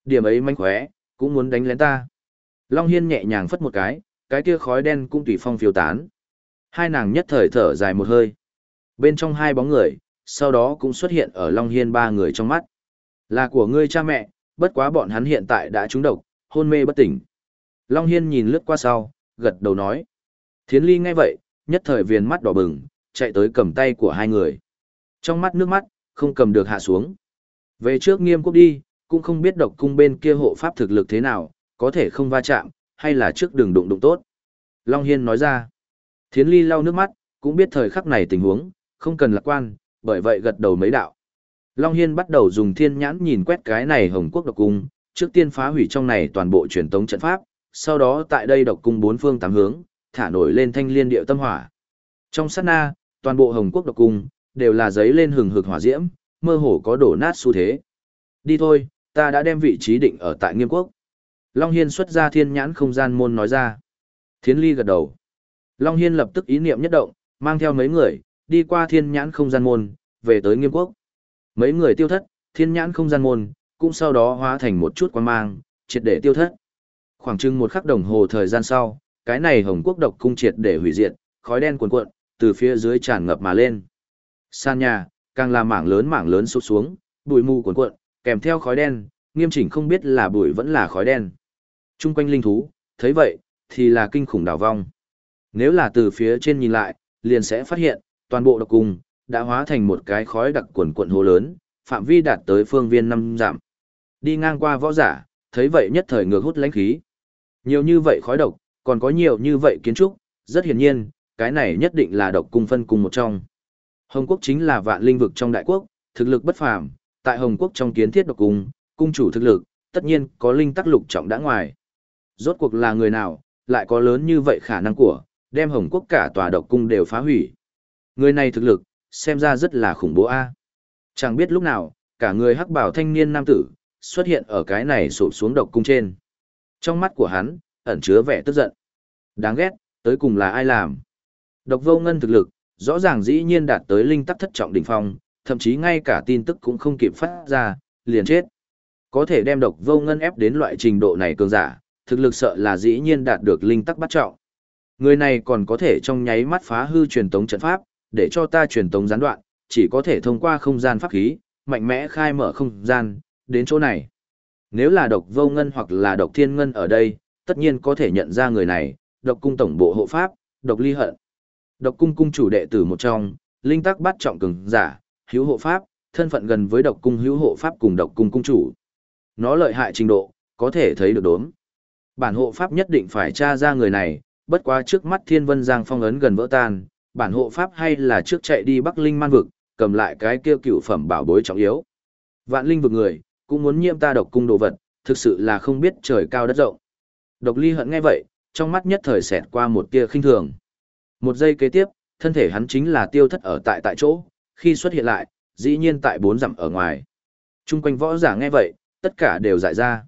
Điểm ấy manh khóe, cũng muốn đánh lén ta. Long Hiên nhẹ nhàng phất một cái, cái kia khói đen cũng tùy phong phiêu tán. Hai nàng nhất thời thở dài một hơi. Bên trong hai bóng người, sau đó cũng xuất hiện ở Long Hiên ba người trong mắt. Là của ngươi cha mẹ, bất quá bọn hắn hiện tại đã trúng độc, hôn mê bất tỉnh. Long Hiên nhìn lướt qua sau, gật đầu nói. Thiến Ly nghe vậy, nhất thời viền mắt đỏ bừng, chạy tới cầm tay của hai người. Trong mắt nước mắt, không cầm được hạ xuống. Về trước nghiêm quốc đi, cũng không biết độc cung bên kia hộ pháp thực lực thế nào, có thể không va chạm, hay là trước đường đụng đụng tốt. Long Hiên nói ra. Thiến Ly lau nước mắt, cũng biết thời khắc này tình huống, không cần lạc quan, bởi vậy gật đầu mấy đạo. Long Hiên bắt đầu dùng thiên nhãn nhìn quét cái này Hồng Quốc độc cung, trước tiên phá hủy trong này toàn bộ truyền tống trận pháp, sau đó tại đây độc cung bốn phương tám hướng, thả nổi lên thanh liên điệu tâm hỏa. Trong sát na, toàn bộ Hồng Quốc độc cung đều là giấy lên hừng hực hỏa diễm, mơ hồ có đổ nát xu thế. Đi thôi, ta đã đem vị trí định ở tại Nghiêm Quốc. Long Hiên xuất ra thiên nhãn không gian môn nói ra. Thiến Ly gật đầu. Long Hiên lập tức ý niệm nhất động, mang theo mấy người, đi qua thiên nhãn không gian môn, về tới Nghiêm Quốc. Mấy người tiêu thất, thiên nhãn không gian môn, cũng sau đó hóa thành một chút quan mang, triệt để tiêu thất. Khoảng chừng một khắc đồng hồ thời gian sau, cái này hồng quốc độc cung triệt để hủy diệt, khói đen cuồn cuộn, từ phía dưới tràn ngập mà lên. San nhà, càng là mảng lớn mảng lớn sụt xuống, bụi mù cuồn cuộn, kèm theo khói đen, nghiêm chỉnh không biết là bụi vẫn là khói đen. Trung quanh linh thú, thấy vậy, thì là kinh khủng đảo vong. Nếu là từ phía trên nhìn lại, liền sẽ phát hiện, toàn bộ độc cung, đã hóa thành một cái khói đặc cuồn quận hồ lớn, phạm vi đạt tới phương viên năm dặm. Đi ngang qua võ giả, thấy vậy nhất thời ngược hút lãnh khí. Nhiều như vậy khói độc, còn có nhiều như vậy kiến trúc, rất hiển nhiên, cái này nhất định là độc cung phân cùng một trong. Hồng Quốc chính là vạn linh vực trong đại quốc, thực lực bất phàm, tại Hồng Quốc trong kiến thiết độc cung, cung chủ thực lực, tất nhiên có linh tắc lục trọng đã ngoài. Rốt cuộc là người nào, lại có lớn như vậy khả năng của, đem Hồng Quốc cả tòa độc cung đều phá hủy. Người này thực lực, xem ra rất là khủng bố a. Chẳng biết lúc nào, cả người hắc bảo thanh niên nam tử, xuất hiện ở cái này sụp xuống độc cung trên. Trong mắt của hắn, ẩn chứa vẻ tức giận. Đáng ghét, tới cùng là ai làm? Độc vô ngân thực lực, rõ ràng dĩ nhiên đạt tới linh tắc thất trọng đỉnh phong, thậm chí ngay cả tin tức cũng không kịp phát ra, liền chết. Có thể đem độc vô ngân ép đến loại trình độ này cường giả, thực lực sợ là dĩ nhiên đạt được linh tắc bắt trọng. Người này còn có thể trong nháy mắt phá hư truyền tống trận pháp, để cho ta truyền tống gián đoạn, chỉ có thể thông qua không gian pháp khí, mạnh mẽ khai mở không gian, đến chỗ này. Nếu là độc vô ngân hoặc là độc thiên ngân ở đây, tất nhiên có thể nhận ra người này, độc cung tổng bộ hộ pháp, độc ly hận. Độc cung cung chủ đệ tử một trong, linh tắc bắt trọng cường giả, hữu hộ pháp, thân phận gần với độc cung hữu hộ pháp cùng độc cung cung chủ. Nó lợi hại trình độ, có thể thấy được đốm. Bản hộ pháp nhất định phải tra ra người này, bất quá trước mắt thiên vân giang phong ấn gần vỡ tan, bản hộ pháp hay là trước chạy đi Bắc Linh man vực, cầm lại cái kia cựu phẩm bảo bối trọng yếu. Vạn linh vực người, cũng muốn nhiễm ta độc cung đồ vật, thực sự là không biết trời cao đất rộng. Độc ly hận nghe vậy, trong mắt nhất thời xẹt qua một tia khinh thường. Một giây kế tiếp, thân thể hắn chính là tiêu thất ở tại tại chỗ, khi xuất hiện lại, dĩ nhiên tại bốn dặm ở ngoài. Trung quanh võ giả nghe vậy, tất cả đều giải ra.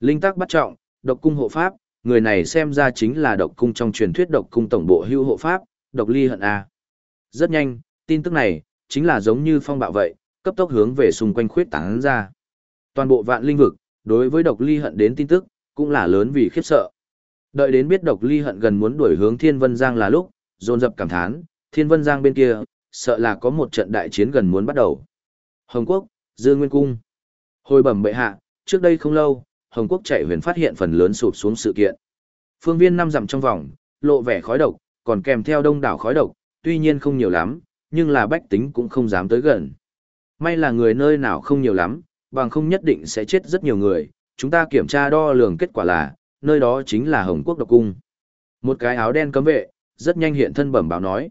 Linh tác bắt trọng, độc cung hộ pháp, người này xem ra chính là độc cung trong truyền thuyết độc cung tổng bộ hưu hộ pháp, độc ly hận A. Rất nhanh, tin tức này, chính là giống như phong bạo vậy, cấp tốc hướng về xung quanh khuyết tán ra. Toàn bộ vạn linh vực, đối với độc ly hận đến tin tức, cũng là lớn vì khiếp sợ. Đợi đến biết độc ly hận gần muốn đuổi hướng Thiên Vân Giang là lúc, dồn dập cảm thán, Thiên Vân Giang bên kia, sợ là có một trận đại chiến gần muốn bắt đầu. Hồng Quốc, Dương Nguyên Cung. Hồi bẩm bệ hạ, trước đây không lâu, Hồng Quốc chạy huyền phát hiện phần lớn sụp xuống sự kiện. Phương viên năm dặm trong vòng, lộ vẻ khói độc, còn kèm theo đông đảo khói độc, tuy nhiên không nhiều lắm, nhưng là bách tính cũng không dám tới gần. May là người nơi nào không nhiều lắm, bằng không nhất định sẽ chết rất nhiều người, chúng ta kiểm tra đo lường kết quả là, nơi đó chính là Hồng Quốc độc cung. Một cái áo đen cấm vệ, rất nhanh hiện thân bẩm báo nói.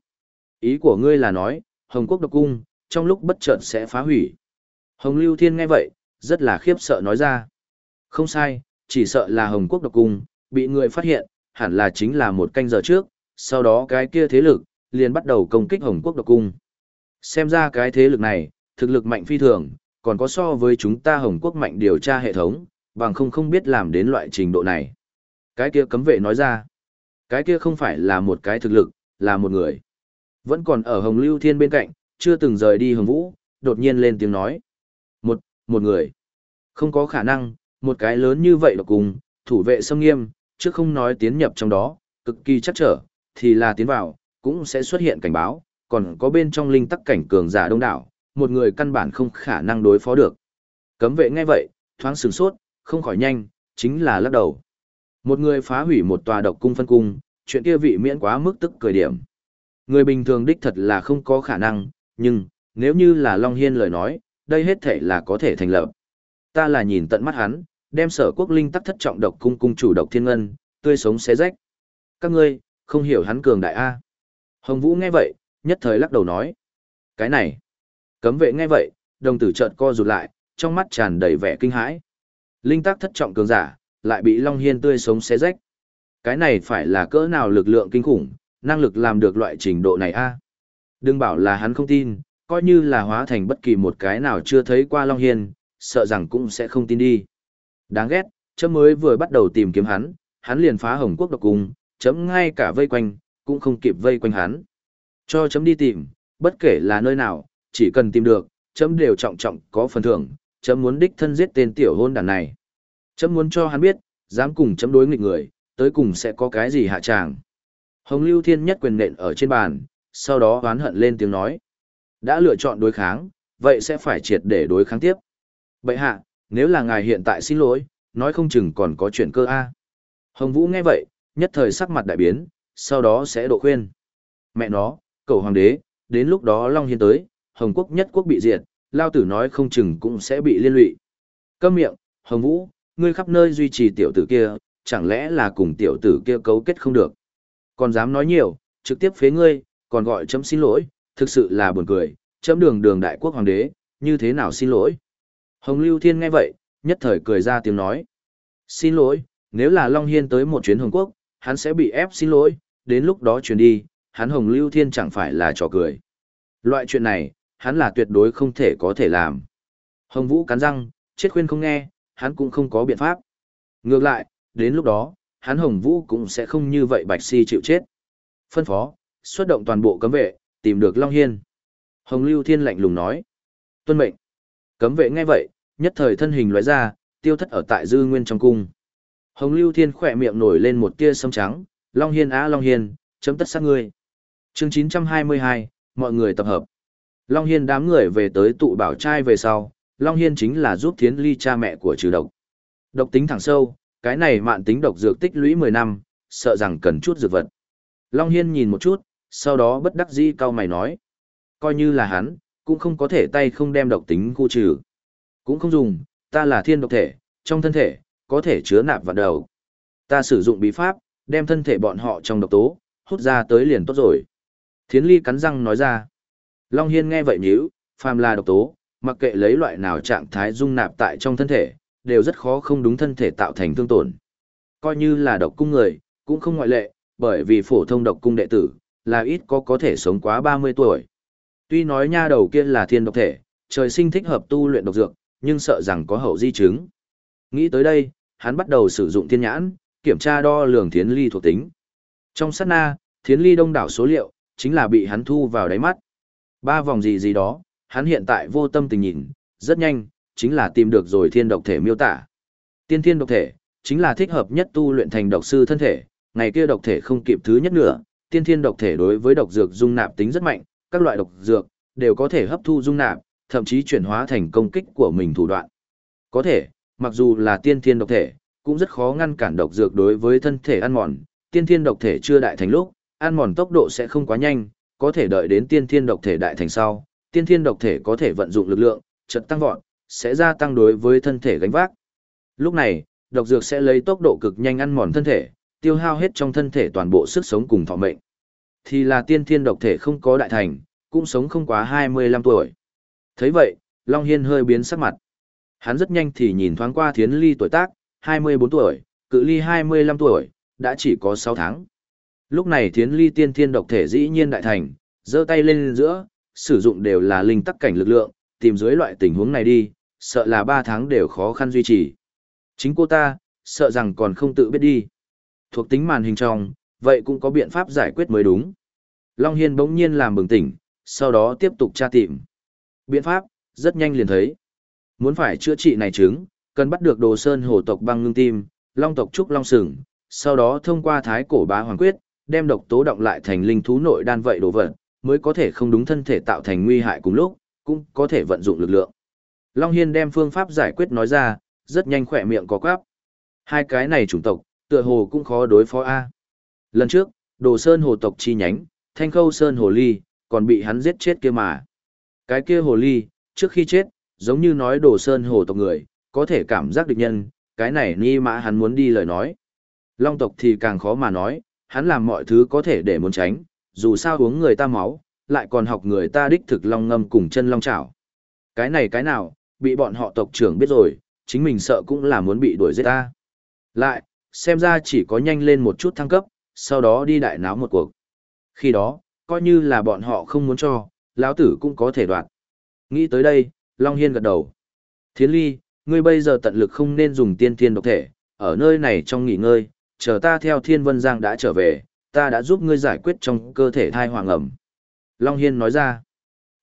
Ý của ngươi là nói, Hồng Quốc độc cung, trong lúc bất chợt sẽ phá hủy. Hồng Lưu Thiên nghe vậy, rất là khiếp sợ nói ra. Không sai, chỉ sợ là Hồng Quốc độc cung, bị người phát hiện, hẳn là chính là một canh giờ trước, sau đó cái kia thế lực, liền bắt đầu công kích Hồng Quốc độc cung. Xem ra cái thế lực này, thực lực mạnh phi thường, còn có so với chúng ta Hồng Quốc mạnh điều tra hệ thống, bằng không không biết làm đến loại trình độ này. Cái kia cấm vệ nói ra, cái kia không phải là một cái thực lực, là một người. Vẫn còn ở Hồng Lưu Thiên bên cạnh, chưa từng rời đi Hồng Vũ, đột nhiên lên tiếng nói. Một, một người. Không có khả năng, một cái lớn như vậy là cùng, thủ vệ xâm nghiêm, chứ không nói tiến nhập trong đó, cực kỳ chắc trở, thì là tiến vào, cũng sẽ xuất hiện cảnh báo, còn có bên trong linh tắc cảnh cường giả đông đảo, một người căn bản không khả năng đối phó được. Cấm vệ nghe vậy, thoáng sửng sốt, không khỏi nhanh, chính là lắc đầu. Một người phá hủy một tòa độc cung phân cung, chuyện kia vị miễn quá mức tức cười điểm. Người bình thường đích thật là không có khả năng, nhưng, nếu như là Long Hiên lời nói, đây hết thể là có thể thành lập. Ta là nhìn tận mắt hắn, đem sở quốc linh tắc thất trọng độc cung cung chủ độc thiên ngân, tươi sống xé rách. Các ngươi, không hiểu hắn cường đại A. Hồng Vũ nghe vậy, nhất thời lắc đầu nói. Cái này, cấm vệ nghe vậy, đồng tử chợt co rụt lại, trong mắt tràn đầy vẻ kinh hãi. Linh tắc thất trọng cường giả, lại bị Long Hiên tươi sống xé rách. Cái này phải là cỡ nào lực lượng kinh khủng, năng lực làm được loại trình độ này a Đừng bảo là hắn không tin, coi như là hóa thành bất kỳ một cái nào chưa thấy qua Long Hiên, sợ rằng cũng sẽ không tin đi. Đáng ghét, chấm mới vừa bắt đầu tìm kiếm hắn, hắn liền phá hồng quốc độc cung, chấm ngay cả vây quanh, cũng không kịp vây quanh hắn. Cho chấm đi tìm, bất kể là nơi nào, chỉ cần tìm được, chấm đều trọng trọng có phần thưởng, chấm muốn đích thân giết tên tiểu hôn đàn này. Chấm muốn cho hắn biết, dám cùng chấm đối nghịch người, tới cùng sẽ có cái gì hạ tràng. Hồng Lưu Thiên nhất quyền nện ở trên bàn, sau đó oán hận lên tiếng nói. Đã lựa chọn đối kháng, vậy sẽ phải triệt để đối kháng tiếp. Bậy hạ, nếu là ngài hiện tại xin lỗi, nói không chừng còn có chuyện cơ a. Hồng Vũ nghe vậy, nhất thời sắc mặt đại biến, sau đó sẽ độ khuyên. Mẹ nó, cầu hoàng đế, đến lúc đó Long Hiên tới, Hồng Quốc nhất quốc bị diệt, Lao Tử nói không chừng cũng sẽ bị liên lụy. Câm miệng, Hồng Vũ, ngươi khắp nơi duy trì tiểu tử kia, chẳng lẽ là cùng tiểu tử kia cấu kết không được. Còn dám nói nhiều, trực tiếp phế ngươi, còn gọi chấm xin lỗi, thực sự là buồn cười, chấm đường đường đại quốc hoàng đế, như thế nào xin lỗi. Hồng Lưu Thiên nghe vậy, nhất thời cười ra tiếng nói. Xin lỗi, nếu là Long Hiên tới một chuyến Hồng Quốc, hắn sẽ bị ép xin lỗi, đến lúc đó chuyển đi, hắn Hồng Lưu Thiên chẳng phải là trò cười. Loại chuyện này, hắn là tuyệt đối không thể có thể làm. Hồng Vũ cắn răng, chết khuyên không nghe, hắn cũng không có biện pháp. Ngược lại, đến lúc đó, hắn Hồng Vũ cũng sẽ không như vậy bạch si chịu chết. Phân phó, xuất động toàn bộ cấm vệ, tìm được Long Hiên. Hồng Lưu Thiên lạnh lùng nói. Tuân mệnh. Cấm vệ nghe vậy, nhất thời thân hình lóe ra, tiêu thất ở tại dư nguyên trong cung. Hồng Lưu Thiên khỏe miệng nổi lên một tia sâm trắng, Long Hiên á Long Hiên, chấm tất sát ngươi. chương 922, mọi người tập hợp. Long Hiên đám người về tới tụ bảo trai về sau, Long Hiên chính là giúp Thiến Ly cha mẹ của trừ độc. Độc tính thẳng sâu, cái này mạn tính độc dược tích lũy 10 năm, sợ rằng cần chút dược vật. Long Hiên nhìn một chút, sau đó bất đắc dĩ cao mày nói. Coi như là hắn, cũng không có thể tay không đem độc tính khu trừ. Cũng không dùng, ta là thiên độc thể, trong thân thể, có thể chứa nạp vào đầu. Ta sử dụng bí pháp, đem thân thể bọn họ trong độc tố, hút ra tới liền tốt rồi. Thiến Ly cắn răng nói ra. Long Hiên nghe vậy nhíu, phàm là độc tố, mặc kệ lấy loại nào trạng thái dung nạp tại trong thân thể, đều rất khó không đúng thân thể tạo thành thương tổn. Coi như là độc cung người, cũng không ngoại lệ, bởi vì phổ thông độc cung đệ tử, là ít có có thể sống quá 30 tuổi. Tuy nói nha đầu kia là thiên độc thể, trời sinh thích hợp tu luyện độc dược, nhưng sợ rằng có hậu di chứng. Nghĩ tới đây, hắn bắt đầu sử dụng thiên nhãn, kiểm tra đo lường thiến ly thuộc tính. Trong sát na, thiến ly đông đảo số liệu, chính là bị hắn thu vào đáy mắt. Ba vòng gì gì đó, hắn hiện tại vô tâm tình nhìn, rất nhanh, chính là tìm được rồi thiên độc thể miêu tả. Tiên thiên độc thể, chính là thích hợp nhất tu luyện thành độc sư thân thể, ngày kia độc thể không kịp thứ nhất nữa, tiên thiên độc thể đối với độc dược dung nạp tính rất mạnh, các loại độc dược đều có thể hấp thu dung nạp, thậm chí chuyển hóa thành công kích của mình thủ đoạn. Có thể, mặc dù là tiên thiên độc thể, cũng rất khó ngăn cản độc dược đối với thân thể ăn mòn, tiên thiên độc thể chưa đại thành lúc, ăn mòn tốc độ sẽ không quá nhanh, có thể đợi đến tiên thiên độc thể đại thành sau, tiên thiên độc thể có thể vận dụng lực lượng, chợt tăng vọt, sẽ gia tăng đối với thân thể gánh vác. Lúc này, độc dược sẽ lấy tốc độ cực nhanh ăn mòn thân thể, tiêu hao hết trong thân thể toàn bộ sức sống cùng thọ mệnh. Thì là tiên thiên độc thể không có đại thành, cũng sống không quá 25 tuổi. thấy vậy, Long Hiên hơi biến sắc mặt. Hắn rất nhanh thì nhìn thoáng qua thiến ly tuổi tác, 24 tuổi, cự ly 25 tuổi, đã chỉ có 6 tháng. Lúc này thiến ly tiên thiên độc thể dĩ nhiên đại thành, giơ tay lên giữa, sử dụng đều là linh tắc cảnh lực lượng, tìm dưới loại tình huống này đi, sợ là 3 tháng đều khó khăn duy trì. Chính cô ta, sợ rằng còn không tự biết đi. Thuộc tính màn hình trong, vậy cũng có biện pháp giải quyết mới đúng. Long Hiên bỗng nhiên làm bừng tỉnh, sau đó tiếp tục tra tìm. Biện pháp, rất nhanh liền thấy. Muốn phải chữa trị này chứng, cần bắt được đồ sơn hồ tộc băng ngưng tim, long tộc trúc long sừng, sau đó thông qua thái cổ bá hoàng quyết, đem độc tố động lại thành linh thú nội đan vậy đồ vật, mới có thể không đúng thân thể tạo thành nguy hại cùng lúc, cũng có thể vận dụng lực lượng. Long Hiên đem phương pháp giải quyết nói ra, rất nhanh khỏe miệng có quáp. Hai cái này chủng tộc, tựa hồ cũng khó đối phó A. Lần trước, đồ sơn hồ tộc chi nhánh, thanh khâu sơn hồ ly, còn bị hắn giết chết kia mà. Cái kia hồ ly, trước khi chết, giống như nói đồ sơn hồ tộc người, có thể cảm giác địch nhân, cái này ni mã hắn muốn đi lời nói. Long tộc thì càng khó mà nói, hắn làm mọi thứ có thể để muốn tránh, dù sao uống người ta máu, lại còn học người ta đích thực long ngâm cùng chân long chảo. Cái này cái nào, bị bọn họ tộc trưởng biết rồi, chính mình sợ cũng là muốn bị đuổi giết ta. Lại, xem ra chỉ có nhanh lên một chút thăng cấp, sau đó đi đại náo một cuộc. Khi đó, coi như là bọn họ không muốn cho, lão tử cũng có thể đoạt. Nghĩ tới đây, Long Hiên gật đầu. Thiến ly, ngươi bây giờ tận lực không nên dùng tiên thiên độc thể, ở nơi này trong nghỉ ngơi, chờ ta theo thiên vân giang đã trở về, ta đã giúp ngươi giải quyết trong cơ thể thai hoàng ẩm. Long Hiên nói ra.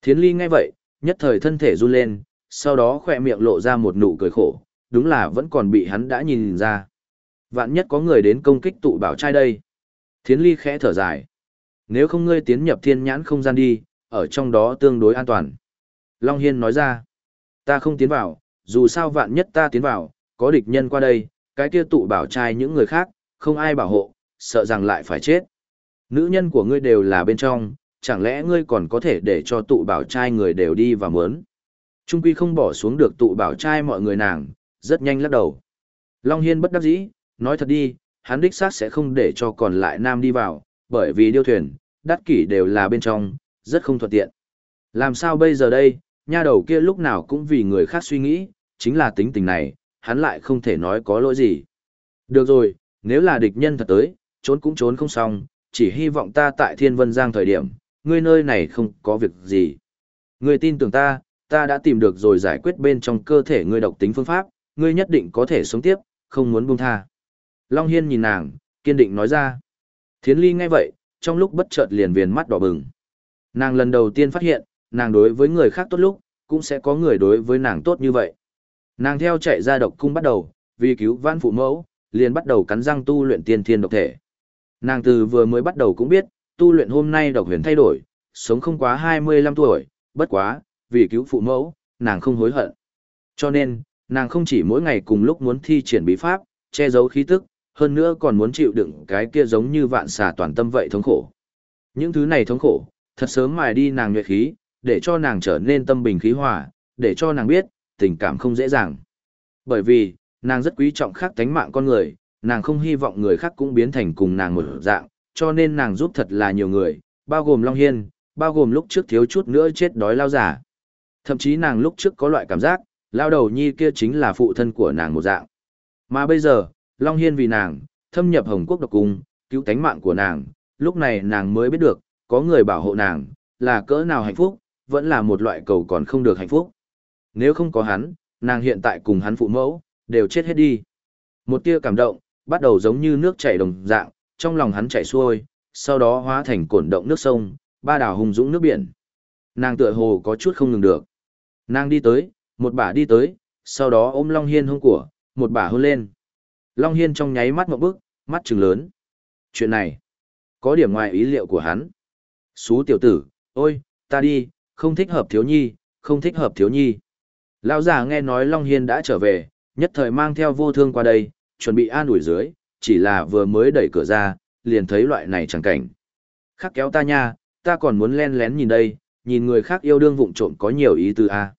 Thiến ly nghe vậy, nhất thời thân thể run lên, sau đó khỏe miệng lộ ra một nụ cười khổ, đúng là vẫn còn bị hắn đã nhìn ra. Vạn nhất có người đến công kích tụ bảo trai đây. Thiến ly khẽ thở dài. Nếu không ngươi tiến nhập thiên nhãn không gian đi, ở trong đó tương đối an toàn. Long Hiên nói ra. Ta không tiến vào, dù sao vạn nhất ta tiến vào, có địch nhân qua đây, cái kia tụ bảo trai những người khác, không ai bảo hộ, sợ rằng lại phải chết. Nữ nhân của ngươi đều là bên trong, chẳng lẽ ngươi còn có thể để cho tụ bảo trai người đều đi và mướn. Trung quy không bỏ xuống được tụ bảo trai mọi người nàng, rất nhanh lắc đầu. Long Hiên bất đắc dĩ, nói thật đi, hắn đích xác sẽ không để cho còn lại nam đi vào, bởi vì điêu thuyền, đắt kỷ đều là bên trong, rất không thuận tiện. Làm sao bây giờ đây, nha đầu kia lúc nào cũng vì người khác suy nghĩ, chính là tính tình này, hắn lại không thể nói có lỗi gì. Được rồi, nếu là địch nhân thật tới, trốn cũng trốn không xong, chỉ hy vọng ta tại Thiên Vân Giang thời điểm, ngươi nơi này không có việc gì. Ngươi tin tưởng ta, ta đã tìm được rồi giải quyết bên trong cơ thể ngươi độc tính phương pháp, ngươi nhất định có thể sống tiếp, không muốn buông tha. Long Hiên nhìn nàng, kiên định nói ra. Thiến Ly nghe vậy, trong lúc bất chợt liền viền mắt đỏ bừng. Nàng lần đầu tiên phát hiện, nàng đối với người khác tốt lúc, cũng sẽ có người đối với nàng tốt như vậy. Nàng theo chạy ra độc cung bắt đầu, vì cứu vãn phụ mẫu, liền bắt đầu cắn răng tu luyện tiên thiên độc thể. Nàng từ vừa mới bắt đầu cũng biết, tu luyện hôm nay độc huyền thay đổi, sống không quá 25 tuổi, bất quá, vì cứu phụ mẫu, nàng không hối hận. Cho nên, nàng không chỉ mỗi ngày cùng lúc muốn thi triển bí pháp, che giấu khí tức, hơn nữa còn muốn chịu đựng cái kia giống như vạn xà toàn tâm vậy thống khổ. Những thứ này thống khổ, thật sớm mài đi nàng nhuệ khí, để cho nàng trở nên tâm bình khí hòa, để cho nàng biết, tình cảm không dễ dàng. Bởi vì, nàng rất quý trọng khác tánh mạng con người, nàng không hy vọng người khác cũng biến thành cùng nàng một dạng, cho nên nàng giúp thật là nhiều người, bao gồm Long Hiên, bao gồm lúc trước thiếu chút nữa chết đói lao giả. Thậm chí nàng lúc trước có loại cảm giác, lao đầu nhi kia chính là phụ thân của nàng một dạng. Mà bây giờ, Long Hiên vì nàng, thâm nhập Hồng Quốc độc cung, cứu tánh mạng của nàng, lúc này nàng mới biết được, có người bảo hộ nàng, là cỡ nào hạnh phúc, vẫn là một loại cầu còn không được hạnh phúc. Nếu không có hắn, nàng hiện tại cùng hắn phụ mẫu, đều chết hết đi. Một tia cảm động, bắt đầu giống như nước chảy đồng dạng, trong lòng hắn chảy xuôi, sau đó hóa thành cổn động nước sông, ba đảo hùng dũng nước biển. Nàng tựa hồ có chút không ngừng được. Nàng đi tới, một bà đi tới, sau đó ôm Long Hiên hông của, một bà hôn lên. Long Hiên trong nháy mắt một bước, mắt trừng lớn. Chuyện này, có điểm ngoài ý liệu của hắn. Xú tiểu tử, ôi, ta đi, không thích hợp thiếu nhi, không thích hợp thiếu nhi. Lão già nghe nói Long Hiên đã trở về, nhất thời mang theo vô thương qua đây, chuẩn bị an ủi dưới, chỉ là vừa mới đẩy cửa ra, liền thấy loại này chẳng cảnh. Khắc kéo ta nha, ta còn muốn len lén nhìn đây, nhìn người khác yêu đương vụng trộm có nhiều ý tư a.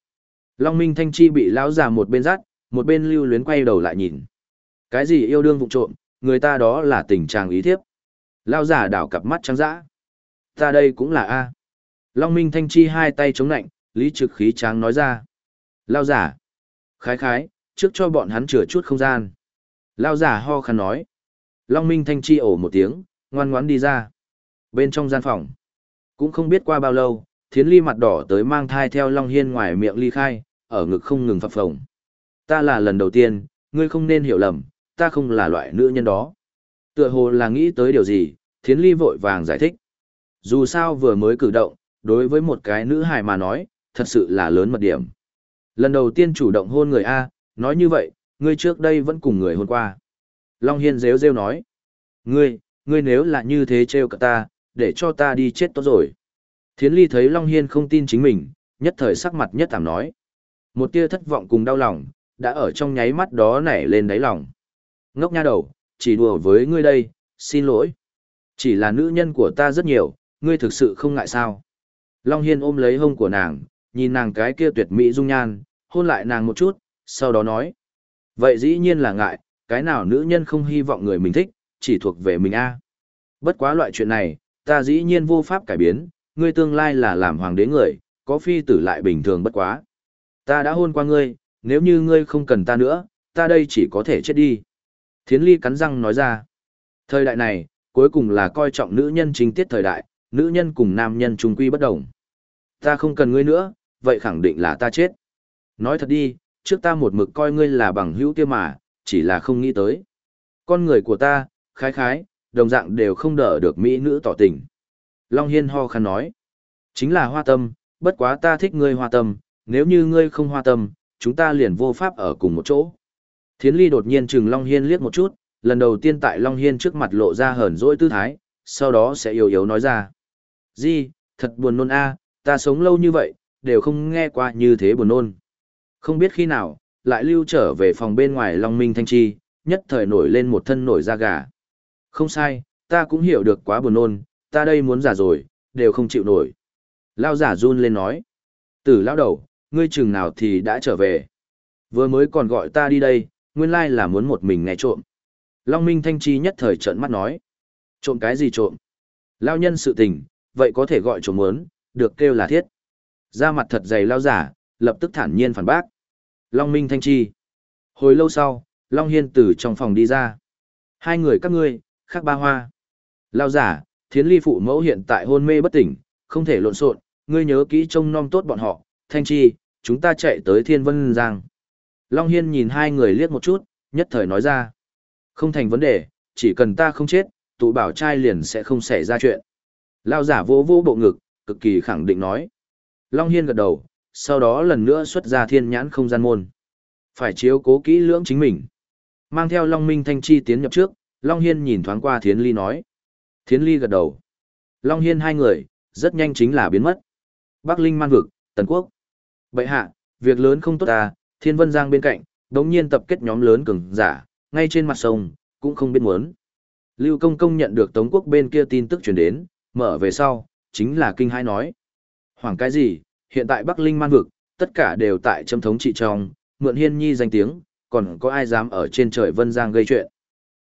Long Minh Thanh Chi bị lão già một bên dắt, một bên lưu luyến quay đầu lại nhìn. Cái gì yêu đương vụng trộm, người ta đó là tình trạng ý thiếp. Lão già đảo cặp mắt trắng dã. Ta đây cũng là a. Long Minh Thanh Chi hai tay chống nạnh, lý trực khí tráng nói ra. Lão giả. Khái khái, trước cho bọn hắn chừa chút không gian. Lão giả ho khăn nói. Long Minh Thanh Chi ổ một tiếng, ngoan ngoãn đi ra. Bên trong gian phòng. Cũng không biết qua bao lâu, thiến ly mặt đỏ tới mang thai theo Long Hiên ngoài miệng ly khai, ở ngực không ngừng phập phồng. Ta là lần đầu tiên, ngươi không nên hiểu lầm, ta không là loại nữ nhân đó. Tựa hồ là nghĩ tới điều gì, thiến ly vội vàng giải thích. Dù sao vừa mới cử động, đối với một cái nữ hài mà nói, thật sự là lớn mật điểm. Lần đầu tiên chủ động hôn người A, nói như vậy, ngươi trước đây vẫn cùng người hôn qua. Long Hiên rêu rêu nói. Ngươi, ngươi nếu là như thế trêu cả ta, để cho ta đi chết tốt rồi. Thiến Ly thấy Long Hiên không tin chính mình, nhất thời sắc mặt nhất thảm nói. Một tia thất vọng cùng đau lòng, đã ở trong nháy mắt đó nảy lên đáy lòng. Ngốc nha đầu, chỉ đùa với ngươi đây, xin lỗi. Chỉ là nữ nhân của ta rất nhiều, ngươi thực sự không ngại sao. Long Hiên ôm lấy hông của nàng, nhìn nàng cái kia tuyệt mỹ dung nhan, hôn lại nàng một chút, sau đó nói. Vậy dĩ nhiên là ngại, cái nào nữ nhân không hy vọng người mình thích, chỉ thuộc về mình a Bất quá loại chuyện này, ta dĩ nhiên vô pháp cải biến, ngươi tương lai là làm hoàng đế người, có phi tử lại bình thường bất quá. Ta đã hôn qua ngươi, nếu như ngươi không cần ta nữa, ta đây chỉ có thể chết đi. Thiến ly cắn răng nói ra. Thời đại này, cuối cùng là coi trọng nữ nhân chính tiết thời đại, nữ nhân cùng nam nhân trung quy bất đồng. Ta không cần ngươi nữa, vậy khẳng định là ta chết. Nói thật đi, trước ta một mực coi ngươi là bằng hữu kia mà, chỉ là không nghĩ tới. Con người của ta, khái khái, đồng dạng đều không đỡ được mỹ nữ tỏ tình. Long Hiên ho khăn nói, chính là hoa tâm, bất quá ta thích ngươi hoa tâm, nếu như ngươi không hoa tâm, chúng ta liền vô pháp ở cùng một chỗ. Thiến Ly đột nhiên trừng Long Hiên liếc một chút, lần đầu tiên tại Long Hiên trước mặt lộ ra hờn dỗi tư thái, sau đó sẽ yếu yếu nói ra. Di, thật buồn nôn a ta sống lâu như vậy, đều không nghe qua như thế buồn nôn. Không biết khi nào, lại lưu trở về phòng bên ngoài Long Minh Thanh Chi, nhất thời nổi lên một thân nổi da gà. Không sai, ta cũng hiểu được quá buồn nôn, ta đây muốn giả rồi, đều không chịu nổi. Lao giả run lên nói. Tử lao đầu, ngươi chừng nào thì đã trở về. Vừa mới còn gọi ta đi đây, nguyên lai là muốn một mình nghe trộm. Long Minh Thanh Chi nhất thời trợn mắt nói. Trộm cái gì trộm? Lao nhân sự tình, vậy có thể gọi trộm muốn, được kêu là thiết. Ra mặt thật dày lao giả, lập tức thản nhiên phản bác. Long Minh Thanh Chi. Hồi lâu sau, Long Hiên từ trong phòng đi ra. Hai người các ngươi, khác ba hoa. Lao giả, thiến ly phụ mẫu hiện tại hôn mê bất tỉnh, không thể lộn xộn, ngươi nhớ kỹ trông nom tốt bọn họ. Thanh Chi, chúng ta chạy tới Thiên Vân Giang. Long Hiên nhìn hai người liếc một chút, nhất thời nói ra. Không thành vấn đề, chỉ cần ta không chết, tụ bảo trai liền sẽ không xảy ra chuyện. Lao giả vô vô bộ ngực, cực kỳ khẳng định nói. Long Hiên gật đầu, sau đó lần nữa xuất ra thiên nhãn không gian môn. Phải chiếu cố kỹ lưỡng chính mình. Mang theo Long Minh Thanh Chi tiến nhập trước, Long Hiên nhìn thoáng qua Thiến Ly nói. Thiến Ly gật đầu. Long Hiên hai người, rất nhanh chính là biến mất. Bắc Linh man vực, Tần Quốc. Bậy hạ, việc lớn không tốt à, Thiên Vân Giang bên cạnh, đống nhiên tập kết nhóm lớn cường giả, ngay trên mặt sông, cũng không biết muốn. Lưu Công Công nhận được Tống Quốc bên kia tin tức truyền đến, mở về sau, chính là kinh hai nói. Hoàng cái gì, hiện tại Bắc Linh man vực, tất cả đều tại châm thống trị trong, mượn hiên nhi danh tiếng, còn có ai dám ở trên trời Vân Giang gây chuyện.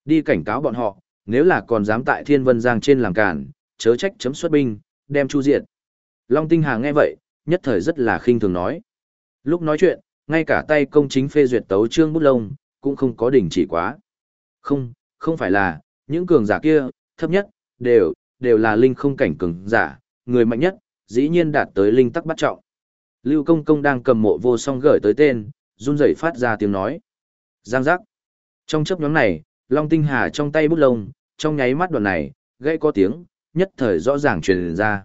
Đi cảnh cáo bọn họ, nếu là còn dám tại Thiên Vân Giang trên làm cản, chớ trách chấm xuất binh, đem chu diệt. Long Tinh Hà nghe vậy, nhất thời rất là khinh thường nói. Lúc nói chuyện, ngay cả tay công chính phê duyệt tấu trương bút lông, cũng không có đỉnh chỉ quá. Không, không phải là, những cường giả kia, thấp nhất, đều, đều là linh không cảnh cường giả, người mạnh nhất, dĩ nhiên đạt tới linh tắc bắt trọng. Lưu công công đang cầm mộ vô song gửi tới tên, run rẩy phát ra tiếng nói. Giang giác. Trong chấp nhóm này, Long Tinh Hà trong tay bút lông, trong nháy mắt đoạn này, gây có tiếng, nhất thời rõ ràng truyền ra.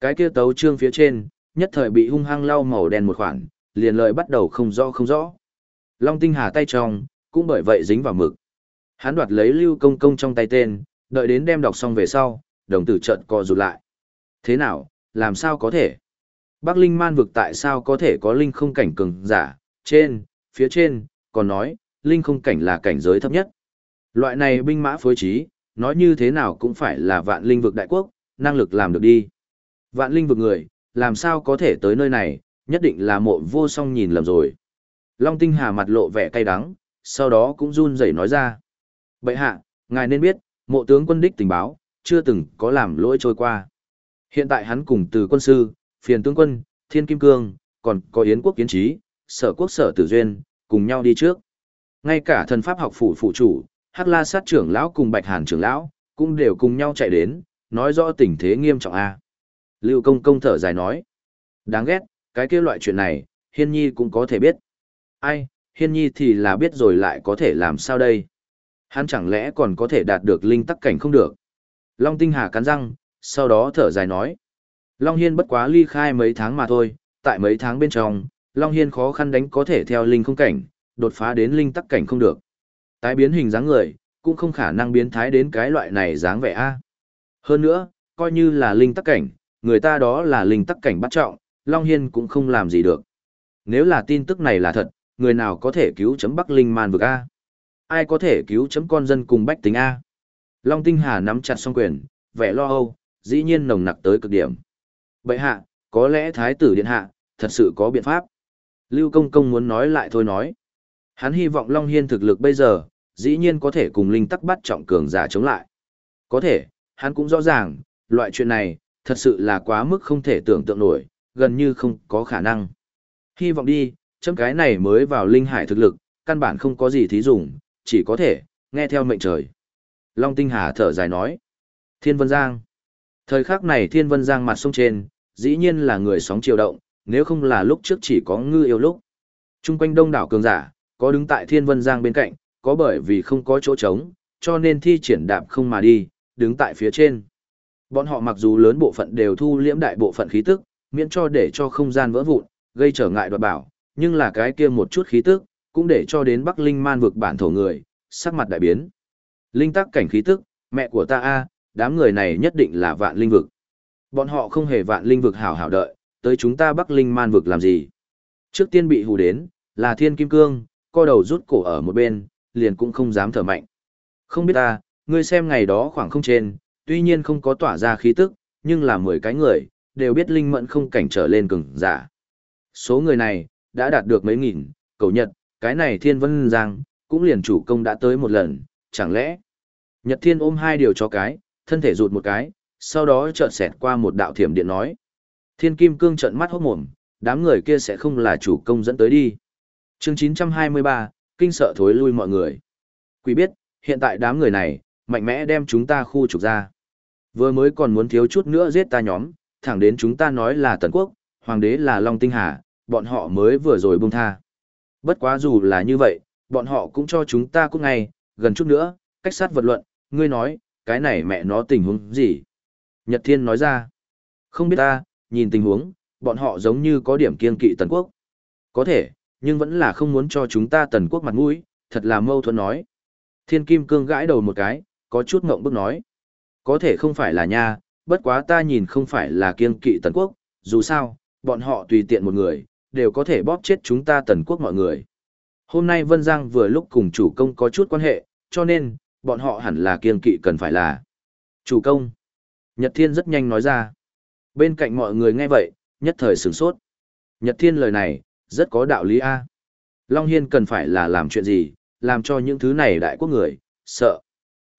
Cái kia tấu trương phía trên, nhất thời bị hung hăng lau màu đen một khoản, liền lợi bắt đầu không rõ không rõ. Long Tinh Hà tay trong, cũng bởi vậy dính vào mực. Hắn đoạt lấy Lưu Công Công trong tay tên, đợi đến đem đọc xong về sau, đồng tử trận co rụt lại. Thế nào, làm sao có thể? Bắc Linh man vực tại sao có thể có linh không cảnh cường giả, trên, phía trên, còn nói, linh không cảnh là cảnh giới thấp nhất. Loại này binh mã phối trí, nói như thế nào cũng phải là vạn linh vực đại quốc, năng lực làm được đi. Vạn linh vực người, làm sao có thể tới nơi này, nhất định là mộ vô song nhìn lầm rồi. Long tinh hà mặt lộ vẻ cay đắng, sau đó cũng run rẩy nói ra. Bậy hạ, ngài nên biết, mộ tướng quân đích tình báo, chưa từng có làm lỗi trôi qua. Hiện tại hắn cùng từ quân sư, phiền tướng quân, thiên kim cương, còn có yến quốc kiến trí, sở quốc sở tử duyên, cùng nhau đi trước. Ngay cả thần pháp học phủ phụ chủ, hắc la sát trưởng lão cùng bạch hàn trưởng lão, cũng đều cùng nhau chạy đến, nói rõ tình thế nghiêm trọng a. Lưu công công thở dài nói. Đáng ghét, cái kia loại chuyện này, hiên nhi cũng có thể biết. Ai, hiên nhi thì là biết rồi lại có thể làm sao đây? Hắn chẳng lẽ còn có thể đạt được linh tắc cảnh không được? Long tinh hà cắn răng, sau đó thở dài nói. Long hiên bất quá ly khai mấy tháng mà thôi, tại mấy tháng bên trong, Long hiên khó khăn đánh có thể theo linh không cảnh, đột phá đến linh tắc cảnh không được. Tái biến hình dáng người, cũng không khả năng biến thái đến cái loại này dáng vẻ a. Hơn nữa, coi như là linh tắc cảnh, người ta đó là linh tắc cảnh bắt trọng, Long Hiên cũng không làm gì được. Nếu là tin tức này là thật, người nào có thể cứu chấm Bắc Linh Man vực A? Ai có thể cứu chấm con dân cùng bách tính A? Long Tinh Hà nắm chặt song quyền, vẻ lo âu, dĩ nhiên nồng nặc tới cực điểm. Bệ hạ, có lẽ Thái tử Điện Hạ, thật sự có biện pháp. Lưu Công Công muốn nói lại thôi nói. Hắn hy vọng Long Hiên thực lực bây giờ, dĩ nhiên có thể cùng linh tắc bắt trọng cường giả chống lại. Có thể, hắn cũng rõ ràng, loại chuyện này, thật sự là quá mức không thể tưởng tượng nổi, gần như không có khả năng. Hy vọng đi, chấm cái này mới vào linh hải thực lực, căn bản không có gì thí dụng, chỉ có thể, nghe theo mệnh trời. Long Tinh Hà thở dài nói. Thiên Vân Giang. Thời khắc này Thiên Vân Giang mặt sông trên, dĩ nhiên là người sóng chiều động, nếu không là lúc trước chỉ có ngư yêu lúc. Trung quanh đông đảo cường giả, có đứng tại Thiên Vân Giang bên cạnh, có bởi vì không có chỗ trống, cho nên thi triển đạp không mà đi, đứng tại phía trên. Bọn họ mặc dù lớn bộ phận đều thu liễm đại bộ phận khí tức, miễn cho để cho không gian vỡ vụn, gây trở ngại đoạt bảo, nhưng là cái kia một chút khí tức, cũng để cho đến Bắc Linh man vực bản thổ người, sắc mặt đại biến. Linh tắc cảnh khí tức, mẹ của ta a, đám người này nhất định là vạn linh vực. Bọn họ không hề vạn linh vực hảo hảo đợi, tới chúng ta Bắc Linh man vực làm gì. Trước tiên bị hù đến, là thiên kim cương, co đầu rút cổ ở một bên, liền cũng không dám thở mạnh. Không biết ta, ngươi xem ngày đó khoảng không trên, tuy nhiên không có tỏa ra khí tức, nhưng là 10 cái người, đều biết linh mẫn không cảnh trở lên cường giả. Số người này, đã đạt được mấy nghìn, cầu nhật, cái này thiên vân giang, cũng liền chủ công đã tới một lần, chẳng lẽ. Nhật thiên ôm hai điều cho cái, thân thể rụt một cái, sau đó chợt xẹt qua một đạo thiểm điện nói. Thiên kim cương trợn mắt hốt mồm, đám người kia sẽ không là chủ công dẫn tới đi. chương 923, kinh sợ thối lui mọi người. Quý biết, hiện tại đám người này, mạnh mẽ đem chúng ta khu trục ra. Vừa mới còn muốn thiếu chút nữa giết ta nhóm, thẳng đến chúng ta nói là tần quốc, hoàng đế là Long Tinh Hà, bọn họ mới vừa rồi buông tha. Bất quá dù là như vậy, bọn họ cũng cho chúng ta cũng ngay, gần chút nữa, cách sát vật luận, ngươi nói, cái này mẹ nó tình huống gì? Nhật Thiên nói ra, không biết ta, nhìn tình huống, bọn họ giống như có điểm kiên kỵ tần quốc. Có thể, nhưng vẫn là không muốn cho chúng ta tần quốc mặt mũi, thật là mâu thuẫn nói. Thiên Kim Cương gãi đầu một cái, có chút ngộng bức nói. Có thể không phải là nha, bất quá ta nhìn không phải là kiên kỵ tần quốc, dù sao, bọn họ tùy tiện một người, đều có thể bóp chết chúng ta tần quốc mọi người. Hôm nay Vân Giang vừa lúc cùng chủ công có chút quan hệ, cho nên, bọn họ hẳn là kiên kỵ cần phải là chủ công. Nhật Thiên rất nhanh nói ra. Bên cạnh mọi người nghe vậy, nhất thời sửng sốt. Nhật Thiên lời này, rất có đạo lý A. Long Hiên cần phải là làm chuyện gì, làm cho những thứ này đại quốc người, sợ.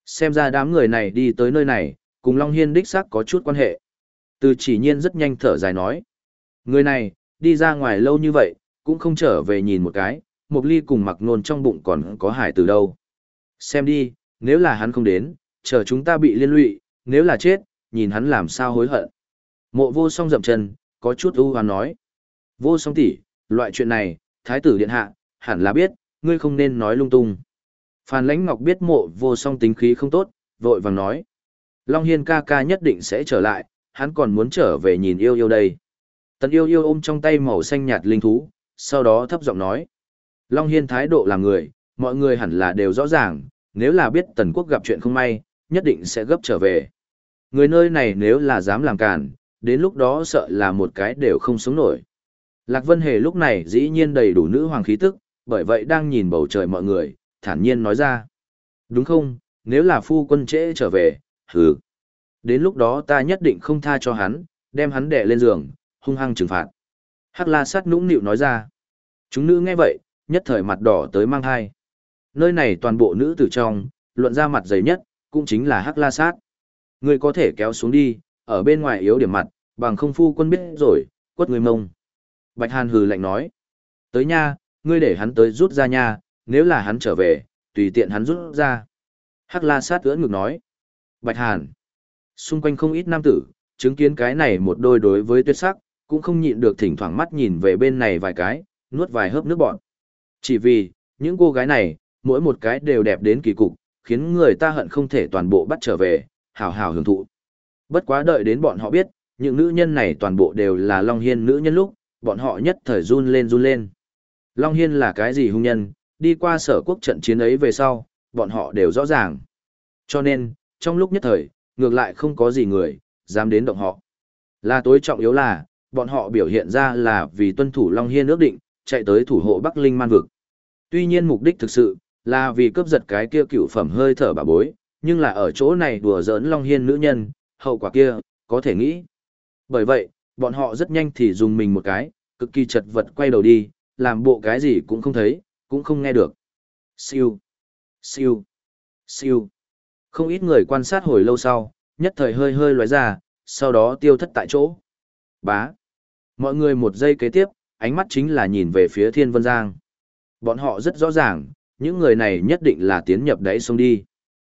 Xem ra đám người này đi tới nơi này, cùng Long Hiên đích xác có chút quan hệ. Từ chỉ nhiên rất nhanh thở dài nói. Người này, đi ra ngoài lâu như vậy, cũng không trở về nhìn một cái, một ly cùng mặc nôn trong bụng còn có hải từ đâu. Xem đi, nếu là hắn không đến, chờ chúng ta bị liên lụy, nếu là chết, nhìn hắn làm sao hối hận. Mộ vô song dậm chân, có chút ưu hoán nói. Vô song tỷ, loại chuyện này, thái tử điện hạ, hẳn là biết, ngươi không nên nói lung tung. Phan Lãnh Ngọc biết mộ vô song tính khí không tốt, vội vàng nói. Long Hiên ca ca nhất định sẽ trở lại, hắn còn muốn trở về nhìn yêu yêu đây. Tần yêu yêu ôm trong tay màu xanh nhạt linh thú, sau đó thấp giọng nói. Long Hiên thái độ là người, mọi người hẳn là đều rõ ràng, nếu là biết tần quốc gặp chuyện không may, nhất định sẽ gấp trở về. Người nơi này nếu là dám làm cản, đến lúc đó sợ là một cái đều không sống nổi. Lạc Vân Hề lúc này dĩ nhiên đầy đủ nữ hoàng khí tức, bởi vậy đang nhìn bầu trời mọi người, thản nhiên nói ra. Đúng không, nếu là phu quân trễ trở về, hừ. Đến lúc đó ta nhất định không tha cho hắn, đem hắn đè lên giường, hung hăng trừng phạt. Hắc la sát nũng nịu nói ra. Chúng nữ nghe vậy, nhất thời mặt đỏ tới mang hai. Nơi này toàn bộ nữ tử trong, luận ra mặt dày nhất, cũng chính là Hắc la sát. ngươi có thể kéo xuống đi, ở bên ngoài yếu điểm mặt, bằng không phu quân biết rồi, quất người mông. Bạch Hàn hừ lạnh nói. Tới nha, ngươi để hắn tới rút ra nha, nếu là hắn trở về, tùy tiện hắn rút ra. Hắc la sát ưỡn ngực nói. Bạch Hàn. Xung quanh không ít nam tử, chứng kiến cái này một đôi đối với tuyệt sắc, cũng không nhịn được thỉnh thoảng mắt nhìn về bên này vài cái, nuốt vài hớp nước bọn. Chỉ vì, những cô gái này, mỗi một cái đều đẹp đến kỳ cục, khiến người ta hận không thể toàn bộ bắt trở về, hào hào hưởng thụ. Bất quá đợi đến bọn họ biết, những nữ nhân này toàn bộ đều là Long Hiên nữ nhân lúc, bọn họ nhất thời run lên run lên. Long Hiên là cái gì hung nhân, đi qua sở quốc trận chiến ấy về sau, bọn họ đều rõ ràng. Cho nên, trong lúc nhất thời, ngược lại không có gì người, dám đến động họ. Là tối trọng yếu là, bọn họ biểu hiện ra là vì tuân thủ Long Hiên ước định, chạy tới thủ hộ Bắc Linh Man Vực. Tuy nhiên mục đích thực sự, là vì cướp giật cái kia cựu phẩm hơi thở bà bối, nhưng là ở chỗ này đùa giỡn Long Hiên nữ nhân, hậu quả kia, có thể nghĩ. Bởi vậy, bọn họ rất nhanh thì dùng mình một cái, cực kỳ chật vật quay đầu đi, làm bộ cái gì cũng không thấy, cũng không nghe được. Siêu, siêu, siêu. Không ít người quan sát hồi lâu sau, nhất thời hơi hơi lóe ra, sau đó tiêu thất tại chỗ. Bá. Mọi người một giây kế tiếp, ánh mắt chính là nhìn về phía Thiên Vân Giang. Bọn họ rất rõ ràng, những người này nhất định là tiến nhập đáy sông đi.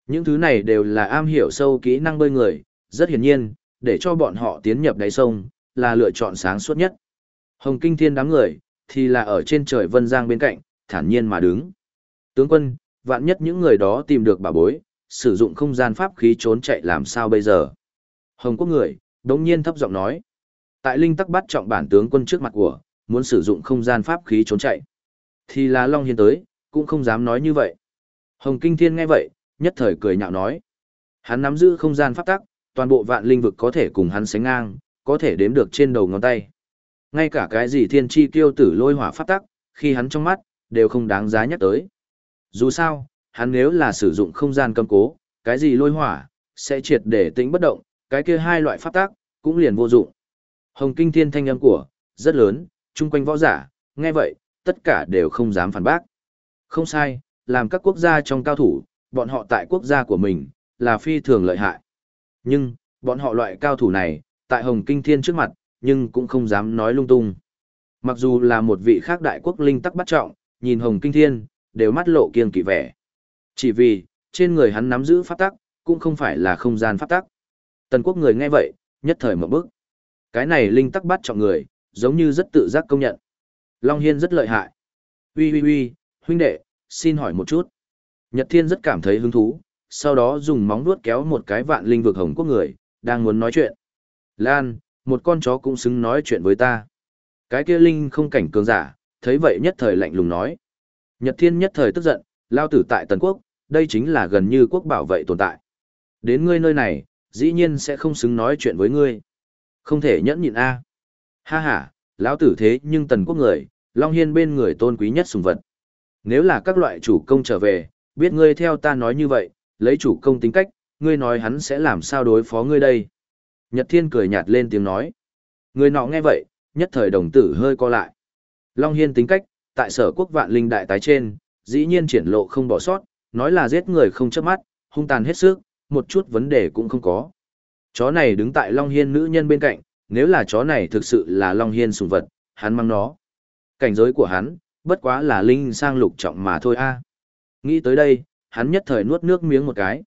Những thứ này đều là am hiểu sâu kỹ năng bơi người, rất hiển nhiên, để cho bọn họ tiến nhập đáy sông, là lựa chọn sáng suốt nhất. Hồng Kinh Thiên đám người, thì là ở trên trời Vân Giang bên cạnh, thản nhiên mà đứng. Tướng quân, vạn nhất những người đó tìm được bà bối, sử dụng không gian pháp khí trốn chạy làm sao bây giờ? Hồng Quốc người, đống nhiên thấp giọng nói. Tại Linh Tắc bắt trọng bản tướng quân trước mặt của, muốn sử dụng không gian pháp khí trốn chạy. Thì là Long Hiên tới, cũng không dám nói như vậy. Hồng Kinh Thiên nghe vậy, nhất thời cười nhạo nói. Hắn nắm giữ không gian pháp tắc, toàn bộ vạn linh vực có thể cùng hắn sánh ngang, có thể đếm được trên đầu ngón tay. Ngay cả cái gì thiên chi tiêu tử lôi hỏa pháp tắc, khi hắn trong mắt, đều không đáng giá nhắc tới. Dù sao, hắn nếu là sử dụng không gian cầm cố, cái gì lôi hỏa, sẽ triệt để tĩnh bất động, cái kia hai loại pháp tắc, cũng liền vô dụng. Hồng kinh thiên thanh âm của, rất lớn, chung quanh võ giả, nghe vậy, tất cả đều không dám phản bác. Không sai, làm các quốc gia trong cao thủ, bọn họ tại quốc gia của mình, là phi thường lợi hại. Nhưng, bọn họ loại cao thủ này, tại Hồng Kinh Thiên trước mặt, nhưng cũng không dám nói lung tung. Mặc dù là một vị khác đại quốc linh tắc bắt trọng, nhìn Hồng Kinh Thiên, đều mắt lộ kiêng kỵ vẻ. Chỉ vì, trên người hắn nắm giữ pháp tắc, cũng không phải là không gian pháp tắc. Tần quốc người nghe vậy, nhất thời một bước. Cái này linh tắc bắt trọng người, giống như rất tự giác công nhận. Long Hiên rất lợi hại. Ui ui ui, huynh đệ, xin hỏi một chút. Nhật Thiên rất cảm thấy hứng thú, sau đó dùng móng vuốt kéo một cái vạn linh vực hồng quốc người, đang muốn nói chuyện. Lan, một con chó cũng xứng nói chuyện với ta. Cái kia linh không cảnh cường giả, thấy vậy nhất thời lạnh lùng nói. Nhật Thiên nhất thời tức giận, lao tử tại Tần Quốc, đây chính là gần như quốc bảo vệ tồn tại. Đến ngươi nơi này, dĩ nhiên sẽ không xứng nói chuyện với ngươi. Không thể nhẫn nhịn a. Ha ha, lão tử thế nhưng Tần Quốc người, Long Hiên bên người tôn quý nhất sùng vật. Nếu là các loại chủ công trở về, biết ngươi theo ta nói như vậy, lấy chủ công tính cách, ngươi nói hắn sẽ làm sao đối phó ngươi đây. Nhật Thiên cười nhạt lên tiếng nói. Người nọ nghe vậy, nhất thời đồng tử hơi co lại. Long Hiên tính cách, tại sở quốc vạn linh đại tái trên, dĩ nhiên triển lộ không bỏ sót, nói là giết người không chớp mắt, hung tàn hết sức, một chút vấn đề cũng không có. Chó này đứng tại Long Hiên nữ nhân bên cạnh, nếu là chó này thực sự là Long Hiên sùng vật, hắn mang nó. Cảnh giới của hắn, bất quá là linh sang lục trọng mà thôi a. Nghĩ tới đây, hắn nhất thời nuốt nước miếng một cái.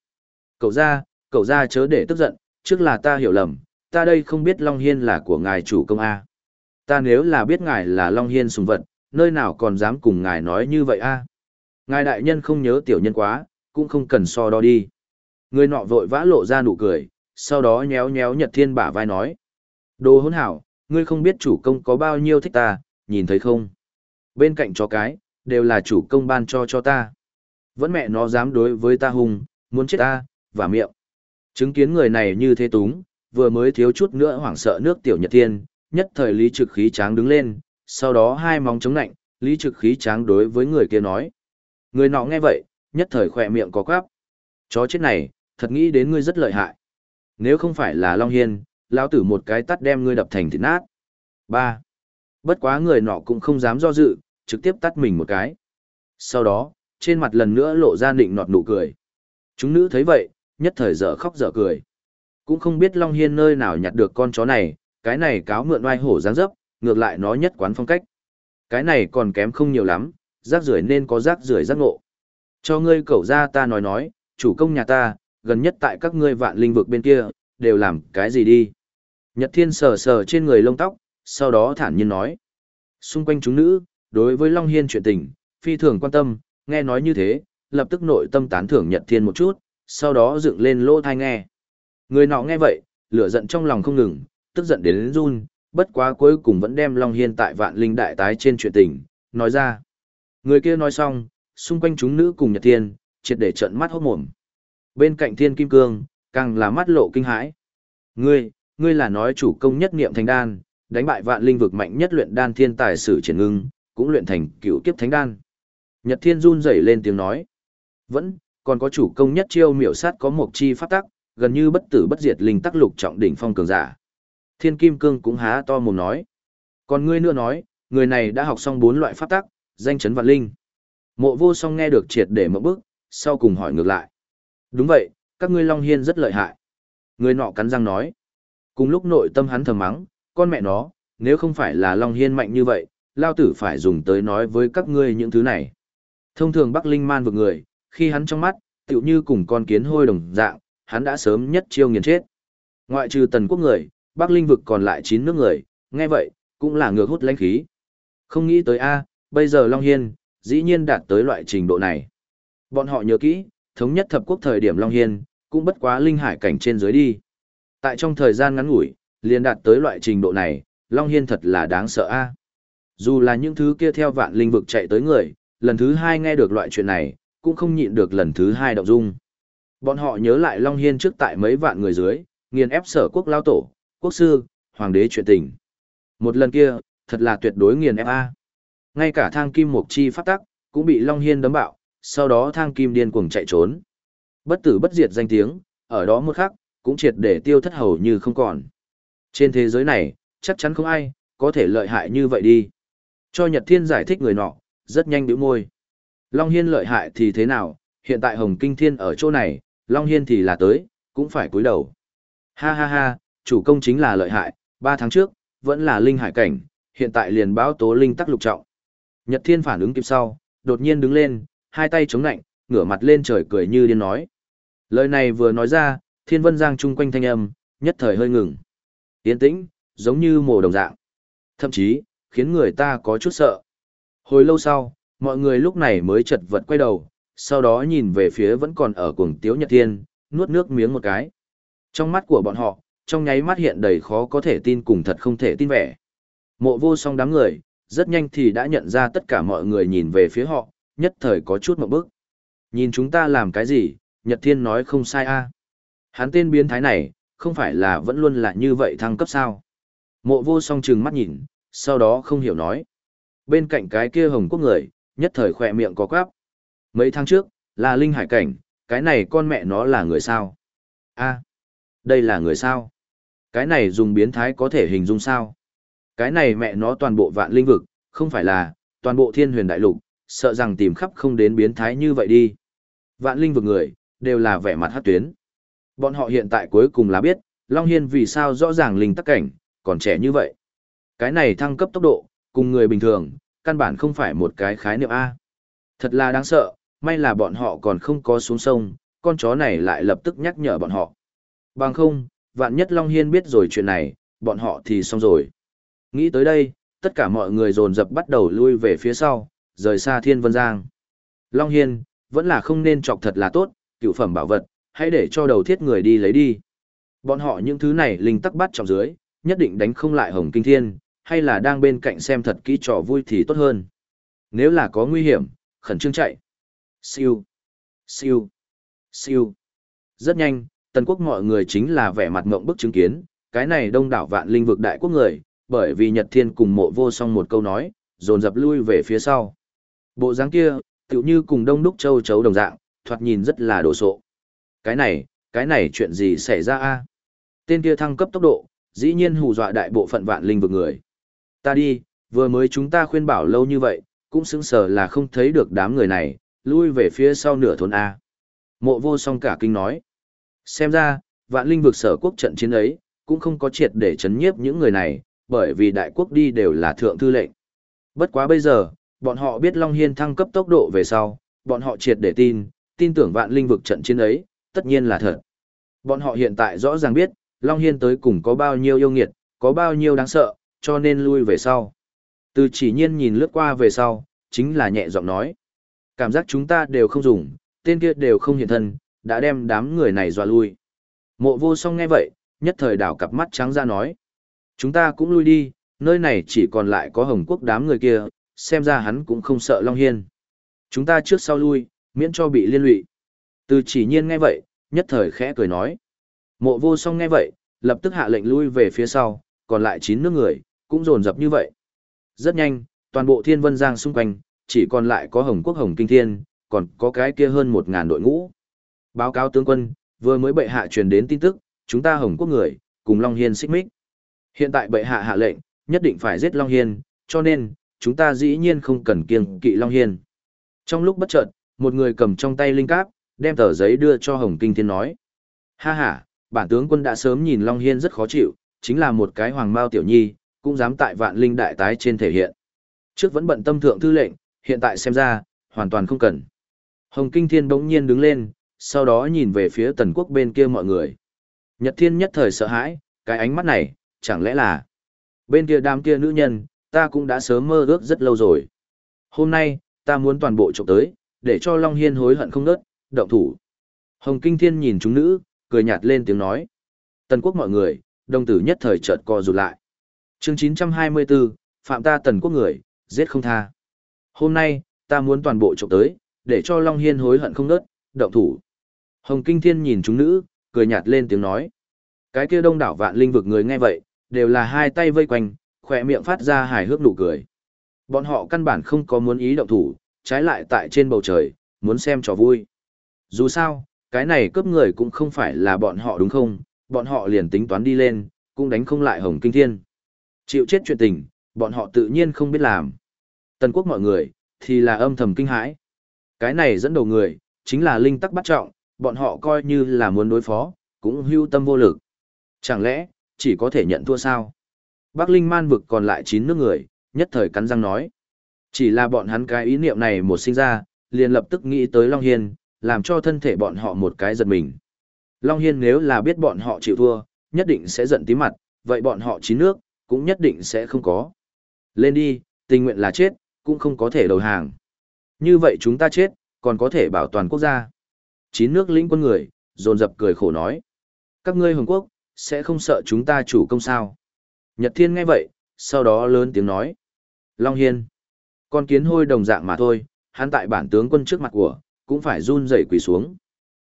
Cậu ra, cậu ra chớ để tức giận, trước là ta hiểu lầm, ta đây không biết Long Hiên là của ngài chủ công A. Ta nếu là biết ngài là Long Hiên sùng vật, nơi nào còn dám cùng ngài nói như vậy A. Ngài đại nhân không nhớ tiểu nhân quá, cũng không cần so đo đi. Người nọ vội vã lộ ra nụ cười, sau đó nhéo nhéo Nhật Thiên bả vai nói. Đồ hỗn hảo, ngươi không biết chủ công có bao nhiêu thích ta, nhìn thấy không? Bên cạnh chó cái, đều là chủ công ban cho cho ta. Vẫn mẹ nó dám đối với ta hung, muốn chết ta, và miệng. Chứng kiến người này như thế túng, vừa mới thiếu chút nữa hoảng sợ nước tiểu nhật tiên nhất thời lý trực khí tráng đứng lên, sau đó hai móng chống nạnh, lý trực khí tráng đối với người kia nói. Người nọ nghe vậy, nhất thời khỏe miệng có quáp. Chó chết này, thật nghĩ đến ngươi rất lợi hại. Nếu không phải là Long Hiên, lão tử một cái tắt đem ngươi đập thành thịt nát. ba Bất quá người nọ cũng không dám do dự, trực tiếp tắt mình một cái. Sau đó, trên mặt lần nữa lộ ra định nọt nụ cười. Chúng nữ thấy vậy, nhất thời dở khóc dở cười. Cũng không biết Long Hiên nơi nào nhặt được con chó này, cái này cáo mượn oai hổ dáng dấp, ngược lại nó nhất quán phong cách. Cái này còn kém không nhiều lắm, rác rưởi nên có rác rưởi rác ngộ. Cho ngươi cẩu ra ta nói nói, chủ công nhà ta, gần nhất tại các ngươi vạn linh vực bên kia, đều làm cái gì đi. Nhật Thiên sờ sờ trên người lông tóc, sau đó thản nhiên nói. Xung quanh chúng nữ, đối với Long Hiên chuyện tình, phi thường quan tâm, nghe nói như thế, lập tức nội tâm tán thưởng Nhật Thiên một chút, sau đó dựng lên lỗ thai nghe. Người nọ nghe vậy, lửa giận trong lòng không ngừng, tức giận đến run, bất quá cuối cùng vẫn đem Long Hiên tại vạn linh đại tái trên chuyện tình, nói ra. Người kia nói xong, xung quanh chúng nữ cùng Nhật Thiên, triệt để trận mắt hốt mồm. Bên cạnh Thiên Kim Cương, càng là mắt lộ kinh hãi. Ngươi, ngươi là nói chủ công nhất niệm thành đan, đánh bại vạn linh vực mạnh nhất luyện đan thiên tài sử triển ngưng, cũng luyện thành cựu kiếp thánh đan. Nhật Thiên run rẩy lên tiếng nói. Vẫn, còn có chủ công nhất chiêu miểu sát có một chi pháp tắc, gần như bất tử bất diệt linh tắc lục trọng đỉnh phong cường giả. Thiên Kim Cương cũng há to mồm nói. Còn ngươi nữa nói, người này đã học xong bốn loại pháp tắc, danh chấn vạn linh. Mộ vô song nghe được triệt để một bước, sau cùng hỏi ngược lại. Đúng vậy, các ngươi Long Hiên rất lợi hại. Người nọ cắn răng nói. Cùng lúc nội tâm hắn thầm mắng, con mẹ nó, nếu không phải là Long Hiên mạnh như vậy, lao tử phải dùng tới nói với các ngươi những thứ này. Thông thường Bắc Linh man vực người, khi hắn trong mắt, tựu như cùng con kiến hôi đồng dạng, hắn đã sớm nhất chiêu nghiền chết. Ngoại trừ tần quốc người, Bắc Linh vực còn lại 9 nước người, nghe vậy, cũng là ngược hút lãnh khí. Không nghĩ tới A, bây giờ Long Hiên, dĩ nhiên đạt tới loại trình độ này. Bọn họ nhớ kỹ, thống nhất thập quốc thời điểm Long Hiên, cũng bất quá linh hải cảnh trên dưới đi. Tại trong thời gian ngắn ngủi, liền đạt tới loại trình độ này, Long Hiên thật là đáng sợ a. Dù là những thứ kia theo vạn linh vực chạy tới người, lần thứ hai nghe được loại chuyện này, cũng không nhịn được lần thứ hai động dung. Bọn họ nhớ lại Long Hiên trước tại mấy vạn người dưới, nghiền ép sở quốc lao tổ, quốc sư, hoàng đế chuyện tình. Một lần kia, thật là tuyệt đối nghiền ép A. Ngay cả thang kim mục chi phát tắc, cũng bị Long Hiên đấm bạo, sau đó thang kim điên cuồng chạy trốn. Bất tử bất diệt danh tiếng, ở đó một khắc, cũng triệt để tiêu thất hầu như không còn. Trên thế giới này, chắc chắn không ai, có thể lợi hại như vậy đi. Cho Nhật Thiên giải thích người nọ, rất nhanh bĩu môi. Long Hiên lợi hại thì thế nào, hiện tại Hồng Kinh Thiên ở chỗ này, Long Hiên thì là tới, cũng phải cúi đầu. Ha ha ha, chủ công chính là lợi hại, ba tháng trước, vẫn là linh hải cảnh, hiện tại liền báo tố linh tắc lục trọng. Nhật Thiên phản ứng kịp sau, đột nhiên đứng lên, hai tay chống nạnh, ngửa mặt lên trời cười như điên nói. Lời này vừa nói ra, Thiên Vân Giang chung quanh thanh âm, nhất thời hơi ngừng. Yên tĩnh, giống như mồ đồng dạng. Thậm chí, khiến người ta có chút sợ. Hồi lâu sau, mọi người lúc này mới chật vật quay đầu, sau đó nhìn về phía vẫn còn ở cuồng tiếu Nhật Thiên, nuốt nước miếng một cái. Trong mắt của bọn họ, trong nháy mắt hiện đầy khó có thể tin cùng thật không thể tin vẻ. Mộ vô song đám người, rất nhanh thì đã nhận ra tất cả mọi người nhìn về phía họ, nhất thời có chút một bước. Nhìn chúng ta làm cái gì, Nhật Thiên nói không sai a. Hắn tên biến thái này, không phải là vẫn luôn là như vậy thăng cấp sao. Mộ vô song trừng mắt nhìn, sau đó không hiểu nói. Bên cạnh cái kia hồng quốc người, nhất thời khỏe miệng có quáp. Mấy tháng trước, là Linh Hải Cảnh, cái này con mẹ nó là người sao? a đây là người sao? Cái này dùng biến thái có thể hình dung sao? Cái này mẹ nó toàn bộ vạn linh vực, không phải là, toàn bộ thiên huyền đại lục, sợ rằng tìm khắp không đến biến thái như vậy đi. Vạn linh vực người, đều là vẻ mặt hát tuyến. Bọn họ hiện tại cuối cùng là biết, Long Hiên vì sao rõ ràng linh tắc cảnh, còn trẻ như vậy. Cái này thăng cấp tốc độ, cùng người bình thường, căn bản không phải một cái khái niệm A. Thật là đáng sợ, may là bọn họ còn không có xuống sông, con chó này lại lập tức nhắc nhở bọn họ. Bằng không, vạn nhất Long Hiên biết rồi chuyện này, bọn họ thì xong rồi. Nghĩ tới đây, tất cả mọi người dồn dập bắt đầu lui về phía sau, rời xa Thiên Vân Giang. Long Hiên, vẫn là không nên chọc thật là tốt, cựu phẩm bảo vật, hãy để cho đầu thiết người đi lấy đi. Bọn họ những thứ này linh tắc bắt trọng dưới, nhất định đánh không lại Hồng Kinh Thiên, hay là đang bên cạnh xem thật kỹ trò vui thì tốt hơn. Nếu là có nguy hiểm, khẩn trương chạy. Siêu, siêu, siêu. Rất nhanh, tần quốc mọi người chính là vẻ mặt ngộng bức chứng kiến, cái này đông đảo vạn linh vực đại quốc người, bởi vì Nhật Thiên cùng mộ vô song một câu nói, dồn dập lui về phía sau. Bộ dáng kia, tựu như cùng đông đúc châu chấu đồng dạng, thoạt nhìn rất là đồ sộ. Cái này, cái này chuyện gì xảy ra a? Tên kia thăng cấp tốc độ, dĩ nhiên hù dọa đại bộ phận vạn linh vực người. Ta đi, vừa mới chúng ta khuyên bảo lâu như vậy, cũng xứng sở là không thấy được đám người này, lui về phía sau nửa thôn A. Mộ vô song cả kinh nói. Xem ra, vạn linh vực sở quốc trận chiến ấy, cũng không có triệt để chấn nhiếp những người này, bởi vì đại quốc đi đều là thượng thư lệnh. Bất quá bây giờ, bọn họ biết Long Hiên thăng cấp tốc độ về sau, bọn họ triệt để tin, tin tưởng vạn linh vực trận chiến ấy, tất nhiên là thật. Bọn họ hiện tại rõ ràng biết, Long Hiên tới cùng có bao nhiêu yêu nghiệt, có bao nhiêu đáng sợ, cho nên lui về sau. Từ chỉ nhiên nhìn lướt qua về sau, chính là nhẹ giọng nói. Cảm giác chúng ta đều không dùng, tên kia đều không hiện thân, đã đem đám người này dọa lui. Mộ vô song nghe vậy, nhất thời đảo cặp mắt trắng ra nói. Chúng ta cũng lui đi, nơi này chỉ còn lại có hồng quốc đám người kia, xem ra hắn cũng không sợ Long Hiên. Chúng ta trước sau lui, miễn cho bị liên lụy. Từ chỉ nhiên nghe vậy, nhất thời khẽ cười nói. Mộ vô song nghe vậy, lập tức hạ lệnh lui về phía sau, còn lại 9 nước người, cũng dồn dập như vậy. Rất nhanh, toàn bộ thiên vân giang xung quanh, chỉ còn lại có hồng quốc hồng kinh thiên, còn có cái kia hơn 1.000 đội ngũ. Báo cáo tướng quân, vừa mới bệ hạ truyền đến tin tức, chúng ta hồng quốc người, cùng Long Hiên xích mích. Hiện tại bệ hạ hạ lệnh, nhất định phải giết Long Hiên, cho nên, chúng ta dĩ nhiên không cần kiêng kỵ Long Hiên. Trong lúc bất chợt, một người cầm trong tay linh cáp, đem tờ giấy đưa cho Hồng Kinh Thiên nói. Ha ha, bản tướng quân đã sớm nhìn Long Hiên rất khó chịu, chính là một cái hoàng mao tiểu nhi, cũng dám tại vạn linh đại tái trên thể hiện. Trước vẫn bận tâm thượng thư lệnh, hiện tại xem ra, hoàn toàn không cần. Hồng Kinh Thiên bỗng nhiên đứng lên, sau đó nhìn về phía tần quốc bên kia mọi người. Nhật Thiên nhất thời sợ hãi, cái ánh mắt này, chẳng lẽ là bên kia đám kia nữ nhân, ta cũng đã sớm mơ ước rất lâu rồi. Hôm nay, ta muốn toàn bộ trộm tới, để cho Long Hiên hối hận không nớt, động thủ. Hồng Kinh Thiên nhìn chúng nữ, cười nhạt lên tiếng nói. Tần quốc mọi người, đồng tử nhất thời chợt co rụt lại. chương 924, phạm ta tần quốc người, giết không tha. Hôm nay, ta muốn toàn bộ trộm tới, để cho Long Hiên hối hận không nớt, động thủ. Hồng Kinh Thiên nhìn chúng nữ, cười nhạt lên tiếng nói. Cái kia đông đảo vạn linh vực người nghe vậy, đều là hai tay vây quanh, khỏe miệng phát ra hài hước nụ cười. Bọn họ căn bản không có muốn ý động thủ, trái lại tại trên bầu trời, muốn xem trò vui. Dù sao, cái này cướp người cũng không phải là bọn họ đúng không, bọn họ liền tính toán đi lên, cũng đánh không lại Hồng Kinh Thiên. Chịu chết chuyện tình, bọn họ tự nhiên không biết làm. Tần quốc mọi người, thì là âm thầm kinh hãi. Cái này dẫn đầu người, chính là linh tắc bắt trọng, bọn họ coi như là muốn đối phó, cũng hưu tâm vô lực. Chẳng lẽ, chỉ có thể nhận thua sao? Bắc Linh man vực còn lại 9 nước người, nhất thời cắn răng nói. Chỉ là bọn hắn cái ý niệm này một sinh ra, liền lập tức nghĩ tới Long Hiên, làm cho thân thể bọn họ một cái giật mình. Long Hiên nếu là biết bọn họ chịu thua, nhất định sẽ giận tí mặt, vậy bọn họ chín nước, cũng nhất định sẽ không có. Lên đi, tình nguyện là chết, cũng không có thể đầu hàng. Như vậy chúng ta chết, còn có thể bảo toàn quốc gia. Chín nước lĩnh quân người, dồn dập cười khổ nói. Các ngươi Hồng Quốc, sẽ không sợ chúng ta chủ công sao. Nhật Thiên nghe vậy, sau đó lớn tiếng nói. Long Hiên, con kiến hôi đồng dạng mà thôi, hắn tại bản tướng quân trước mặt của, cũng phải run rẩy quỳ xuống.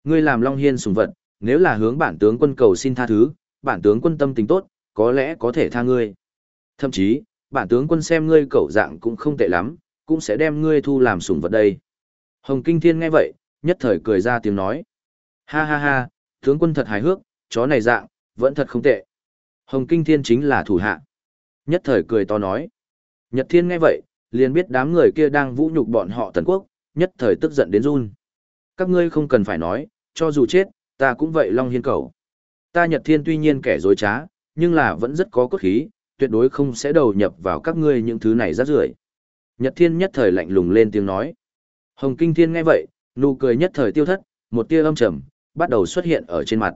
Ngươi làm Long Hiên sùng vật, nếu là hướng bản tướng quân cầu xin tha thứ, bản tướng quân tâm tình tốt, có lẽ có thể tha ngươi. Thậm chí, bản tướng quân xem ngươi cầu dạng cũng không tệ lắm, cũng sẽ đem ngươi thu làm sùng vật đây. Hồng Kinh Thiên nghe vậy, nhất thời cười ra tiếng nói. Ha ha ha, tướng quân thật hài hước, chó này dạng, vẫn thật không tệ. Hồng Kinh Thiên chính là thủ hạ. Nhất thời cười to nói. Nhật Thiên nghe vậy, liền biết đám người kia đang vũ nhục bọn họ tần quốc, nhất thời tức giận đến run. Các ngươi không cần phải nói, cho dù chết, ta cũng vậy Long Hiên cầu. Ta Nhật Thiên tuy nhiên kẻ dối trá, nhưng là vẫn rất có cốt khí, tuyệt đối không sẽ đầu nhập vào các ngươi những thứ này rác rưởi. Nhật Thiên nhất thời lạnh lùng lên tiếng nói. Hồng Kinh Thiên nghe vậy, nụ cười nhất thời tiêu thất, một tia âm trầm bắt đầu xuất hiện ở trên mặt.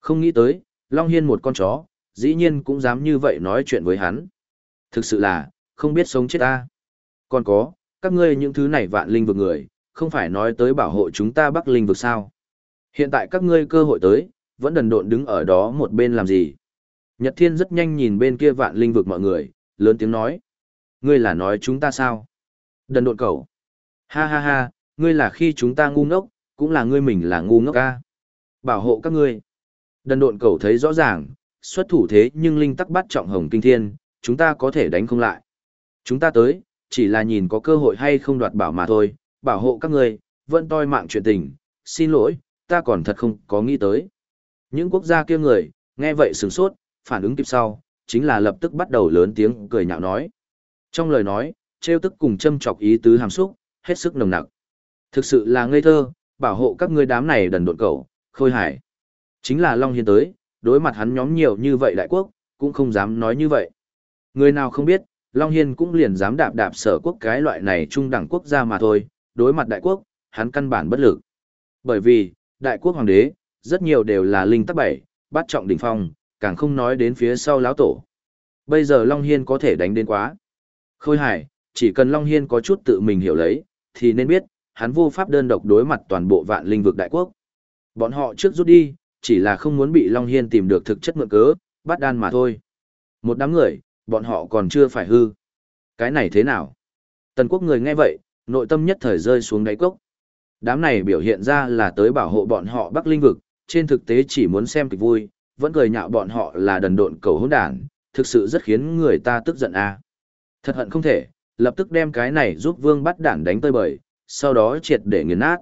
Không nghĩ tới, Long Hiên một con chó, dĩ nhiên cũng dám như vậy nói chuyện với hắn. Thực sự là, không biết sống chết ta. Còn có, các ngươi những thứ này vạn linh vực người, không phải nói tới bảo hộ chúng ta Bắc Linh vực sao. Hiện tại các ngươi cơ hội tới, vẫn đần độn đứng ở đó một bên làm gì. Nhật Thiên rất nhanh nhìn bên kia vạn linh vực mọi người, lớn tiếng nói. Ngươi là nói chúng ta sao? Đần độn cầu. Ha ha ha, ngươi là khi chúng ta ngu ngốc, cũng là ngươi mình là ngu ngốc ca. Bảo hộ các ngươi. Đần độn cầu thấy rõ ràng, xuất thủ thế nhưng linh tắc bắt trọng hồng kinh thiên, chúng ta có thể đánh không lại. Chúng ta tới, chỉ là nhìn có cơ hội hay không đoạt bảo mà thôi, bảo hộ các ngươi, vẫn toi mạng chuyện tình, xin lỗi, ta còn thật không có nghĩ tới. Những quốc gia kia người, nghe vậy sửng sốt, phản ứng kịp sau, chính là lập tức bắt đầu lớn tiếng cười nhạo nói. Trong lời nói, trêu tức cùng châm chọc ý tứ hàm xúc, hết sức nồng nặc. Thực sự là ngây thơ, bảo hộ các ngươi đám này đần độn cẩu, khôi hải. Chính là Long Hiên tới, đối mặt hắn nhóm nhiều như vậy đại quốc, cũng không dám nói như vậy. Người nào không biết, Long Hiên cũng liền dám đạp đạp sở quốc cái loại này trung đẳng quốc gia mà thôi, đối mặt đại quốc, hắn căn bản bất lực. Bởi vì, đại quốc hoàng đế, rất nhiều đều là linh tắc bảy, bắt trọng đỉnh phong, càng không nói đến phía sau lão tổ. Bây giờ Long Hiên có thể đánh đến quá. Khôi hải, chỉ cần Long Hiên có chút tự mình hiểu lấy, thì nên biết, hắn vô pháp đơn độc đối mặt toàn bộ vạn linh vực đại quốc. Bọn họ trước rút đi, chỉ là không muốn bị Long Hiên tìm được thực chất mượn cớ, bắt đan mà thôi. Một đám người, bọn họ còn chưa phải hư. Cái này thế nào? Tần quốc người nghe vậy, nội tâm nhất thời rơi xuống đáy cốc. Đám này biểu hiện ra là tới bảo hộ bọn họ Bắc Linh vực, trên thực tế chỉ muốn xem kịch vui, vẫn cười nhạo bọn họ là đần độn cầu hỗn đản, thực sự rất khiến người ta tức giận a. Thật hận không thể, lập tức đem cái này giúp Vương bắt đản đánh tơi bời, sau đó triệt để nghiền nát.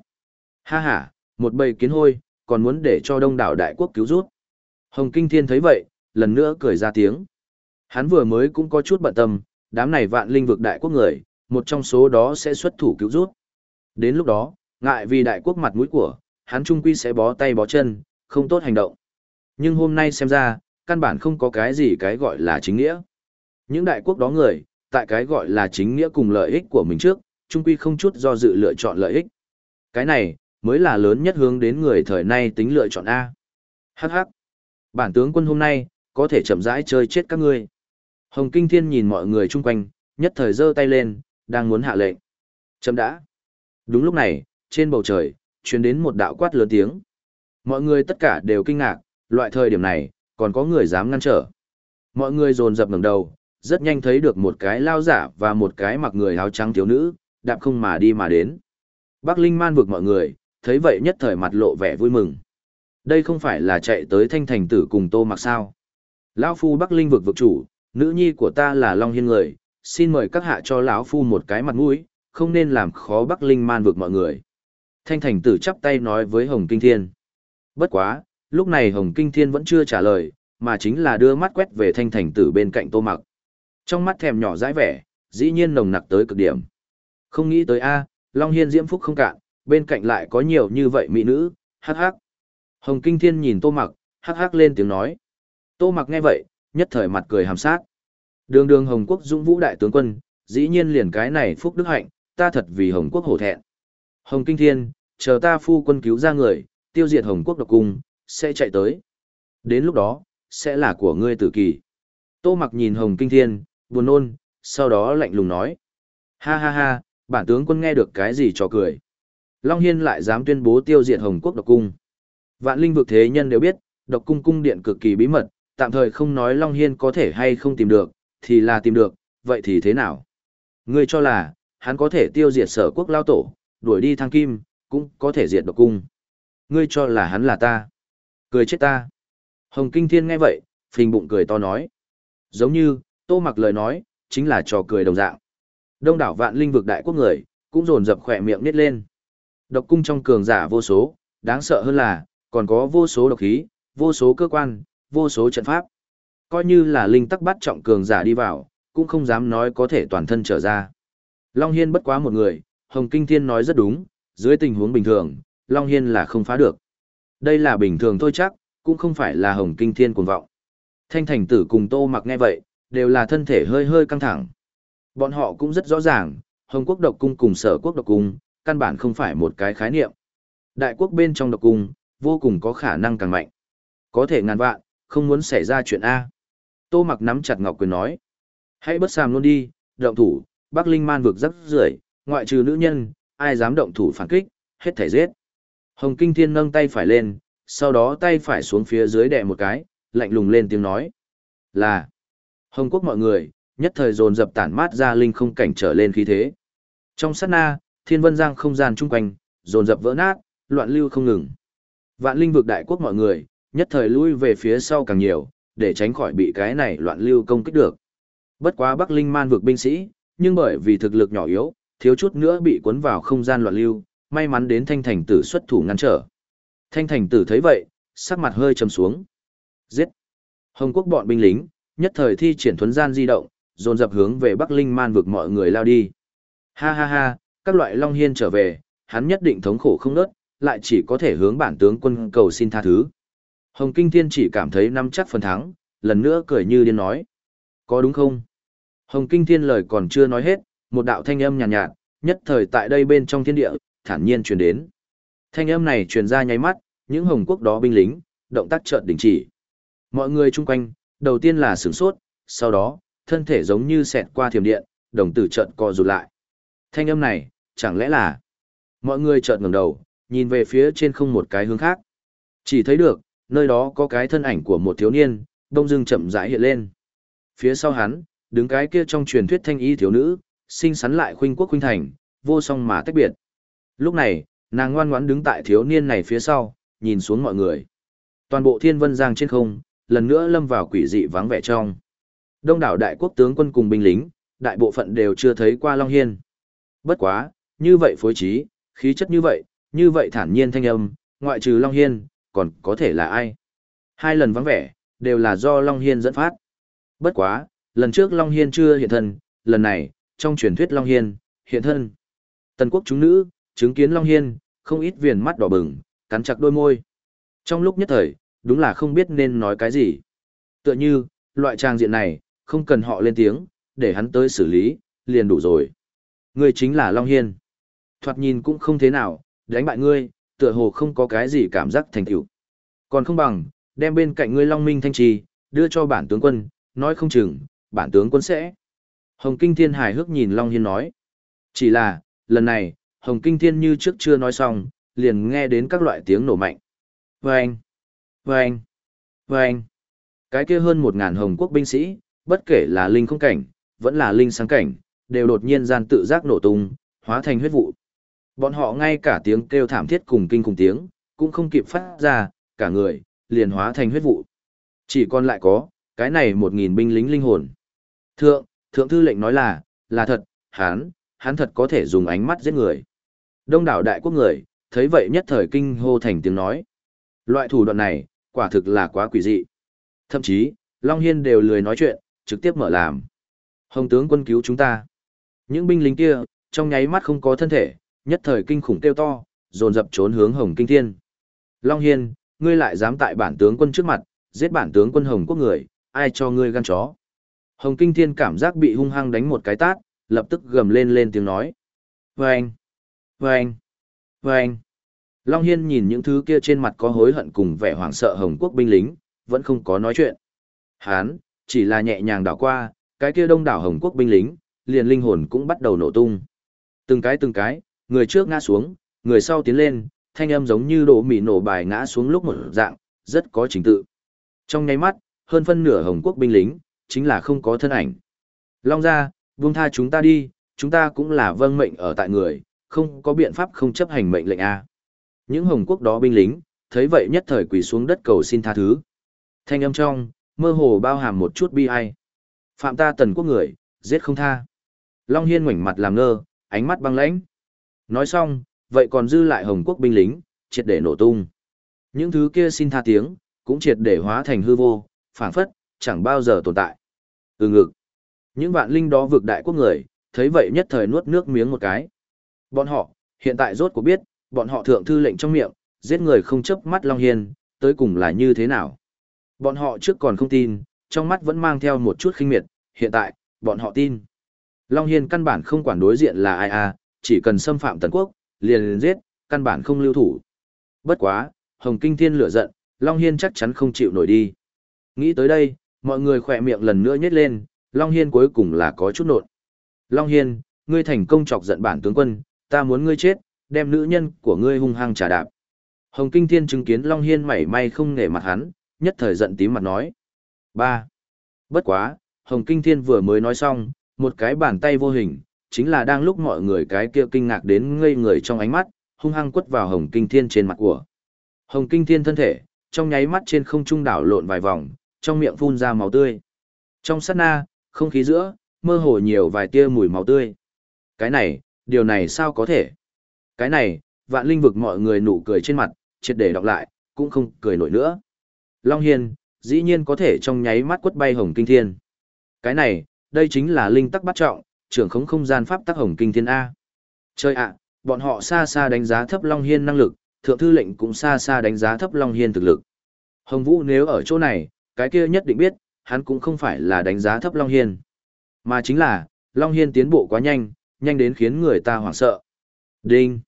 Ha ha, một bầy kiến hôi, còn muốn để cho đông đảo đại quốc cứu rút. Hồng Kinh Thiên thấy vậy, lần nữa cười ra tiếng. Hắn vừa mới cũng có chút bận tâm, đám này vạn linh vực đại quốc người, một trong số đó sẽ xuất thủ cứu rút. Đến lúc đó, ngại vì đại quốc mặt mũi của, hắn trung quy sẽ bó tay bó chân, không tốt hành động. Nhưng hôm nay xem ra, căn bản không có cái gì cái gọi là chính nghĩa. Những đại quốc đó người, tại cái gọi là chính nghĩa cùng lợi ích của mình trước, trung quy không chút do dự lựa chọn lợi ích. Cái này, mới là lớn nhất hướng đến người thời nay tính lựa chọn A. Hắc hắc. Bản tướng quân hôm nay, có thể chậm rãi chơi chết các ngươi. Hồng Kinh Thiên nhìn mọi người chung quanh, nhất thời giơ tay lên, đang muốn hạ lệnh. Chấm đã. Đúng lúc này, trên bầu trời, truyền đến một đạo quát lớn tiếng. Mọi người tất cả đều kinh ngạc, loại thời điểm này, còn có người dám ngăn trở. Mọi người dồn dập ngẩng đầu, rất nhanh thấy được một cái lao giả và một cái mặc người áo trắng thiếu nữ, đạp không mà đi mà đến. Bắc Linh man vực mọi người, thấy vậy nhất thời mặt lộ vẻ vui mừng. Đây không phải là chạy tới thanh thành tử cùng tô mặc sao. Lão phu Bắc Linh vực vực chủ, nữ nhi của ta là Long Hiên người, xin mời các hạ cho lão phu một cái mặt mũi, không nên làm khó Bắc Linh man vực mọi người. Thanh thành tử chắp tay nói với Hồng Kinh Thiên. Bất quá, lúc này Hồng Kinh Thiên vẫn chưa trả lời, mà chính là đưa mắt quét về thanh thành tử bên cạnh tô mặc. Trong mắt thèm nhỏ dãi vẻ, dĩ nhiên nồng nặc tới cực điểm. Không nghĩ tới A, Long Hiên diễm phúc không cạn, bên cạnh lại có nhiều như vậy mỹ nữ, hắc hắc. Hồng Kinh Thiên nhìn tô mặc, hắc hắc lên tiếng nói. Tô mặc nghe vậy, nhất thời mặt cười hàm sát. Đường đường Hồng Quốc Dũng Vũ Đại tướng quân, dĩ nhiên liền cái này phúc đức hạnh, ta thật vì Hồng Quốc hổ thẹn. Hồng Kinh Thiên, chờ ta phu quân cứu ra người, tiêu diệt Hồng Quốc độc cung, sẽ chạy tới. Đến lúc đó, sẽ là của ngươi tử kỳ. Tô mặc nhìn Hồng Kinh Thiên, buồn nôn, sau đó lạnh lùng nói. Ha ha ha, bản tướng quân nghe được cái gì cho cười. Long Hiên lại dám tuyên bố tiêu diệt Hồng Quốc độc cung. Vạn linh vực thế nhân đều biết, độc cung cung điện cực kỳ bí mật, tạm thời không nói Long Hiên có thể hay không tìm được, thì là tìm được, vậy thì thế nào? Ngươi cho là, hắn có thể tiêu diệt sở quốc lao tổ, đuổi đi thang kim, cũng có thể diệt độc cung. Ngươi cho là hắn là ta. Cười chết ta. Hồng Kinh Thiên nghe vậy, phình bụng cười to nói. Giống như, tô mặc lời nói, chính là trò cười đồng dạng. Đông đảo vạn linh vực đại quốc người, cũng rồn dập khỏe miệng nít lên. Độc cung trong cường giả vô số, đáng sợ hơn là, còn có vô số độc khí, vô số cơ quan, vô số trận pháp. Coi như là linh tắc bắt trọng cường giả đi vào, cũng không dám nói có thể toàn thân trở ra. Long Hiên bất quá một người, Hồng Kinh Thiên nói rất đúng, dưới tình huống bình thường, Long Hiên là không phá được. Đây là bình thường thôi chắc, cũng không phải là Hồng Kinh Thiên cuồng vọng. Thanh Thành Tử cùng Tô Mặc nghe vậy, đều là thân thể hơi hơi căng thẳng. Bọn họ cũng rất rõ ràng, Hồng Quốc độc cung cùng Sở Quốc độc cung, căn bản không phải một cái khái niệm. Đại quốc bên trong độc cung, vô cùng có khả năng càng mạnh. Có thể ngàn vạn, không muốn xảy ra chuyện A. Tô mặc nắm chặt ngọc quyền nói. Hãy bất sàm luôn đi, động thủ, Bắc Linh man vực rất rưởi ngoại trừ nữ nhân, ai dám động thủ phản kích, hết thể giết. Hồng Kinh Thiên nâng tay phải lên, sau đó tay phải xuống phía dưới đè một cái, lạnh lùng lên tiếng nói. Là, Hồng Quốc mọi người, nhất thời dồn dập tản mát ra linh không cảnh trở lên khí thế. Trong sát na, thiên vân giang không gian chung quanh, dồn dập vỡ nát, loạn lưu không ngừng. Vạn linh vực đại quốc mọi người, nhất thời lui về phía sau càng nhiều, để tránh khỏi bị cái này loạn lưu công kích được. Bất quá Bắc Linh man vực binh sĩ, nhưng bởi vì thực lực nhỏ yếu, thiếu chút nữa bị cuốn vào không gian loạn lưu, may mắn đến thanh thành tử xuất thủ ngăn trở. Thanh thành tử thấy vậy, sắc mặt hơi trầm xuống. Giết! Hồng quốc bọn binh lính, nhất thời thi triển thuấn gian di động, dồn dập hướng về Bắc Linh man vực mọi người lao đi. Ha ha ha, các loại long hiên trở về, hắn nhất định thống khổ không nớt, lại chỉ có thể hướng bản tướng quân cầu xin tha thứ. Hồng Kinh Thiên chỉ cảm thấy năm chắc phần thắng, lần nữa cười như điên nói. Có đúng không? Hồng Kinh Thiên lời còn chưa nói hết, một đạo thanh âm nhàn nhạt, nhạt, nhất thời tại đây bên trong thiên địa, thản nhiên truyền đến. Thanh âm này truyền ra nháy mắt, những hồng quốc đó binh lính, động tác chợt đình chỉ. Mọi người chung quanh, đầu tiên là sửng sốt, sau đó, thân thể giống như xẹt qua thiểm điện, đồng tử chợt co rụt lại. Thanh âm này, chẳng lẽ là... Mọi người chợt ngẩng đầu, nhìn về phía trên không một cái hướng khác. Chỉ thấy được, nơi đó có cái thân ảnh của một thiếu niên, đông dưng chậm rãi hiện lên. Phía sau hắn, đứng cái kia trong truyền thuyết thanh y thiếu nữ, xinh xắn lại khuynh quốc khuynh thành, vô song mà tách biệt. Lúc này, nàng ngoan ngoãn đứng tại thiếu niên này phía sau, nhìn xuống mọi người. Toàn bộ thiên vân giang trên không, lần nữa lâm vào quỷ dị vắng vẻ trong. Đông đảo đại quốc tướng quân cùng binh lính, đại bộ phận đều chưa thấy qua Long Hiên. Bất quá, như vậy phối trí, khí chất như vậy, như vậy thản nhiên thanh âm, ngoại trừ Long Hiên, còn có thể là ai? Hai lần vắng vẻ, đều là do Long Hiên dẫn phát. Bất quá, lần trước Long Hiên chưa hiện thân, lần này, trong truyền thuyết Long Hiên, hiện thân. Tần quốc chúng nữ, chứng kiến Long Hiên, không ít viền mắt đỏ bừng, cắn chặt đôi môi. Trong lúc nhất thời, đúng là không biết nên nói cái gì. Tựa như, loại trang diện này, không cần họ lên tiếng, để hắn tới xử lý, liền đủ rồi. Ngươi chính là Long Hiên. Thoạt nhìn cũng không thế nào, đánh bại ngươi, tựa hồ không có cái gì cảm giác thành tựu. Còn không bằng, đem bên cạnh ngươi Long Minh Thanh Trì, đưa cho bản tướng quân, nói không chừng, bản tướng quân sẽ. Hồng Kinh Thiên hài hước nhìn Long Hiên nói. Chỉ là, lần này, Hồng Kinh Thiên như trước chưa nói xong, liền nghe đến các loại tiếng nổ mạnh. Vâng! Vâng! Vâng! Cái kia hơn một ngàn Hồng quốc binh sĩ, bất kể là linh không cảnh, vẫn là linh sáng cảnh, đều đột nhiên gian tự giác nổ tung, hóa thành huyết vụ. Bọn họ ngay cả tiếng kêu thảm thiết cùng kinh cùng tiếng, cũng không kịp phát ra, cả người, liền hóa thành huyết vụ. Chỉ còn lại có, cái này một nghìn binh lính linh hồn. Thượng, thượng thư lệnh nói là, là thật, hán hán thật có thể dùng ánh mắt giết người. Đông đảo đại quốc người, thấy vậy nhất thời kinh hô thành tiếng nói. Loại thủ đoạn này, quả thực là quá quỷ dị. Thậm chí, Long Hiên đều lười nói chuyện, trực tiếp mở làm. Hồng tướng quân cứu chúng ta. Những binh lính kia, trong nháy mắt không có thân thể, nhất thời kinh khủng kêu to, dồn dập trốn hướng Hồng Kinh Thiên. Long Hiên, ngươi lại dám tại bản tướng quân trước mặt, giết bản tướng quân Hồng quốc người, ai cho ngươi gan chó. Hồng Kinh Thiên cảm giác bị hung hăng đánh một cái tát, lập tức gầm lên lên tiếng nói. Vâng! Vâng! Vâng! Long Hiên nhìn những thứ kia trên mặt có hối hận cùng vẻ hoảng sợ Hồng quốc binh lính, vẫn không có nói chuyện. Hán, chỉ là nhẹ nhàng đảo qua, cái kia đông đảo Hồng quốc binh lính, liền linh hồn cũng bắt đầu nổ tung. Từng cái từng cái, người trước ngã xuống, người sau tiến lên, thanh âm giống như đổ mì nổ bài ngã xuống lúc một dạng, rất có trình tự. Trong nháy mắt, hơn phân nửa Hồng quốc binh lính, chính là không có thân ảnh. Long ra, buông tha chúng ta đi, chúng ta cũng là vâng mệnh ở tại người, không có biện pháp không chấp hành mệnh lệnh A. Những Hồng quốc đó binh lính, thấy vậy nhất thời quỳ xuống đất cầu xin tha thứ. Thanh âm trong, mơ hồ bao hàm một chút bi ai. Phạm ta tần quốc người, giết không tha. Long Hiên ngoảnh mặt làm ngơ, ánh mắt băng lãnh. Nói xong, vậy còn dư lại Hồng quốc binh lính, triệt để nổ tung. Những thứ kia xin tha tiếng, cũng triệt để hóa thành hư vô, phản phất, chẳng bao giờ tồn tại. Ừ ngực. Những vạn linh đó vượt đại quốc người, thấy vậy nhất thời nuốt nước miếng một cái. Bọn họ, hiện tại rốt cuộc biết, bọn họ thượng thư lệnh trong miệng, giết người không chấp mắt Long Hiên, tới cùng là như thế nào. Bọn họ trước còn không tin, trong mắt vẫn mang theo một chút khinh miệt, hiện tại, bọn họ tin. Long Hiên căn bản không quản đối diện là ai à, chỉ cần xâm phạm tần quốc, liền liền giết, căn bản không lưu thủ. Bất quá, Hồng Kinh Thiên lửa giận, Long Hiên chắc chắn không chịu nổi đi. Nghĩ tới đây, mọi người khỏe miệng lần nữa nhét lên, Long Hiên cuối cùng là có chút nộn. Long Hiên, ngươi thành công chọc giận bản tướng quân, ta muốn ngươi chết, đem nữ nhân của ngươi hung hăng trả đạp. Hồng Kinh Thiên chứng kiến Long Hiên mảy may không nể mặt hắn, nhất thời giận tím mặt nói. ba Bất quá, Hồng Kinh Thiên vừa mới nói xong, một cái bàn tay vô hình, chính là đang lúc mọi người cái kia kinh ngạc đến ngây người trong ánh mắt, hung hăng quất vào Hồng Kinh Thiên trên mặt của. Hồng Kinh Thiên thân thể, trong nháy mắt trên không trung đảo lộn vài vòng, trong miệng phun ra máu tươi. Trong sát na, không khí giữa, mơ hồ nhiều vài tia mùi máu tươi. Cái này, điều này sao có thể? Cái này, vạn linh vực mọi người nụ cười trên mặt, triệt để đọc lại, cũng không cười nổi nữa. Long Hiên, dĩ nhiên có thể trong nháy mắt quất bay hồng kinh thiên. Cái này, đây chính là linh tắc bắt trọng, trưởng khống không gian pháp tắc hồng kinh thiên A. Chơi ạ, bọn họ xa xa đánh giá thấp Long Hiên năng lực, thượng thư lệnh cũng xa xa đánh giá thấp Long Hiên thực lực. Hồng Vũ nếu ở chỗ này, cái kia nhất định biết, hắn cũng không phải là đánh giá thấp Long Hiên. Mà chính là, Long Hiên tiến bộ quá nhanh, nhanh đến khiến người ta hoảng sợ. Đinh!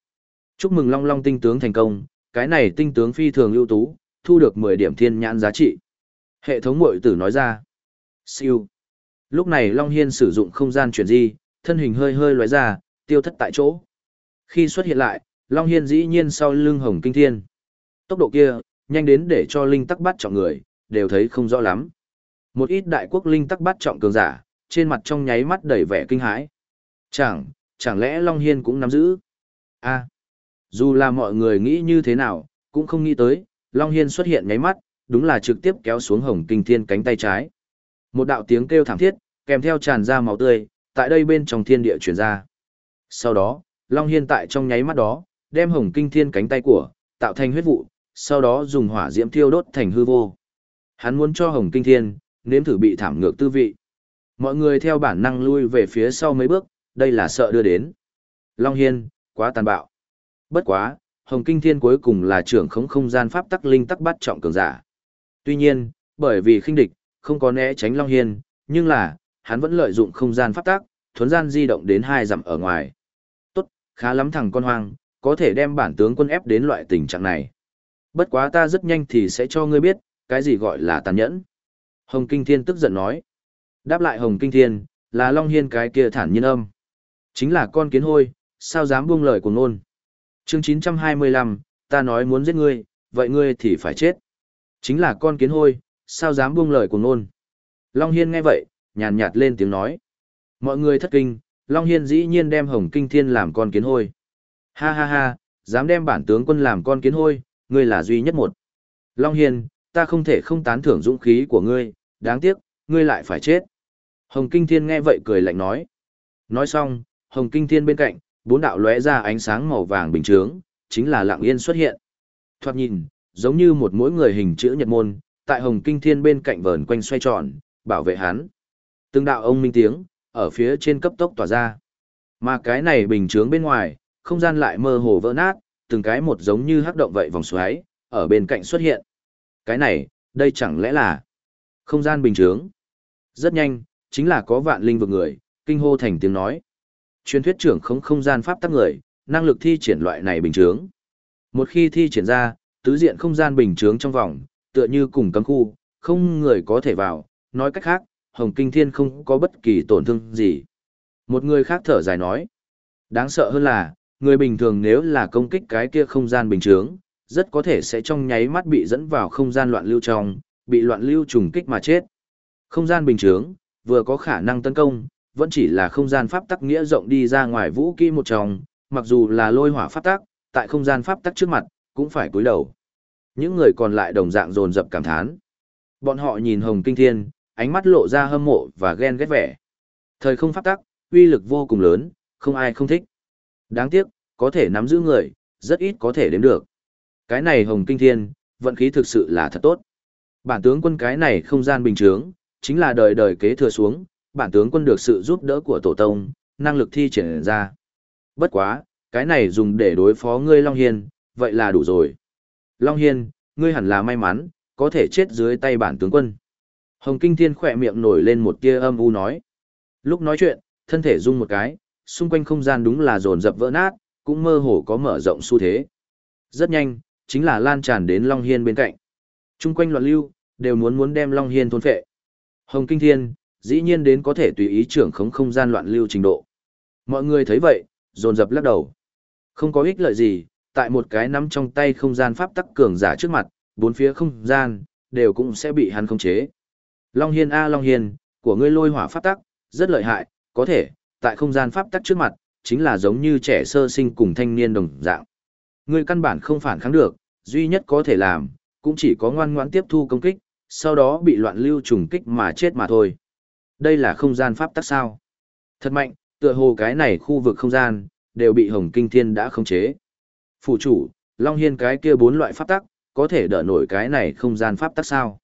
Chúc mừng Long Long tinh tướng thành công, cái này tinh tướng phi thường ưu tú, thu được 10 điểm thiên nhãn giá trị. Hệ thống mội tử nói ra. Siêu. Lúc này Long Hiên sử dụng không gian chuyển di, thân hình hơi hơi lóe ra, tiêu thất tại chỗ. Khi xuất hiện lại, Long Hiên dĩ nhiên sau lưng hồng kinh thiên. Tốc độ kia, nhanh đến để cho linh tắc bắt trọng người, đều thấy không rõ lắm. Một ít đại quốc linh tắc bắt trọng cường giả, trên mặt trong nháy mắt đầy vẻ kinh hãi. Chẳng, chẳng lẽ Long Hiên cũng nắm giữ? a dù là mọi người nghĩ như thế nào, cũng không nghĩ tới, Long Hiên xuất hiện nháy mắt, đúng là trực tiếp kéo xuống hồng kinh thiên cánh tay trái. Một đạo tiếng kêu thảm thiết, kèm theo tràn ra máu tươi, tại đây bên trong thiên địa chuyển ra. Sau đó, Long Hiên tại trong nháy mắt đó, đem hồng kinh thiên cánh tay của, tạo thành huyết vụ, sau đó dùng hỏa diễm thiêu đốt thành hư vô. Hắn muốn cho hồng kinh thiên, nếm thử bị thảm ngược tư vị. Mọi người theo bản năng lui về phía sau mấy bước, đây là sợ đưa đến. Long Hiên, quá tàn bạo. Bất quá, Hồng Kinh Thiên cuối cùng là trưởng khống không gian pháp tắc linh tắc bắt trọng cường giả. Tuy nhiên, bởi vì khinh địch, không có né tránh Long Hiên, nhưng là, hắn vẫn lợi dụng không gian pháp tắc, thuấn gian di động đến hai dặm ở ngoài. Tốt, khá lắm thằng con hoang, có thể đem bản tướng quân ép đến loại tình trạng này. Bất quá ta rất nhanh thì sẽ cho ngươi biết, cái gì gọi là tàn nhẫn. Hồng Kinh Thiên tức giận nói. Đáp lại Hồng Kinh Thiên, là Long Hiên cái kia thản nhiên âm. Chính là con kiến hôi, sao dám buông lời của ngôn. Chương 925, ta nói muốn giết ngươi, vậy ngươi thì phải chết. Chính là con kiến hôi, sao dám buông lời của ngôn. Long Hiên nghe vậy, nhàn nhạt lên tiếng nói. Mọi người thất kinh, Long Hiên dĩ nhiên đem Hồng Kinh Thiên làm con kiến hôi. Ha ha ha, dám đem bản tướng quân làm con kiến hôi, ngươi là duy nhất một. Long Hiên, ta không thể không tán thưởng dũng khí của ngươi, đáng tiếc, ngươi lại phải chết. Hồng Kinh Thiên nghe vậy cười lạnh nói. Nói xong, Hồng Kinh Thiên bên cạnh, bốn đạo lóe ra ánh sáng màu vàng bình trướng, chính là lặng yên xuất hiện. Thoạt nhìn, giống như một mỗi người hình chữ nhật môn, tại Hồng Kinh Thiên bên cạnh vờn quanh xoay tròn, bảo vệ hắn. Từng đạo ông minh tiếng, ở phía trên cấp tốc tỏa ra. Mà cái này bình chướng bên ngoài, không gian lại mơ hồ vỡ nát, từng cái một giống như hắc động vậy vòng xoáy, ở bên cạnh xuất hiện. Cái này, đây chẳng lẽ là không gian bình chướng? Rất nhanh, chính là có vạn linh vực người, kinh hô thành tiếng nói. Truyền thuyết trưởng không không gian pháp tắc người, năng lực thi triển loại này bình chướng. Một khi thi triển ra, tứ diện không gian bình chướng trong vòng, tựa như cùng cấm khu, không người có thể vào, nói cách khác, Hồng Kinh Thiên không có bất kỳ tổn thương gì. Một người khác thở dài nói, đáng sợ hơn là, người bình thường nếu là công kích cái kia không gian bình thường, rất có thể sẽ trong nháy mắt bị dẫn vào không gian loạn lưu trong, bị loạn lưu trùng kích mà chết. Không gian bình thường vừa có khả năng tấn công, vẫn chỉ là không gian pháp tắc nghĩa rộng đi ra ngoài vũ kỹ một tròng, mặc dù là lôi hỏa pháp tắc, tại không gian pháp tắc trước mặt, cũng phải cúi đầu. Những người còn lại đồng dạng dồn dập cảm thán. Bọn họ nhìn Hồng Kinh Thiên, ánh mắt lộ ra hâm mộ và ghen ghét vẻ. Thời không pháp tắc, uy lực vô cùng lớn, không ai không thích. Đáng tiếc, có thể nắm giữ người, rất ít có thể đếm được. Cái này Hồng Kinh Thiên, vận khí thực sự là thật tốt. Bản tướng quân cái này không gian bình thường, chính là đời đời kế thừa xuống, bản tướng quân được sự giúp đỡ của tổ tông, năng lực thi triển ra. Bất quá, cái này dùng để đối phó ngươi Long Hiên, vậy là đủ rồi. Long Hiên, ngươi hẳn là may mắn, có thể chết dưới tay bản tướng quân. Hồng Kinh Thiên khỏe miệng nổi lên một tia âm u nói. Lúc nói chuyện, thân thể rung một cái, xung quanh không gian đúng là dồn dập vỡ nát, cũng mơ hồ có mở rộng xu thế. Rất nhanh, chính là lan tràn đến Long Hiên bên cạnh. Trung quanh loạn lưu, đều muốn muốn đem Long Hiên thôn phệ. Hồng Kinh Thiên, dĩ nhiên đến có thể tùy ý trưởng khống không gian loạn lưu trình độ. Mọi người thấy vậy, dồn dập lắc đầu. Không có ích lợi gì, tại một cái nắm trong tay không gian pháp tắc cường giả trước mặt, bốn phía không gian, đều cũng sẽ bị hắn khống chế. Long Hiên A Long Hiên, của ngươi lôi hỏa pháp tắc, rất lợi hại, có thể, tại không gian pháp tắc trước mặt, chính là giống như trẻ sơ sinh cùng thanh niên đồng dạng. Ngươi căn bản không phản kháng được, duy nhất có thể làm, cũng chỉ có ngoan ngoãn tiếp thu công kích, sau đó bị loạn lưu trùng kích mà chết mà thôi. Đây là không gian pháp tắc sao? Thật mạnh, tựa hồ cái này khu vực không gian, đều bị Hồng Kinh Thiên đã khống chế. Phụ chủ, Long Hiên cái kia bốn loại pháp tắc, có thể đỡ nổi cái này không gian pháp tắc sao?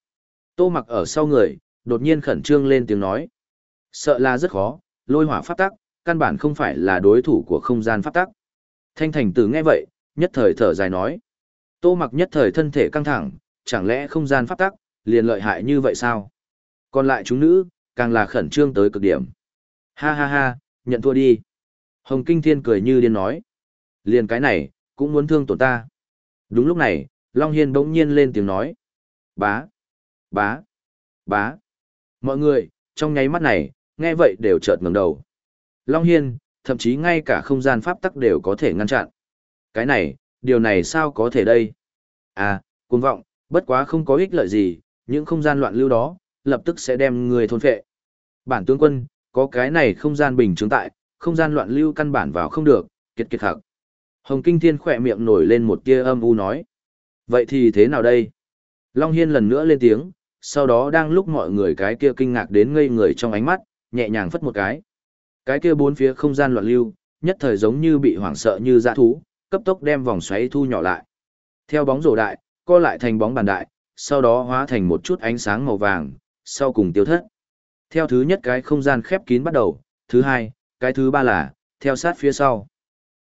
Tô mặc ở sau người, đột nhiên khẩn trương lên tiếng nói. Sợ là rất khó, lôi hỏa pháp tắc, căn bản không phải là đối thủ của không gian pháp tắc. Thanh thành tử nghe vậy, nhất thời thở dài nói. Tô mặc nhất thời thân thể căng thẳng, chẳng lẽ không gian pháp tắc, liền lợi hại như vậy sao? Còn lại chúng nữ, càng là khẩn trương tới cực điểm. Ha ha ha, nhận thua đi. Hồng Kinh Thiên cười như điên nói. Liền cái này, cũng muốn thương tổn ta. Đúng lúc này, Long Hiên bỗng nhiên lên tiếng nói. Bá, bá, bá. Mọi người, trong nháy mắt này, nghe vậy đều chợt ngẩng đầu. Long Hiên, thậm chí ngay cả không gian pháp tắc đều có thể ngăn chặn. Cái này, điều này sao có thể đây? À, cuồng vọng, bất quá không có ích lợi gì, những không gian loạn lưu đó, lập tức sẽ đem người thôn phệ. Bản tướng quân, có cái này không gian bình chứng tại, không gian loạn lưu căn bản vào không được, kiệt kiệt hạc. Hồng Kinh Thiên khỏe miệng nổi lên một tia âm u nói. Vậy thì thế nào đây? Long Hiên lần nữa lên tiếng, sau đó đang lúc mọi người cái kia kinh ngạc đến ngây người trong ánh mắt, nhẹ nhàng phất một cái. Cái kia bốn phía không gian loạn lưu, nhất thời giống như bị hoảng sợ như dã thú, cấp tốc đem vòng xoáy thu nhỏ lại. Theo bóng rổ đại, co lại thành bóng bàn đại, sau đó hóa thành một chút ánh sáng màu vàng, sau cùng tiêu thất. Theo thứ nhất cái không gian khép kín bắt đầu, thứ hai, cái thứ ba là, theo sát phía sau.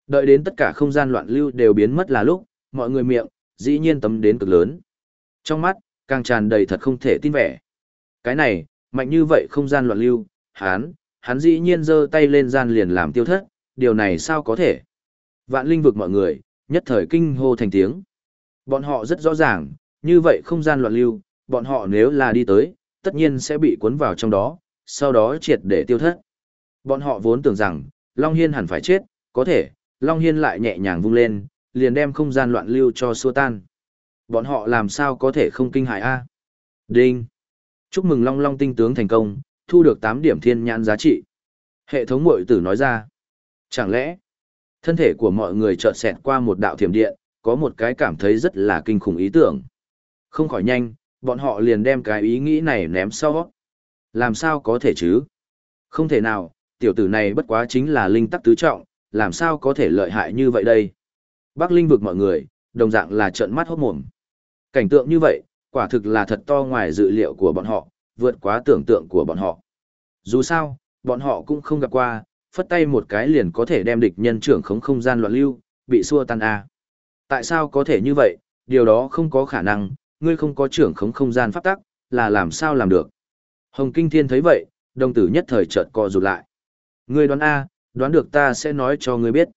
Đợi đến tất cả không gian loạn lưu đều biến mất là lúc, mọi người miệng, dĩ nhiên tấm đến cực lớn. Trong mắt, càng tràn đầy thật không thể tin vẻ. Cái này, mạnh như vậy không gian loạn lưu, hắn, hắn dĩ nhiên giơ tay lên gian liền làm tiêu thất, điều này sao có thể? Vạn linh vực mọi người, nhất thời kinh hô thành tiếng. Bọn họ rất rõ ràng, như vậy không gian loạn lưu, bọn họ nếu là đi tới, tất nhiên sẽ bị cuốn vào trong đó, sau đó triệt để tiêu thất. Bọn họ vốn tưởng rằng, Long Hiên hẳn phải chết, có thể, Long Hiên lại nhẹ nhàng vung lên, liền đem không gian loạn lưu cho xua tan. Bọn họ làm sao có thể không kinh hại a Đinh! Chúc mừng Long Long tinh tướng thành công, thu được 8 điểm thiên nhãn giá trị. Hệ thống mội tử nói ra. Chẳng lẽ, thân thể của mọi người chợt xẹt qua một đạo thiểm điện, có một cái cảm thấy rất là kinh khủng ý tưởng. Không khỏi nhanh, bọn họ liền đem cái ý nghĩ này ném sau. Làm sao có thể chứ? Không thể nào, tiểu tử này bất quá chính là linh tắc tứ trọng, làm sao có thể lợi hại như vậy đây? Bắc linh vực mọi người, đồng dạng là trợn mắt hốt mồm. Cảnh tượng như vậy, quả thực là thật to ngoài dự liệu của bọn họ, vượt quá tưởng tượng của bọn họ. Dù sao, bọn họ cũng không gặp qua, phất tay một cái liền có thể đem địch nhân trưởng khống không gian loạn lưu, bị xua tan a. Tại sao có thể như vậy, điều đó không có khả năng, ngươi không có trưởng khống không gian pháp tắc, là làm sao làm được. Hồng Kinh Thiên thấy vậy, đồng tử nhất thời chợt co rụt lại. Ngươi đoán A, đoán được ta sẽ nói cho ngươi biết.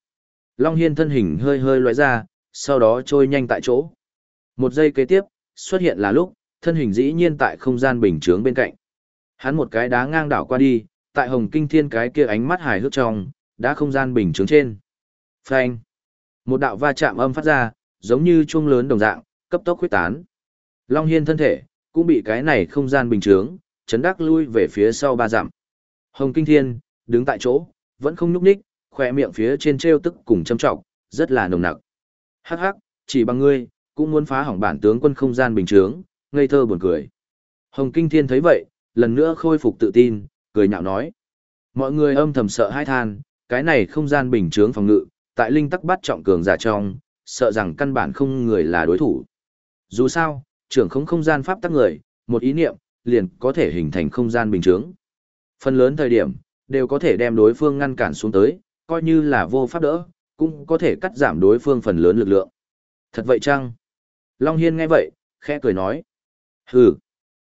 Long Hiên thân hình hơi hơi loại ra, sau đó trôi nhanh tại chỗ. Một giây kế tiếp, xuất hiện là lúc, thân hình dĩ nhiên tại không gian bình chướng bên cạnh. Hắn một cái đá ngang đảo qua đi, tại Hồng Kinh Thiên cái kia ánh mắt hài hước trong, đã không gian bình chướng trên. Phanh. Một đạo va chạm âm phát ra, giống như chuông lớn đồng dạng, cấp tốc khuyết tán. Long Hiên thân thể, cũng bị cái này không gian bình chướng, chấn đắc lui về phía sau ba dặm. Hồng Kinh Thiên, đứng tại chỗ, vẫn không nhúc nhích, khỏe miệng phía trên treo tức cùng châm trọng, rất là nồng nặc. Hắc hắc, chỉ bằng ngươi, cũng muốn phá hỏng bản tướng quân không gian bình thường, ngây thơ buồn cười. Hồng Kinh Thiên thấy vậy, lần nữa khôi phục tự tin, cười nhạo nói. Mọi người âm thầm sợ hai than, cái này không gian bình thường phòng ngự, tại linh tắc bắt trọng cường giả trong, sợ rằng căn bản không người là đối thủ. Dù sao, trưởng không không gian pháp tắc người, một ý niệm, liền có thể hình thành không gian bình thường. Phần lớn thời điểm, đều có thể đem đối phương ngăn cản xuống tới, coi như là vô pháp đỡ, cũng có thể cắt giảm đối phương phần lớn lực lượng. Thật vậy chăng? Long Hiên nghe vậy, khẽ cười nói. Hừ,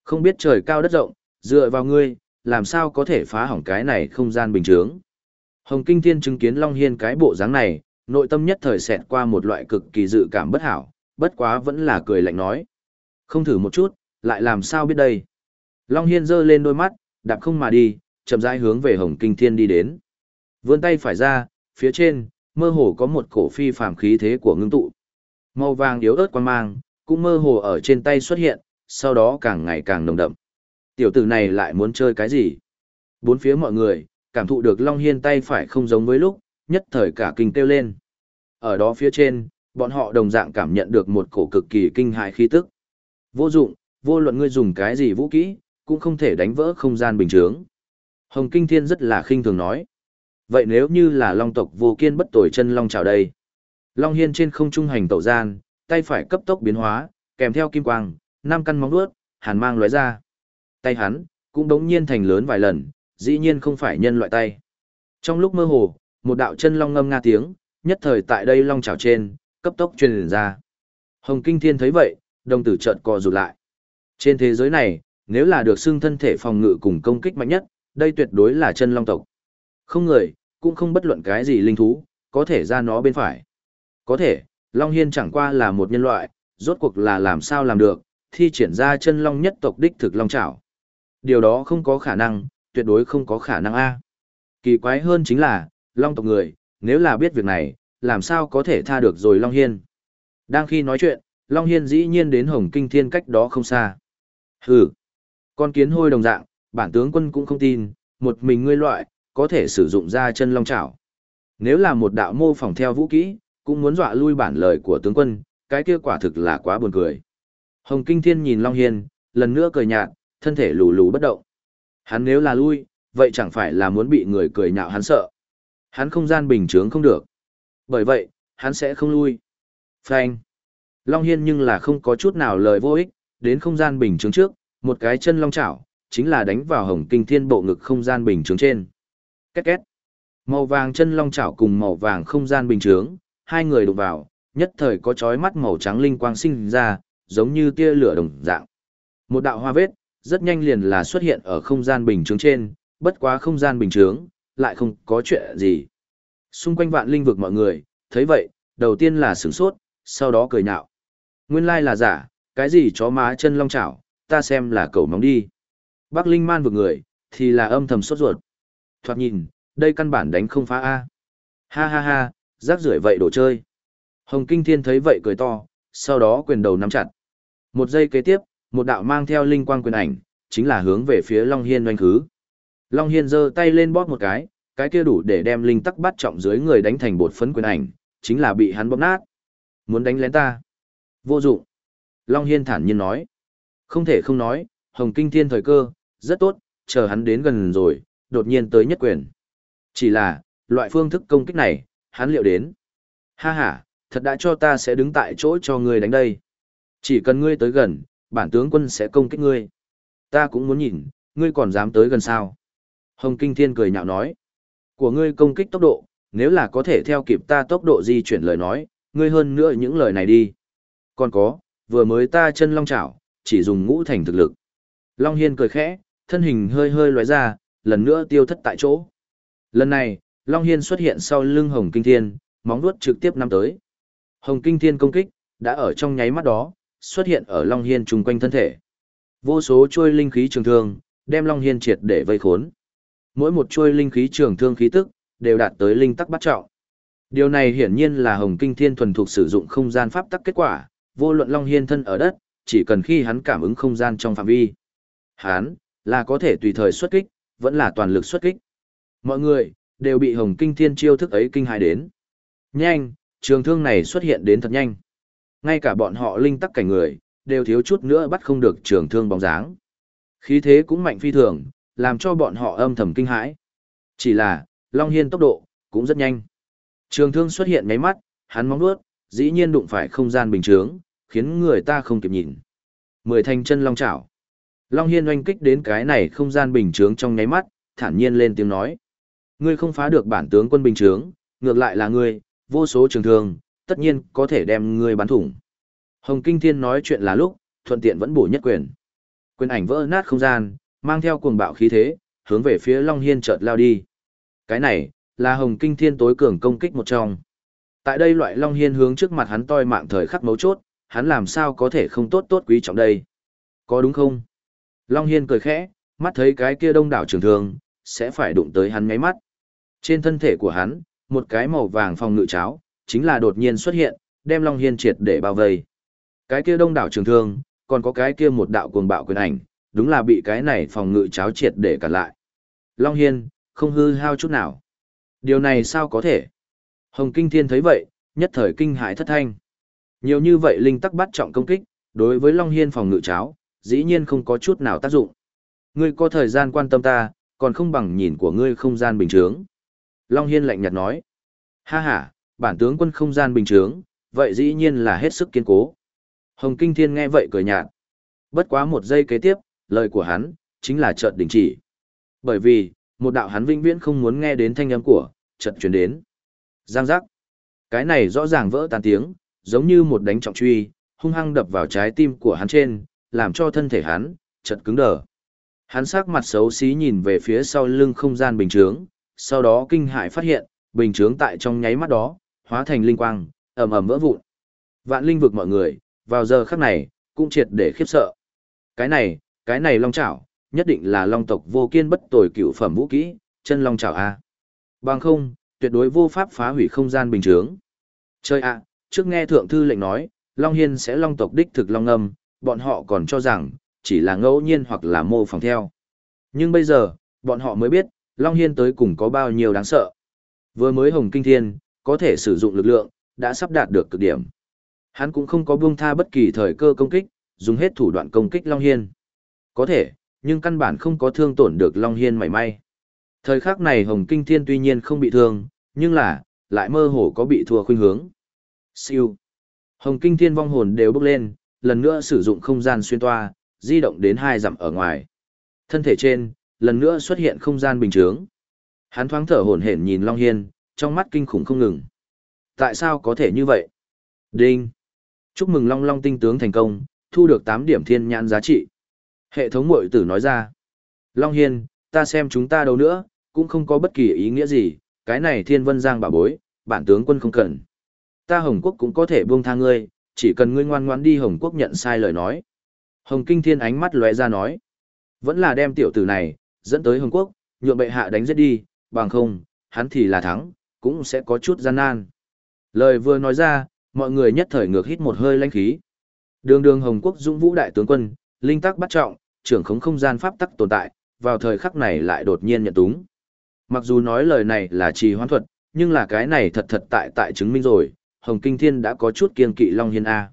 không biết trời cao đất rộng, dựa vào ngươi, làm sao có thể phá hỏng cái này không gian bình thường. Hồng Kinh Thiên chứng kiến Long Hiên cái bộ dáng này, nội tâm nhất thời xẹt qua một loại cực kỳ dự cảm bất hảo, bất quá vẫn là cười lạnh nói. Không thử một chút, lại làm sao biết đây. Long Hiên giơ lên đôi mắt, đạp không mà đi, chậm rãi hướng về Hồng Kinh Thiên đi đến. Vươn tay phải ra, phía trên, mơ hồ có một cổ phi phàm khí thế của ngưng tụ. Màu vàng yếu ớt quan mang, cũng mơ hồ ở trên tay xuất hiện, sau đó càng ngày càng nồng đậm. Tiểu tử này lại muốn chơi cái gì? Bốn phía mọi người, cảm thụ được Long Hiên tay phải không giống với lúc, nhất thời cả kinh kêu lên. Ở đó phía trên, bọn họ đồng dạng cảm nhận được một cổ cực kỳ kinh hại khí tức. Vô dụng, vô luận ngươi dùng cái gì vũ kỹ, cũng không thể đánh vỡ không gian bình thường. Hồng Kinh Thiên rất là khinh thường nói. Vậy nếu như là long tộc vô kiên bất tồi chân long chào đây. Long Hiên trên không trung hành tẩu gian, tay phải cấp tốc biến hóa, kèm theo kim quang, năm căn móng đuốt, hàn mang lóe ra. Tay hắn cũng đống nhiên thành lớn vài lần, dĩ nhiên không phải nhân loại tay. Trong lúc mơ hồ, một đạo chân long ngâm nga tiếng, nhất thời tại đây long chảo trên, cấp tốc truyền ra. Hồng Kinh Thiên thấy vậy, đồng tử chợt co rụt lại. Trên thế giới này, nếu là được xưng thân thể phòng ngự cùng công kích mạnh nhất, đây tuyệt đối là chân long tộc. Không người, cũng không bất luận cái gì linh thú, có thể ra nó bên phải. Có thể, Long Hiên chẳng qua là một nhân loại, rốt cuộc là làm sao làm được, thi triển ra chân long nhất tộc đích thực long chảo. Điều đó không có khả năng, tuyệt đối không có khả năng A. Kỳ quái hơn chính là, long tộc người, nếu là biết việc này, làm sao có thể tha được rồi Long Hiên. Đang khi nói chuyện, Long Hiên dĩ nhiên đến Hồng Kinh Thiên cách đó không xa. Hừ, con kiến hôi đồng dạng, bản tướng quân cũng không tin, một mình ngươi loại, có thể sử dụng ra chân long chảo. Nếu là một đạo mô phỏng theo vũ kỹ, cũng muốn dọa lui bản lời của tướng quân, cái kia quả thực là quá buồn cười. Hồng Kinh Thiên nhìn Long Hiên, lần nữa cười nhạt, thân thể lù lù bất động. Hắn nếu là lui, vậy chẳng phải là muốn bị người cười nhạo hắn sợ. Hắn không gian bình chướng không được. Bởi vậy, hắn sẽ không lui. Phanh. Long Hiên nhưng là không có chút nào lời vô ích, đến không gian bình chướng trước, một cái chân long chảo, chính là đánh vào hồng kinh thiên bộ ngực không gian bình trướng trên. Két két. Màu vàng chân long chảo cùng màu vàng không gian bình trướng, hai người đụng vào, nhất thời có chói mắt màu trắng linh quang sinh ra, giống như tia lửa đồng dạng. Một đạo hoa vết, rất nhanh liền là xuất hiện ở không gian bình trướng trên, bất quá không gian bình trướng, lại không có chuyện gì. Xung quanh vạn linh vực mọi người, thấy vậy, đầu tiên là sửng sốt, sau đó cười nhạo. Nguyên lai là giả, cái gì chó má chân long chảo, ta xem là cầu móng đi. Bắc Linh man vực người, thì là âm thầm sốt ruột. Thoạt nhìn, đây căn bản đánh không phá A. Ha ha ha, rác rưởi vậy đồ chơi. Hồng Kinh Thiên thấy vậy cười to, sau đó quyền đầu nắm chặt. Một giây kế tiếp, một đạo mang theo linh quang quyền ảnh, chính là hướng về phía Long Hiên doanh khứ. Long Hiên giơ tay lên bóp một cái, cái kia đủ để đem linh tắc bắt trọng dưới người đánh thành bột phấn quyền ảnh, chính là bị hắn bóp nát. Muốn đánh lén ta? Vô dụng. Long Hiên thản nhiên nói. Không thể không nói, Hồng Kinh Thiên thời cơ, rất tốt, chờ hắn đến gần rồi, đột nhiên tới nhất quyền. Chỉ là, loại phương thức công kích này, hắn liệu đến. Ha ha, thật đã cho ta sẽ đứng tại chỗ cho ngươi đánh đây. Chỉ cần ngươi tới gần, bản tướng quân sẽ công kích ngươi. Ta cũng muốn nhìn, ngươi còn dám tới gần sao. Hồng Kinh Thiên cười nhạo nói. Của ngươi công kích tốc độ, nếu là có thể theo kịp ta tốc độ di chuyển lời nói, ngươi hơn nữa những lời này đi. Còn có, vừa mới ta chân long chảo, chỉ dùng ngũ thành thực lực. Long Hiên cười khẽ, thân hình hơi hơi lóe ra, lần nữa tiêu thất tại chỗ. Lần này, Long Hiên xuất hiện sau lưng Hồng Kinh Thiên, móng vuốt trực tiếp năm tới. Hồng Kinh Thiên công kích, đã ở trong nháy mắt đó, xuất hiện ở Long Hiên chung quanh thân thể. Vô số trôi linh khí trường thương, đem Long Hiên triệt để vây khốn. Mỗi một trôi linh khí trường thương khí tức, đều đạt tới linh tắc bắt trọng. Điều này hiển nhiên là Hồng Kinh Thiên thuần thuộc sử dụng không gian pháp tắc kết quả, vô luận Long Hiên thân ở đất, chỉ cần khi hắn cảm ứng không gian trong phạm vi. Hắn, là có thể tùy thời xuất kích, vẫn là toàn lực xuất kích. Mọi người, đều bị Hồng Kinh Thiên chiêu thức ấy kinh hại đến. Nhanh, trường thương này xuất hiện đến thật nhanh. Ngay cả bọn họ linh tắc cảnh người, đều thiếu chút nữa bắt không được trường thương bóng dáng. Khí thế cũng mạnh phi thường, làm cho bọn họ âm thầm kinh hãi. Chỉ là, Long Hiên tốc độ, cũng rất nhanh. Trường thương xuất hiện ngáy mắt, hắn mong đuốt, dĩ nhiên đụng phải không gian bình trướng, khiến người ta không kịp nhìn. Mười thanh chân long chảo. Long Hiên oanh kích đến cái này không gian bình trướng trong nháy mắt, thản nhiên lên tiếng nói. Ngươi không phá được bản tướng quân bình trướng, ngược lại là ngươi, vô số trường thương, tất nhiên có thể đem ngươi bắn thủng. Hồng Kinh Thiên nói chuyện là lúc, thuận tiện vẫn bổ nhất quyền. Quyền ảnh vỡ nát không gian, mang theo cuồng bạo khí thế, hướng về phía Long Hiên chợt lao đi. Cái này, là Hồng Kinh Thiên tối cường công kích một trong. Tại đây loại Long Hiên hướng trước mặt hắn toi mạng thời khắc mấu chốt, hắn làm sao có thể không tốt tốt quý trọng đây. Có đúng không? Long Hiên cười khẽ, mắt thấy cái kia đông đảo trường Thương sẽ phải đụng tới hắn ngáy mắt. Trên thân thể của hắn, một cái màu vàng phòng ngự cháo, chính là đột nhiên xuất hiện, đem Long Hiên triệt để bao vây. Cái kia đông đảo trường thương, còn có cái kia một đạo cuồng bạo quyền ảnh, đúng là bị cái này phòng ngự cháo triệt để cản lại. Long Hiên, không hư hao chút nào. Điều này sao có thể? Hồng Kinh Thiên thấy vậy, nhất thời kinh hãi thất thanh. Nhiều như vậy linh tắc bắt trọng công kích, đối với Long Hiên phòng ngự cháo, dĩ nhiên không có chút nào tác dụng. Ngươi có thời gian quan tâm ta, còn không bằng nhìn của ngươi không gian bình thường. Long Hiên lạnh nhạt nói. Ha ha, bản tướng quân không gian bình thường, vậy dĩ nhiên là hết sức kiên cố. Hồng Kinh Thiên nghe vậy cười nhạt. Bất quá một giây kế tiếp, lời của hắn, chính là chợt đình chỉ. Bởi vì, một đạo hắn vĩnh viễn không muốn nghe đến thanh âm của, chợt truyền đến. Giang giác. Cái này rõ ràng vỡ tan tiếng, giống như một đánh trọng truy, hung hăng đập vào trái tim của hắn trên, làm cho thân thể hắn, chật cứng đờ. Hắn sắc mặt xấu xí nhìn về phía sau lưng không gian bình chướng, sau đó kinh hãi phát hiện, bình chướng tại trong nháy mắt đó, hóa thành linh quang, ầm ầm vỡ vụn. Vạn linh vực mọi người, vào giờ khắc này, cũng triệt để khiếp sợ. Cái này, cái này long chảo, nhất định là long tộc vô kiên bất tồi cựu phẩm vũ kỹ, chân long chảo A. Bằng không, tuyệt đối vô pháp phá hủy không gian bình chướng. Chơi ạ, trước nghe thượng thư lệnh nói, Long Hiên sẽ long tộc đích thực long âm, bọn họ còn cho rằng, chỉ là ngẫu nhiên hoặc là mô phỏng theo. Nhưng bây giờ, bọn họ mới biết, Long Hiên tới cùng có bao nhiêu đáng sợ. Vừa mới Hồng Kinh Thiên, có thể sử dụng lực lượng, đã sắp đạt được cực điểm. Hắn cũng không có buông tha bất kỳ thời cơ công kích, dùng hết thủ đoạn công kích Long Hiên. Có thể, nhưng căn bản không có thương tổn được Long Hiên mảy may. Thời khắc này Hồng Kinh Thiên tuy nhiên không bị thương, nhưng là, lại mơ hồ có bị thua khuynh hướng. Siêu. Hồng Kinh Thiên vong hồn đều bước lên, lần nữa sử dụng không gian xuyên toa, di động đến hai dặm ở ngoài. Thân thể trên, lần nữa xuất hiện không gian bình chướng. Hắn thoáng thở hổn hển nhìn Long Hiên, trong mắt kinh khủng không ngừng. Tại sao có thể như vậy? Đinh. Chúc mừng Long Long tinh tướng thành công, thu được 8 điểm thiên nhãn giá trị. Hệ thống mội tử nói ra. Long Hiên, ta xem chúng ta đâu nữa, cũng không có bất kỳ ý nghĩa gì, cái này thiên vân giang bảo bối, bản tướng quân không cần. Ta Hồng Quốc cũng có thể buông tha ngươi, chỉ cần ngươi ngoan ngoãn đi Hồng Quốc nhận sai lời nói. Hồng Kinh Thiên ánh mắt lóe ra nói. Vẫn là đem tiểu tử này, dẫn tới Hồng Quốc, nhượng bệ hạ đánh giết đi, bằng không, hắn thì là thắng, cũng sẽ có chút gian nan. Lời vừa nói ra, mọi người nhất thời ngược hít một hơi lãnh khí. Đường đường Hồng Quốc dũng vũ đại tướng quân, linh tắc bắt trọng, trưởng khống không gian pháp tắc tồn tại, vào thời khắc này lại đột nhiên nhận túng. Mặc dù nói lời này là trì hoãn thuật, nhưng là cái này thật thật tại tại chứng minh rồi, Hồng Kinh Thiên đã có chút kiên kỵ Long Hiên A.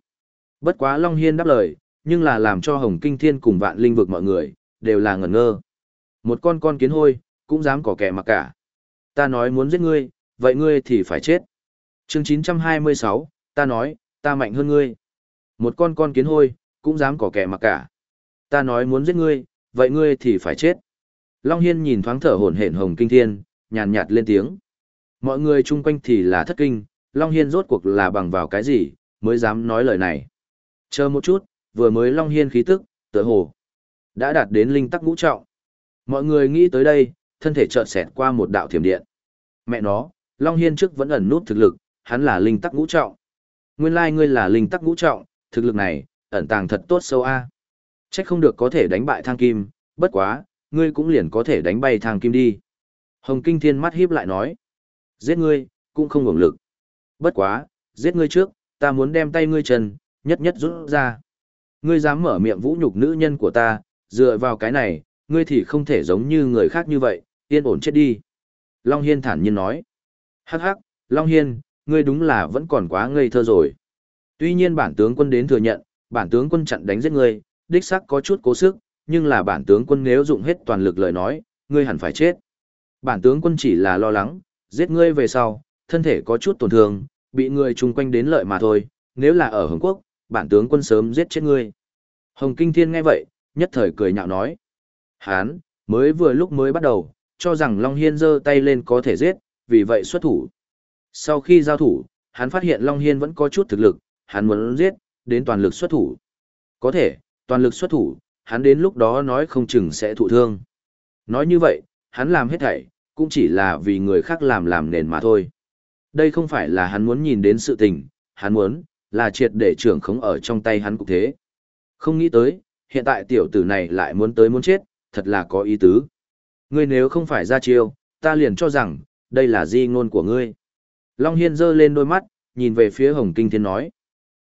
Bất quá Long Hiên đáp lời, nhưng là làm cho Hồng Kinh Thiên cùng vạn linh vực mọi người, đều là ngẩn ngơ. Một con con kiến hôi, cũng dám có kẻ mặc cả. Ta nói muốn giết ngươi, vậy ngươi thì phải chết. chương 926, ta nói, ta mạnh hơn ngươi. Một con con kiến hôi, cũng dám có kẻ mặc cả. Ta nói muốn giết ngươi, vậy ngươi thì phải chết. Long Hiên nhìn thoáng thở hổn hển Hồng Kinh Thiên, nhàn nhạt lên tiếng. Mọi người chung quanh thì là thất kinh, Long Hiên rốt cuộc là bằng vào cái gì, mới dám nói lời này. Chờ một chút, vừa mới Long Hiên khí tức, tựa hồ, đã đạt đến linh tắc ngũ trọng. Mọi người nghĩ tới đây, thân thể chợt xẹt qua một đạo thiểm điện. Mẹ nó, Long Hiên trước vẫn ẩn nút thực lực, hắn là linh tắc ngũ trọng. Nguyên lai like ngươi là linh tắc ngũ trọng, thực lực này, ẩn tàng thật tốt sâu a. Chắc không được có thể đánh bại thang kim, bất quá, ngươi cũng liền có thể đánh bay thang kim đi. Hồng Kinh Thiên mắt híp lại nói. Giết ngươi, cũng không ngủng lực. Bất quá, giết ngươi trước, ta muốn đem tay ngươi chân, nhất nhất rút ra. Ngươi dám mở miệng vũ nhục nữ nhân của ta, dựa vào cái này, ngươi thì không thể giống như người khác như vậy, yên ổn chết đi. Long Hiên thản nhiên nói. Hắc hắc, Long Hiên, ngươi đúng là vẫn còn quá ngây thơ rồi. Tuy nhiên bản tướng quân đến thừa nhận, bản tướng quân chặn đánh giết ngươi, đích xác có chút cố sức, nhưng là bản tướng quân nếu dụng hết toàn lực lời nói, ngươi hẳn phải chết. Bản tướng quân chỉ là lo lắng, giết ngươi về sau, thân thể có chút tổn thương, bị người chung quanh đến lợi mà thôi, nếu là ở Hồng Quốc, bản tướng quân sớm giết chết ngươi. Hồng Kinh Thiên nghe vậy, nhất thời cười nhạo nói. Hán, mới vừa lúc mới bắt đầu, cho rằng Long Hiên giơ tay lên có thể giết, vì vậy xuất thủ. Sau khi giao thủ, hắn phát hiện Long Hiên vẫn có chút thực lực, hắn muốn giết, đến toàn lực xuất thủ. Có thể, toàn lực xuất thủ, hắn đến lúc đó nói không chừng sẽ thụ thương. Nói như vậy, hắn làm hết thảy, cũng chỉ là vì người khác làm làm nền mà thôi. Đây không phải là hắn muốn nhìn đến sự tình, hắn muốn, là triệt để trưởng khống ở trong tay hắn cục thế. Không nghĩ tới, hiện tại tiểu tử này lại muốn tới muốn chết, thật là có ý tứ. Ngươi nếu không phải ra chiêu, ta liền cho rằng, đây là di ngôn của ngươi. Long Hiên giơ lên đôi mắt, nhìn về phía Hồng Kinh Thiên nói.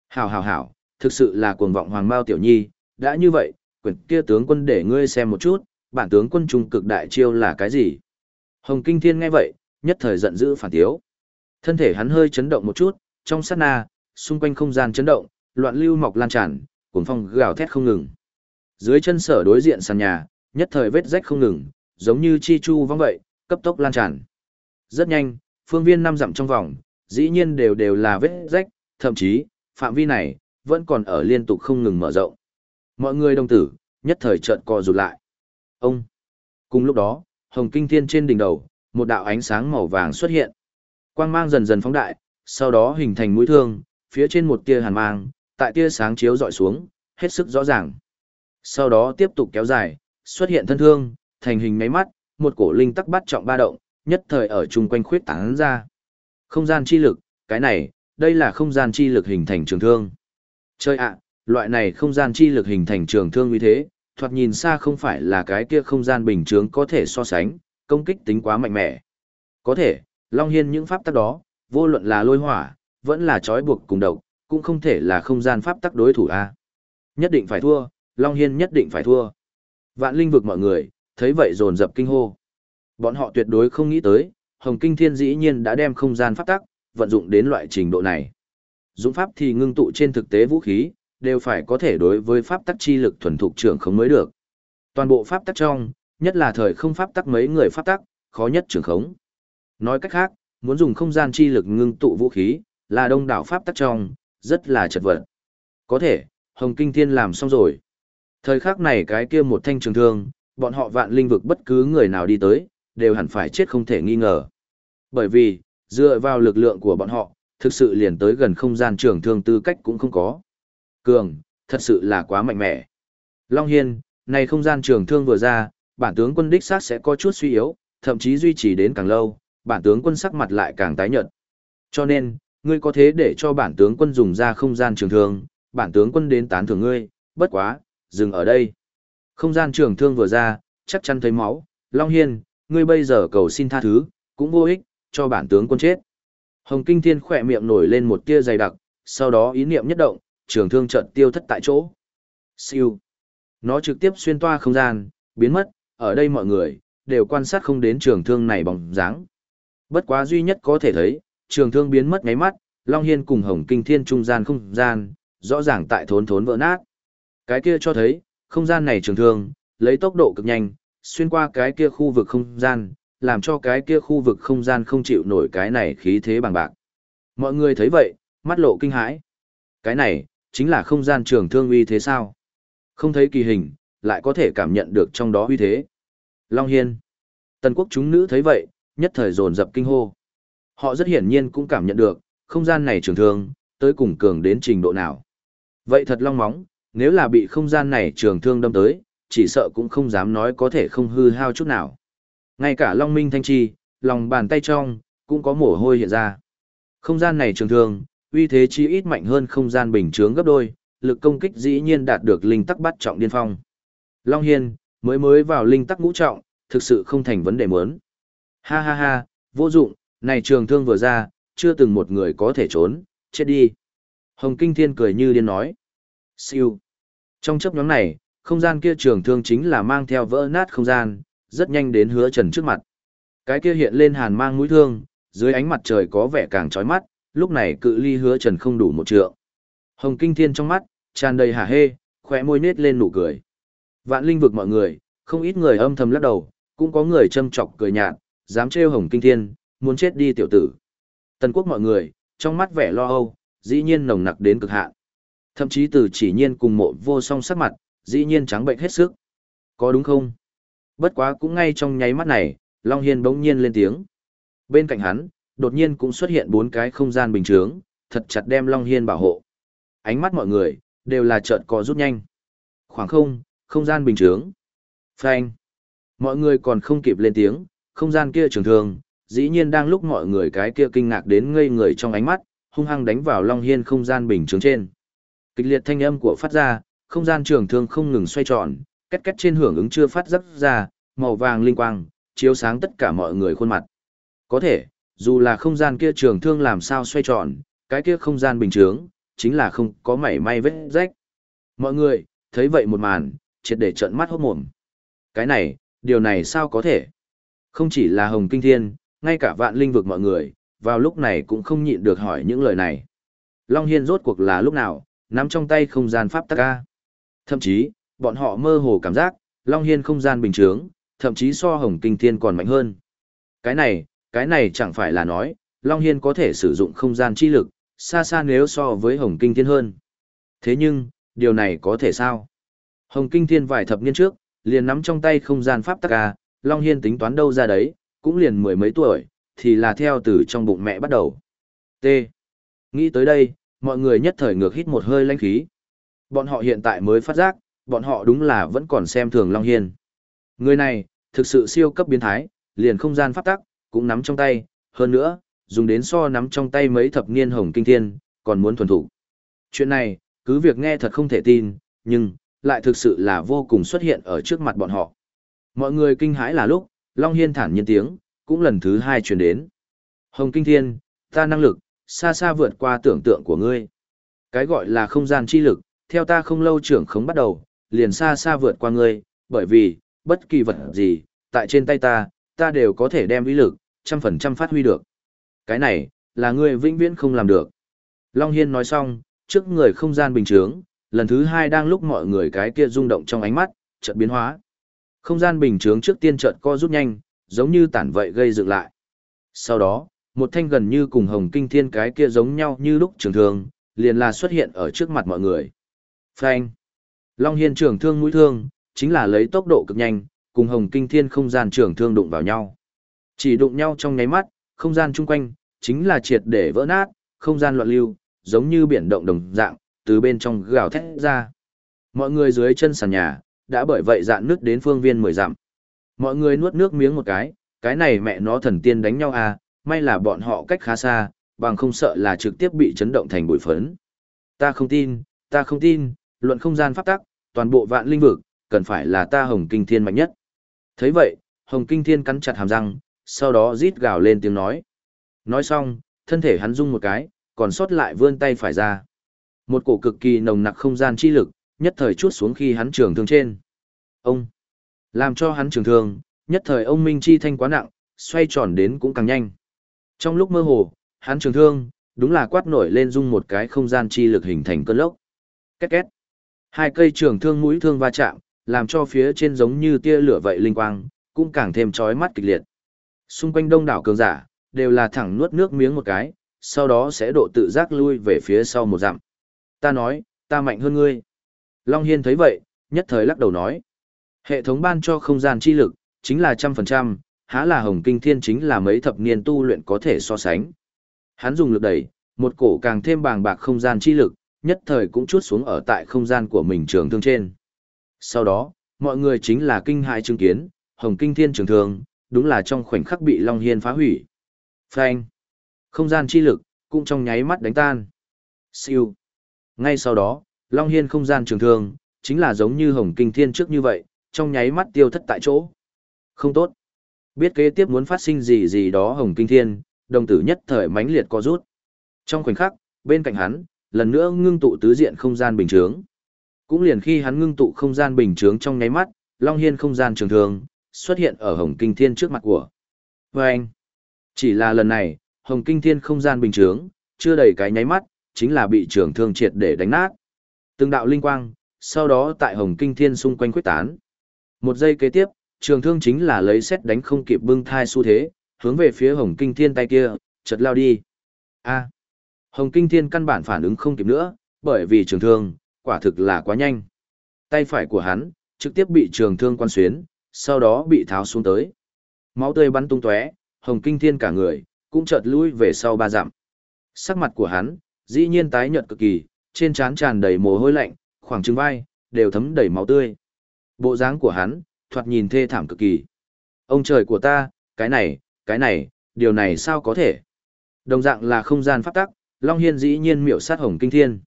Hảo hảo hảo, thực sự là cuồng vọng Hoàng Mao Tiểu Nhi, đã như vậy, quyển kia tướng quân để ngươi xem một chút, bản tướng quân trung cực đại chiêu là cái gì. Hồng Kinh Thiên nghe vậy, nhất thời giận dữ phản tiếu. Thân thể hắn hơi chấn động một chút, trong sát na, xung quanh không gian chấn động, loạn lưu mọc lan tràn, cuồng phong gào thét không ngừng. Dưới chân sở đối diện sàn nhà, nhất thời vết rách không ngừng, giống như chi chu vong vậy, cấp tốc lan tràn. Rất nhanh, phương viên năm dặm trong vòng, dĩ nhiên đều đều là vết rách, thậm chí, phạm vi này, vẫn còn ở liên tục không ngừng mở rộng. Mọi người đồng tử, nhất thời trợn co rụt lại. Ông! Cùng lúc đó, hồng kinh thiên trên đỉnh đầu, một đạo ánh sáng màu vàng xuất hiện. Quang mang dần dần phóng đại, sau đó hình thành mũi thương, phía trên một tia hàn mang, tại tia sáng chiếu dọi xuống, hết sức rõ ràng. Sau đó tiếp tục kéo dài, xuất hiện thân thương, thành hình máy mắt, một cổ linh tắc bắt trọng ba động, nhất thời ở chung quanh khuyết tán ra. Không gian chi lực, cái này, đây là không gian chi lực hình thành trường thương. Chơi ạ, loại này không gian chi lực hình thành trường thương như thế, thoạt nhìn xa không phải là cái kia không gian bình thường có thể so sánh, công kích tính quá mạnh mẽ. Có thể, Long Hiên những pháp tắc đó, vô luận là lôi hỏa, vẫn là trói buộc cùng độc, cũng không thể là không gian pháp tắc đối thủ a. Nhất định phải thua, Long Hiên nhất định phải thua. Vạn linh vực mọi người, thấy vậy dồn dập kinh hô. Bọn họ tuyệt đối không nghĩ tới, Hồng Kinh Thiên dĩ nhiên đã đem không gian pháp tắc, vận dụng đến loại trình độ này. Dũng pháp thì ngưng tụ trên thực tế vũ khí, đều phải có thể đối với pháp tắc chi lực thuần thục trưởng không mới được. Toàn bộ pháp tắc trong, nhất là thời không pháp tắc mấy người pháp tắc, khó nhất trưởng khống. Nói cách khác, muốn dùng không gian chi lực ngưng tụ vũ khí, là đông đảo pháp tắc trong, rất là chật vật. Có thể, Hồng Kinh Thiên làm xong rồi. Thời khắc này cái kia một thanh trường thương, bọn họ vạn linh vực bất cứ người nào đi tới, đều hẳn phải chết không thể nghi ngờ. Bởi vì, dựa vào lực lượng của bọn họ, thực sự liền tới gần không gian trường thương tư cách cũng không có. Cường, thật sự là quá mạnh mẽ. Long Hiên, này không gian trường thương vừa ra, bản tướng quân đích xác sẽ có chút suy yếu, thậm chí duy trì đến càng lâu, bản tướng quân sắc mặt lại càng tái nhợt. Cho nên, ngươi có thế để cho bản tướng quân dùng ra không gian trường thương, bản tướng quân đến tán thưởng ngươi, bất quá, dừng ở đây. Không gian trường thương vừa ra, chắc chắn thấy máu, Long Hiên, ngươi bây giờ cầu xin tha thứ, cũng vô ích, cho bản tướng quân chết. Hồng Kinh Thiên khỏe miệng nổi lên một tia dày đặc, sau đó ý niệm nhất động, trường thương trận tiêu thất tại chỗ. Siêu. Nó trực tiếp xuyên toa không gian, biến mất, ở đây mọi người, đều quan sát không đến trường thương này bóng dáng. Bất quá duy nhất có thể thấy, trường thương biến mất ngáy mắt, Long Hiên cùng Hồng Kinh Thiên trung gian không gian, rõ ràng tại thốn thốn vỡ nát. Cái kia cho thấy, không gian này trường thương, lấy tốc độ cực nhanh, xuyên qua cái kia khu vực không gian, làm cho cái kia khu vực không gian không chịu nổi cái này khí thế bằng bạc. Mọi người thấy vậy, mắt lộ kinh hãi. Cái này, chính là không gian trường thương uy thế sao? Không thấy kỳ hình, lại có thể cảm nhận được trong đó uy thế. Long Hiên. Tần quốc chúng nữ thấy vậy, nhất thời dồn dập kinh hô. Họ rất hiển nhiên cũng cảm nhận được, không gian này trường thương, tới cùng cường đến trình độ nào. Vậy thật long móng, nếu là bị không gian này trường thương đâm tới, chỉ sợ cũng không dám nói có thể không hư hao chút nào. Ngay cả Long Minh Thanh Chi, lòng bàn tay trong, cũng có mồ hôi hiện ra. Không gian này trường thương, uy thế chi ít mạnh hơn không gian bình thường gấp đôi, lực công kích dĩ nhiên đạt được linh tắc bắt trọng điên phong. Long Hiên, mới mới vào linh tắc ngũ trọng, thực sự không thành vấn đề mớn. Ha ha ha, vô dụng, này trường thương vừa ra, chưa từng một người có thể trốn, chết đi. Hồng Kinh Thiên cười như điên nói. Siêu. Trong chấp nhóm này, không gian kia trường thương chính là mang theo vỡ nát không gian, rất nhanh đến hứa trần trước mặt. Cái kia hiện lên hàn mang mũi thương, dưới ánh mặt trời có vẻ càng chói mắt, lúc này cự ly hứa trần không đủ một trượng. Hồng kinh thiên trong mắt, tràn đầy hả hê, khỏe môi nết lên nụ cười. Vạn linh vực mọi người, không ít người âm thầm lắc đầu, cũng có người châm chọc cười nhạt, dám trêu hồng kinh thiên, muốn chết đi tiểu tử. Tần quốc mọi người, trong mắt vẻ lo âu, dĩ nhiên nồng nặc đến cực hạn. Thậm chí từ chỉ nhiên cùng mộ vô song sắc mặt, dĩ nhiên trắng bệnh hết sức. Có đúng không? Bất quá cũng ngay trong nháy mắt này, Long Hiên bỗng nhiên lên tiếng. Bên cạnh hắn, đột nhiên cũng xuất hiện bốn cái không gian bình chướng, thật chặt đem Long Hiên bảo hộ. Ánh mắt mọi người, đều là chợt có rút nhanh. Khoảng không, không gian bình chướng. Phanh. Mọi người còn không kịp lên tiếng, không gian kia trường thương dĩ nhiên đang lúc mọi người cái kia kinh ngạc đến ngây người trong ánh mắt, hung hăng đánh vào Long Hiên không gian bình chướng trên. Kịch liệt thanh âm của phát ra, không gian trường thương không ngừng xoay tròn, két két trên hưởng ứng chưa phát giác ra, màu vàng linh quang, chiếu sáng tất cả mọi người khuôn mặt. Có thể, dù là không gian kia trường thương làm sao xoay tròn, cái kia không gian bình thường, chính là không có mảy may vết rách. Mọi người, thấy vậy một màn, triệt để trợn mắt hốt mồm. Cái này, điều này sao có thể? Không chỉ là Hồng Kinh Thiên, ngay cả vạn linh vực mọi người, vào lúc này cũng không nhịn được hỏi những lời này. Long Hiên rốt cuộc là lúc nào, nắm trong tay không gian pháp tắc ca. Thậm chí, bọn họ mơ hồ cảm giác, Long Hiên không gian bình thường, thậm chí so Hồng Kinh Thiên còn mạnh hơn. Cái này, cái này chẳng phải là nói, Long Hiên có thể sử dụng không gian chi lực, xa xa nếu so với Hồng Kinh Thiên hơn. Thế nhưng, điều này có thể sao? Hồng Kinh Thiên vài thập niên trước, liền nắm trong tay không gian pháp tắc ca, Long Hiên tính toán đâu ra đấy, cũng liền mười mấy tuổi, thì là theo từ trong bụng mẹ bắt đầu. T. Nghĩ tới đây, mọi người nhất thời ngược hít một hơi lãnh khí. Bọn họ hiện tại mới phát giác, bọn họ đúng là vẫn còn xem thường Long Hiên. Người này, thực sự siêu cấp biến thái, liền không gian pháp tắc, cũng nắm trong tay, hơn nữa, dùng đến so nắm trong tay mấy thập niên hồng kinh thiên, còn muốn thuần thủ. Chuyện này, cứ việc nghe thật không thể tin, nhưng, lại thực sự là vô cùng xuất hiện ở trước mặt bọn họ. Mọi người kinh hãi là lúc, Long Hiên thản nhiên tiếng, cũng lần thứ hai truyền đến. Hồng Kinh Thiên, ta năng lực, xa xa vượt qua tưởng tượng của ngươi. Cái gọi là không gian chi lực, theo ta không lâu trưởng khống bắt đầu, liền xa xa vượt qua ngươi, bởi vì, bất kỳ vật gì, tại trên tay ta, ta đều có thể đem uy lực, trăm phần trăm phát huy được. Cái này, là ngươi vĩnh viễn không làm được. Long Hiên nói xong, trước người không gian bình thường, lần thứ hai đang lúc mọi người cái kia rung động trong ánh mắt, chợt biến hóa. Không gian bình thường trước tiên chợt co rút nhanh, giống như tản vậy gây dựng lại. Sau đó, một thanh gần như cùng hồng kinh thiên cái kia giống nhau như lúc trường thương, liền là xuất hiện ở trước mặt mọi người. Phanh. Long Hiên trường thương mũi thương, chính là lấy tốc độ cực nhanh, cùng hồng kinh thiên không gian trường thương đụng vào nhau. Chỉ đụng nhau trong nháy mắt, không gian chung quanh, chính là triệt để vỡ nát, không gian loạn lưu, giống như biển động đồng dạng, từ bên trong gào thét ra. Mọi người dưới chân sàn nhà, đã bởi vậy dạn nước đến phương viên mười dặm. Mọi người nuốt nước miếng một cái, cái này mẹ nó thần tiên đánh nhau à, may là bọn họ cách khá xa, bằng không sợ là trực tiếp bị chấn động thành bụi phấn. Ta không tin, ta không tin, luận không gian pháp tắc, toàn bộ vạn linh vực, cần phải là ta Hồng Kinh Thiên mạnh nhất. thấy vậy, Hồng Kinh Thiên cắn chặt hàm răng, sau đó rít gào lên tiếng nói. Nói xong, thân thể hắn rung một cái, còn sót lại vươn tay phải ra. Một cổ cực kỳ nồng nặc không gian chi lực, nhất thời chuốt xuống khi hắn trường thương trên. Ông! Làm cho hắn trường thương, nhất thời ông Minh Chi thanh quá nặng, xoay tròn đến cũng càng nhanh. Trong lúc mơ hồ, hắn trường thương, đúng là quát nổi lên dung một cái không gian chi lực hình thành cơn lốc. Két két. Hai cây trường thương mũi thương va chạm, làm cho phía trên giống như tia lửa vậy linh quang, cũng càng thêm chói mắt kịch liệt. Xung quanh đông đảo cường giả, đều là thẳng nuốt nước miếng một cái, sau đó sẽ độ tự giác lui về phía sau một dặm. Ta nói, ta mạnh hơn ngươi. Long Hiên thấy vậy, nhất thời lắc đầu nói. Hệ thống ban cho không gian chi lực, chính là trăm phần trăm, há là hồng kinh thiên chính là mấy thập niên tu luyện có thể so sánh. Hắn dùng lực đẩy, một cổ càng thêm bàng bạc không gian chi lực, nhất thời cũng chút xuống ở tại không gian của mình trường thương trên. Sau đó, mọi người chính là kinh hại chứng kiến, hồng kinh thiên trường thương, đúng là trong khoảnh khắc bị Long Hiên phá hủy. Phanh! Không gian chi lực, cũng trong nháy mắt đánh tan. Siêu! Ngay sau đó, Long Hiên không gian trường thương, chính là giống như hồng kinh thiên trước như vậy, trong nháy mắt tiêu thất tại chỗ. Không tốt. Biết kế tiếp muốn phát sinh gì gì đó hồng kinh thiên, đồng tử nhất thời mãnh liệt co rút. Trong khoảnh khắc, bên cạnh hắn, lần nữa ngưng tụ tứ diện không gian bình chướng. Cũng liền khi hắn ngưng tụ không gian bình chướng trong nháy mắt, Long Hiên không gian trường thường, xuất hiện ở Hồng Kinh Thiên trước mặt của. Và anh, chỉ là lần này, Hồng Kinh Thiên không gian bình chướng, chưa đầy cái nháy mắt, chính là bị trường thương triệt để đánh nát. Từng đạo linh quang, sau đó tại Hồng Kinh Thiên xung quanh quyết tán. Một giây kế tiếp, trường thương chính là lấy xét đánh không kịp bưng thai xu thế, hướng về phía Hồng Kinh Thiên tay kia, chợt lao đi. A. Hồng Kinh Thiên căn bản phản ứng không kịp nữa, bởi vì trường thương, quả thực là quá nhanh. Tay phải của hắn, trực tiếp bị trường thương quan xuyến, sau đó bị tháo xuống tới. Máu tươi bắn tung tóe, Hồng Kinh Thiên cả người, cũng chợt lui về sau ba dặm. Sắc mặt của hắn, dĩ nhiên tái nhợt cực kỳ, trên trán tràn đầy mồ hôi lạnh, khoảng trừng vai, đều thấm đầy máu tươi. Bộ dáng của hắn, thoạt nhìn thê thảm cực kỳ. Ông trời của ta, cái này, cái này, điều này sao có thể? Đồng dạng là không gian pháp tắc, Long Hiên dĩ nhiên miểu sát hồng kinh thiên.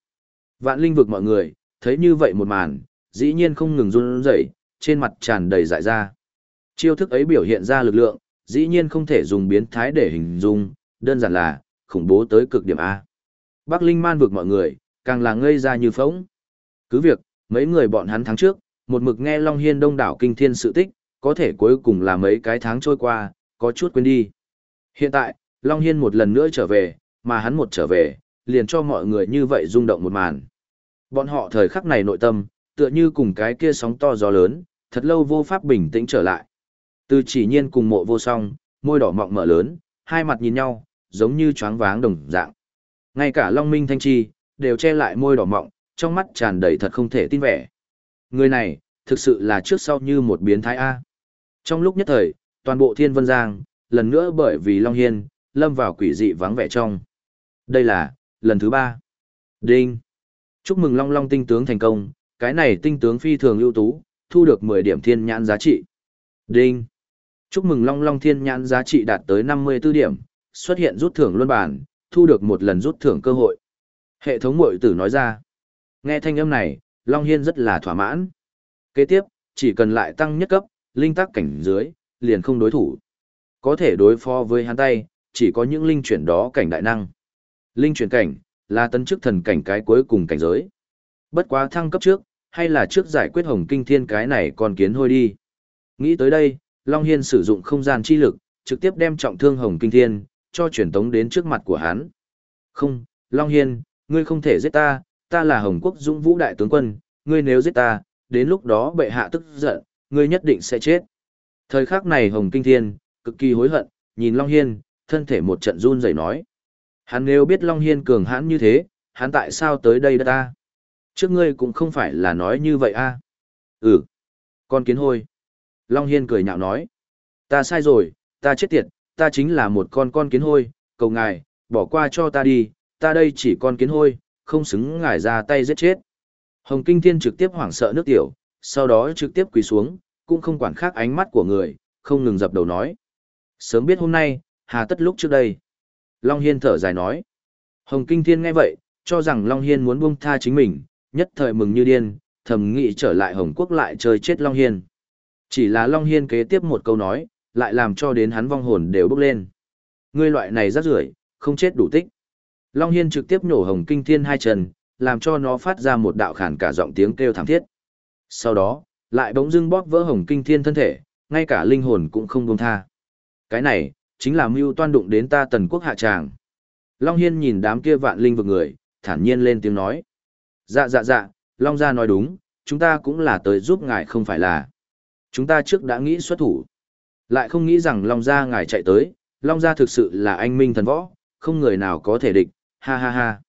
Vạn linh vực mọi người, thấy như vậy một màn, dĩ nhiên không ngừng run rẩy, trên mặt tràn đầy dại ra. Chiêu thức ấy biểu hiện ra lực lượng, dĩ nhiên không thể dùng biến thái để hình dung, đơn giản là, khủng bố tới cực điểm A. Bắc Linh man vực mọi người, càng là ngây ra như phóng. Cứ việc, mấy người bọn hắn tháng trước, một mực nghe Long Hiên đông đảo kinh thiên sự tích, có thể cuối cùng là mấy cái tháng trôi qua, có chút quên đi. Hiện tại, Long Hiên một lần nữa trở về, mà hắn một trở về, liền cho mọi người như vậy rung động một màn. Bọn họ thời khắc này nội tâm, tựa như cùng cái kia sóng to gió lớn, thật lâu vô pháp bình tĩnh trở lại. Từ chỉ nhiên cùng mộ vô song, môi đỏ mọng mở lớn, hai mặt nhìn nhau, giống như choáng váng đồng dạng. Ngay cả Long Minh Thanh Chi, đều che lại môi đỏ mọng, trong mắt tràn đầy thật không thể tin vẻ. Người này, thực sự là trước sau như một biến thái A. Trong lúc nhất thời, toàn bộ thiên vân giang, lần nữa bởi vì Long Hiên, lâm vào quỷ dị vắng vẻ trong. Đây là, lần thứ ba. Đinh. Chúc mừng Long Long tinh tướng thành công, cái này tinh tướng phi thường ưu tú, thu được 10 điểm thiên nhãn giá trị. Đinh. Chúc mừng Long Long thiên nhãn giá trị đạt tới 54 điểm, xuất hiện rút thưởng luân bản, thu được một lần rút thưởng cơ hội. Hệ thống mội tử nói ra. Nghe thanh âm này, Long Hiên rất là thỏa mãn. Kế tiếp, chỉ cần lại tăng nhất cấp, linh tắc cảnh dưới, liền không đối thủ. Có thể đối phó với hắn tay, chỉ có những linh chuyển đó cảnh đại năng. Linh chuyển cảnh, là tấn chức thần cảnh cái cuối cùng cảnh giới. Bất quá thăng cấp trước, hay là trước giải quyết hồng kinh thiên cái này còn kiến hôi đi. Nghĩ tới đây, Long Hiên sử dụng không gian chi lực, trực tiếp đem trọng thương hồng kinh thiên, cho truyền tống đến trước mặt của hắn. Không, Long Hiên, ngươi không thể giết ta, ta là Hồng Quốc Dũng Vũ Đại Tướng Quân, ngươi nếu giết ta, đến lúc đó bệ hạ tức giận, ngươi nhất định sẽ chết. Thời khắc này Hồng Kinh Thiên, cực kỳ hối hận, nhìn Long Hiên, thân thể một trận run rẩy nói. Hắn nếu biết Long Hiên cường hãn như thế, hắn tại sao tới đây đất ta? Trước ngươi cũng không phải là nói như vậy a à? Ừ. Con kiến hôi. Long Hiên cười nhạo nói. Ta sai rồi, ta chết tiệt, ta chính là một con con kiến hôi, cầu ngài, bỏ qua cho ta đi, ta đây chỉ con kiến hôi, không xứng ngài ra tay giết chết. Hồng Kinh Thiên trực tiếp hoảng sợ nước tiểu, sau đó trực tiếp quỳ xuống, cũng không quản khác ánh mắt của người, không ngừng dập đầu nói. Sớm biết hôm nay, hà tất lúc trước đây. Long Hiên thở dài nói. Hồng Kinh Thiên nghe vậy, cho rằng Long Hiên muốn buông tha chính mình, nhất thời mừng như điên, thầm nghĩ trở lại Hồng Quốc lại chơi chết Long Hiên. Chỉ là Long Hiên kế tiếp một câu nói, lại làm cho đến hắn vong hồn đều bốc lên. Ngươi loại này rắc rưởi không chết đủ tích. Long Hiên trực tiếp nổ Hồng Kinh Thiên hai chân, làm cho nó phát ra một đạo khản cả giọng tiếng kêu thảm thiết. Sau đó, lại bỗng dưng bóp vỡ Hồng Kinh Thiên thân thể, ngay cả linh hồn cũng không buông tha. Cái này, chính là mưu toan đụng đến ta tần quốc hạ tràng. Long Hiên nhìn đám kia vạn linh vực người, thản nhiên lên tiếng nói. Dạ dạ dạ, Long gia nói đúng, chúng ta cũng là tới giúp ngài không phải là. Chúng ta trước đã nghĩ xuất thủ. Lại không nghĩ rằng Long gia ngài chạy tới, Long gia thực sự là anh minh thần võ, không người nào có thể địch, ha ha ha.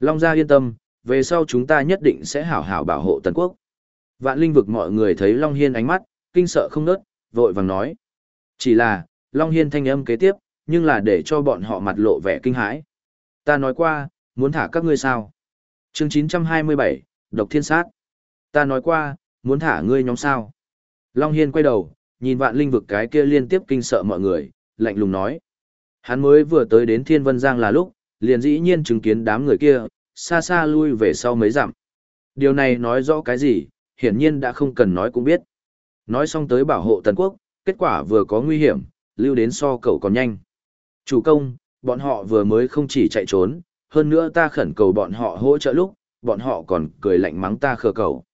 Long gia yên tâm, về sau chúng ta nhất định sẽ hảo hảo bảo hộ tần quốc. Vạn linh vực mọi người thấy Long Hiên ánh mắt, kinh sợ không nớt, vội vàng nói. Chỉ là, Long Hiên thanh âm kế tiếp, nhưng là để cho bọn họ mặt lộ vẻ kinh hãi. Ta nói qua, muốn thả các ngươi sao? chương 927, Độc Thiên Sát. Ta nói qua, muốn thả ngươi nhóm sao? Long Hiên quay đầu, nhìn vạn linh vực cái kia liên tiếp kinh sợ mọi người, lạnh lùng nói. Hắn mới vừa tới đến Thiên Vân Giang là lúc, liền dĩ nhiên chứng kiến đám người kia, xa xa lui về sau mấy dặm. Điều này nói rõ cái gì, hiển nhiên đã không cần nói cũng biết. Nói xong tới bảo hộ Tần Quốc, kết quả vừa có nguy hiểm, lưu đến so cậu còn nhanh. Chủ công, bọn họ vừa mới không chỉ chạy trốn, hơn nữa ta khẩn cầu bọn họ hỗ trợ lúc, bọn họ còn cười lạnh mắng ta khờ cầu.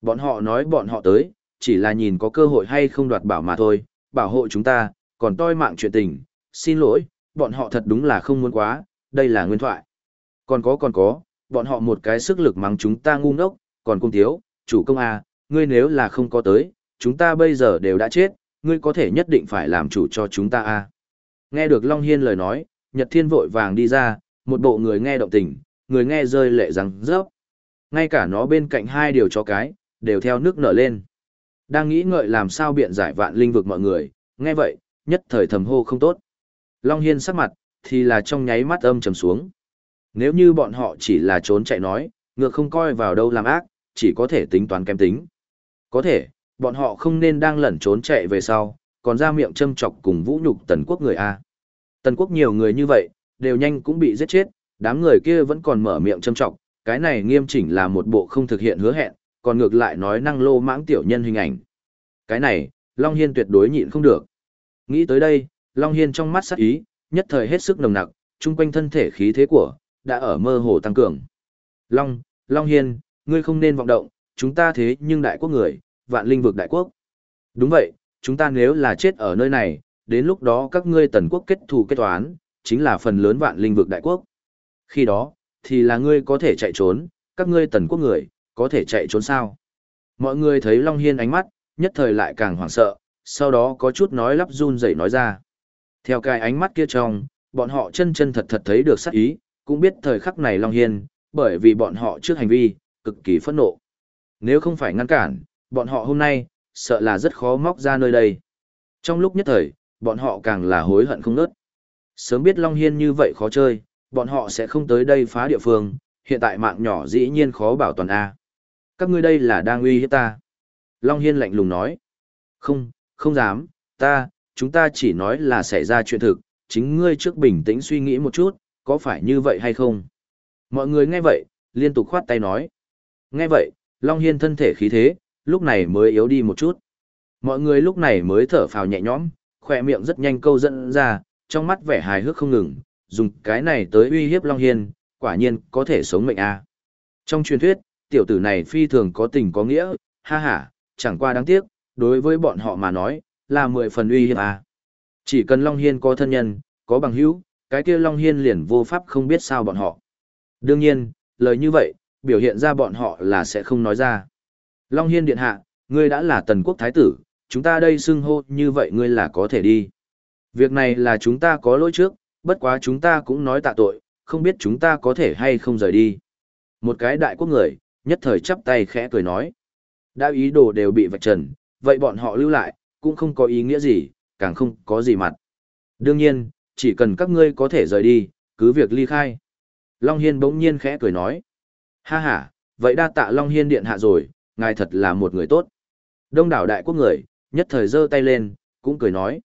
Bọn họ nói bọn họ tới, chỉ là nhìn có cơ hội hay không đoạt bảo mà thôi, bảo hộ chúng ta, còn toi mạng chuyện tình, xin lỗi, bọn họ thật đúng là không muốn quá, đây là nguyên thoại. Còn có còn có, bọn họ một cái sức lực mắng chúng ta ngu ngốc, còn cung thiếu, chủ công à, ngươi nếu là không có tới, chúng ta bây giờ đều đã chết, ngươi có thể nhất định phải làm chủ cho chúng ta à. Nghe được Long Hiên lời nói, Nhật Thiên vội vàng đi ra, một bộ người nghe động tình, người nghe rơi lệ răng rớp. Ngay cả nó bên cạnh hai điều cho cái, đều theo nước nở lên. Đang nghĩ ngợi làm sao biện giải vạn linh vực mọi người, nghe vậy, nhất thời thầm hô không tốt. Long Hiên sắc mặt, thì là trong nháy mắt âm trầm xuống. Nếu như bọn họ chỉ là trốn chạy nói, ngược không coi vào đâu làm ác, chỉ có thể tính toán kém tính. Có thể, bọn họ không nên đang lẩn trốn chạy về sau, còn ra miệng châm chọc cùng vũ nhục tần quốc người A. Tần quốc nhiều người như vậy, đều nhanh cũng bị giết chết, đám người kia vẫn còn mở miệng châm chọc, cái này nghiêm chỉnh là một bộ không thực hiện hứa hẹn, còn ngược lại nói năng lô mãng tiểu nhân hình ảnh. Cái này, Long Hiên tuyệt đối nhịn không được. Nghĩ tới đây, Long Hiên trong mắt sắc ý, nhất thời hết sức nồng nặc, chung quanh thân thể khí thế của, đã ở mơ hồ tăng cường. Long, Long Hiên, ngươi không nên vọng động, chúng ta thế nhưng đại quốc người, vạn linh vực đại quốc. Đúng vậy, chúng ta nếu là chết ở nơi này, đến lúc đó các ngươi tần quốc kết thù kết toán, chính là phần lớn vạn linh vực đại quốc. Khi đó, thì là ngươi có thể chạy trốn, các ngươi tần quốc người, có thể chạy trốn sao? Mọi người thấy Long Hiên ánh mắt, nhất thời lại càng hoảng sợ, sau đó có chút nói lắp run rẩy nói ra. Theo cái ánh mắt kia trong, bọn họ chân chân thật thật thấy được sắc ý, cũng biết thời khắc này Long Hiên, bởi vì bọn họ trước hành vi, cực kỳ phẫn nộ. Nếu không phải ngăn cản, bọn họ hôm nay, sợ là rất khó móc ra nơi đây. Trong lúc nhất thời, bọn họ càng là hối hận không nớt. Sớm biết Long Hiên như vậy khó chơi, bọn họ sẽ không tới đây phá địa phương, hiện tại mạng nhỏ dĩ nhiên khó bảo toàn A. Các ngươi đây là đang uy hiếp ta. Long Hiên lạnh lùng nói. Không, không dám, ta, chúng ta chỉ nói là xảy ra chuyện thực, chính ngươi trước bình tĩnh suy nghĩ một chút, có phải như vậy hay không? Mọi người nghe vậy, liên tục khoát tay nói. Nghe vậy, Long Hiên thân thể khí thế, lúc này mới yếu đi một chút. Mọi người lúc này mới thở phào nhẹ nhõm, khỏe miệng rất nhanh câu dẫn ra, trong mắt vẻ hài hước không ngừng, dùng cái này tới uy hiếp Long Hiên, quả nhiên có thể sống mệnh a. Trong truyền thuyết, tiểu tử này phi thường có tình có nghĩa, ha ha, chẳng qua đáng tiếc, đối với bọn họ mà nói, là mười phần uy hiếp à? Chỉ cần Long Hiên có thân nhân, có bằng hữu, cái kia Long Hiên liền vô pháp không biết sao bọn họ. Đương nhiên, lời như vậy, biểu hiện ra bọn họ là sẽ không nói ra. Long Hiên điện hạ, ngươi đã là tần quốc thái tử, chúng ta đây xưng hô như vậy ngươi là có thể đi. Việc này là chúng ta có lỗi trước, bất quá chúng ta cũng nói tạ tội, không biết chúng ta có thể hay không rời đi. Một cái đại quốc người, nhất thời chắp tay khẽ cười nói. Đã ý đồ đều bị vạch trần, vậy bọn họ lưu lại, cũng không có ý nghĩa gì, càng không có gì mặt. Đương nhiên, chỉ cần các ngươi có thể rời đi, cứ việc ly khai. Long Hiên bỗng nhiên khẽ cười nói. Ha ha, vậy đa tạ Long Hiên điện hạ rồi, ngài thật là một người tốt. Đông đảo đại quốc người, nhất thời giơ tay lên, cũng cười nói.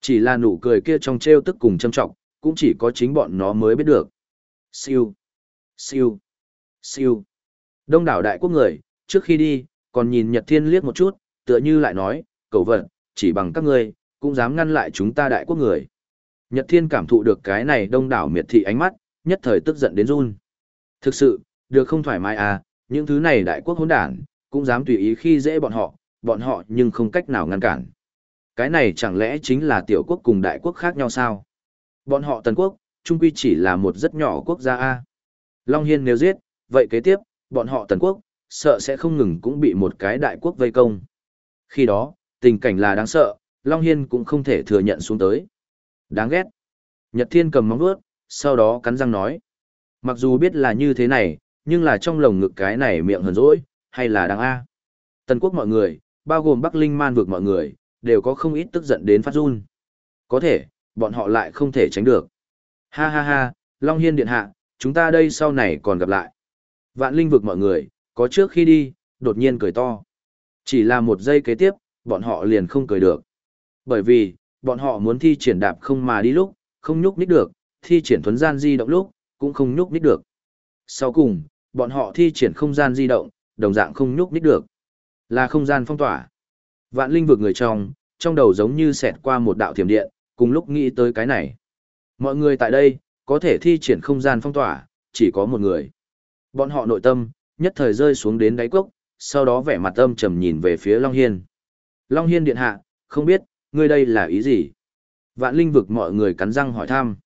Chỉ là nụ cười kia trong treo tức cùng châm trọng, cũng chỉ có chính bọn nó mới biết được. Siêu, siêu, siêu. Đông đảo đại quốc người, trước khi đi, còn nhìn Nhật Thiên liếc một chút, tựa như lại nói, cầu vận, chỉ bằng các ngươi, cũng dám ngăn lại chúng ta đại quốc người. Nhật Thiên cảm thụ được cái này đông đảo miệt thị ánh mắt, nhất thời tức giận đến run. Thực sự, được không thoải mái à, những thứ này đại quốc hỗn đản, cũng dám tùy ý khi dễ bọn họ, bọn họ nhưng không cách nào ngăn cản. Cái này chẳng lẽ chính là tiểu quốc cùng đại quốc khác nhau sao? Bọn họ tần quốc, trung quy chỉ là một rất nhỏ quốc gia A. Long Hiên nếu giết, vậy kế tiếp, bọn họ tần quốc, sợ sẽ không ngừng cũng bị một cái đại quốc vây công. Khi đó, tình cảnh là đáng sợ, Long Hiên cũng không thể thừa nhận xuống tới. Đáng ghét. Nhật Thiên cầm móng vuốt, sau đó cắn răng nói. Mặc dù biết là như thế này, nhưng là trong lồng ngực cái này miệng hờn dỗi, hay là đáng A. Tần quốc mọi người, bao gồm Bắc Linh man vực mọi người, đều có không ít tức giận đến phát run. Có thể, bọn họ lại không thể tránh được. Ha ha ha, Long Hiên Điện Hạ, chúng ta đây sau này còn gặp lại. Vạn Linh vực mọi người, có trước khi đi, đột nhiên cười to. Chỉ là một giây kế tiếp, bọn họ liền không cười được. Bởi vì, bọn họ muốn thi triển đạp không mà đi lúc, không nhúc nít được, thi triển thuấn gian di động lúc, cũng không nhúc nít được. Sau cùng, bọn họ thi triển không gian di động, đồng dạng không nhúc nít được. Là không gian phong tỏa. Vạn linh vực người trong, trong đầu giống như xẹt qua một đạo thiểm điện, cùng lúc nghĩ tới cái này. Mọi người tại đây, có thể thi triển không gian phong tỏa, chỉ có một người. Bọn họ nội tâm, nhất thời rơi xuống đến đáy cốc, sau đó vẻ mặt âm trầm nhìn về phía Long Hiên. Long Hiên điện hạ, không biết, ngươi đây là ý gì? Vạn linh vực mọi người cắn răng hỏi thăm.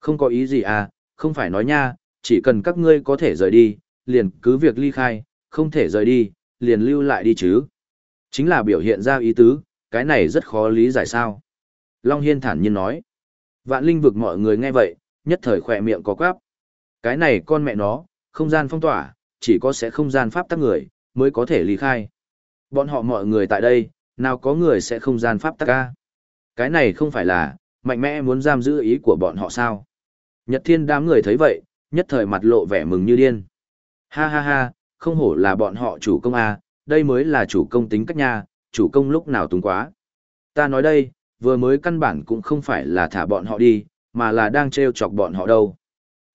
Không có ý gì à, không phải nói nha, chỉ cần các ngươi có thể rời đi, liền cứ việc ly khai, không thể rời đi, liền lưu lại đi chứ. Chính là biểu hiện ra ý tứ, cái này rất khó lý giải sao. Long Hiên thản nhiên nói. Vạn linh vực mọi người nghe vậy, nhất thời khỏe miệng có quáp. Cái này con mẹ nó, không gian phong tỏa, chỉ có sẽ không gian pháp tắc người, mới có thể ly khai. Bọn họ mọi người tại đây, nào có người sẽ không gian pháp tắc ca. Cái này không phải là, mạnh mẽ muốn giam giữ ý của bọn họ sao. Nhật thiên đám người thấy vậy, nhất thời mặt lộ vẻ mừng như điên. Ha ha ha, không hổ là bọn họ chủ công à đây mới là chủ công tính cách nha, chủ công lúc nào túng quá. Ta nói đây, vừa mới căn bản cũng không phải là thả bọn họ đi, mà là đang treo chọc bọn họ đâu.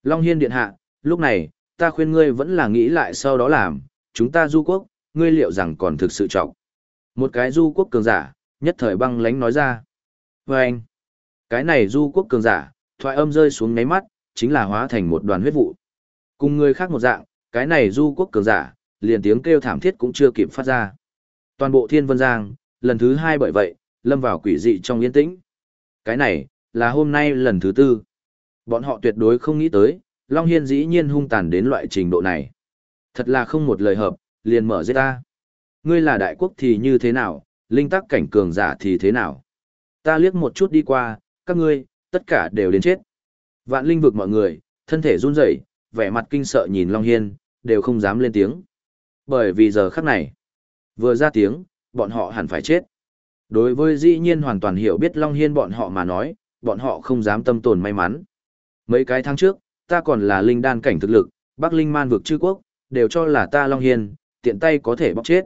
Long Hiên Điện Hạ, lúc này, ta khuyên ngươi vẫn là nghĩ lại sau đó làm, chúng ta du quốc, ngươi liệu rằng còn thực sự trọng. Một cái du quốc cường giả, nhất thời băng lánh nói ra. anh, cái này du quốc cường giả, thoại âm rơi xuống ngáy mắt, chính là hóa thành một đoàn huyết vụ. Cùng người khác một dạng, cái này du quốc cường giả, liền tiếng kêu thảm thiết cũng chưa kịp phát ra. Toàn bộ thiên vân giang, lần thứ hai bởi vậy, lâm vào quỷ dị trong yên tĩnh. Cái này, là hôm nay lần thứ tư. Bọn họ tuyệt đối không nghĩ tới, Long Hiên dĩ nhiên hung tàn đến loại trình độ này. Thật là không một lời hợp, liền mở giết ta. Ngươi là đại quốc thì như thế nào, linh tắc cảnh cường giả thì thế nào. Ta liếc một chút đi qua, các ngươi, tất cả đều đến chết. Vạn linh vực mọi người, thân thể run rẩy, vẻ mặt kinh sợ nhìn Long Hiên, đều không dám lên tiếng. Bởi vì giờ khắc này, vừa ra tiếng, bọn họ hẳn phải chết. Đối với dĩ nhiên hoàn toàn hiểu biết Long Hiên bọn họ mà nói, bọn họ không dám tâm tồn may mắn. Mấy cái tháng trước, ta còn là linh đan cảnh thực lực, Bắc Linh man vực chư quốc, đều cho là ta Long Hiên, tiện tay có thể bóc chết.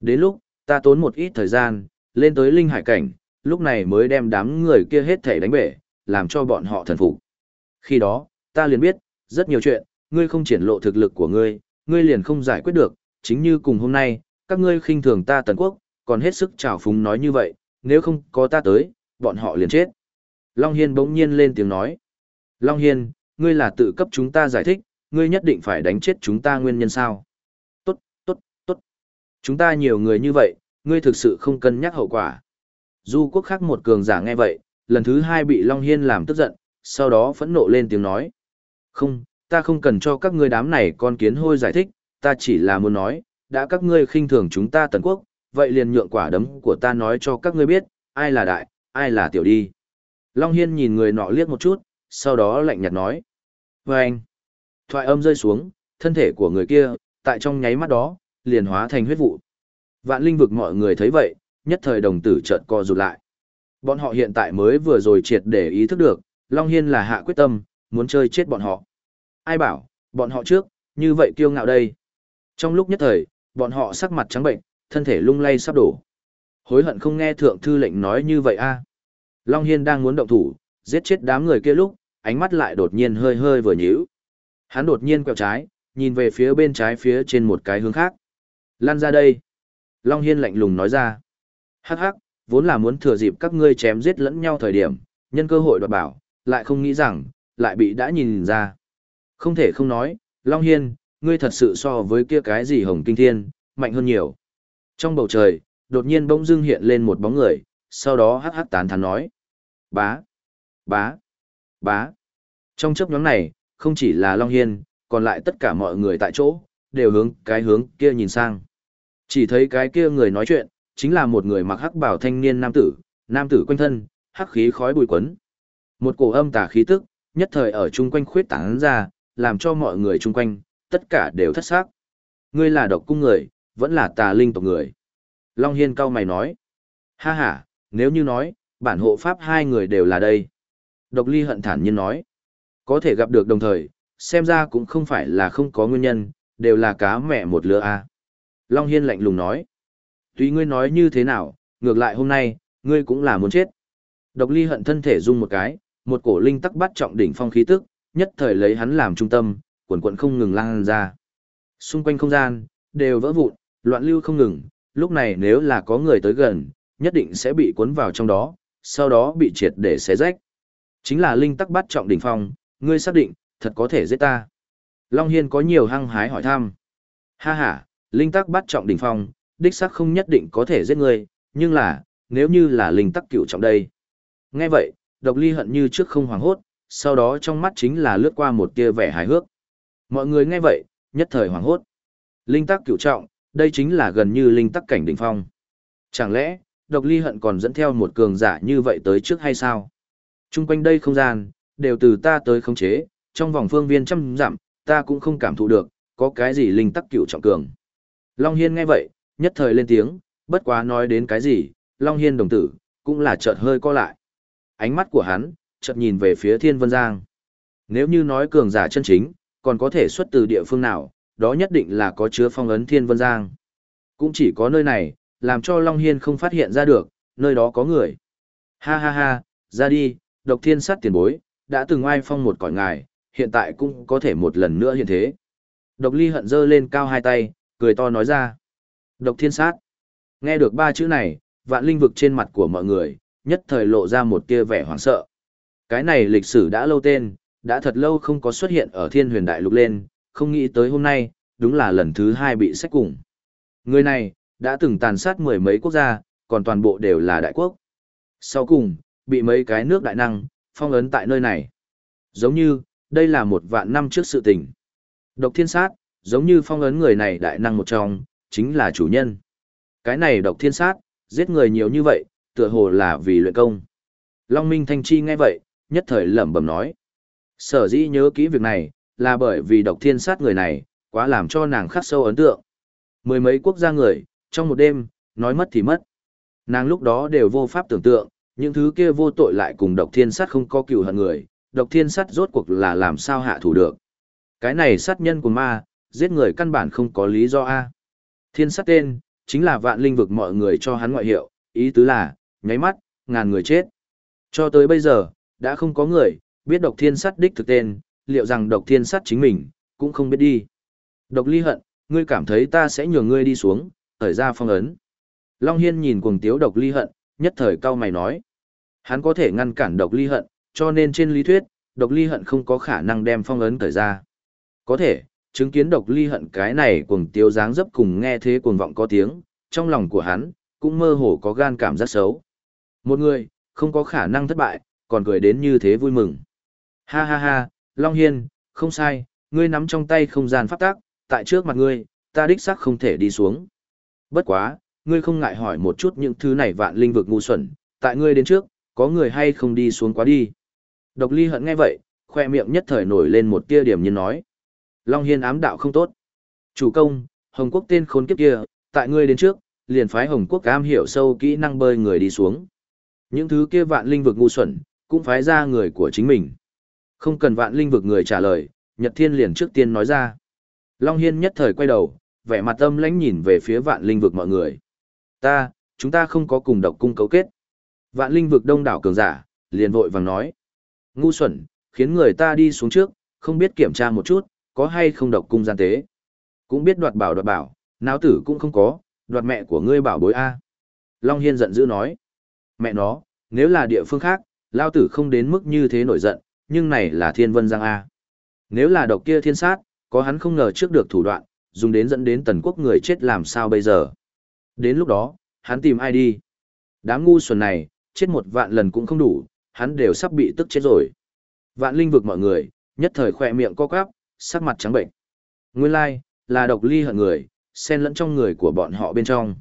Đến lúc, ta tốn một ít thời gian, lên tới linh hải cảnh, lúc này mới đem đám người kia hết thể đánh bể, làm cho bọn họ thần phục. Khi đó, ta liền biết, rất nhiều chuyện, ngươi không triển lộ thực lực của ngươi, ngươi liền không giải quyết được, chính như cùng hôm nay, các ngươi khinh thường ta tần quốc, còn hết sức trào phúng nói như vậy, nếu không có ta tới, bọn họ liền chết. Long Hiên bỗng nhiên lên tiếng nói. Long Hiên, ngươi là tự cấp chúng ta giải thích, ngươi nhất định phải đánh chết chúng ta nguyên nhân sao? Chúng ta nhiều người như vậy, ngươi thực sự không cân nhắc hậu quả. Du quốc khác một cường giả nghe vậy, lần thứ hai bị Long Hiên làm tức giận, sau đó phẫn nộ lên tiếng nói. Không, ta không cần cho các ngươi đám này con kiến hôi giải thích, ta chỉ là muốn nói, đã các ngươi khinh thường chúng ta tần quốc, vậy liền nhượng quả đấm của ta nói cho các ngươi biết, ai là đại, ai là tiểu đi. Long Hiên nhìn người nọ liếc một chút, sau đó lạnh nhạt nói. Vâng! anh, thoại âm rơi xuống, thân thể của người kia, tại trong nháy mắt đó, liền hóa thành huyết vụ. Vạn linh vực mọi người thấy vậy, nhất thời đồng tử chợt co rụt lại. Bọn họ hiện tại mới vừa rồi triệt để ý thức được, Long Hiên là hạ quyết tâm, muốn chơi chết bọn họ. Ai bảo, bọn họ trước, như vậy kiêu ngạo đây. Trong lúc nhất thời, bọn họ sắc mặt trắng bệnh, thân thể lung lay sắp đổ. Hối hận không nghe thượng thư lệnh nói như vậy a à. Long Hiên đang muốn động thủ, giết chết đám người kia lúc, ánh mắt lại đột nhiên hơi hơi vừa nhíu. Hắn đột nhiên quẹo trái, nhìn về phía bên trái phía trên một cái hướng khác. Lan ra đây. Long Hiên lạnh lùng nói ra. Hắc hắc, vốn là muốn thừa dịp các ngươi chém giết lẫn nhau thời điểm, nhân cơ hội đoạt bảo, lại không nghĩ rằng, lại bị đã nhìn ra. Không thể không nói, Long Hiên, ngươi thật sự so với kia cái gì hồng kinh thiên, mạnh hơn nhiều. Trong bầu trời, đột nhiên bỗng dưng hiện lên một bóng người, sau đó hắc hắc tán thán nói. Bá, bá, bá. Trong chấp nhóm này, không chỉ là Long Hiên, còn lại tất cả mọi người tại chỗ, đều hướng cái hướng kia nhìn sang. Chỉ thấy cái kia người nói chuyện, chính là một người mặc hắc bảo thanh niên nam tử, nam tử quanh thân, hắc khí khói bụi quấn. Một cổ âm tà khí tức, nhất thời ở chung quanh khuyết tán ra, làm cho mọi người chung quanh, tất cả đều thất xác. Ngươi là độc cung người, vẫn là tà linh tộc người. Long Hiên cao mày nói. Ha ha, nếu như nói, bản hộ pháp hai người đều là đây. Độc ly hận thản nhiên nói. Có thể gặp được đồng thời, xem ra cũng không phải là không có nguyên nhân, đều là cá mẹ một lứa a Long Hiên lạnh lùng nói. Tùy ngươi nói như thế nào, ngược lại hôm nay, ngươi cũng là muốn chết. Độc ly hận thân thể rung một cái, một cổ linh tắc bắt trọng đỉnh phong khí tức, nhất thời lấy hắn làm trung tâm, quần quần không ngừng lan ra. Xung quanh không gian, đều vỡ vụn, loạn lưu không ngừng, lúc này nếu là có người tới gần, nhất định sẽ bị cuốn vào trong đó, sau đó bị triệt để xé rách. Chính là linh tắc bắt trọng đỉnh phong, ngươi xác định, thật có thể giết ta. Long Hiên có nhiều hăng hái hỏi thăm. Ha ha, linh tắc bắt trọng đỉnh phong, đích xác không nhất định có thể giết ngươi, nhưng là, nếu như là linh tắc cửu trọng đây. Nghe vậy, độc ly hận như trước không hoàng hốt, sau đó trong mắt chính là lướt qua một tia vẻ hài hước. Mọi người nghe vậy, nhất thời hoàng hốt. Linh tắc cửu trọng, đây chính là gần như linh tắc cảnh đỉnh phong. Chẳng lẽ, độc ly hận còn dẫn theo một cường giả như vậy tới trước hay sao? Trung quanh đây không gian, đều từ ta tới khống chế, trong vòng phương viên trăm dặm, ta cũng không cảm thụ được, có cái gì linh tắc cửu trọng cường. Long Hiên nghe vậy, nhất thời lên tiếng, bất quá nói đến cái gì, Long Hiên đồng tử, cũng là chợt hơi co lại. Ánh mắt của hắn, chợt nhìn về phía Thiên Vân Giang. Nếu như nói cường giả chân chính, còn có thể xuất từ địa phương nào, đó nhất định là có chứa phong ấn Thiên Vân Giang. Cũng chỉ có nơi này, làm cho Long Hiên không phát hiện ra được, nơi đó có người. Ha ha ha, ra đi, độc thiên sát tiền bối, đã từng ai phong một cõi ngài, hiện tại cũng có thể một lần nữa hiện thế. Độc ly hận dơ lên cao hai tay, cười to nói ra. Độc thiên sát. Nghe được ba chữ này, vạn linh vực trên mặt của mọi người, nhất thời lộ ra một tia vẻ hoảng sợ. Cái này lịch sử đã lâu tên, đã thật lâu không có xuất hiện ở thiên huyền đại lục lên, không nghĩ tới hôm nay, đúng là lần thứ hai bị sách cùng. Người này, đã từng tàn sát mười mấy quốc gia, còn toàn bộ đều là đại quốc. Sau cùng, bị mấy cái nước đại năng, phong ấn tại nơi này. Giống như, đây là một vạn năm trước sự tình. Độc thiên sát, giống như phong ấn người này đại năng một trong, chính là chủ nhân. Cái này độc thiên sát, giết người nhiều như vậy, tựa hồ là vì luyện công. Long Minh Thanh Chi nghe vậy, nhất thời lẩm bẩm nói. Sở dĩ nhớ kỹ việc này, là bởi vì độc thiên sát người này, quá làm cho nàng khắc sâu ấn tượng. Mười mấy quốc gia người, trong một đêm, nói mất thì mất. Nàng lúc đó đều vô pháp tưởng tượng, những thứ kia vô tội lại cùng độc thiên sát không có cựu hận người, độc thiên sát rốt cuộc là làm sao hạ thủ được. Cái này sát nhân của ma, giết người căn bản không có lý do A. Thiên sát tên, chính là vạn linh vực mọi người cho hắn ngoại hiệu, ý tứ là, nháy mắt, ngàn người chết. Cho tới bây giờ, đã không có người, biết độc thiên sát đích thực tên, liệu rằng độc thiên sát chính mình, cũng không biết đi. Độc ly hận, ngươi cảm thấy ta sẽ nhường ngươi đi xuống, thời ra phong ấn. Long Hiên nhìn cuồng tiếu độc ly hận, nhất thời cao mày nói. Hắn có thể ngăn cản độc ly hận, cho nên trên lý thuyết, độc ly hận không có khả năng đem phong ấn thời ra. Có thể, chứng kiến độc ly hận cái này cuồng tiêu dáng dấp cùng nghe thế cuồng vọng có tiếng, trong lòng của hắn, cũng mơ hồ có gan cảm giác xấu. Một người, không có khả năng thất bại, còn cười đến như thế vui mừng. Ha ha ha, Long Hiên, không sai, ngươi nắm trong tay không gian pháp tác, tại trước mặt ngươi, ta đích xác không thể đi xuống. Bất quá, ngươi không ngại hỏi một chút những thứ này vạn linh vực ngu xuẩn, tại ngươi đến trước, có người hay không đi xuống quá đi. Độc ly hận nghe vậy, khoe miệng nhất thời nổi lên một tia điểm nhiên nói. Long Hiên ám đạo không tốt. Chủ công, Hồng Quốc tên khốn kiếp kia, tại ngươi đến trước, liền phái Hồng Quốc cam hiểu sâu kỹ năng bơi người đi xuống. Những thứ kia vạn linh vực ngu xuẩn, cũng phái ra người của chính mình. Không cần vạn linh vực người trả lời, Nhật Thiên liền trước tiên nói ra. Long Hiên nhất thời quay đầu, vẻ mặt âm lãnh nhìn về phía vạn linh vực mọi người. Ta, chúng ta không có cùng độc cung cấu kết. Vạn linh vực đông đảo cường giả, liền vội vàng nói. Ngu xuẩn, khiến người ta đi xuống trước, không biết kiểm tra một chút, có hay không độc cung gian tế. Cũng biết đoạt bảo đoạt bảo, náo tử cũng không có, đoạt mẹ của ngươi bảo bối A. Long Hiên giận dữ nói. Mẹ nó, nếu là địa phương khác, lao tử không đến mức như thế nổi giận, nhưng này là thiên vân giang A. Nếu là độc kia thiên sát, có hắn không ngờ trước được thủ đoạn, dùng đến dẫn đến tần quốc người chết làm sao bây giờ. Đến lúc đó, hắn tìm ai đi? Đám ngu xuẩn này, chết một vạn lần cũng không đủ, hắn đều sắp bị tức chết rồi. Vạn linh vực mọi người, nhất thời khỏe miệng co quắp, sắc mặt trắng bệnh. Nguyên lai, like, là độc ly hận người, xen lẫn trong người của bọn họ bên trong.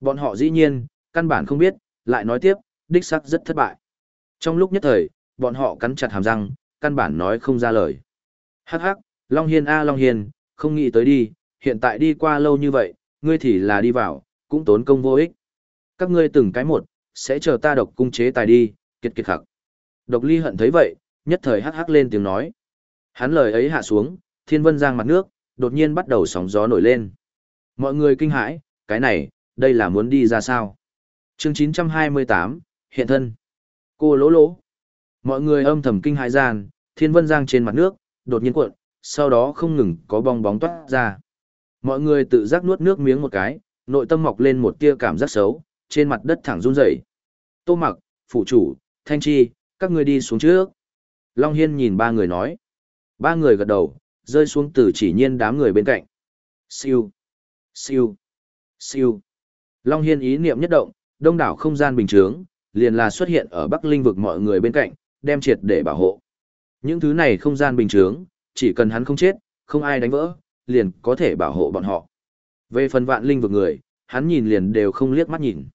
Bọn họ dĩ nhiên, căn bản không biết, lại nói tiếp, đích sắc rất thất bại. Trong lúc nhất thời, bọn họ cắn chặt hàm răng, căn bản nói không ra lời. Hắc hắc, Long Hiên a à, Long Hiên, không nghĩ tới đi, hiện tại đi qua lâu như vậy, ngươi thì là đi vào, cũng tốn công vô ích. Các ngươi từng cái một, sẽ chờ ta độc cung chế tài đi, kiệt kiệt khắc. Độc ly hận thấy vậy, nhất thời hắc hắc lên tiếng nói. Hắn lời ấy hạ xuống, thiên vân giang mặt nước, đột nhiên bắt đầu sóng gió nổi lên. Mọi người kinh hãi, cái này, đây là muốn đi ra sao? chương 928, hiện thân. Cô lỗ lỗ. Mọi người âm thầm kinh hãi gian, thiên vân giang trên mặt nước, đột nhiên cuộn, sau đó không ngừng có bong bóng toát ra. Mọi người tự giác nuốt nước miếng một cái, nội tâm mọc lên một tia cảm giác xấu, trên mặt đất thẳng run rẩy. Tô Mặc, phụ chủ, Thanh Chi, các ngươi đi xuống trước. Long Hiên nhìn ba người nói. Ba người gật đầu, rơi xuống từ chỉ nhiên đám người bên cạnh. Siêu, siêu, siêu. Long Hiên ý niệm nhất động, đông đảo không gian bình trướng, liền là xuất hiện ở Bắc Linh vực mọi người bên cạnh, đem triệt để bảo hộ. Những thứ này không gian bình trướng, chỉ cần hắn không chết, không ai đánh vỡ, liền có thể bảo hộ bọn họ. Về phần vạn linh vực người, hắn nhìn liền đều không liếc mắt nhìn.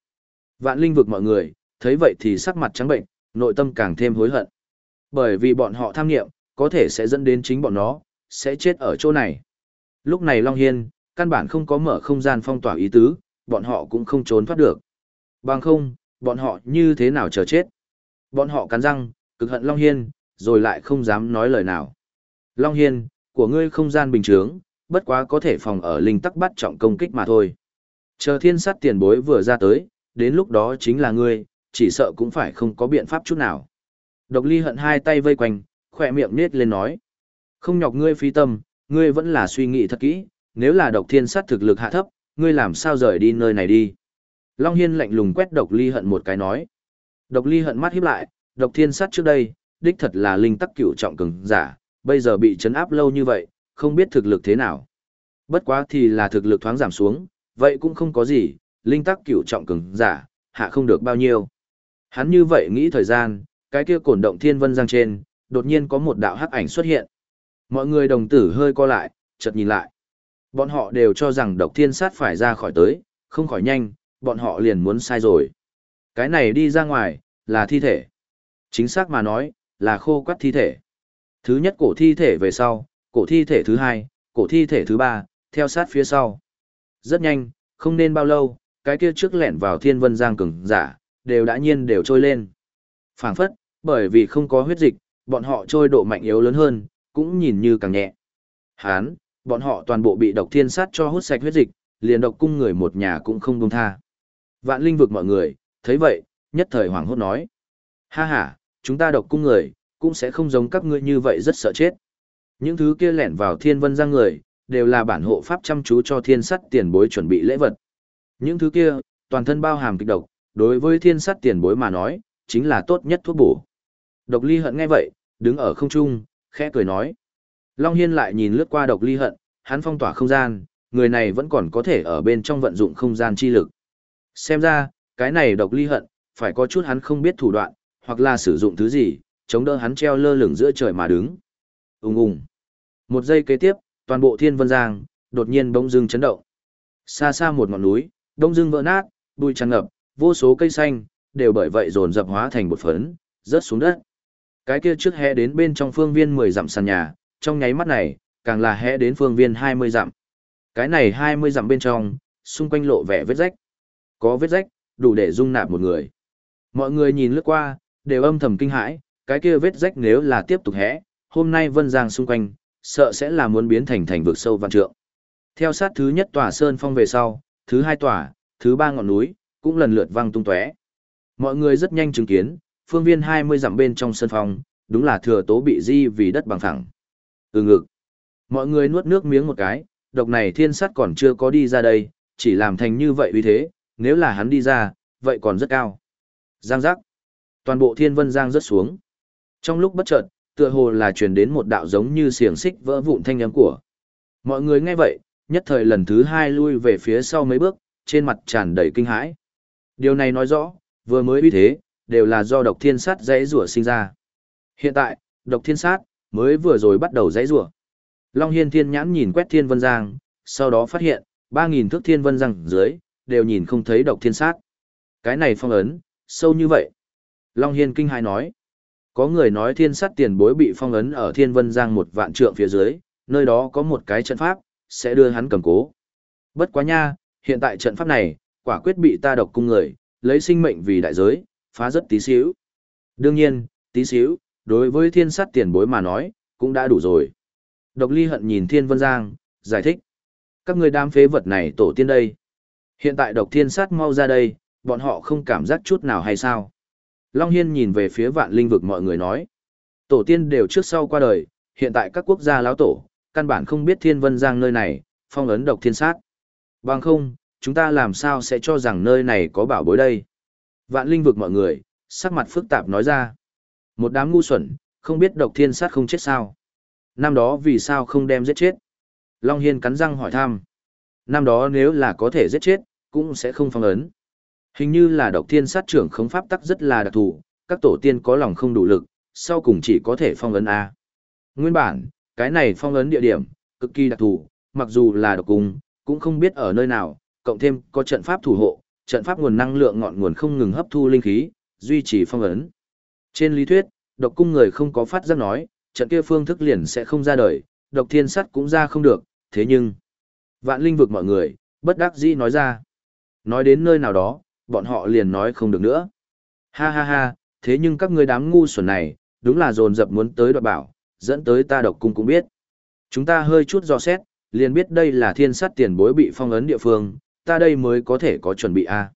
Vạn linh vực mọi người, thấy vậy thì sắc mặt trắng bệnh, nội tâm càng thêm hối hận. Bởi vì bọn họ tham nghiệm, có thể sẽ dẫn đến chính bọn nó, sẽ chết ở chỗ này. Lúc này Long Hiên, căn bản không có mở không gian phong tỏa ý tứ, bọn họ cũng không trốn thoát được. Bằng không, bọn họ như thế nào chờ chết. Bọn họ cắn răng, cực hận Long Hiên, rồi lại không dám nói lời nào. Long Hiên, của ngươi không gian bình trướng, bất quá có thể phòng ở linh tắc bắt trọng công kích mà thôi. Chờ thiên sát tiền bối vừa ra tới, đến lúc đó chính là ngươi, chỉ sợ cũng phải không có biện pháp chút nào. Độc ly hận hai tay vây quanh, khỏe miệng nết lên nói. Không nhọc ngươi phi tâm, ngươi vẫn là suy nghĩ thật kỹ, nếu là độc thiên sát thực lực hạ thấp, ngươi làm sao rời đi nơi này đi. Long Hiên lạnh lùng quét độc ly hận một cái nói. Độc ly hận mắt híp lại, độc thiên sát trước đây, đích thật là linh tắc cửu trọng cường giả, bây giờ bị chấn áp lâu như vậy, không biết thực lực thế nào. Bất quá thì là thực lực thoáng giảm xuống, vậy cũng không có gì, linh tắc cửu trọng cường giả, hạ không được bao nhiêu. Hắn như vậy nghĩ thời gian, cái kia cổn động thiên vân giang trên, đột nhiên có một đạo hắc ảnh xuất hiện. Mọi người đồng tử hơi co lại, chợt nhìn lại. Bọn họ đều cho rằng độc thiên sát phải ra khỏi tới, không khỏi nhanh, bọn họ liền muốn sai rồi. Cái này đi ra ngoài, là thi thể. Chính xác mà nói, là khô quắt thi thể. Thứ nhất cổ thi thể về sau, cổ thi thể thứ hai, cổ thi thể thứ ba, theo sát phía sau. Rất nhanh, không nên bao lâu, cái kia trước lẹn vào thiên vân giang cường giả, đều đã nhiên đều trôi lên. phảng phất, bởi vì không có huyết dịch, bọn họ trôi độ mạnh yếu lớn hơn, cũng nhìn như càng nhẹ. Hán, bọn họ toàn bộ bị độc thiên sát cho hút sạch huyết dịch, liền độc cung người một nhà cũng không buông tha. Vạn linh vực mọi người, thấy vậy, nhất thời hoảng hốt nói. Ha ha, chúng ta độc cung người, cũng sẽ không giống các ngươi như vậy rất sợ chết. Những thứ kia lẻn vào thiên vân giang người, đều là bản hộ pháp chăm chú cho thiên sắt tiền bối chuẩn bị lễ vật. Những thứ kia, toàn thân bao hàm kịch độc, đối với thiên sắt tiền bối mà nói, chính là tốt nhất thuốc bổ. Độc ly hận nghe vậy, đứng ở không trung, khẽ cười nói. Long Hiên lại nhìn lướt qua độc ly hận, hắn phong tỏa không gian, người này vẫn còn có thể ở bên trong vận dụng không gian chi lực. Xem ra, cái này độc ly hận, phải có chút hắn không biết thủ đoạn, hoặc là sử dụng thứ gì, chống đỡ hắn treo lơ lửng giữa trời mà đứng. Ung ung. Một giây kế tiếp, toàn bộ thiên vân giang, đột nhiên bỗng dưng chấn động. Xa xa một ngọn núi, đông dưng vỡ nát, bụi tràn ngập, vô số cây xanh, đều bởi vậy dồn dập hóa thành bột phấn, rớt xuống đất. Cái kia trước hé đến bên trong phương viên 10 dặm sàn nhà, trong nháy mắt này, càng là hé đến phương viên 20 dặm. Cái này 20 dặm bên trong, xung quanh lộ vẻ vết rách. Có vết rách, đủ để dung nạp một người. Mọi người nhìn lướt qua, đều âm thầm kinh hãi, cái kia vết rách nếu là tiếp tục hé, hôm nay vân giang xung quanh, sợ sẽ là muốn biến thành thành vực sâu vạn trượng. Theo sát thứ nhất tòa sơn phong về sau, thứ hai tòa, thứ ba ngọn núi, cũng lần lượt vang tung tóe. Mọi người rất nhanh chứng kiến, phương viên 20 dặm bên trong sân phòng, đúng là thừa tố bị di vì đất bằng phẳng. Ừ ngực. Mọi người nuốt nước miếng một cái, độc này thiên sát còn chưa có đi ra đây, chỉ làm thành như vậy vì thế, nếu là hắn đi ra, vậy còn rất cao. Giang giác. Toàn bộ thiên vân giang rớt xuống. Trong lúc bất chợt, tựa hồ là truyền đến một đạo giống như xiềng xích vỡ vụn thanh âm của. Mọi người nghe vậy, nhất thời lần thứ hai lui về phía sau mấy bước, trên mặt tràn đầy kinh hãi. Điều này nói rõ, vừa mới uy thế, đều là do độc thiên sát dãy rủa sinh ra. Hiện tại, độc thiên sát, mới vừa rồi bắt đầu dãy rủa. Long Hiên thiên nhãn nhìn quét thiên vân giang, sau đó phát hiện, 3.000 thước thiên vân giang dưới, đều nhìn không thấy độc thiên sát. Cái này phong ấn, sâu như vậy. Long Hiên kinh hài nói. Có người nói thiên sát tiền bối bị phong ấn ở thiên vân giang một vạn trượng phía dưới, nơi đó có một cái trận pháp, sẽ đưa hắn cầm cố. Bất quá nha, hiện tại trận pháp này, quả quyết bị ta độc cung người, lấy sinh mệnh vì đại giới, phá rất tí xíu. Đương nhiên, tí xíu, đối với thiên sát tiền bối mà nói, cũng đã đủ rồi. Độc ly hận nhìn thiên vân giang, giải thích. Các người đám phế vật này tổ tiên đây. Hiện tại độc thiên sát mau ra đây, bọn họ không cảm giác chút nào hay sao? Long Hiên nhìn về phía vạn linh vực mọi người nói. Tổ tiên đều trước sau qua đời, hiện tại các quốc gia lão tổ, căn bản không biết thiên vân giang nơi này, phong ấn độc thiên sát. Bằng không, chúng ta làm sao sẽ cho rằng nơi này có bảo bối đây? Vạn linh vực mọi người, sắc mặt phức tạp nói ra. Một đám ngu xuẩn, không biết độc thiên sát không chết sao. Năm đó vì sao không đem giết chết? Long Hiên cắn răng hỏi thăm. Năm đó nếu là có thể giết chết, cũng sẽ không phong ấn. Hình như là độc thiên sát trưởng khống pháp tắc rất là đặc thù, các tổ tiên có lòng không đủ lực, sau cùng chỉ có thể phong ấn A. Nguyên bản, cái này phong ấn địa điểm, cực kỳ đặc thù, mặc dù là độc cung, cũng không biết ở nơi nào, cộng thêm có trận pháp thủ hộ, trận pháp nguồn năng lượng ngọn nguồn không ngừng hấp thu linh khí, duy trì phong ấn. Trên lý thuyết, độc cung người không có phát giác nói, trận kia phương thức liền sẽ không ra đời, độc thiên sắt cũng ra không được, thế nhưng, vạn linh vực mọi người, bất đắc dĩ nói ra. Nói đến nơi nào đó, bọn họ liền nói không được nữa. Ha ha ha, thế nhưng các ngươi đám ngu xuẩn này, đúng là dồn dập muốn tới đoạt bảo, dẫn tới ta độc cung cũng biết. Chúng ta hơi chút do xét, liền biết đây là thiên sắt tiền bối bị phong ấn địa phương, ta đây mới có thể có chuẩn bị a.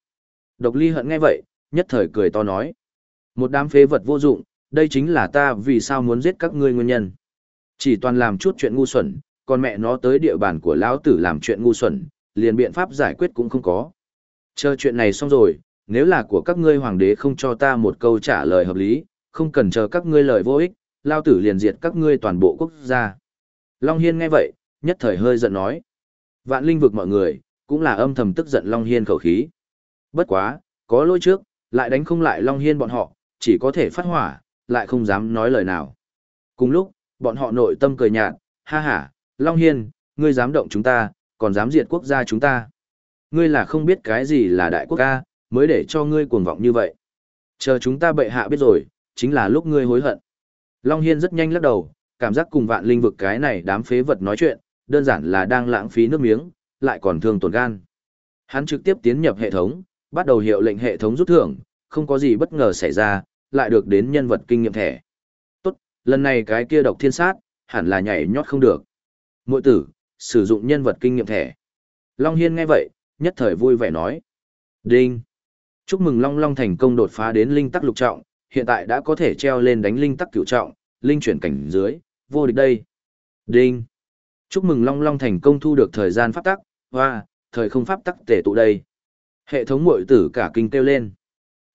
Độc ly hận nghe vậy, nhất thời cười to nói. Một đám phế vật vô dụng, đây chính là ta vì sao muốn giết các ngươi nguyên nhân. Chỉ toàn làm chút chuyện ngu xuẩn, còn mẹ nó tới địa bàn của lão tử làm chuyện ngu xuẩn, liền biện pháp giải quyết cũng không có. Chờ chuyện này xong rồi, nếu là của các ngươi hoàng đế không cho ta một câu trả lời hợp lý, không cần chờ các ngươi lời vô ích, lao tử liền diệt các ngươi toàn bộ quốc gia. Long Hiên nghe vậy, nhất thời hơi giận nói. Vạn linh vực mọi người, cũng là âm thầm tức giận Long Hiên khẩu khí. Bất quá, có lỗi trước, lại đánh không lại Long Hiên bọn họ, chỉ có thể phát hỏa, lại không dám nói lời nào. Cùng lúc, bọn họ nội tâm cười nhạt, ha ha, Long Hiên, ngươi dám động chúng ta, còn dám diệt quốc gia chúng ta. Ngươi là không biết cái gì là đại quốc ca, mới để cho ngươi cuồng vọng như vậy. Chờ chúng ta bệ hạ biết rồi, chính là lúc ngươi hối hận. Long Hiên rất nhanh lắc đầu, cảm giác cùng vạn linh vực cái này đám phế vật nói chuyện, đơn giản là đang lãng phí nước miếng, lại còn thương tổn gan. Hắn trực tiếp tiến nhập hệ thống, bắt đầu hiệu lệnh hệ thống rút thưởng, không có gì bất ngờ xảy ra, lại được đến nhân vật kinh nghiệm thẻ. Tốt, lần này cái kia độc thiên sát, hẳn là nhảy nhót không được. Mội tử, sử dụng nhân vật kinh nghiệm thẻ. Long Hiên nghe vậy, nhất thời vui vẻ nói. Đinh! Chúc mừng Long Long thành công đột phá đến linh tắc lục trọng, hiện tại đã có thể treo lên đánh linh tắc cửu trọng, linh chuyển cảnh dưới, vô địch đây. Đinh! Chúc mừng Long Long thành công thu được thời gian pháp tắc, hoa, thời không pháp tắc tể tụ đây. Hệ thống mội tử cả kinh kêu lên.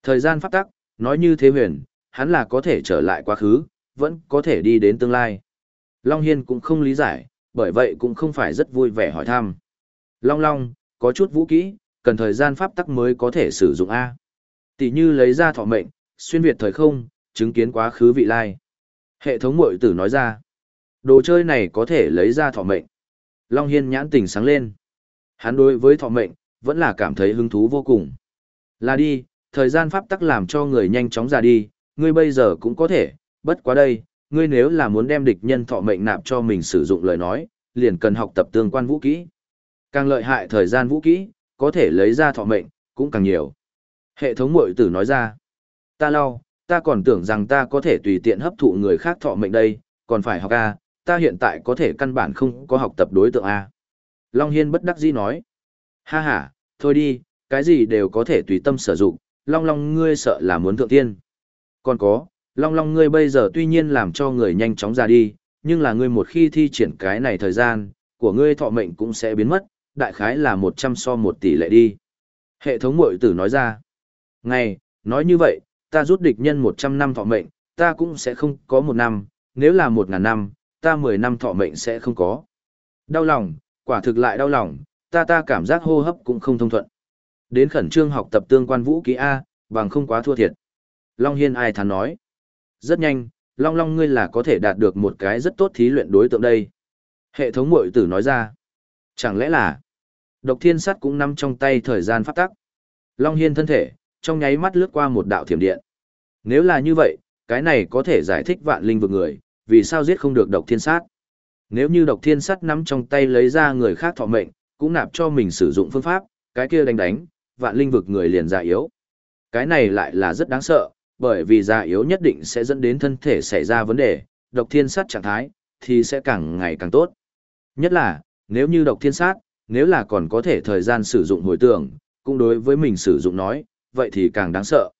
Thời gian pháp tắc, nói như thế huyền, hắn là có thể trở lại quá khứ, vẫn có thể đi đến tương lai. Long Hiên cũng không lý giải, bởi vậy cũng không phải rất vui vẻ hỏi thăm. Long Long, có chút vũ kỹ, cần thời gian pháp tắc mới có thể sử dụng A. Tỷ như lấy ra thọ mệnh, xuyên việt thời không, chứng kiến quá khứ vị lai. Hệ thống mội tử nói ra, đồ chơi này có thể lấy ra thọ mệnh. Long Hiên nhãn tỉnh sáng lên. Hắn đối với thọ mệnh, vẫn là cảm thấy hứng thú vô cùng. Là đi, thời gian pháp tắc làm cho người nhanh chóng ra đi, ngươi bây giờ cũng có thể, bất quá đây, ngươi nếu là muốn đem địch nhân thọ mệnh nạp cho mình sử dụng lời nói, liền cần học tập tương quan vũ kỹ. Càng lợi hại thời gian vũ kỹ, có thể lấy ra thọ mệnh, cũng càng nhiều. Hệ thống mội tử nói ra, ta lau, ta còn tưởng rằng ta có thể tùy tiện hấp thụ người khác thọ mệnh đây, còn phải học A, ta hiện tại có thể căn bản không có học tập đối tượng A. Long Hiên bất đắc dĩ nói, ha ha, thôi đi, cái gì đều có thể tùy tâm sử dụng, Long Long ngươi sợ là muốn thượng tiên. Còn có, Long Long ngươi bây giờ tuy nhiên làm cho người nhanh chóng ra đi, nhưng là ngươi một khi thi triển cái này thời gian, của ngươi thọ mệnh cũng sẽ biến mất, đại khái là 100 so 1 tỷ lệ đi. Hệ thống mội tử nói ra. Ngay, nói như vậy, ta rút địch nhân 100 năm thọ mệnh, ta cũng sẽ không có một năm, nếu là 1.000 năm, ta 10 năm thọ mệnh sẽ không có. Đau lòng, quả thực lại đau lòng, ta ta cảm giác hô hấp cũng không thông thuận. Đến khẩn trương học tập tương quan vũ ký A, bằng không quá thua thiệt. Long Hiên ai thắn nói. Rất nhanh, Long Long ngươi là có thể đạt được một cái rất tốt thí luyện đối tượng đây. Hệ thống mội tử nói ra. Chẳng lẽ là, độc thiên sắt cũng nằm trong tay thời gian phát tắc. Long Hiên thân thể, trong nháy mắt lướt qua một đạo thiểm điện. Nếu là như vậy, cái này có thể giải thích vạn linh vực người, vì sao giết không được độc thiên sát. Nếu như độc thiên sát nắm trong tay lấy ra người khác thọ mệnh, cũng nạp cho mình sử dụng phương pháp, cái kia đánh đánh, vạn linh vực người liền già yếu. Cái này lại là rất đáng sợ, bởi vì già yếu nhất định sẽ dẫn đến thân thể xảy ra vấn đề, độc thiên sát trạng thái, thì sẽ càng ngày càng tốt. Nhất là, nếu như độc thiên sát, nếu là còn có thể thời gian sử dụng hồi tưởng, cũng đối với mình sử dụng nói, vậy thì càng đáng sợ.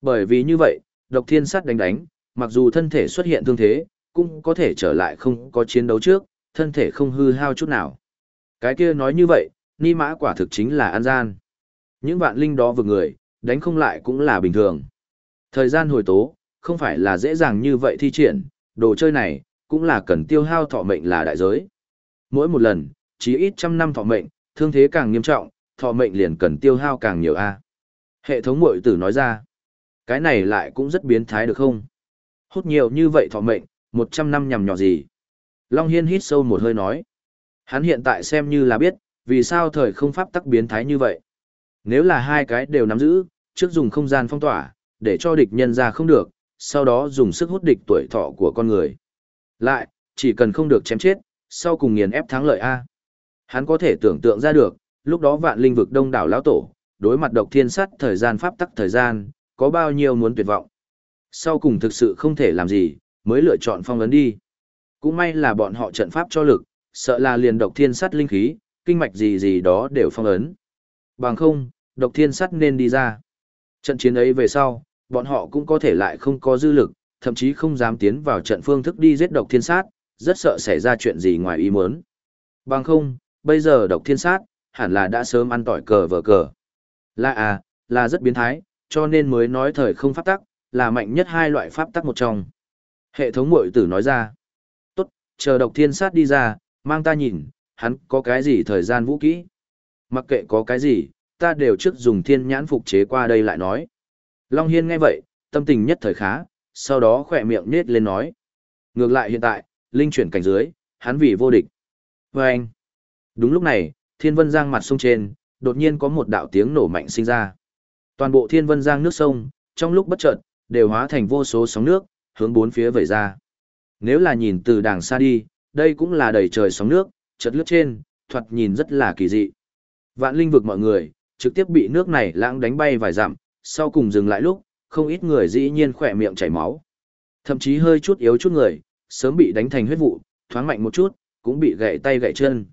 Bởi vì như vậy, độc thiên sát đánh đánh, mặc dù thân thể xuất hiện thương thế, cũng có thể trở lại không có chiến đấu trước, thân thể không hư hao chút nào. Cái kia nói như vậy, ni mã quả thực chính là an gian. Những vạn linh đó vừa người, đánh không lại cũng là bình thường. Thời gian hồi tố, không phải là dễ dàng như vậy thi triển, đồ chơi này, cũng là cần tiêu hao thọ mệnh là đại giới. Mỗi một lần, chỉ ít trăm năm thọ mệnh, thương thế càng nghiêm trọng, thọ mệnh liền cần tiêu hao càng nhiều a. Hệ thống mội tử nói ra, cái này lại cũng rất biến thái được không? Hút nhiều như vậy thọ mệnh, một trăm năm nhằm nhỏ gì? Long Hiên hít sâu một hơi nói. Hắn hiện tại xem như là biết, vì sao thời không pháp tắc biến thái như vậy. Nếu là hai cái đều nắm giữ, trước dùng không gian phong tỏa, để cho địch nhân ra không được, sau đó dùng sức hút địch tuổi thọ của con người. Lại, chỉ cần không được chém chết, sau cùng nghiền ép thắng lợi A. Hắn có thể tưởng tượng ra được, lúc đó vạn linh vực đông đảo lão tổ, đối mặt độc thiên sát thời gian pháp tắc thời gian, có bao nhiêu muốn tuyệt vọng. Sau cùng thực sự không thể làm gì, mới lựa chọn phong ấn đi. Cũng may là bọn họ trận pháp cho lực, sợ là liền độc thiên sát linh khí, kinh mạch gì gì đó đều phong ấn. Bằng không, độc thiên sát nên đi ra. Trận chiến ấy về sau, bọn họ cũng có thể lại không có dư lực, thậm chí không dám tiến vào trận phương thức đi giết độc thiên sát, rất sợ xảy ra chuyện gì ngoài ý muốn. Bằng không, bây giờ độc thiên sát, hẳn là đã sớm ăn tỏi cờ vờ cờ. Là à, là rất biến thái, cho nên mới nói thời không pháp tắc, là mạnh nhất hai loại pháp tắc một trong. Hệ thống mội tử nói ra, tốt, chờ độc thiên sát đi ra, mang ta nhìn, hắn có cái gì thời gian vũ kỹ. Mặc kệ có cái gì, ta đều trước dùng thiên nhãn phục chế qua đây lại nói. Long Hiên nghe vậy, tâm tình nhất thời khá, sau đó khỏe miệng nết lên nói. Ngược lại hiện tại, linh chuyển cảnh dưới, hắn vì vô địch. Và anh, đúng lúc này, thiên vân giang mặt sông trên, đột nhiên có một đạo tiếng nổ mạnh sinh ra. Toàn bộ thiên vân giang nước sông, trong lúc bất chợt, đều hóa thành vô số sóng nước, hướng bốn phía vẩy ra. Nếu là nhìn từ đàng xa đi, đây cũng là đầy trời sóng nước, chật lướt trên, thoạt nhìn rất là kỳ dị. Vạn linh vực mọi người, trực tiếp bị nước này lãng đánh bay vài dặm, sau cùng dừng lại lúc, không ít người dĩ nhiên khỏe miệng chảy máu. Thậm chí hơi chút yếu chút người, sớm bị đánh thành huyết vụ, thoáng mạnh một chút, cũng bị gãy tay gãy chân.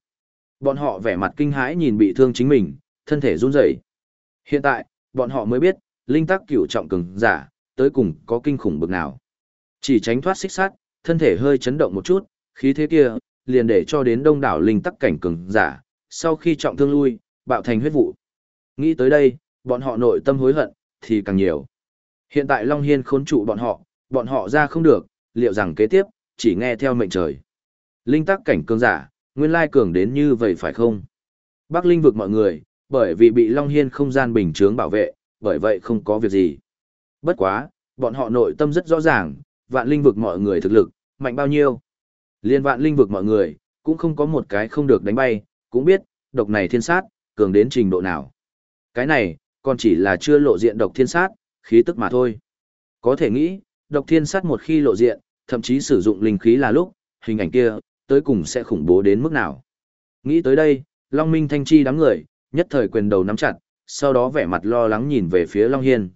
Bọn họ vẻ mặt kinh hãi nhìn bị thương chính mình, thân thể run rẩy. Hiện tại, bọn họ mới biết, linh tắc cửu trọng cường giả, tới cùng có kinh khủng bực nào. Chỉ tránh thoát xích sát, thân thể hơi chấn động một chút, khí thế kia, liền để cho đến đông đảo linh tắc cảnh cường giả, sau khi trọng thương lui, bạo thành huyết vụ. Nghĩ tới đây, bọn họ nội tâm hối hận, thì càng nhiều. Hiện tại Long Hiên khốn trụ bọn họ, bọn họ ra không được, liệu rằng kế tiếp, chỉ nghe theo mệnh trời. Linh tắc cảnh cường giả, nguyên lai cường đến như vậy phải không? Bắc Linh vực mọi người, bởi vì bị Long Hiên không gian bình chướng bảo vệ, bởi vậy không có việc gì. Bất quá, bọn họ nội tâm rất rõ ràng, vạn linh vực mọi người thực lực, mạnh bao nhiêu. Liên vạn linh vực mọi người, cũng không có một cái không được đánh bay, cũng biết, độc này thiên sát, cường đến trình độ nào. Cái này, còn chỉ là chưa lộ diện độc thiên sát, khí tức mà thôi. Có thể nghĩ, độc thiên sát một khi lộ diện, thậm chí sử dụng linh khí là lúc, hình ảnh kia, tới cùng sẽ khủng bố đến mức nào. Nghĩ tới đây, Long Minh Thanh Chi đám người, nhất thời quyền đầu nắm chặt, sau đó vẻ mặt lo lắng nhìn về phía Long Hiên.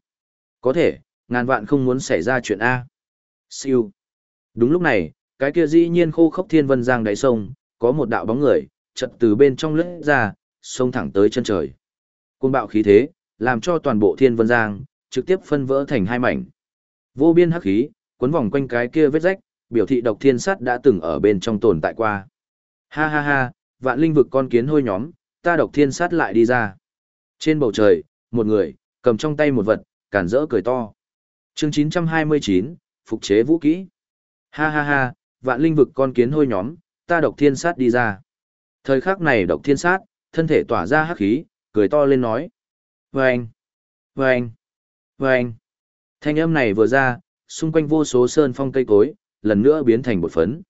Có thể, ngàn vạn không muốn xảy ra chuyện A. Siêu. Đúng lúc này, cái kia dĩ nhiên khô khốc thiên vân giang đáy sông, có một đạo bóng người, chật từ bên trong lướt ra, sông thẳng tới chân trời. Côn bạo khí thế, làm cho toàn bộ thiên vân giang, trực tiếp phân vỡ thành hai mảnh. Vô biên hắc khí, cuốn vòng quanh cái kia vết rách, biểu thị độc thiên sát đã từng ở bên trong tồn tại qua. Ha ha ha, vạn linh vực con kiến hôi nhóm, ta độc thiên sát lại đi ra. Trên bầu trời, một người, cầm trong tay một vật, cản rỡ cười to. chương 929, phục chế vũ kỹ. Ha ha ha, vạn linh vực con kiến hôi nhóm, ta độc thiên sát đi ra. Thời khắc này độc thiên sát, thân thể tỏa ra hắc khí, cười to lên nói. Vâng! Vâng! Vâng! Thanh âm này vừa ra, xung quanh vô số sơn phong cây cối, lần nữa biến thành bột phấn.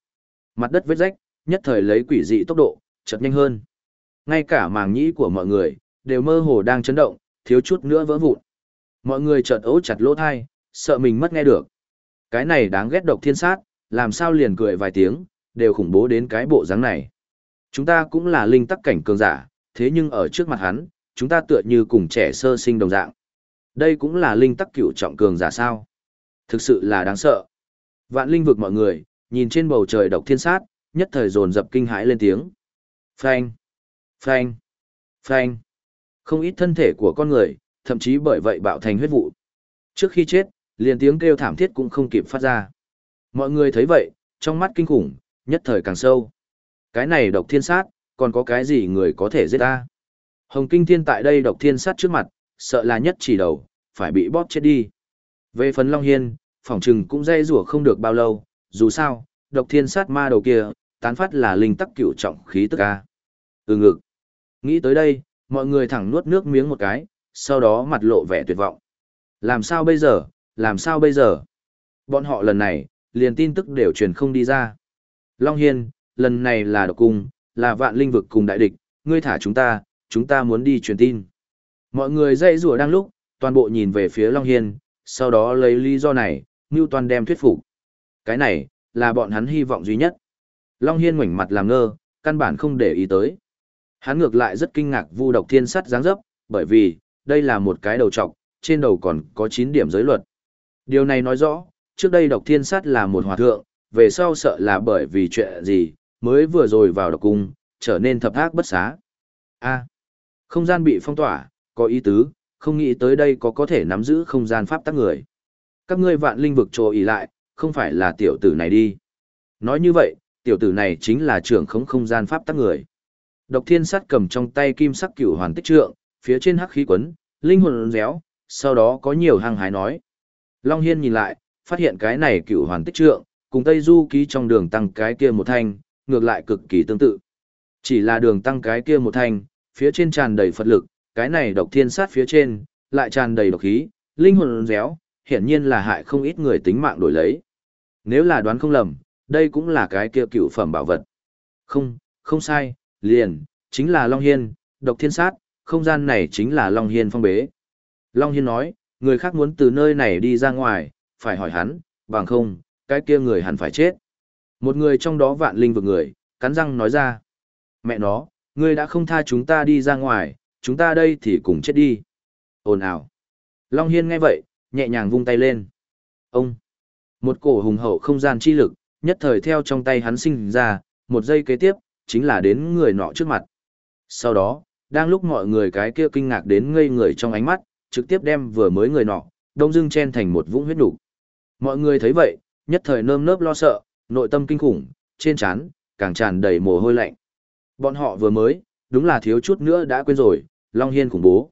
Mặt đất vết rách, nhất thời lấy quỷ dị tốc độ, chật nhanh hơn. Ngay cả màng nhĩ của mọi người, đều mơ hồ đang chấn động, thiếu chút nữa vỡ vụn. Mọi người chợt ố chặt lỗ thai, sợ mình mất nghe được. Cái này đáng ghét độc thiên sát, làm sao liền cười vài tiếng, đều khủng bố đến cái bộ dáng này. Chúng ta cũng là linh tắc cảnh cường giả, thế nhưng ở trước mặt hắn, chúng ta tựa như cùng trẻ sơ sinh đồng dạng. Đây cũng là linh tắc cửu trọng cường giả sao. Thực sự là đáng sợ. Vạn linh vực mọi người, nhìn trên bầu trời độc thiên sát, nhất thời dồn dập kinh hãi lên tiếng. Phanh, phanh, phanh. Không ít thân thể của con người, thậm chí bởi vậy bạo thành huyết vụ. Trước khi chết, liền tiếng kêu thảm thiết cũng không kịp phát ra. Mọi người thấy vậy, trong mắt kinh khủng, nhất thời càng sâu. Cái này độc thiên sát, còn có cái gì người có thể giết ta? Hồng Kinh Thiên tại đây độc thiên sát trước mặt, sợ là nhất chỉ đầu, phải bị bóp chết đi. Về phần Long Hiên, phỏng chừng cũng dây rủa không được bao lâu, dù sao, độc thiên sát ma đầu kia, tán phát là linh tắc cửu trọng khí tức ca. Ừ ngực. Nghĩ tới đây, mọi người thẳng nuốt nước miếng một cái, sau đó mặt lộ vẻ tuyệt vọng. Làm sao bây giờ, làm sao bây giờ? Bọn họ lần này, liền tin tức đều truyền không đi ra. Long Hiên, lần này là độc cung, là vạn linh vực cùng đại địch, ngươi thả chúng ta, chúng ta muốn đi truyền tin. Mọi người dậy rùa đang lúc, toàn bộ nhìn về phía Long Hiên, sau đó lấy lý do này, Toàn đem thuyết phục. Cái này, là bọn hắn hy vọng duy nhất. Long Hiên ngoảnh mặt làm ngơ, căn bản không để ý tới. Hắn ngược lại rất kinh ngạc vu độc thiên sắt dáng dấp, bởi vì, đây là một cái đầu trọc, trên đầu còn có 9 điểm giới luật. Điều này nói rõ, trước đây độc thiên sát là một hòa thượng, về sau sợ là bởi vì chuyện gì, mới vừa rồi vào độc cung, trở nên thập ác bất xá. a không gian bị phong tỏa, có ý tứ, không nghĩ tới đây có có thể nắm giữ không gian pháp tắc người. Các ngươi vạn linh vực trồ ý lại, không phải là tiểu tử này đi. Nói như vậy, tiểu tử này chính là trưởng khống không gian pháp tắc người. Độc thiên sát cầm trong tay kim sắc cửu hoàn tích trượng, phía trên hắc khí quấn, linh hồn réo, sau đó có nhiều hăng hái nói. Long Hiên nhìn lại, phát hiện cái này cựu hoàn tích trượng, cùng Tây Du ký trong đường tăng cái kia một thanh, ngược lại cực kỳ tương tự. Chỉ là đường tăng cái kia một thanh, phía trên tràn đầy Phật lực, cái này độc thiên sát phía trên, lại tràn đầy độc khí, linh hồn réo, hiển nhiên là hại không ít người tính mạng đổi lấy. Nếu là đoán không lầm, đây cũng là cái kia cựu phẩm bảo vật. Không, không sai, liền, chính là Long Hiên, độc thiên sát, không gian này chính là Long Hiên phong bế. Long Hiên nói, người khác muốn từ nơi này đi ra ngoài, phải hỏi hắn, bằng không, cái kia người hẳn phải chết. Một người trong đó vạn linh vực người, cắn răng nói ra. Mẹ nó, ngươi đã không tha chúng ta đi ra ngoài, chúng ta đây thì cùng chết đi. Ồn ào. Long Hiên nghe vậy, nhẹ nhàng vung tay lên. Ông. Một cổ hùng hậu không gian chi lực, nhất thời theo trong tay hắn sinh ra, một giây kế tiếp, chính là đến người nọ trước mặt. Sau đó, đang lúc mọi người cái kia kinh ngạc đến ngây người trong ánh mắt, trực tiếp đem vừa mới người nọ, đông dưng chen thành một vũng huyết đủ. Mọi người thấy vậy, nhất thời nơm nớp lo sợ, nội tâm kinh khủng, trên trán càng tràn đầy mồ hôi lạnh. Bọn họ vừa mới, đúng là thiếu chút nữa đã quên rồi, Long Hiên khủng bố.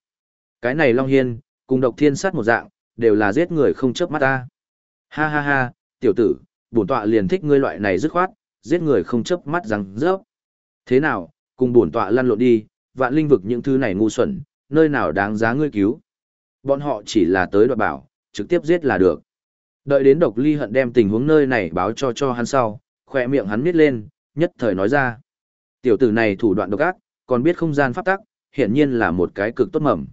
Cái này Long Hiên, cùng độc thiên sát một dạng, đều là giết người không chớp mắt ta. Ha ha ha, tiểu tử, bổn tọa liền thích ngươi loại này dứt khoát, giết người không chớp mắt rằng rớp. Thế nào, cùng bổn tọa lăn lộn đi, vạn linh vực những thứ này ngu xuẩn, nơi nào đáng giá ngươi cứu. Bọn họ chỉ là tới đoạt bảo, trực tiếp giết là được. Đợi đến độc ly hận đem tình huống nơi này báo cho cho hắn sau, khỏe miệng hắn miết lên, nhất thời nói ra. Tiểu tử này thủ đoạn độc ác, còn biết không gian pháp tắc, hiển nhiên là một cái cực tốt mầm.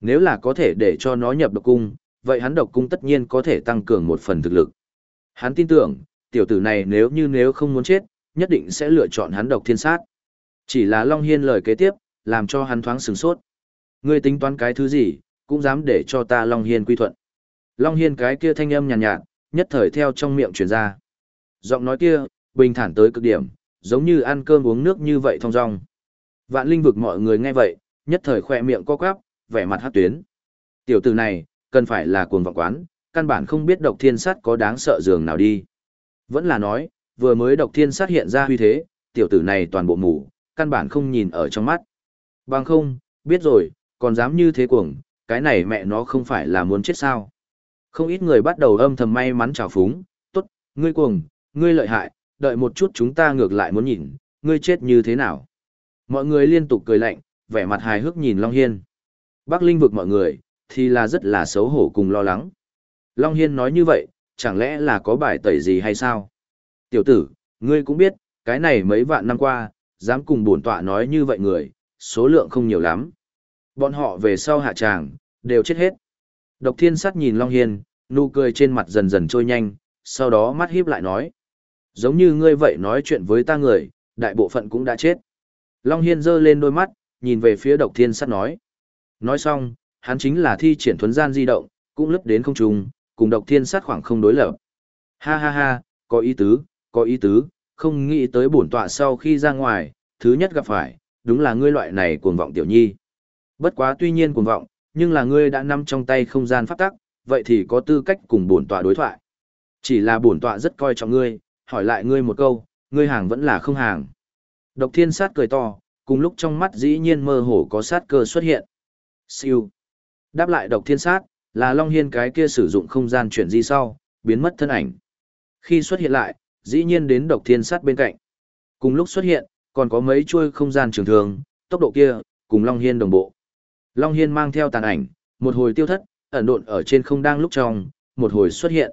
Nếu là có thể để cho nó nhập độc cung, vậy hắn độc cung tất nhiên có thể tăng cường một phần thực lực. Hắn tin tưởng, tiểu tử này nếu như nếu không muốn chết, nhất định sẽ lựa chọn hắn độc thiên sát. Chỉ là Long Hiên lời kế tiếp, làm cho hắn thoáng sừng sốt. Ngươi tính toán cái thứ gì, cũng dám để cho ta Long Hiên quy thuận. Long Hiên cái kia thanh âm nhàn nhạt, nhạt, nhất thời theo trong miệng truyền ra. Giọng nói kia, bình thản tới cực điểm, giống như ăn cơm uống nước như vậy thong dong. Vạn linh vực mọi người nghe vậy, nhất thời khỏe miệng co quắp, vẻ mặt hát tuyến. Tiểu tử này, cần phải là cuồng vọng quán, căn bản không biết độc thiên sát có đáng sợ dường nào đi. Vẫn là nói, vừa mới độc thiên sát hiện ra huy thế, tiểu tử này toàn bộ mù, căn bản không nhìn ở trong mắt. Bằng không, biết rồi, còn dám như thế cuồng, cái này mẹ nó không phải là muốn chết sao. Không ít người bắt đầu âm thầm may mắn trào phúng, tốt, ngươi cuồng, ngươi lợi hại, đợi một chút chúng ta ngược lại muốn nhìn, ngươi chết như thế nào. Mọi người liên tục cười lạnh, vẻ mặt hài hước nhìn Long Hiên. Bác Linh vực mọi người, thì là rất là xấu hổ cùng lo lắng. Long Hiên nói như vậy, chẳng lẽ là có bài tẩy gì hay sao? Tiểu tử, ngươi cũng biết, cái này mấy vạn năm qua, dám cùng bổn tọa nói như vậy người, số lượng không nhiều lắm. Bọn họ về sau hạ tràng, đều chết hết. Độc thiên sát nhìn Long Hiên, nụ cười trên mặt dần dần trôi nhanh, sau đó mắt híp lại nói. Giống như ngươi vậy nói chuyện với ta người, đại bộ phận cũng đã chết. Long Hiên giơ lên đôi mắt, nhìn về phía độc thiên sát nói. Nói xong, hắn chính là thi triển thuấn gian di động, cũng lấp đến không trùng, cùng độc thiên sát khoảng không đối lập. Ha ha ha, có ý tứ, có ý tứ, không nghĩ tới bổn tọa sau khi ra ngoài, thứ nhất gặp phải, đúng là ngươi loại này cuồng vọng tiểu nhi. Bất quá tuy nhiên cuồng vọng, nhưng là ngươi đã nắm trong tay không gian pháp tắc, vậy thì có tư cách cùng bổn tọa đối thoại. Chỉ là bổn tọa rất coi trọng ngươi, hỏi lại ngươi một câu, ngươi hàng vẫn là không hàng. Độc thiên sát cười to, cùng lúc trong mắt dĩ nhiên mơ hồ có sát cơ xuất hiện. Siêu. Đáp lại độc thiên sát, là Long Hiên cái kia sử dụng không gian chuyển di sau, biến mất thân ảnh. Khi xuất hiện lại, dĩ nhiên đến độc thiên sát bên cạnh. Cùng lúc xuất hiện, còn có mấy chuôi không gian trường thường, tốc độ kia, cùng Long Hiên đồng bộ. Long Hiên mang theo tàn ảnh, một hồi tiêu thất, ẩn độn ở trên không đang lúc trong, một hồi xuất hiện.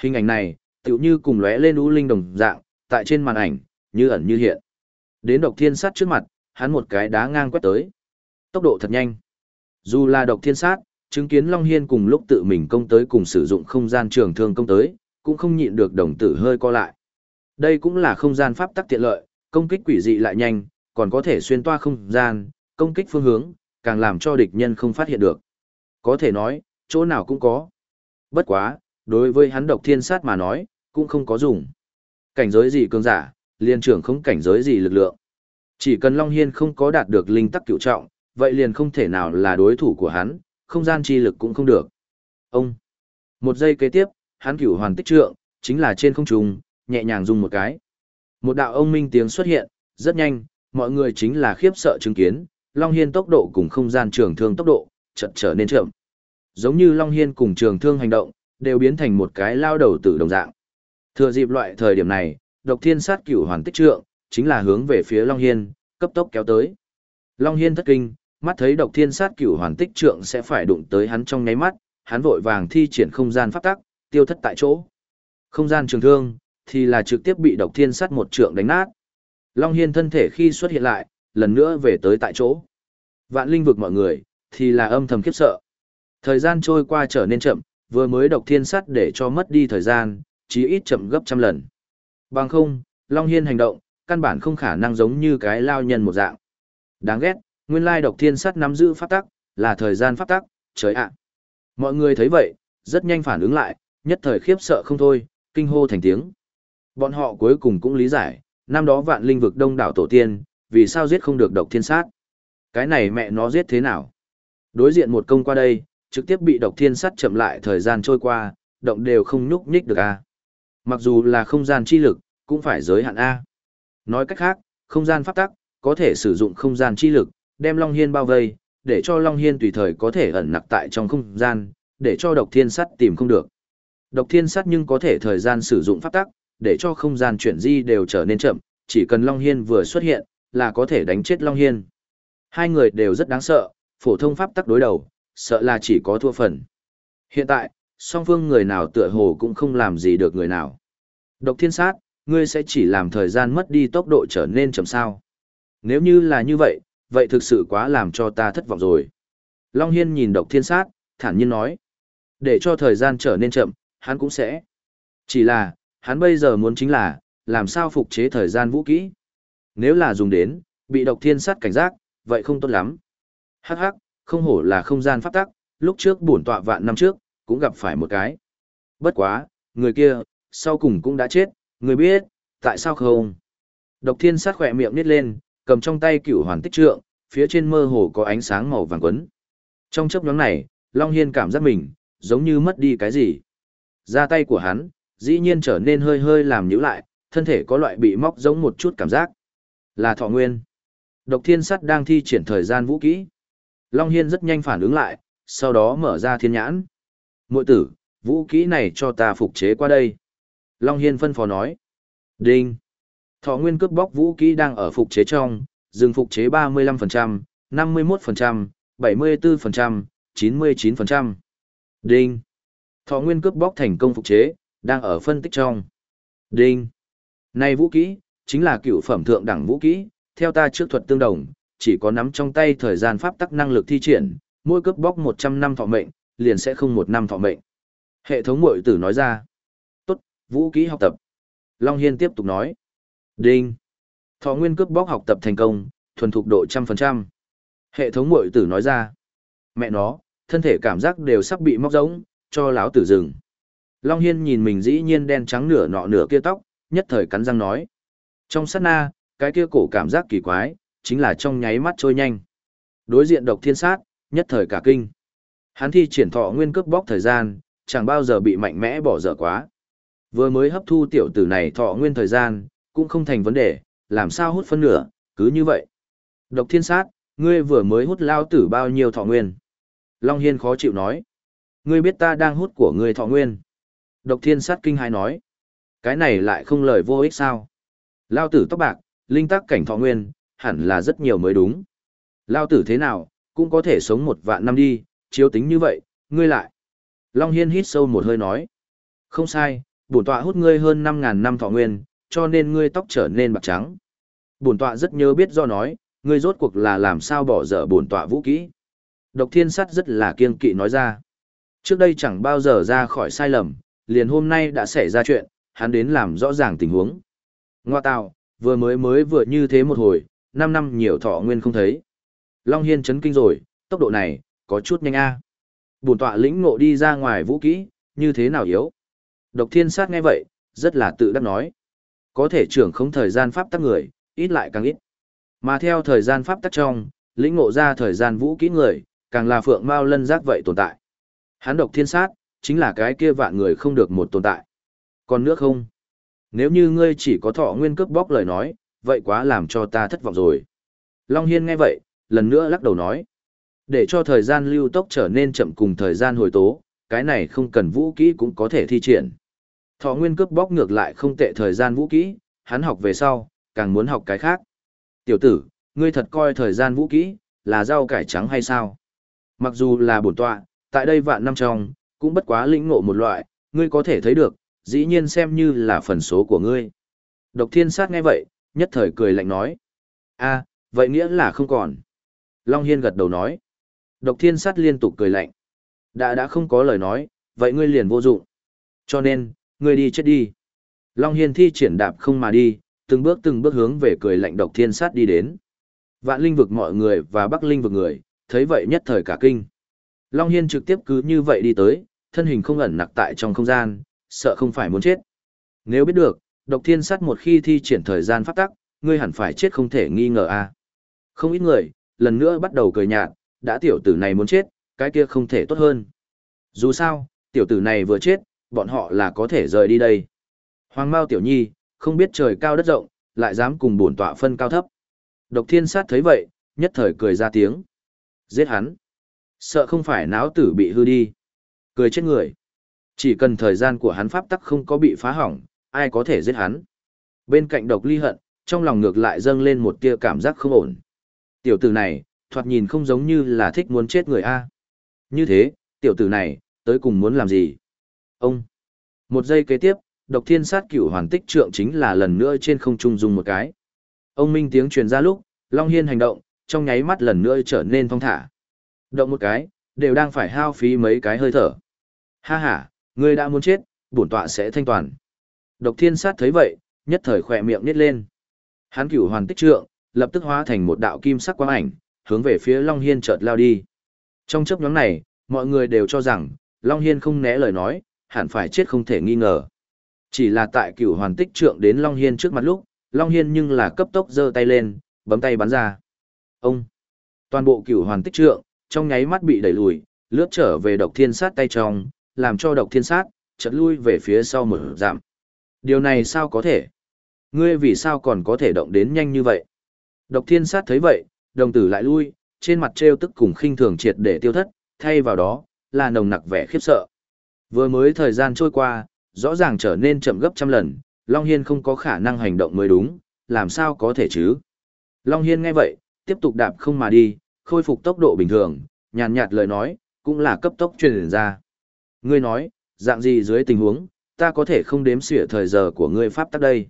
Hình ảnh này, tựu như cùng lóe lên u linh đồng dạng, tại trên màn ảnh, như ẩn như hiện. Đến độc thiên sát trước mặt, hắn một cái đá ngang quét tới. Tốc độ thật nhanh. Dù là độc thiên sát, chứng kiến Long Hiên cùng lúc tự mình công tới cùng sử dụng không gian trường thương công tới, cũng không nhịn được đồng tử hơi co lại. Đây cũng là không gian pháp tắc tiện lợi, công kích quỷ dị lại nhanh, còn có thể xuyên toa không gian, công kích phương hướng, càng làm cho địch nhân không phát hiện được. Có thể nói, chỗ nào cũng có. Bất quá, đối với hắn độc thiên sát mà nói, cũng không có dùng. Cảnh giới gì cường giả, liên trưởng không cảnh giới gì lực lượng. Chỉ cần Long Hiên không có đạt được linh tắc cựu trọng, vậy liền không thể nào là đối thủ của hắn, không gian chi lực cũng không được. Ông, một giây kế tiếp, hắn cửu hoàn tích trượng, chính là trên không trung, nhẹ nhàng dùng một cái. Một đạo ông minh tiếng xuất hiện, rất nhanh, mọi người chính là khiếp sợ chứng kiến, Long Hiên tốc độ cùng không gian trường thương tốc độ, chợt trở nên chậm. Giống như Long Hiên cùng trường thương hành động, đều biến thành một cái lao đầu tử đồng dạng. Thừa dịp loại thời điểm này, độc thiên sát cửu hoàn tích trượng, chính là hướng về phía Long Hiên, cấp tốc kéo tới. Long Hiên thất kinh, mắt thấy độc thiên sát cửu hoàn tích trượng sẽ phải đụng tới hắn trong nháy mắt, hắn vội vàng thi triển không gian pháp tắc, tiêu thất tại chỗ. Không gian trường thương, thì là trực tiếp bị độc thiên sát một trượng đánh nát. Long Hiên thân thể khi xuất hiện lại, lần nữa về tới tại chỗ. Vạn linh vực mọi người, thì là âm thầm khiếp sợ. Thời gian trôi qua trở nên chậm, vừa mới độc thiên sắt để cho mất đi thời gian, chí ít chậm gấp trăm lần. Bằng không, Long Hiên hành động, căn bản không khả năng giống như cái lao nhân một dạng. Đáng ghét, nguyên lai độc thiên sắt nắm giữ pháp tắc, là thời gian pháp tắc, trời ạ. Mọi người thấy vậy, rất nhanh phản ứng lại, nhất thời khiếp sợ không thôi, kinh hô thành tiếng. Bọn họ cuối cùng cũng lý giải, năm đó vạn linh vực đông đảo tổ tiên, vì sao giết không được độc thiên sát. Cái này mẹ nó giết thế nào? Đối diện một công qua đây, trực tiếp bị độc thiên sát chậm lại thời gian trôi qua, động đều không nhúc nhích được a. Mặc dù là không gian chi lực, cũng phải giới hạn a. Nói cách khác, không gian pháp tắc, có thể sử dụng không gian chi lực, đem Long Hiên bao vây, để cho Long Hiên tùy thời có thể ẩn nặc tại trong không gian, để cho độc thiên sắt tìm không được. Độc thiên sắt nhưng có thể thời gian sử dụng pháp tắc, để cho không gian chuyển di đều trở nên chậm, chỉ cần Long Hiên vừa xuất hiện, là có thể đánh chết Long Hiên. Hai người đều rất đáng sợ, phổ thông pháp tắc đối đầu, sợ là chỉ có thua phần. Hiện tại, song phương người nào tựa hồ cũng không làm gì được người nào. Độc thiên sát, ngươi sẽ chỉ làm thời gian mất đi tốc độ trở nên chậm sao. Nếu như là như vậy, vậy thực sự quá làm cho ta thất vọng rồi. Long Hiên nhìn độc thiên sát, thản nhiên nói. Để cho thời gian trở nên chậm, hắn cũng sẽ. Chỉ là, hắn bây giờ muốn chính là, làm sao phục chế thời gian vũ kỹ. Nếu là dùng đến, bị độc thiên sát cảnh giác, vậy không tốt lắm. Hắc hắc, không hổ là không gian pháp tắc, lúc trước bổn tọa vạn năm trước, cũng gặp phải một cái. Bất quá, người kia, sau cùng cũng đã chết, người biết, tại sao không? Độc thiên sát khỏe miệng nít lên, cầm trong tay cửu hoàn tích trượng, phía trên mơ hồ có ánh sáng màu vàng quấn. Trong chấp nhóm này, Long Hiên cảm giác mình, giống như mất đi cái gì. Ra tay của hắn, dĩ nhiên trở nên hơi hơi làm nhữ lại, thân thể có loại bị móc giống một chút cảm giác. Là thọ nguyên. Độc thiên sắt đang thi triển thời gian vũ kỹ. Long Hiên rất nhanh phản ứng lại, sau đó mở ra thiên nhãn. Mội tử, vũ kỹ này cho ta phục chế qua đây. Long Hiên phân phó nói. Đinh. Thọ nguyên cướp bóc vũ kỹ đang ở phục chế trong, dừng phục chế 35%, 51%, 74%, 99%. Đinh. Thọ nguyên cướp bóc thành công phục chế, đang ở phân tích trong. Đinh. Này vũ kỹ, chính là cựu phẩm thượng đẳng vũ kỹ, theo ta trước thuật tương đồng, chỉ có nắm trong tay thời gian pháp tắc năng lực thi triển, mỗi cướp bóc 100 năm thọ mệnh, liền sẽ không một năm thọ mệnh. Hệ thống mội tử nói ra. Tốt, vũ kỹ học tập. Long Hiên tiếp tục nói. Đinh. Thọ nguyên cướp bóc học tập thành công, thuần thục độ trăm phần trăm. Hệ thống mội tử nói ra. Mẹ nó, thân thể cảm giác đều sắp bị móc giống, cho láo tử rừng. Long Hiên nhìn mình dĩ nhiên đen trắng nửa nọ nửa kia tóc, nhất thời cắn răng nói. Trong sát na, cái kia cổ cảm giác kỳ quái, chính là trong nháy mắt trôi nhanh. Đối diện độc thiên sát, nhất thời cả kinh. Hắn thi triển thọ nguyên cướp bóc thời gian, chẳng bao giờ bị mạnh mẽ bỏ dở quá. Vừa mới hấp thu tiểu tử này thọ nguyên thời gian, cũng không thành vấn đề, làm sao hút phân nửa, cứ như vậy. Độc thiên sát, ngươi vừa mới hút lao tử bao nhiêu thọ nguyên. Long Hiên khó chịu nói. Ngươi biết ta đang hút của ngươi thọ nguyên. Độc thiên sát kinh hai nói. Cái này lại không lời vô ích sao. Lao tử tóc bạc, linh tác cảnh thọ nguyên, hẳn là rất nhiều mới đúng. Lao tử thế nào, cũng có thể sống một vạn năm đi, chiếu tính như vậy, ngươi lại. Long Hiên hít sâu một hơi nói. Không sai, bổn tọa hút ngươi hơn 5.000 năm thọ nguyên, cho nên ngươi tóc trở nên bạc trắng. Bổn tọa rất nhớ biết do nói, ngươi rốt cuộc là làm sao bỏ dở bổn tọa vũ kỹ. Độc thiên sắt rất là kiên kỵ nói ra. Trước đây chẳng bao giờ ra khỏi sai lầm, liền hôm nay đã xảy ra chuyện, hắn đến làm rõ ràng tình huống. Ngoa tạo, vừa mới mới vừa như thế một hồi, 5 năm nhiều thọ nguyên không thấy. Long Hiên chấn kinh rồi, tốc độ này, có chút nhanh a à. Tọa lĩnh ngộ đi ra ngoài vũ kỹ, như thế nào yếu. Độc thiên sát nghe vậy, rất là tự đắc nói. Có thể trưởng không thời gian pháp tắc người, ít lại càng ít. Mà theo thời gian pháp tắc trong, lĩnh ngộ ra thời gian vũ kỹ người, càng là phượng mao lân giác vậy tồn tại. Hắn độc thiên sát, chính là cái kia vạn người không được một tồn tại. Còn nước không? Nếu như ngươi chỉ có thọ nguyên cướp bóc lời nói, vậy quá làm cho ta thất vọng rồi. Long Hiên nghe vậy, lần nữa lắc đầu nói. Để cho thời gian lưu tốc trở nên chậm cùng thời gian hồi tố, cái này không cần vũ kỹ cũng có thể thi triển. Thọ nguyên cướp bóc ngược lại không tệ thời gian vũ kỹ, hắn học về sau, càng muốn học cái khác. Tiểu tử, ngươi thật coi thời gian vũ kỹ, là rau cải trắng hay sao? Mặc dù là bổn tọa, tại đây vạn năm trong, cũng bất quá lĩnh ngộ một loại, ngươi có thể thấy được, dĩ nhiên xem như là phần số của ngươi. Độc thiên sát nghe vậy, nhất thời cười lạnh nói. a vậy nghĩa là không còn. Long Hiên gật đầu nói. Độc thiên sát liên tục cười lạnh. Đã đã không có lời nói, vậy ngươi liền vô dụng. Cho nên, ngươi đi chết đi. Long Hiên thi triển đạp không mà đi, từng bước từng bước hướng về cười lạnh độc thiên sát đi đến. Vạn linh vực mọi người và bắc linh vực người, thấy vậy nhất thời cả kinh. Long Hiên trực tiếp cứ như vậy đi tới, thân hình không ẩn nặc tại trong không gian, sợ không phải muốn chết. Nếu biết được, độc thiên sát một khi thi triển thời gian phát tắc, ngươi hẳn phải chết không thể nghi ngờ a Không ít người, lần nữa bắt đầu cười nhạt, đã tiểu tử này muốn chết, cái kia không thể tốt hơn. Dù sao, tiểu tử này vừa chết, bọn họ là có thể rời đi đây. Hoàng Mao tiểu nhi, không biết trời cao đất rộng, lại dám cùng bổn tọa phân cao thấp. Độc thiên sát thấy vậy, nhất thời cười ra tiếng. Giết hắn. Sợ không phải náo tử bị hư đi. Cười chết người. Chỉ cần thời gian của hắn pháp tắc không có bị phá hỏng, ai có thể giết hắn. Bên cạnh độc ly hận, trong lòng ngược lại dâng lên một tia cảm giác không ổn. Tiểu tử này, thoạt nhìn không giống như là thích muốn chết người A. Như thế, tiểu tử này, tới cùng muốn làm gì? Ông! Một giây kế tiếp, độc thiên sát cửu hoàn tích trượng chính là lần nữa trên không trung dùng một cái. Ông Minh tiếng truyền ra lúc, Long Hiên hành động, trong nháy mắt lần nữa trở nên thong thả. Động một cái, đều đang phải hao phí mấy cái hơi thở. Ha ha, ngươi đã muốn chết, bổn tọa sẽ thanh toàn. Độc thiên sát thấy vậy, nhất thời khỏe miệng nít lên. Hắn cửu hoàn tích trượng, lập tức hóa thành một đạo kim sắc quang ảnh, hướng về phía Long Hiên chợt lao đi. Trong chấp nhóm này, mọi người đều cho rằng, Long Hiên không né lời nói, hẳn phải chết không thể nghi ngờ. Chỉ là tại cửu hoàn tích trượng đến Long Hiên trước mặt lúc, Long Hiên nhưng là cấp tốc giơ tay lên, bấm tay bắn ra. Ông! Toàn bộ cửu hoàn tích trượng, trong nháy mắt bị đẩy lùi, lướt trở về độc thiên sát tay trong, làm cho độc thiên sát, chợt lui về phía sau một giảm. Điều này sao có thể? Ngươi vì sao còn có thể động đến nhanh như vậy? Độc thiên sát thấy vậy, đồng tử lại lui, trên mặt treo tức cùng khinh thường triệt để tiêu thất, thay vào đó, là nồng nặc vẻ khiếp sợ. Vừa mới thời gian trôi qua, rõ ràng trở nên chậm gấp trăm lần, Long Hiên không có khả năng hành động mới đúng, làm sao có thể chứ? Long Hiên nghe vậy, tiếp tục đạp không mà đi, khôi phục tốc độ bình thường, nhàn nhạt lời nói, cũng là cấp tốc truyền ra. Ngươi nói, dạng gì dưới tình huống, ta có thể không đếm xỉa thời giờ của ngươi pháp tắc đây.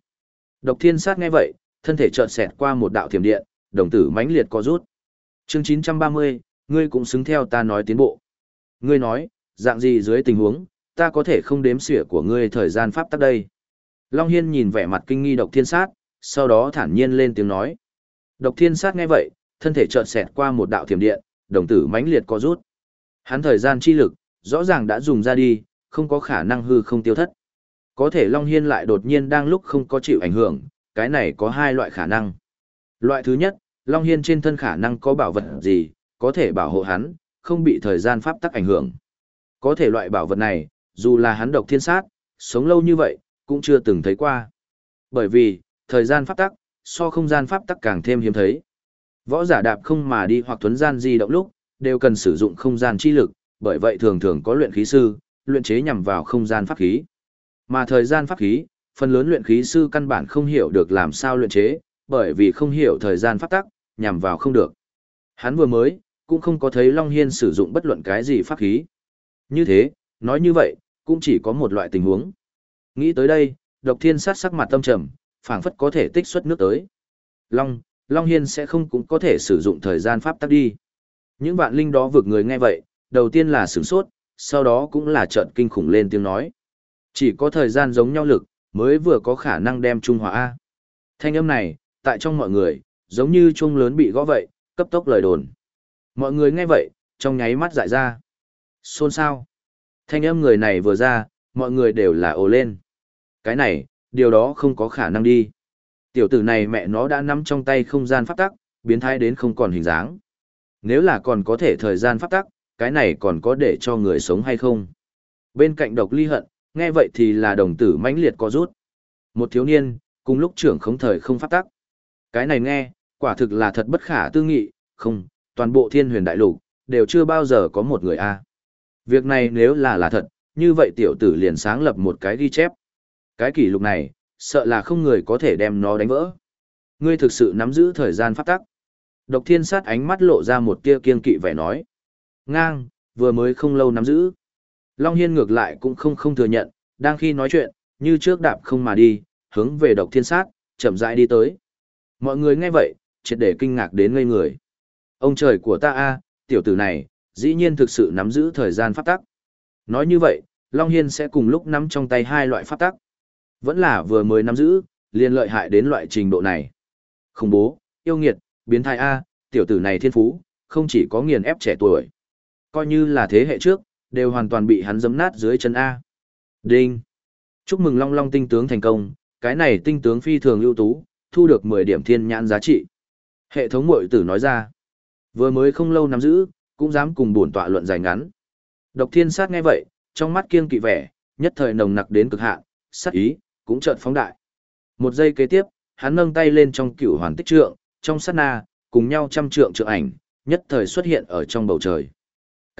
Độc thiên sát nghe vậy, thân thể chợt xẹt qua một đạo thiểm điện, đồng tử mãnh liệt co rút. Chương 930, ngươi cũng xứng theo ta nói tiến bộ. Ngươi nói, dạng gì dưới tình huống, ta có thể không đếm xỉa của ngươi thời gian pháp tắc đây. Long Hiên nhìn vẻ mặt kinh nghi độc thiên sát, sau đó thản nhiên lên tiếng nói. Độc thiên sát nghe vậy, thân thể chợt xẹt qua một đạo thiểm điện, đồng tử mãnh liệt co rút. Hắn thời gian chi lực, rõ ràng đã dùng ra đi, không có khả năng hư không tiêu thất. Có thể Long Hiên lại đột nhiên đang lúc không có chịu ảnh hưởng, cái này có hai loại khả năng. Loại thứ nhất, Long Hiên trên thân khả năng có bảo vật gì, có thể bảo hộ hắn, không bị thời gian pháp tắc ảnh hưởng. Có thể loại bảo vật này, dù là hắn độc thiên sát, sống lâu như vậy, cũng chưa từng thấy qua. Bởi vì, thời gian pháp tắc, so không gian pháp tắc càng thêm hiếm thấy. Võ giả đạp không mà đi hoặc thuấn gian di động lúc, đều cần sử dụng không gian chi lực, bởi vậy thường thường có luyện khí sư, luyện chế nhằm vào không gian pháp khí. Mà thời gian pháp khí, phần lớn luyện khí sư căn bản không hiểu được làm sao luyện chế, bởi vì không hiểu thời gian pháp tắc, nhằm vào không được. Hắn vừa mới, cũng không có thấy Long Hiên sử dụng bất luận cái gì pháp khí. Như thế, nói như vậy, cũng chỉ có một loại tình huống. Nghĩ tới đây, độc thiên sát sắc mặt tâm trầm, phảng phất có thể tích xuất nước tới. Long, Long Hiên sẽ không cũng có thể sử dụng thời gian pháp tắc đi. Những vạn linh đó vượt người nghe vậy, đầu tiên là sửng sốt, sau đó cũng là trận kinh khủng lên tiếng nói. Chỉ có thời gian giống nhau lực, mới vừa có khả năng đem Trung Hòa A. Thanh âm này, tại trong mọi người, giống như chuông lớn bị gõ vậy, cấp tốc lời đồn. Mọi người nghe vậy, trong nháy mắt dại ra. Xôn sao? Thanh âm người này vừa ra, mọi người đều là ồ lên. Cái này, điều đó không có khả năng đi. Tiểu tử này mẹ nó đã nắm trong tay không gian pháp tắc, biến thái đến không còn hình dáng. Nếu là còn có thể thời gian pháp tắc, cái này còn có để cho người sống hay không? Bên cạnh độc ly hận, nghe vậy thì là đồng tử mãnh liệt có rút. Một thiếu niên, cùng lúc trưởng không thời không pháp tắc. Cái này nghe, quả thực là thật bất khả tư nghị, không, toàn bộ thiên huyền đại lục, đều chưa bao giờ có một người a. Việc này nếu là là thật, như vậy tiểu tử liền sáng lập một cái ghi chép. Cái kỷ lục này, sợ là không người có thể đem nó đánh vỡ. Ngươi thực sự nắm giữ thời gian pháp tắc. Độc thiên sát ánh mắt lộ ra một tia kiên kỵ vẻ nói. Ngang, vừa mới không lâu nắm giữ. Long Hiên ngược lại cũng không không thừa nhận, đang khi nói chuyện, như trước đạp không mà đi, hướng về độc thiên sát, chậm rãi đi tới. Mọi người nghe vậy, triệt để kinh ngạc đến ngây người. Ông trời của ta a, tiểu tử này, dĩ nhiên thực sự nắm giữ thời gian pháp tắc. Nói như vậy, Long Hiên sẽ cùng lúc nắm trong tay hai loại pháp tắc. Vẫn là vừa mới nắm giữ, liền lợi hại đến loại trình độ này. Khủng bố, yêu nghiệt, biến thái A, tiểu tử này thiên phú, không chỉ có nghiền ép trẻ tuổi. Coi như là thế hệ trước, đều hoàn toàn bị hắn giấm nát dưới chân A. Đinh! Chúc mừng Long Long tinh tướng thành công, cái này tinh tướng phi thường ưu tú, thu được 10 điểm thiên nhãn giá trị. Hệ thống mội tử nói ra, vừa mới không lâu nắm giữ, cũng dám cùng bổn tọa luận dài ngắn. Độc thiên sát nghe vậy, trong mắt kiêng kỵ vẻ, nhất thời nồng nặc đến cực hạn, sát ý, cũng chợt phóng đại. Một giây kế tiếp, hắn nâng tay lên trong cửu hoàn tích trượng, trong sát na, cùng nhau trăm trượng trượng ảnh, nhất thời xuất hiện ở trong bầu trời.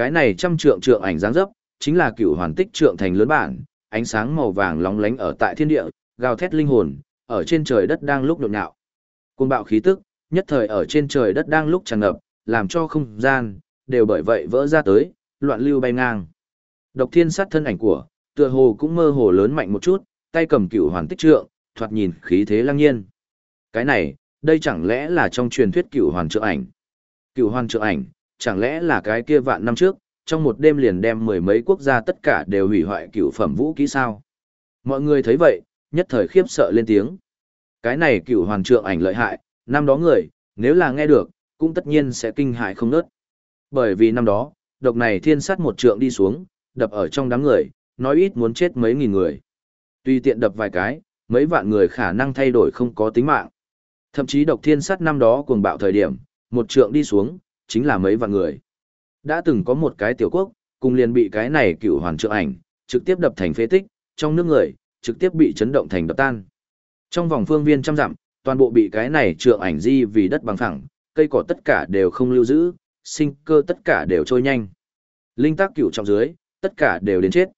Cái này trăm trượng trượng ảnh dáng dấp, chính là cửu hoàn tích trượng thành lớn bản, ánh sáng màu vàng lóng lánh ở tại thiên địa, gào thét linh hồn, ở trên trời đất đang lúc nhộn nhạo. Cuồng bạo khí tức, nhất thời ở trên trời đất đang lúc tràn ngập, làm cho không gian đều bởi vậy vỡ ra tới, loạn lưu bay ngang. Độc Thiên sát thân ảnh của, tựa hồ cũng mơ hồ lớn mạnh một chút, tay cầm cửu hoàn tích trượng, thoạt nhìn khí thế lăng nhiên. Cái này, đây chẳng lẽ là trong truyền thuyết cửu hoàn trượng ảnh? Cửu hoàn trượng ảnh, chẳng lẽ là cái kia vạn năm trước, trong một đêm liền đem mười mấy quốc gia tất cả đều hủy hoại cửu phẩm vũ kỹ sao? Mọi người thấy vậy, nhất thời khiếp sợ lên tiếng. Cái này cửu hoàn trượng ảnh lợi hại, năm đó người, nếu là nghe được, cũng tất nhiên sẽ kinh hại không nớt. Bởi vì năm đó, độc này thiên sát một trượng đi xuống, đập ở trong đám người, nói ít muốn chết mấy nghìn người. Tuy tiện đập vài cái, mấy vạn người khả năng thay đổi không có tính mạng. Thậm chí độc thiên sát năm đó cuồng bạo thời điểm, một trượng đi xuống, chính là mấy vạn người. Đã từng có một cái tiểu quốc, cùng liền bị cái này cựu hoàn trượng ảnh, trực tiếp đập thành phế tích, trong nước người, trực tiếp bị chấn động thành đập tan. Trong vòng phương viên trăm dặm, toàn bộ bị cái này trượng ảnh di vì đất bằng phẳng, cây cỏ tất cả đều không lưu giữ, sinh cơ tất cả đều trôi nhanh. Linh tác cựu trọng dưới, tất cả đều đến chết.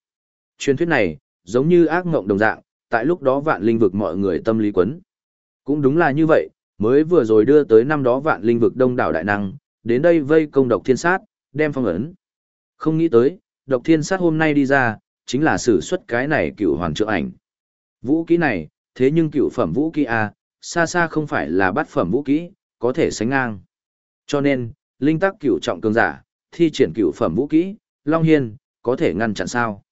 Truyền thuyết này, giống như ác ngộng đồng dạng, tại lúc đó vạn linh vực mọi người tâm lý quấn. Cũng đúng là như vậy, mới vừa rồi đưa tới năm đó vạn linh vực đông đảo đại năng, đến đây vây công độc thiên sát, đem phong ấn. Không nghĩ tới, độc thiên sát hôm nay đi ra, chính là sử xuất cái này cựu hoàn trượng ảnh. Vũ kỹ này, thế nhưng cựu phẩm vũ kỹ A, xa xa không phải là bát phẩm vũ kỹ, có thể sánh ngang. Cho nên, linh tắc cựu trọng cường giả, thi triển cựu phẩm vũ kỹ, Long Hiên, có thể ngăn chặn sao?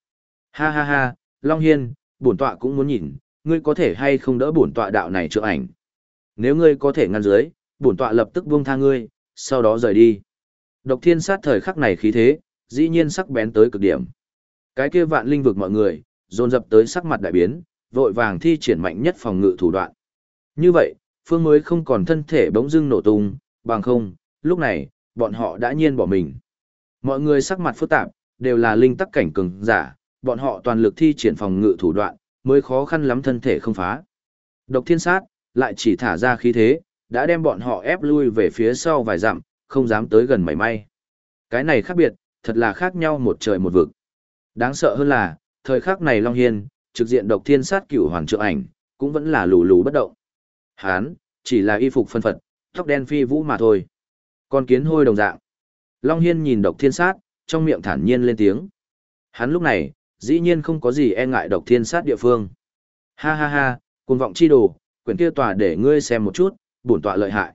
Ha ha ha, Long Hiên, bổn tọa cũng muốn nhìn, ngươi có thể hay không đỡ bổn tọa đạo này trượng ảnh. Nếu ngươi có thể ngăn dưới, bổn tọa lập tức buông tha ngươi, sau đó rời đi. Độc thiên sát thời khắc này khí thế, dĩ nhiên sắc bén tới cực điểm. Cái kia vạn linh vực mọi người, dồn dập tới sắc mặt đại biến, vội vàng thi triển mạnh nhất phòng ngự thủ đoạn. Như vậy, phương mới không còn thân thể bỗng dưng nổ tung, bằng không, lúc này, bọn họ đã nhiên bỏ mình. Mọi người sắc mặt phức tạp, đều là linh tắc cảnh cường giả, bọn họ toàn lực thi triển phòng ngự thủ đoạn, mới khó khăn lắm thân thể không phá. Độc thiên sát, lại chỉ thả ra khí thế, đã đem bọn họ ép lui về phía sau vài dặm, không dám tới gần mảy may. Cái này khác biệt, thật là khác nhau một trời một vực. Đáng sợ hơn là, thời khắc này Long Hiên, trực diện độc thiên sát cửu hoàng trượng ảnh, cũng vẫn là lù lù bất động. Hán, chỉ là y phục phân phật, tóc đen phi vũ mà thôi. Con kiến hôi đồng dạng. Long Hiên nhìn độc thiên sát, trong miệng thản nhiên lên tiếng. Hắn lúc này, dĩ nhiên không có gì e ngại độc thiên sát địa phương. Ha ha ha, cuồng vọng chi đồ, quyển kia tòa để ngươi xem một chút, bổn tọa lợi hại.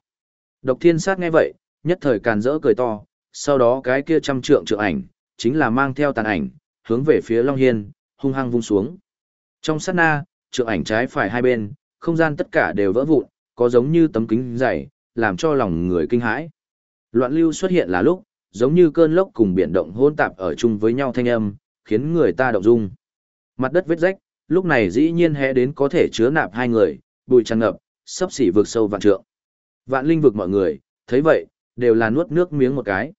Độc thiên sát nghe vậy, nhất thời càn rỡ cười to, sau đó cái kia trăm trượng trượng ảnh, chính là mang theo tàn ảnh, hướng về phía Long Hiên, hung hăng vung xuống. Trong sát na, trượng ảnh trái phải hai bên, không gian tất cả đều vỡ vụn, có giống như tấm kính dày, làm cho lòng người kinh hãi. Loạn lưu xuất hiện là lúc, giống như cơn lốc cùng biển động hôn tạp ở chung với nhau thanh âm, khiến người ta động dung. Mặt đất vết rách, lúc này dĩ nhiên hé đến có thể chứa nạp hai người, bụi tràn ngập, sắp xỉ vượt sâu vạn trượng. Vạn linh vực mọi người, thấy vậy, đều là nuốt nước miếng một cái.